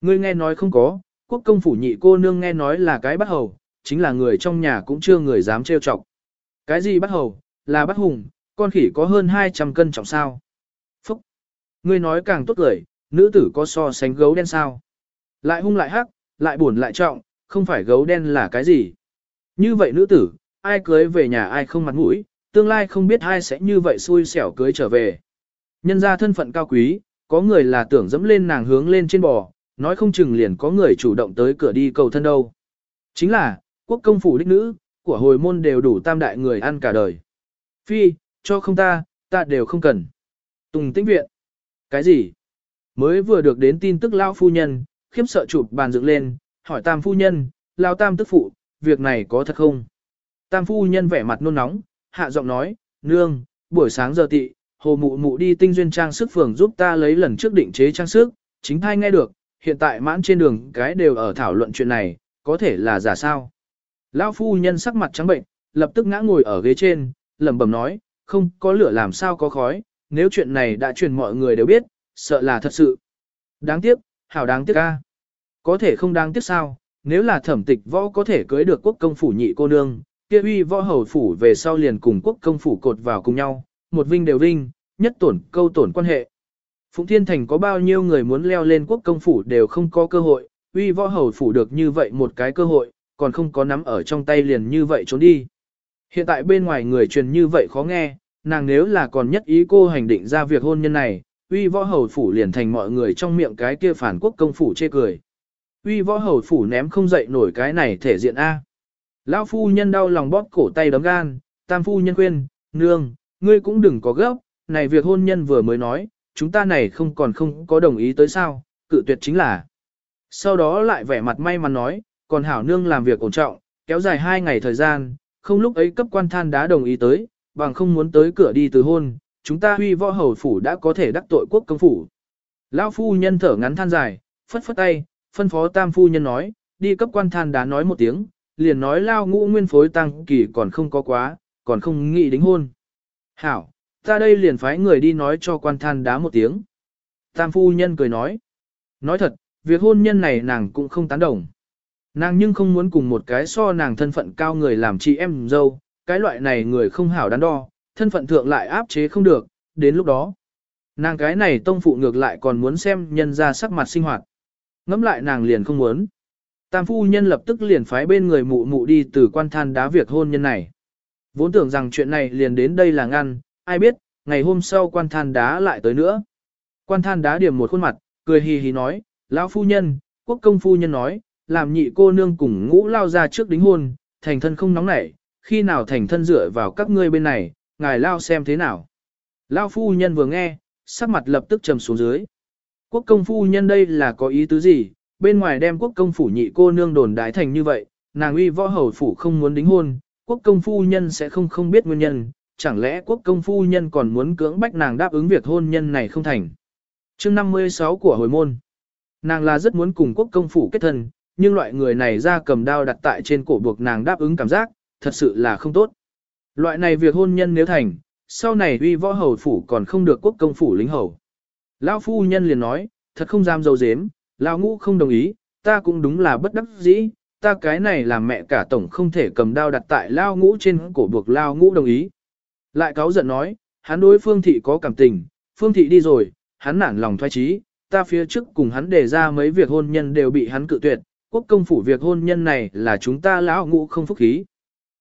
người nghe nói không có, quốc công phủ nhị cô nương nghe nói là cái bắt hầu, chính là người trong nhà cũng chưa người dám trêu chọc. Cái gì bắt hầu, là bắt hùng, con khỉ có hơn 200 cân trọng sao. Phúc! Ngươi nói càng tốt lời, nữ tử có so sánh gấu đen sao? Lại hung lại hắc, lại buồn lại trọng, không phải gấu đen là cái gì? Như vậy nữ tử, ai cưới về nhà ai không mặt mũi, tương lai không biết ai sẽ như vậy xui xẻo cưới trở về. Nhân ra thân phận cao quý, có người là tưởng dẫm lên nàng hướng lên trên bò, nói không chừng liền có người chủ động tới cửa đi cầu thân đâu. Chính là, quốc công phủ đích nữ, của hồi môn đều đủ tam đại người ăn cả đời. Phi, cho không ta, ta đều không cần. Tùng tĩnh viện. Cái gì? Mới vừa được đến tin tức lão phu nhân, khiếp sợ chụp bàn dựng lên, hỏi tam phu nhân, lão tam tức phụ, việc này có thật không? Tam phu nhân vẻ mặt nôn nóng, hạ giọng nói, nương, buổi sáng giờ tị, hồ mụ mụ đi tinh duyên trang sức phường giúp ta lấy lần trước định chế trang sức, chính thai nghe được, hiện tại mãn trên đường cái đều ở thảo luận chuyện này, có thể là giả sao. Lão phu nhân sắc mặt trắng bệnh, lập tức ngã ngồi ở ghế trên, lẩm bẩm nói, không có lửa làm sao có khói, nếu chuyện này đã truyền mọi người đều biết, sợ là thật sự. Đáng tiếc, hảo đáng tiếc a. Có thể không đáng tiếc sao, nếu là thẩm tịch võ có thể cưới được quốc công phủ nhị cô nương, kia uy võ hầu phủ về sau liền cùng quốc công phủ cột vào cùng nhau, một vinh đều vinh, nhất tổn câu tổn quan hệ. Phụng Thiên Thành có bao nhiêu người muốn leo lên quốc công phủ đều không có cơ hội, uy võ hầu phủ được như vậy một cái cơ hội, còn không có nắm ở trong tay liền như vậy trốn đi. Hiện tại bên ngoài người truyền như vậy khó nghe, nàng nếu là còn nhất ý cô hành định ra việc hôn nhân này, uy võ hầu phủ liền thành mọi người trong miệng cái kia phản quốc công phủ chê cười. Uy võ hầu phủ ném không dậy nổi cái này thể diện A. Lão phu nhân đau lòng bóp cổ tay đấm gan, tam phu nhân khuyên, nương, ngươi cũng đừng có gấp, này việc hôn nhân vừa mới nói, chúng ta này không còn không có đồng ý tới sao, cự tuyệt chính là. Sau đó lại vẻ mặt may mắn nói, còn hảo nương làm việc ổn trọng, kéo dài hai ngày thời gian, không lúc ấy cấp quan than đã đồng ý tới, bằng không muốn tới cửa đi từ hôn, chúng ta huy võ hầu phủ đã có thể đắc tội quốc công phủ. Lão phu nhân thở ngắn than dài, phất phất tay, phân phó tam phu nhân nói, đi cấp quan than đá nói một tiếng, liền nói lao ngũ nguyên phối tăng kỳ còn không có quá, còn không nghĩ đính hôn. Hảo, ta đây liền phái người đi nói cho quan than đá một tiếng. Tam phu nhân cười nói, nói thật, việc hôn nhân này nàng cũng không tán đồng. Nàng nhưng không muốn cùng một cái so nàng thân phận cao người làm chị em dâu, cái loại này người không hảo đắn đo, thân phận thượng lại áp chế không được, đến lúc đó. Nàng cái này tông phụ ngược lại còn muốn xem nhân ra sắc mặt sinh hoạt. Ngắm lại nàng liền không muốn. Tam phu nhân lập tức liền phái bên người mụ mụ đi từ quan than đá việc hôn nhân này. Vốn tưởng rằng chuyện này liền đến đây là ngăn, ai biết, ngày hôm sau quan than đá lại tới nữa. Quan than đá điểm một khuôn mặt, cười hì hì nói, lão phu nhân, quốc công phu nhân nói, làm nhị cô nương cùng ngũ lao ra trước đính hôn, thành thân không nóng nảy, khi nào thành thân dựa vào các ngươi bên này, ngài lao xem thế nào. Lao phu nhân vừa nghe, sắc mặt lập tức trầm xuống dưới. Quốc công phu nhân đây là có ý tứ gì, bên ngoài đem quốc công phủ nhị cô nương đồn đái thành như vậy, nàng uy võ hầu phủ không muốn đính hôn, quốc công phu nhân sẽ không không biết nguyên nhân, chẳng lẽ quốc công phu nhân còn muốn cưỡng bách nàng đáp ứng việc hôn nhân này không thành. chương 56 của hồi môn, nàng là rất muốn cùng quốc công phủ kết thân, nhưng loại người này ra cầm đao đặt tại trên cổ buộc nàng đáp ứng cảm giác, thật sự là không tốt. Loại này việc hôn nhân nếu thành, sau này uy võ hầu phủ còn không được quốc công phủ lính hầu. Lão phu nhân liền nói, thật không dám dâu dếm, lão ngũ không đồng ý, ta cũng đúng là bất đắc dĩ, ta cái này làm mẹ cả tổng không thể cầm đao đặt tại lão ngũ trên cổ buộc lão ngũ đồng ý. Lại cáo giận nói, hắn đối phương thị có cảm tình, phương thị đi rồi, hắn nản lòng thoái trí, ta phía trước cùng hắn đề ra mấy việc hôn nhân đều bị hắn cự tuyệt, quốc công phủ việc hôn nhân này là chúng ta lão ngũ không phúc khí.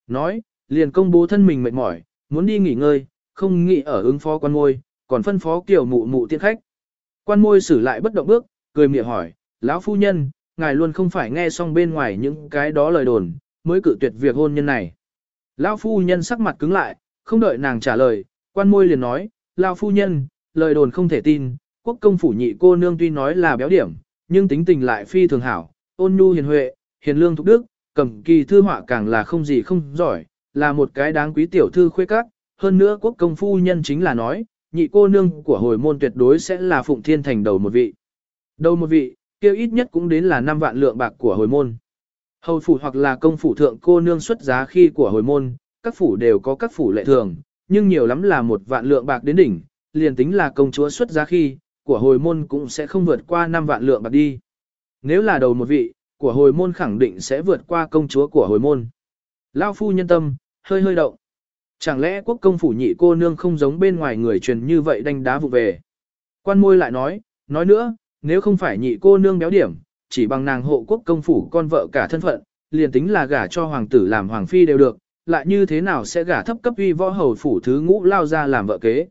Nói, liền công bố thân mình mệt mỏi, muốn đi nghỉ ngơi, không nghĩ ở ứng phó quan môi, còn phân phó kiểu mụ mụ tiện khách. Quan môi xử lại bất động bước, cười mỉa hỏi, lão phu nhân, ngài luôn không phải nghe xong bên ngoài những cái đó lời đồn, mới cự tuyệt việc hôn nhân này. Lão phu nhân sắc mặt cứng lại, không đợi nàng trả lời, quan môi liền nói, lão phu nhân, lời đồn không thể tin, quốc công phủ nhị cô nương tuy nói là béo điểm, nhưng tính tình lại phi thường hảo, ôn nhu hiền huệ, hiền lương thục đức, cầm kỳ thư họa càng là không gì không giỏi, là một cái đáng quý tiểu thư khuê các, hơn nữa quốc công phu nhân chính là nói, nhị cô nương của hồi môn tuyệt đối sẽ là phụng thiên thành đầu một vị. Đầu một vị, kêu ít nhất cũng đến là 5 vạn lượng bạc của hồi môn. Hầu phủ hoặc là công phủ thượng cô nương xuất giá khi của hồi môn, các phủ đều có các phủ lệ thường, nhưng nhiều lắm là một vạn lượng bạc đến đỉnh, liền tính là công chúa xuất giá khi, của hồi môn cũng sẽ không vượt qua 5 vạn lượng bạc đi. Nếu là đầu một vị, của hồi môn khẳng định sẽ vượt qua công chúa của hồi môn. Lao phu nhân tâm, hơi hơi động. Chẳng lẽ quốc công phủ nhị cô nương không giống bên ngoài người truyền như vậy đánh đá vụ về. Quan môi lại nói, nói nữa, nếu không phải nhị cô nương béo điểm, chỉ bằng nàng hộ quốc công phủ con vợ cả thân phận, liền tính là gả cho hoàng tử làm hoàng phi đều được, lại như thế nào sẽ gả thấp cấp uy võ hầu phủ thứ ngũ lao ra làm vợ kế.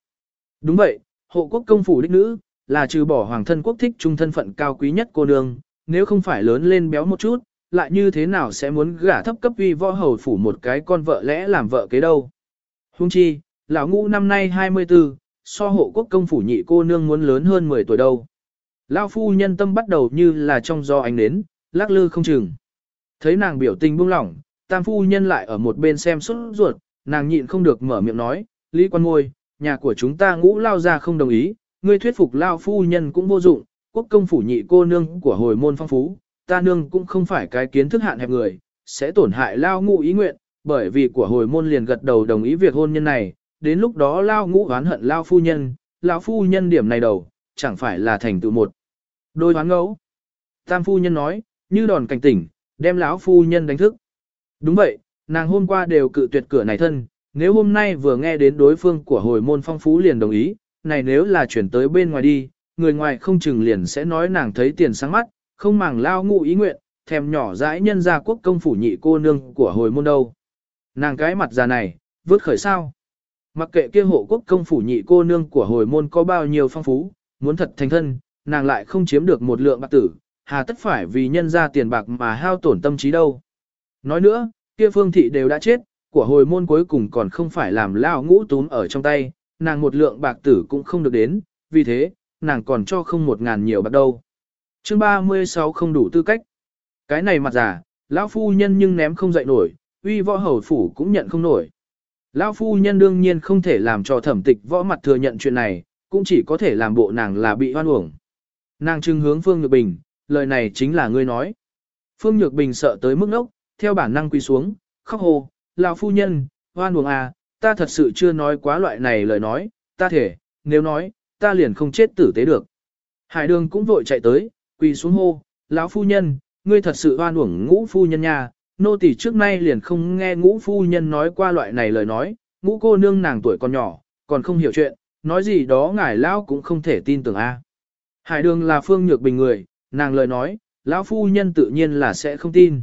Đúng vậy, hộ quốc công phủ đích nữ, là trừ bỏ hoàng thân quốc thích trung thân phận cao quý nhất cô nương, nếu không phải lớn lên béo một chút, lại như thế nào sẽ muốn gả thấp cấp uy võ hầu phủ một cái con vợ lẽ làm vợ kế đâu. Hung chi, lão ngũ năm nay 24, so hộ quốc công phủ nhị cô nương muốn lớn hơn 10 tuổi đâu. Lão phu nhân tâm bắt đầu như là trong do ánh nến, lắc lư không chừng. Thấy nàng biểu tình buông lỏng, tam phu nhân lại ở một bên xem xuất ruột, nàng nhịn không được mở miệng nói, Lý quan ngôi, nhà của chúng ta ngũ lao ra không đồng ý, ngươi thuyết phục lao phu nhân cũng vô dụng, quốc công phủ nhị cô nương của hồi môn phong phú, ta nương cũng không phải cái kiến thức hạn hẹp người, sẽ tổn hại lao ngũ ý nguyện, bởi vì của hồi môn liền gật đầu đồng ý việc hôn nhân này, đến lúc đó lao ngũ oán hận lao phu nhân, lao phu nhân điểm này đầu, chẳng phải là thành tựu một. Đôi hoán ngẫu. Tam phu nhân nói, như đòn cảnh tỉnh, đem lão phu nhân đánh thức. Đúng vậy, nàng hôm qua đều cự tuyệt cửa này thân, nếu hôm nay vừa nghe đến đối phương của hồi môn phong phú liền đồng ý, này nếu là chuyển tới bên ngoài đi, người ngoài không chừng liền sẽ nói nàng thấy tiền sáng mắt, không màng lao ngụ ý nguyện, thèm nhỏ dãi nhân gia quốc công phủ nhị cô nương của hồi môn đâu. Nàng cái mặt già này, vớt khởi sao. Mặc kệ kia hộ quốc công phủ nhị cô nương của hồi môn có bao nhiêu phong phú, muốn thật thành thân, nàng lại không chiếm được một lượng bạc tử, hà tất phải vì nhân gia tiền bạc mà hao tổn tâm trí đâu. Nói nữa, kia phương thị đều đã chết, của hồi môn cuối cùng còn không phải làm lao ngũ túm ở trong tay, nàng một lượng bạc tử cũng không được đến, vì thế, nàng còn cho không một ngàn nhiều bạc đâu. Chương 36 không đủ tư cách. Cái này mặt giả, lão phu nhân nhưng ném không dậy nổi, uy võ hầu phủ cũng nhận không nổi. Lão phu nhân đương nhiên không thể làm cho thẩm tịch võ mặt thừa nhận chuyện này, cũng chỉ có thể làm bộ nàng là bị hoan uổng. Nàng trưng hướng Phương Nhược Bình, lời này chính là ngươi nói. Phương Nhược Bình sợ tới mức nốc, theo bản năng quỳ xuống, khóc hồ, lão phu nhân, hoan uổng à, ta thật sự chưa nói quá loại này lời nói, ta thể, nếu nói, ta liền không chết tử tế được. Hải đường cũng vội chạy tới, quỳ xuống hô, lão phu nhân, ngươi thật sự oan uổng ngũ phu nhân nha, nô tỳ trước nay liền không nghe ngũ phu nhân nói qua loại này lời nói, ngũ cô nương nàng tuổi còn nhỏ, còn không hiểu chuyện, nói gì đó ngài lão cũng không thể tin tưởng a. Hải đường là phương nhược bình người, nàng lời nói, lão phu nhân tự nhiên là sẽ không tin.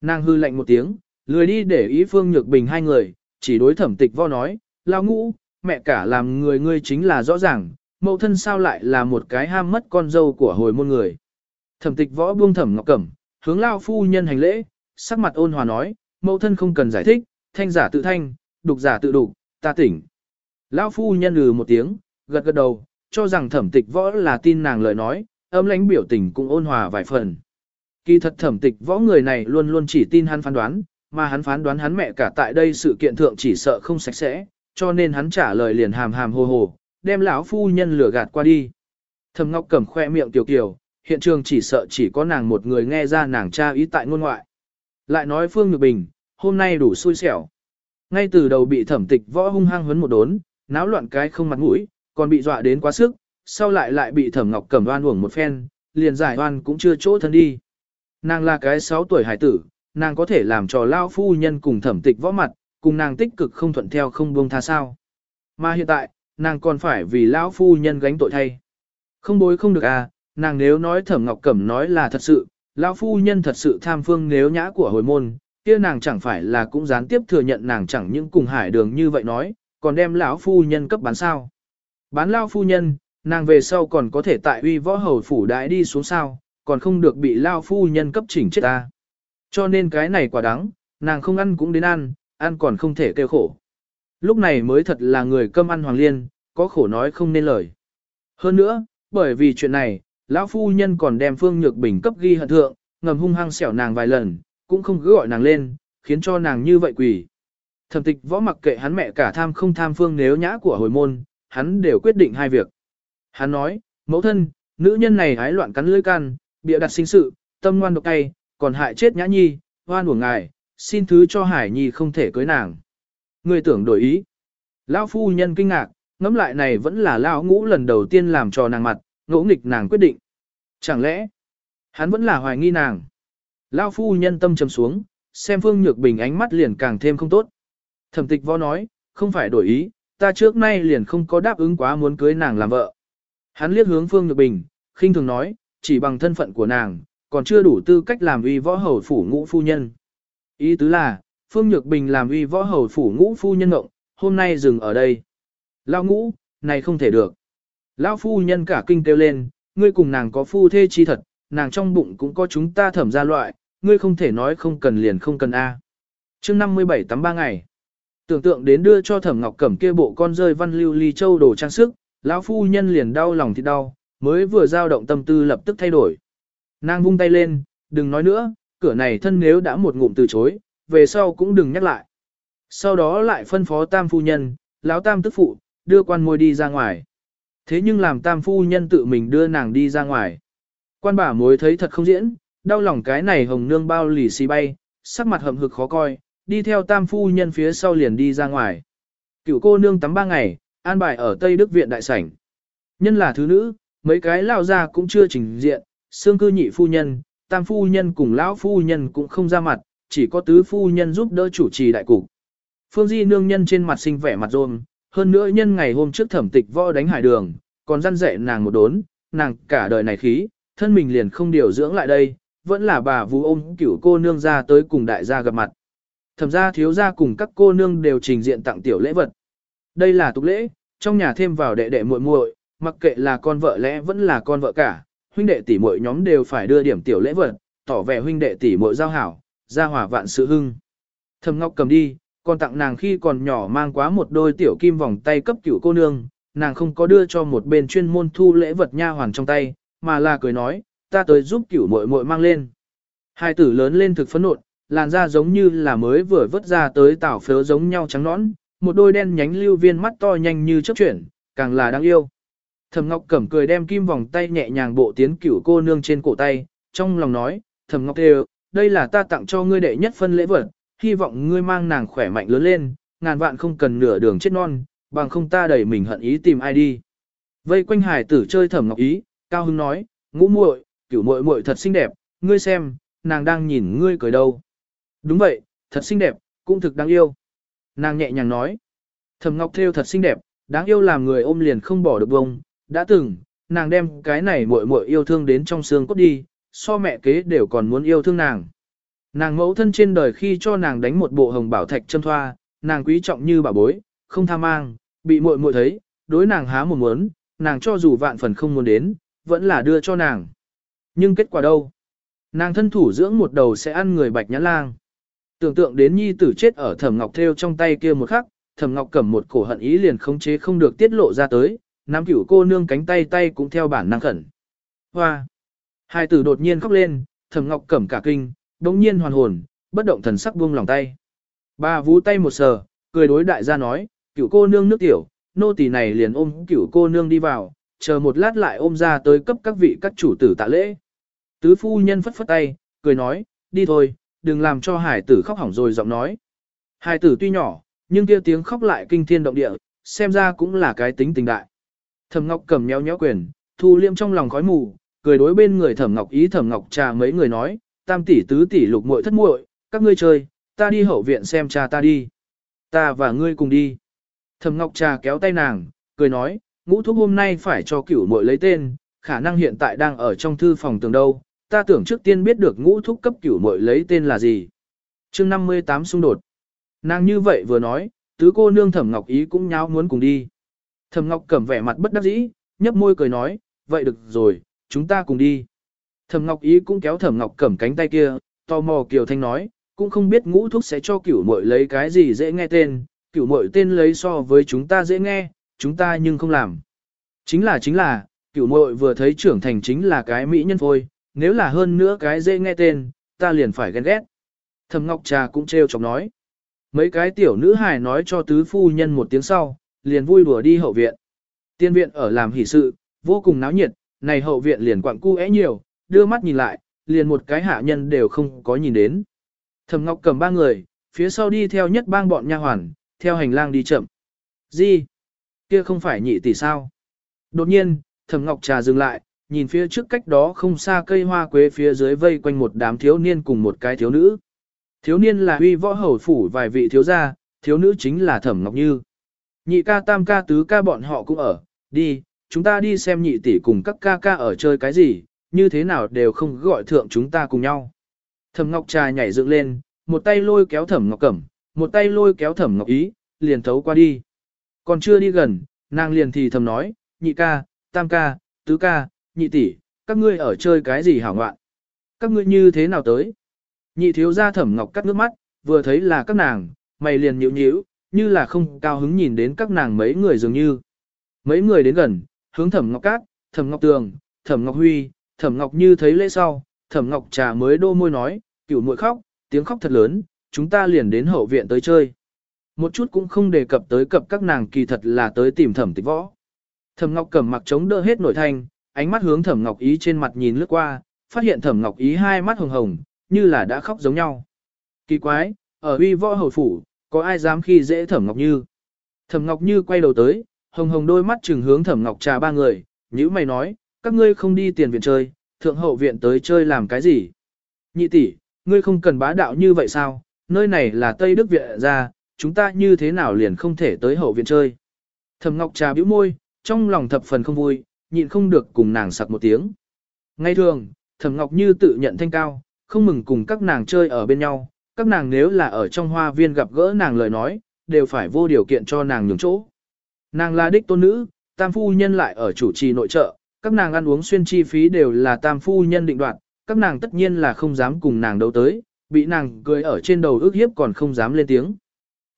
Nàng hư lạnh một tiếng, lười đi để ý phương nhược bình hai người, chỉ đối thẩm tịch vo nói, lão ngũ, mẹ cả làm người ngươi chính là rõ ràng, mẫu thân sao lại là một cái ham mất con dâu của hồi môn người. Thẩm tịch võ buông thẩm ngọc cẩm, hướng lao phu nhân hành lễ, sắc mặt ôn hòa nói, mẫu thân không cần giải thích, thanh giả tự thanh, đục giả tự đục, ta tỉnh. Lao phu nhân lừ một tiếng, gật gật đầu, cho rằng thẩm tịch võ là tin nàng lời nói, âm lãnh biểu tình cũng ôn hòa vài phần. Kỳ thật thẩm tịch võ người này luôn luôn chỉ tin hắn phán đoán, mà hắn phán đoán hắn mẹ cả tại đây sự kiện thượng chỉ sợ không sạch sẽ, cho nên hắn trả lời liền hàm hàm hồ hồ, đem lão phu nhân lừa gạt qua đi. Thẩm Ngọc Cẩm khoe miệng tiểu kiều, hiện trường chỉ sợ chỉ có nàng một người nghe ra nàng cha ý tại ngôn ngoại. Lại nói Phương Nhược Bình, hôm nay đủ xui xẻo. Ngay từ đầu bị thẩm tịch võ hung hăng huấn một đốn, náo loạn cái không mặt mũi, còn bị dọa đến quá sức, sau lại lại bị thẩm ngọc cầm đoan uổng một phen, liền giải đoan cũng chưa chỗ thân đi. Nàng là cái 6 tuổi hải tử, nàng có thể làm trò lao phu nhân cùng thẩm tịch võ mặt, cùng nàng tích cực không thuận theo không buông tha sao. Mà hiện tại, nàng còn phải vì lão phu nhân gánh tội thay. Không bối không được à, nàng nếu nói thẩm ngọc cẩm nói là thật sự, lão phu nhân thật sự tham phương nếu nhã của hồi môn, kia nàng chẳng phải là cũng gián tiếp thừa nhận nàng chẳng những cùng hải đường như vậy nói, còn đem lão phu nhân cấp bán sao. Bán lão phu nhân, nàng về sau còn có thể tại uy võ hầu phủ đại đi xuống sao, còn không được bị lão phu nhân cấp chỉnh chết ta. Cho nên cái này quả đắng, nàng không ăn cũng đến ăn, ăn còn không thể kêu khổ. Lúc này mới thật là người cơm ăn hoàng liên, có khổ nói không nên lời. Hơn nữa, bởi vì chuyện này, Lão phu nhân còn đem Phương Nhược Bình cấp ghi hận thượng, ngầm hung hăng xẻo nàng vài lần, cũng không cứ gọi nàng lên, khiến cho nàng như vậy quỷ. Thẩm tịch võ mặc kệ hắn mẹ cả tham không tham Phương nếu nhã của hồi môn, hắn đều quyết định hai việc. Hắn nói, mẫu thân, nữ nhân này hái loạn cắn lưỡi can, bịa đặt sinh sự, tâm ngoan độc tay, còn hại chết nhã nhi, hoan của ngài, xin thứ cho hải nhi không thể cưới nàng. Người tưởng đổi ý. Lão phu nhân kinh ngạc, ngẫm lại này vẫn là lão ngũ lần đầu tiên làm trò nàng mặt, ngỗ nghịch nàng quyết định. Chẳng lẽ, hắn vẫn là hoài nghi nàng. Lao phu nhân tâm trầm xuống, xem Phương Nhược Bình ánh mắt liền càng thêm không tốt. Thẩm tịch võ nói, không phải đổi ý, ta trước nay liền không có đáp ứng quá muốn cưới nàng làm vợ. Hắn liếc hướng Phương Nhược Bình, khinh thường nói, chỉ bằng thân phận của nàng, còn chưa đủ tư cách làm uy võ hầu phủ ngũ phu nhân. Ý tứ là, Phương Nhược Bình làm uy võ hầu phủ ngũ phu nhân ngộng, hôm nay dừng ở đây. Lao ngũ, này không thể được. Lao phu nhân cả kinh kêu lên, ngươi cùng nàng có phu thê chi thật, nàng trong bụng cũng có chúng ta thẩm gia loại, ngươi không thể nói không cần liền không cần A. À. chương 57 tắm 3 ngày, tưởng tượng đến đưa cho thẩm ngọc cẩm kia bộ con rơi văn lưu ly châu đồ trang sức, lão phu nhân liền đau lòng thì đau, mới vừa dao động tâm tư lập tức thay đổi. Nàng vung tay lên, đừng nói nữa, cửa này thân nếu đã một ngụm từ chối, về sau cũng đừng nhắc lại. Sau đó lại phân phó tam phu nhân, lão tam tức phụ, đưa quan môi đi ra ngoài. Thế nhưng làm tam phu nhân tự mình đưa nàng đi ra ngoài. Quan bà mối thấy thật không diễn, đau lòng cái này hồng nương bao lì xì bay, sắc mặt hậm hực khó coi, đi theo tam phu nhân phía sau liền đi ra ngoài. Cựu cô nương tắm ba ngày, an bài ở Tây Đức Viện Đại Sảnh. Nhân là thứ nữ, mấy cái lao ra cũng chưa trình diện, xương cư nhị phu nhân, tam phu nhân cùng lão phu nhân cũng không ra mặt, chỉ có tứ phu nhân giúp đỡ chủ trì đại cục. Phương Di nương nhân trên mặt sinh vẻ mặt rôm, hơn nữa nhân ngày hôm trước thẩm tịch võ đánh hải đường, còn răn dạy nàng một đốn, nàng cả đời này khí, thân mình liền không điều dưỡng lại đây, vẫn là bà vũ ôm cửu cô nương ra tới cùng đại gia gặp mặt. Thẩm gia thiếu gia cùng các cô nương đều trình diện tặng tiểu lễ vật. Đây là tục lễ, trong nhà thêm vào đệ đệ muội muội, mặc kệ là con vợ lẽ vẫn là con vợ cả, huynh đệ tỷ muội nhóm đều phải đưa điểm tiểu lễ vật, tỏ vẻ huynh đệ tỷ muội giao hảo, gia hòa vạn sự hưng. Thẩm Ngọc cầm đi, còn tặng nàng khi còn nhỏ mang quá một đôi tiểu kim vòng tay cấp cửu cô nương, nàng không có đưa cho một bên chuyên môn thu lễ vật nha hoàn trong tay, mà là cười nói, ta tới giúp cửu muội muội mang lên. Hai tử lớn lên thực phấn nộn, làn da giống như là mới vừa vớt ra tới tảo phớ giống nhau trắng nõn, một đôi đen nhánh lưu viên mắt to nhanh như chớp chuyển, càng là đáng yêu. Thẩm Ngọc Cẩm cười đem kim vòng tay nhẹ nhàng bộ tiến cửu cô nương trên cổ tay, trong lòng nói, Thẩm Ngọc đều, đây là ta tặng cho ngươi đệ nhất phân lễ vật, hy vọng ngươi mang nàng khỏe mạnh lớn lên, ngàn vạn không cần nửa đường chết non, bằng không ta đẩy mình hận ý tìm ai đi. Vây quanh hải tử chơi thẩm ngọc ý, cao hưng nói, ngũ muội, cửu muội muội thật xinh đẹp, ngươi xem, nàng đang nhìn ngươi cười đâu. Đúng vậy, thật xinh đẹp, cũng thực đáng yêu. Nàng nhẹ nhàng nói, thẩm ngọc theo thật xinh đẹp, đáng yêu làm người ôm liền không bỏ được bông, đã từng, nàng đem cái này muội muội yêu thương đến trong xương cốt đi, so mẹ kế đều còn muốn yêu thương nàng. Nàng mẫu thân trên đời khi cho nàng đánh một bộ hồng bảo thạch châm thoa, nàng quý trọng như bảo bối, không tham mang, bị muội muội thấy, đối nàng há một muốn, nàng cho dù vạn phần không muốn đến, vẫn là đưa cho nàng. Nhưng kết quả đâu? Nàng thân thủ dưỡng một đầu sẽ ăn người bạch nhãn lang. Tưởng tượng đến nhi tử chết ở thẩm ngọc theo trong tay kia một khắc, thẩm ngọc cầm một cổ hận ý liền khống chế không được tiết lộ ra tới, Nam cửu cô nương cánh tay tay cũng theo bản năng khẩn. Hoa! Hai tử đột nhiên khóc lên, thẩm ngọc cầm cả kinh, đồng nhiên hoàn hồn, bất động thần sắc buông lòng tay. Bà vú tay một sờ, cười đối đại gia nói, cựu cô nương nước tiểu, nô tỳ này liền ôm cựu cô nương đi vào, chờ một lát lại ôm ra tới cấp các vị các chủ tử tạ lễ. Tứ phu nhân phất phất tay, cười nói, đi thôi, đừng làm cho hải tử khóc hỏng rồi giọng nói. Hải tử tuy nhỏ, nhưng kia tiếng khóc lại kinh thiên động địa, xem ra cũng là cái tính tình đại. Thẩm Ngọc cầm nhéo nhéo quyền, thu liêm trong lòng khói mù, cười đối bên người Thẩm Ngọc ý Thẩm Ngọc trà mấy người nói, tam tỷ tứ tỷ lục muội thất muội, các ngươi chơi, ta đi hậu viện xem cha ta đi. Ta và ngươi cùng đi. Thẩm Ngọc Trà kéo tay nàng, cười nói, ngũ thúc hôm nay phải cho cửu muội lấy tên, khả năng hiện tại đang ở trong thư phòng tường đâu, ta tưởng trước tiên biết được ngũ thúc cấp cửu muội lấy tên là gì. chương 58 xung đột. Nàng như vậy vừa nói, tứ cô nương Thẩm Ngọc ý cũng nháo muốn cùng đi. Thẩm Ngọc cầm vẻ mặt bất đắc dĩ, nhấp môi cười nói, vậy được rồi, chúng ta cùng đi. Thẩm Ngọc Ý cũng kéo Thẩm Ngọc Cẩm cánh tay kia, tò mò Kiều Thanh nói, cũng không biết ngũ thuốc sẽ cho cửu muội lấy cái gì dễ nghe tên, cửu muội tên lấy so với chúng ta dễ nghe, chúng ta nhưng không làm. Chính là chính là, cửu muội vừa thấy trưởng thành chính là cái mỹ nhân phôi, nếu là hơn nữa cái dễ nghe tên, ta liền phải ghen ghét. Thẩm Ngọc Trà cũng trêu chọc nói. Mấy cái tiểu nữ hài nói cho tứ phu nhân một tiếng sau, liền vui đùa đi hậu viện. Tiên viện ở làm hỷ sự, vô cùng náo nhiệt, này hậu viện liền quặng cu é nhiều, đưa mắt nhìn lại, liền một cái hạ nhân đều không có nhìn đến. Thẩm Ngọc cầm ba người, phía sau đi theo nhất bang bọn nha hoàn, theo hành lang đi chậm. Gì? Kia không phải nhị tỷ sao? Đột nhiên, Thẩm Ngọc trà dừng lại, nhìn phía trước cách đó không xa cây hoa quế phía dưới vây quanh một đám thiếu niên cùng một cái thiếu nữ. Thiếu niên là huy võ hầu phủ vài vị thiếu gia, thiếu nữ chính là Thẩm Ngọc Như. Nhị ca tam ca tứ ca bọn họ cũng ở, đi, chúng ta đi xem nhị tỷ cùng các ca ca ở chơi cái gì, như thế nào đều không gọi thượng chúng ta cùng nhau. Thẩm Ngọc Trà nhảy dựng lên, một tay lôi kéo Thẩm Ngọc Cẩm, một tay lôi kéo Thẩm Ngọc Ý, liền thấu qua đi. Còn chưa đi gần, nàng liền thì thầm nói, nhị ca, tam ca, tứ ca, nhị tỷ, các ngươi ở chơi cái gì hảo ngoạn? Các ngươi như thế nào tới? Nhị thiếu gia Thẩm Ngọc cắt nước mắt, vừa thấy là các nàng, mày liền nhíu nhíu, như là không cao hứng nhìn đến các nàng mấy người dường như. Mấy người đến gần, hướng Thẩm Ngọc Cát, Thẩm Ngọc Tường, Thẩm Ngọc Huy, Thẩm Ngọc Như thấy lễ sau, Thẩm Ngọc Trà mới đô môi nói, cựu muội khóc, tiếng khóc thật lớn, chúng ta liền đến hậu viện tới chơi. Một chút cũng không đề cập tới cập các nàng kỳ thật là tới tìm Thẩm Tịch Võ. Thẩm Ngọc cầm mặc chống đỡ hết nội thanh, ánh mắt hướng Thẩm Ngọc Ý trên mặt nhìn lướt qua, phát hiện Thẩm Ngọc Ý hai mắt hồng hồng, như là đã khóc giống nhau. Kỳ quái, ở uy võ hầu phủ, có ai dám khi dễ Thẩm Ngọc Như? Thẩm Ngọc Như quay đầu tới, hồng hồng đôi mắt trừng hướng Thẩm Ngọc Trà ba người, nhíu mày nói, các ngươi không đi tiền viện chơi, thượng hậu viện tới chơi làm cái gì? Nhị tỷ, ngươi không cần bá đạo như vậy sao? Nơi này là Tây Đức Viện ra, chúng ta như thế nào liền không thể tới hậu viện chơi? Thẩm Ngọc trà bĩu môi, trong lòng thập phần không vui, nhịn không được cùng nàng sặc một tiếng. Ngay thường, Thẩm Ngọc như tự nhận thanh cao, không mừng cùng các nàng chơi ở bên nhau, các nàng nếu là ở trong hoa viên gặp gỡ nàng lời nói, đều phải vô điều kiện cho nàng nhường chỗ. Nàng là đích tôn nữ, tam phu nhân lại ở chủ trì nội trợ, các nàng ăn uống xuyên chi phí đều là tam phu nhân định đoạt, các nàng tất nhiên là không dám cùng nàng đấu tới, bị nàng cười ở trên đầu ước hiếp còn không dám lên tiếng.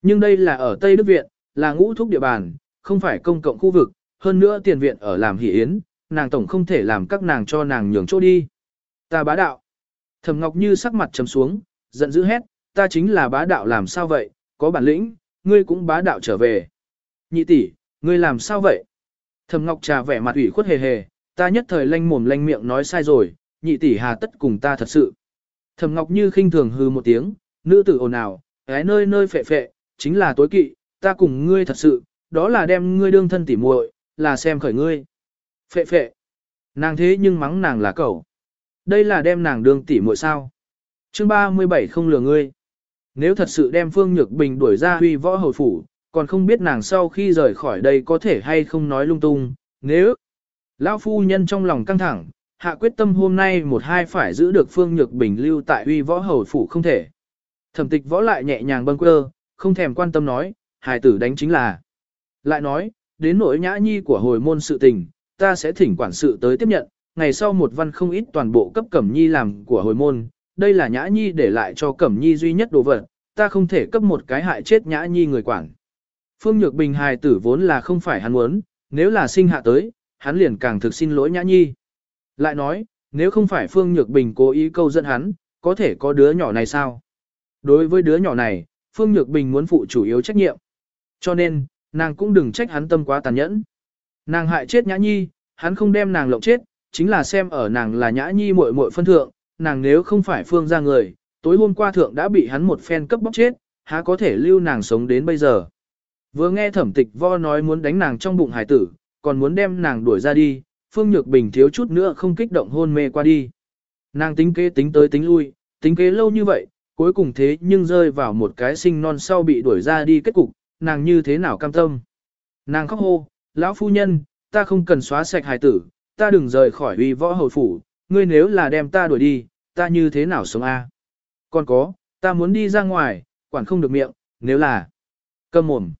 Nhưng đây là ở Tây Đức Viện, là ngũ thúc địa bàn, không phải công cộng khu vực, hơn nữa tiền viện ở làm hỷ yến, nàng tổng không thể làm các nàng cho nàng nhường chỗ đi. Ta bá đạo. Thẩm Ngọc Như sắc mặt trầm xuống, giận dữ hét, ta chính là bá đạo làm sao vậy, có bản lĩnh, ngươi cũng bá đạo trở về. Nhị tỷ, ngươi làm sao vậy? Thẩm Ngọc trà vẻ mặt ủy khuất hề hề, ta nhất thời lanh mồm lanh miệng nói sai rồi, nhị tỷ hà tất cùng ta thật sự. Thẩm Ngọc Như khinh thường hư một tiếng, nữ tử ồn ào, gái nơi nơi phệ phệ, chính là tối kỵ, ta cùng ngươi thật sự, đó là đem ngươi đương thân tỉ muội, là xem khởi ngươi. Phệ phệ. Nàng thế nhưng mắng nàng là cẩu. Đây là đem nàng đương tỉ muội sao? Chương 37 không lừa ngươi. Nếu thật sự đem Phương Nhược Bình đuổi ra huy võ hồi phủ, còn không biết nàng sau khi rời khỏi đây có thể hay không nói lung tung, nếu Lão phu nhân trong lòng căng thẳng, hạ quyết tâm hôm nay một hai phải giữ được Phương Nhược Bình lưu tại uy võ hầu phủ không thể. Thẩm tịch võ lại nhẹ nhàng bâng quơ, không thèm quan tâm nói, hài tử đánh chính là. Lại nói, đến nỗi nhã nhi của hồi môn sự tình, ta sẽ thỉnh quản sự tới tiếp nhận, ngày sau một văn không ít toàn bộ cấp cẩm nhi làm của hồi môn, đây là nhã nhi để lại cho cẩm nhi duy nhất đồ vật, ta không thể cấp một cái hại chết nhã nhi người quản. Phương Nhược Bình hài tử vốn là không phải hắn muốn, nếu là sinh hạ tới, hắn liền càng thực xin lỗi Nhã Nhi. Lại nói, nếu không phải Phương Nhược Bình cố ý câu dẫn hắn, có thể có đứa nhỏ này sao? Đối với đứa nhỏ này, Phương Nhược Bình muốn phụ chủ yếu trách nhiệm. Cho nên, nàng cũng đừng trách hắn tâm quá tàn nhẫn. Nàng hại chết Nhã Nhi, hắn không đem nàng lộng chết, chính là xem ở nàng là Nhã Nhi muội muội phân thượng, nàng nếu không phải Phương ra người, tối hôm qua thượng đã bị hắn một phen cấp bóc chết, há có thể lưu nàng sống đến bây giờ. Vừa nghe thẩm tịch vo nói muốn đánh nàng trong bụng hải tử, còn muốn đem nàng đuổi ra đi, Phương Nhược Bình thiếu chút nữa không kích động hôn mê qua đi. Nàng tính kế tính tới tính lui, tính kế lâu như vậy, cuối cùng thế nhưng rơi vào một cái sinh non sau bị đuổi ra đi kết cục, nàng như thế nào cam tâm. Nàng khóc hô, lão phu nhân, ta không cần xóa sạch hài tử, ta đừng rời khỏi uy võ hầu phủ, ngươi nếu là đem ta đuổi đi, ta như thế nào sống a? Còn có, ta muốn đi ra ngoài, quản không được miệng, nếu là... Cầm mồm.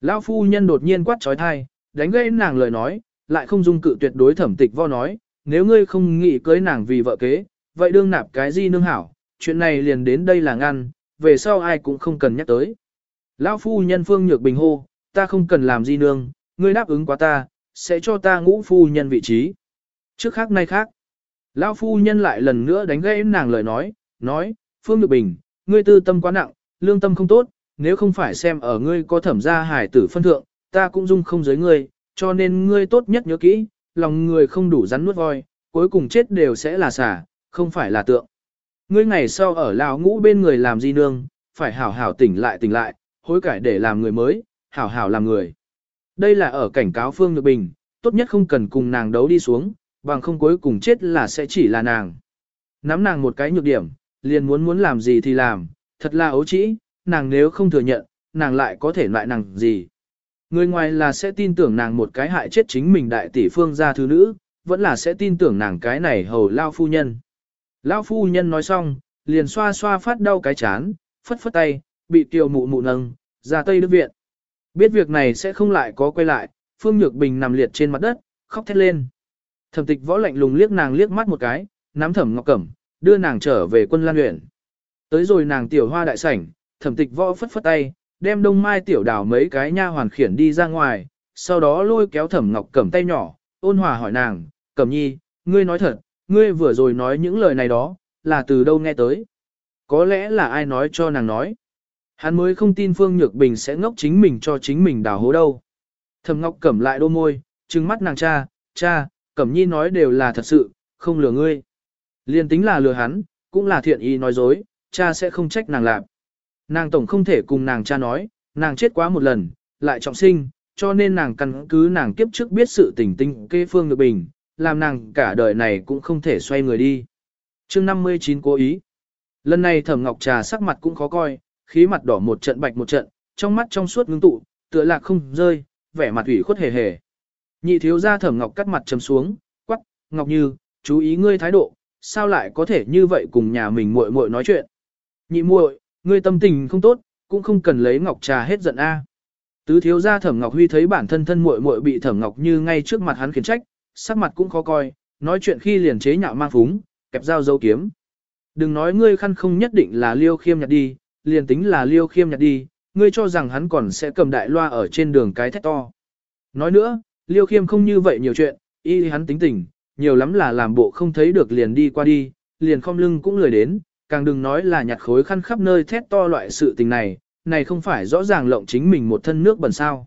Lão phu nhân đột nhiên quát trói thai, đánh gây nàng lời nói, lại không dung cự tuyệt đối thẩm tịch vo nói, nếu ngươi không nghĩ cưới nàng vì vợ kế, vậy đương nạp cái gì nương hảo, chuyện này liền đến đây là ngăn, về sau ai cũng không cần nhắc tới. Lão phu nhân phương nhược bình hô, ta không cần làm gì nương, ngươi đáp ứng quá ta, sẽ cho ta ngũ phu nhân vị trí. Trước khác nay khác, lão phu nhân lại lần nữa đánh gãy nàng lời nói, nói, phương nhược bình, ngươi tư tâm quá nặng, lương tâm không tốt, nếu không phải xem ở ngươi có thẩm gia hải tử phân thượng, ta cũng dung không giới ngươi, cho nên ngươi tốt nhất nhớ kỹ, lòng người không đủ rắn nuốt voi, cuối cùng chết đều sẽ là xả, không phải là tượng. Ngươi ngày sau ở lão ngũ bên người làm di nương, phải hảo hảo tỉnh lại tỉnh lại, hối cải để làm người mới, hảo hảo làm người. Đây là ở cảnh cáo Phương Nhược Bình, tốt nhất không cần cùng nàng đấu đi xuống, bằng không cuối cùng chết là sẽ chỉ là nàng. Nắm nàng một cái nhược điểm, liền muốn muốn làm gì thì làm, thật là ấu trĩ, nàng nếu không thừa nhận, nàng lại có thể loại nàng gì. Người ngoài là sẽ tin tưởng nàng một cái hại chết chính mình đại tỷ phương gia thứ nữ, vẫn là sẽ tin tưởng nàng cái này hầu lao phu nhân. Lao phu nhân nói xong, liền xoa xoa phát đau cái chán, phất phất tay, bị tiểu mụ mụ nâng, ra Tây Đức Viện. Biết việc này sẽ không lại có quay lại, Phương Nhược Bình nằm liệt trên mặt đất, khóc thét lên. Thẩm tịch võ lạnh lùng liếc nàng liếc mắt một cái, nắm thẩm ngọc cẩm, đưa nàng trở về quân lan huyện. Tới rồi nàng tiểu hoa đại sảnh, thẩm tịch võ phất phất tay, đem đông mai tiểu đào mấy cái nha hoàn khiển đi ra ngoài, sau đó lôi kéo thẩm ngọc cẩm tay nhỏ, ôn hòa hỏi nàng, cẩm nhi, ngươi nói thật, ngươi vừa rồi nói những lời này đó, là từ đâu nghe tới. Có lẽ là ai nói cho nàng nói. Hắn mới không tin Phương Nhược Bình sẽ ngốc chính mình cho chính mình đào hố đâu. Thẩm Ngọc cẩm lại đôi môi, trừng mắt nàng cha, cha, cẩm nhi nói đều là thật sự, không lừa ngươi. Liên tính là lừa hắn, cũng là thiện ý nói dối, cha sẽ không trách nàng làm. Nàng tổng không thể cùng nàng cha nói, nàng chết quá một lần, lại trọng sinh, cho nên nàng căn cứ nàng kiếp trước biết sự tình tinh kê phương được bình, làm nàng cả đời này cũng không thể xoay người đi. chương 59 cố ý. Lần này thẩm ngọc trà sắc mặt cũng khó coi, khí mặt đỏ một trận bạch một trận, trong mắt trong suốt ngưng tụ, tựa lạc không rơi, vẻ mặt ủy khuất hề hề. Nhị thiếu gia thẩm ngọc cắt mặt trầm xuống, quắc, ngọc như, chú ý ngươi thái độ, sao lại có thể như vậy cùng nhà mình muội muội nói chuyện. Nhị muội, Ngươi tâm tình không tốt, cũng không cần lấy ngọc trà hết giận a. Tứ thiếu gia Thẩm Ngọc Huy thấy bản thân thân muội muội bị Thẩm Ngọc Như ngay trước mặt hắn khiển trách, sắc mặt cũng khó coi, nói chuyện khi liền chế nhạo mang phúng, kẹp dao dấu kiếm. Đừng nói ngươi khăn không nhất định là Liêu Khiêm nhặt đi, liền tính là Liêu Khiêm nhặt đi, ngươi cho rằng hắn còn sẽ cầm đại loa ở trên đường cái thét to. Nói nữa, Liêu Khiêm không như vậy nhiều chuyện, y hắn tính tình, nhiều lắm là làm bộ không thấy được liền đi qua đi, liền không lưng cũng lười đến, càng đừng nói là nhặt khối khăn khắp nơi thét to loại sự tình này, này không phải rõ ràng lộng chính mình một thân nước bẩn sao.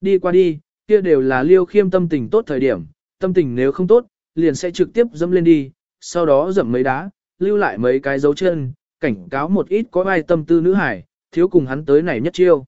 Đi qua đi, kia đều là liêu khiêm tâm tình tốt thời điểm, tâm tình nếu không tốt, liền sẽ trực tiếp dẫm lên đi, sau đó dẫm mấy đá, lưu lại mấy cái dấu chân, cảnh cáo một ít có ai tâm tư nữ hải, thiếu cùng hắn tới này nhất chiêu.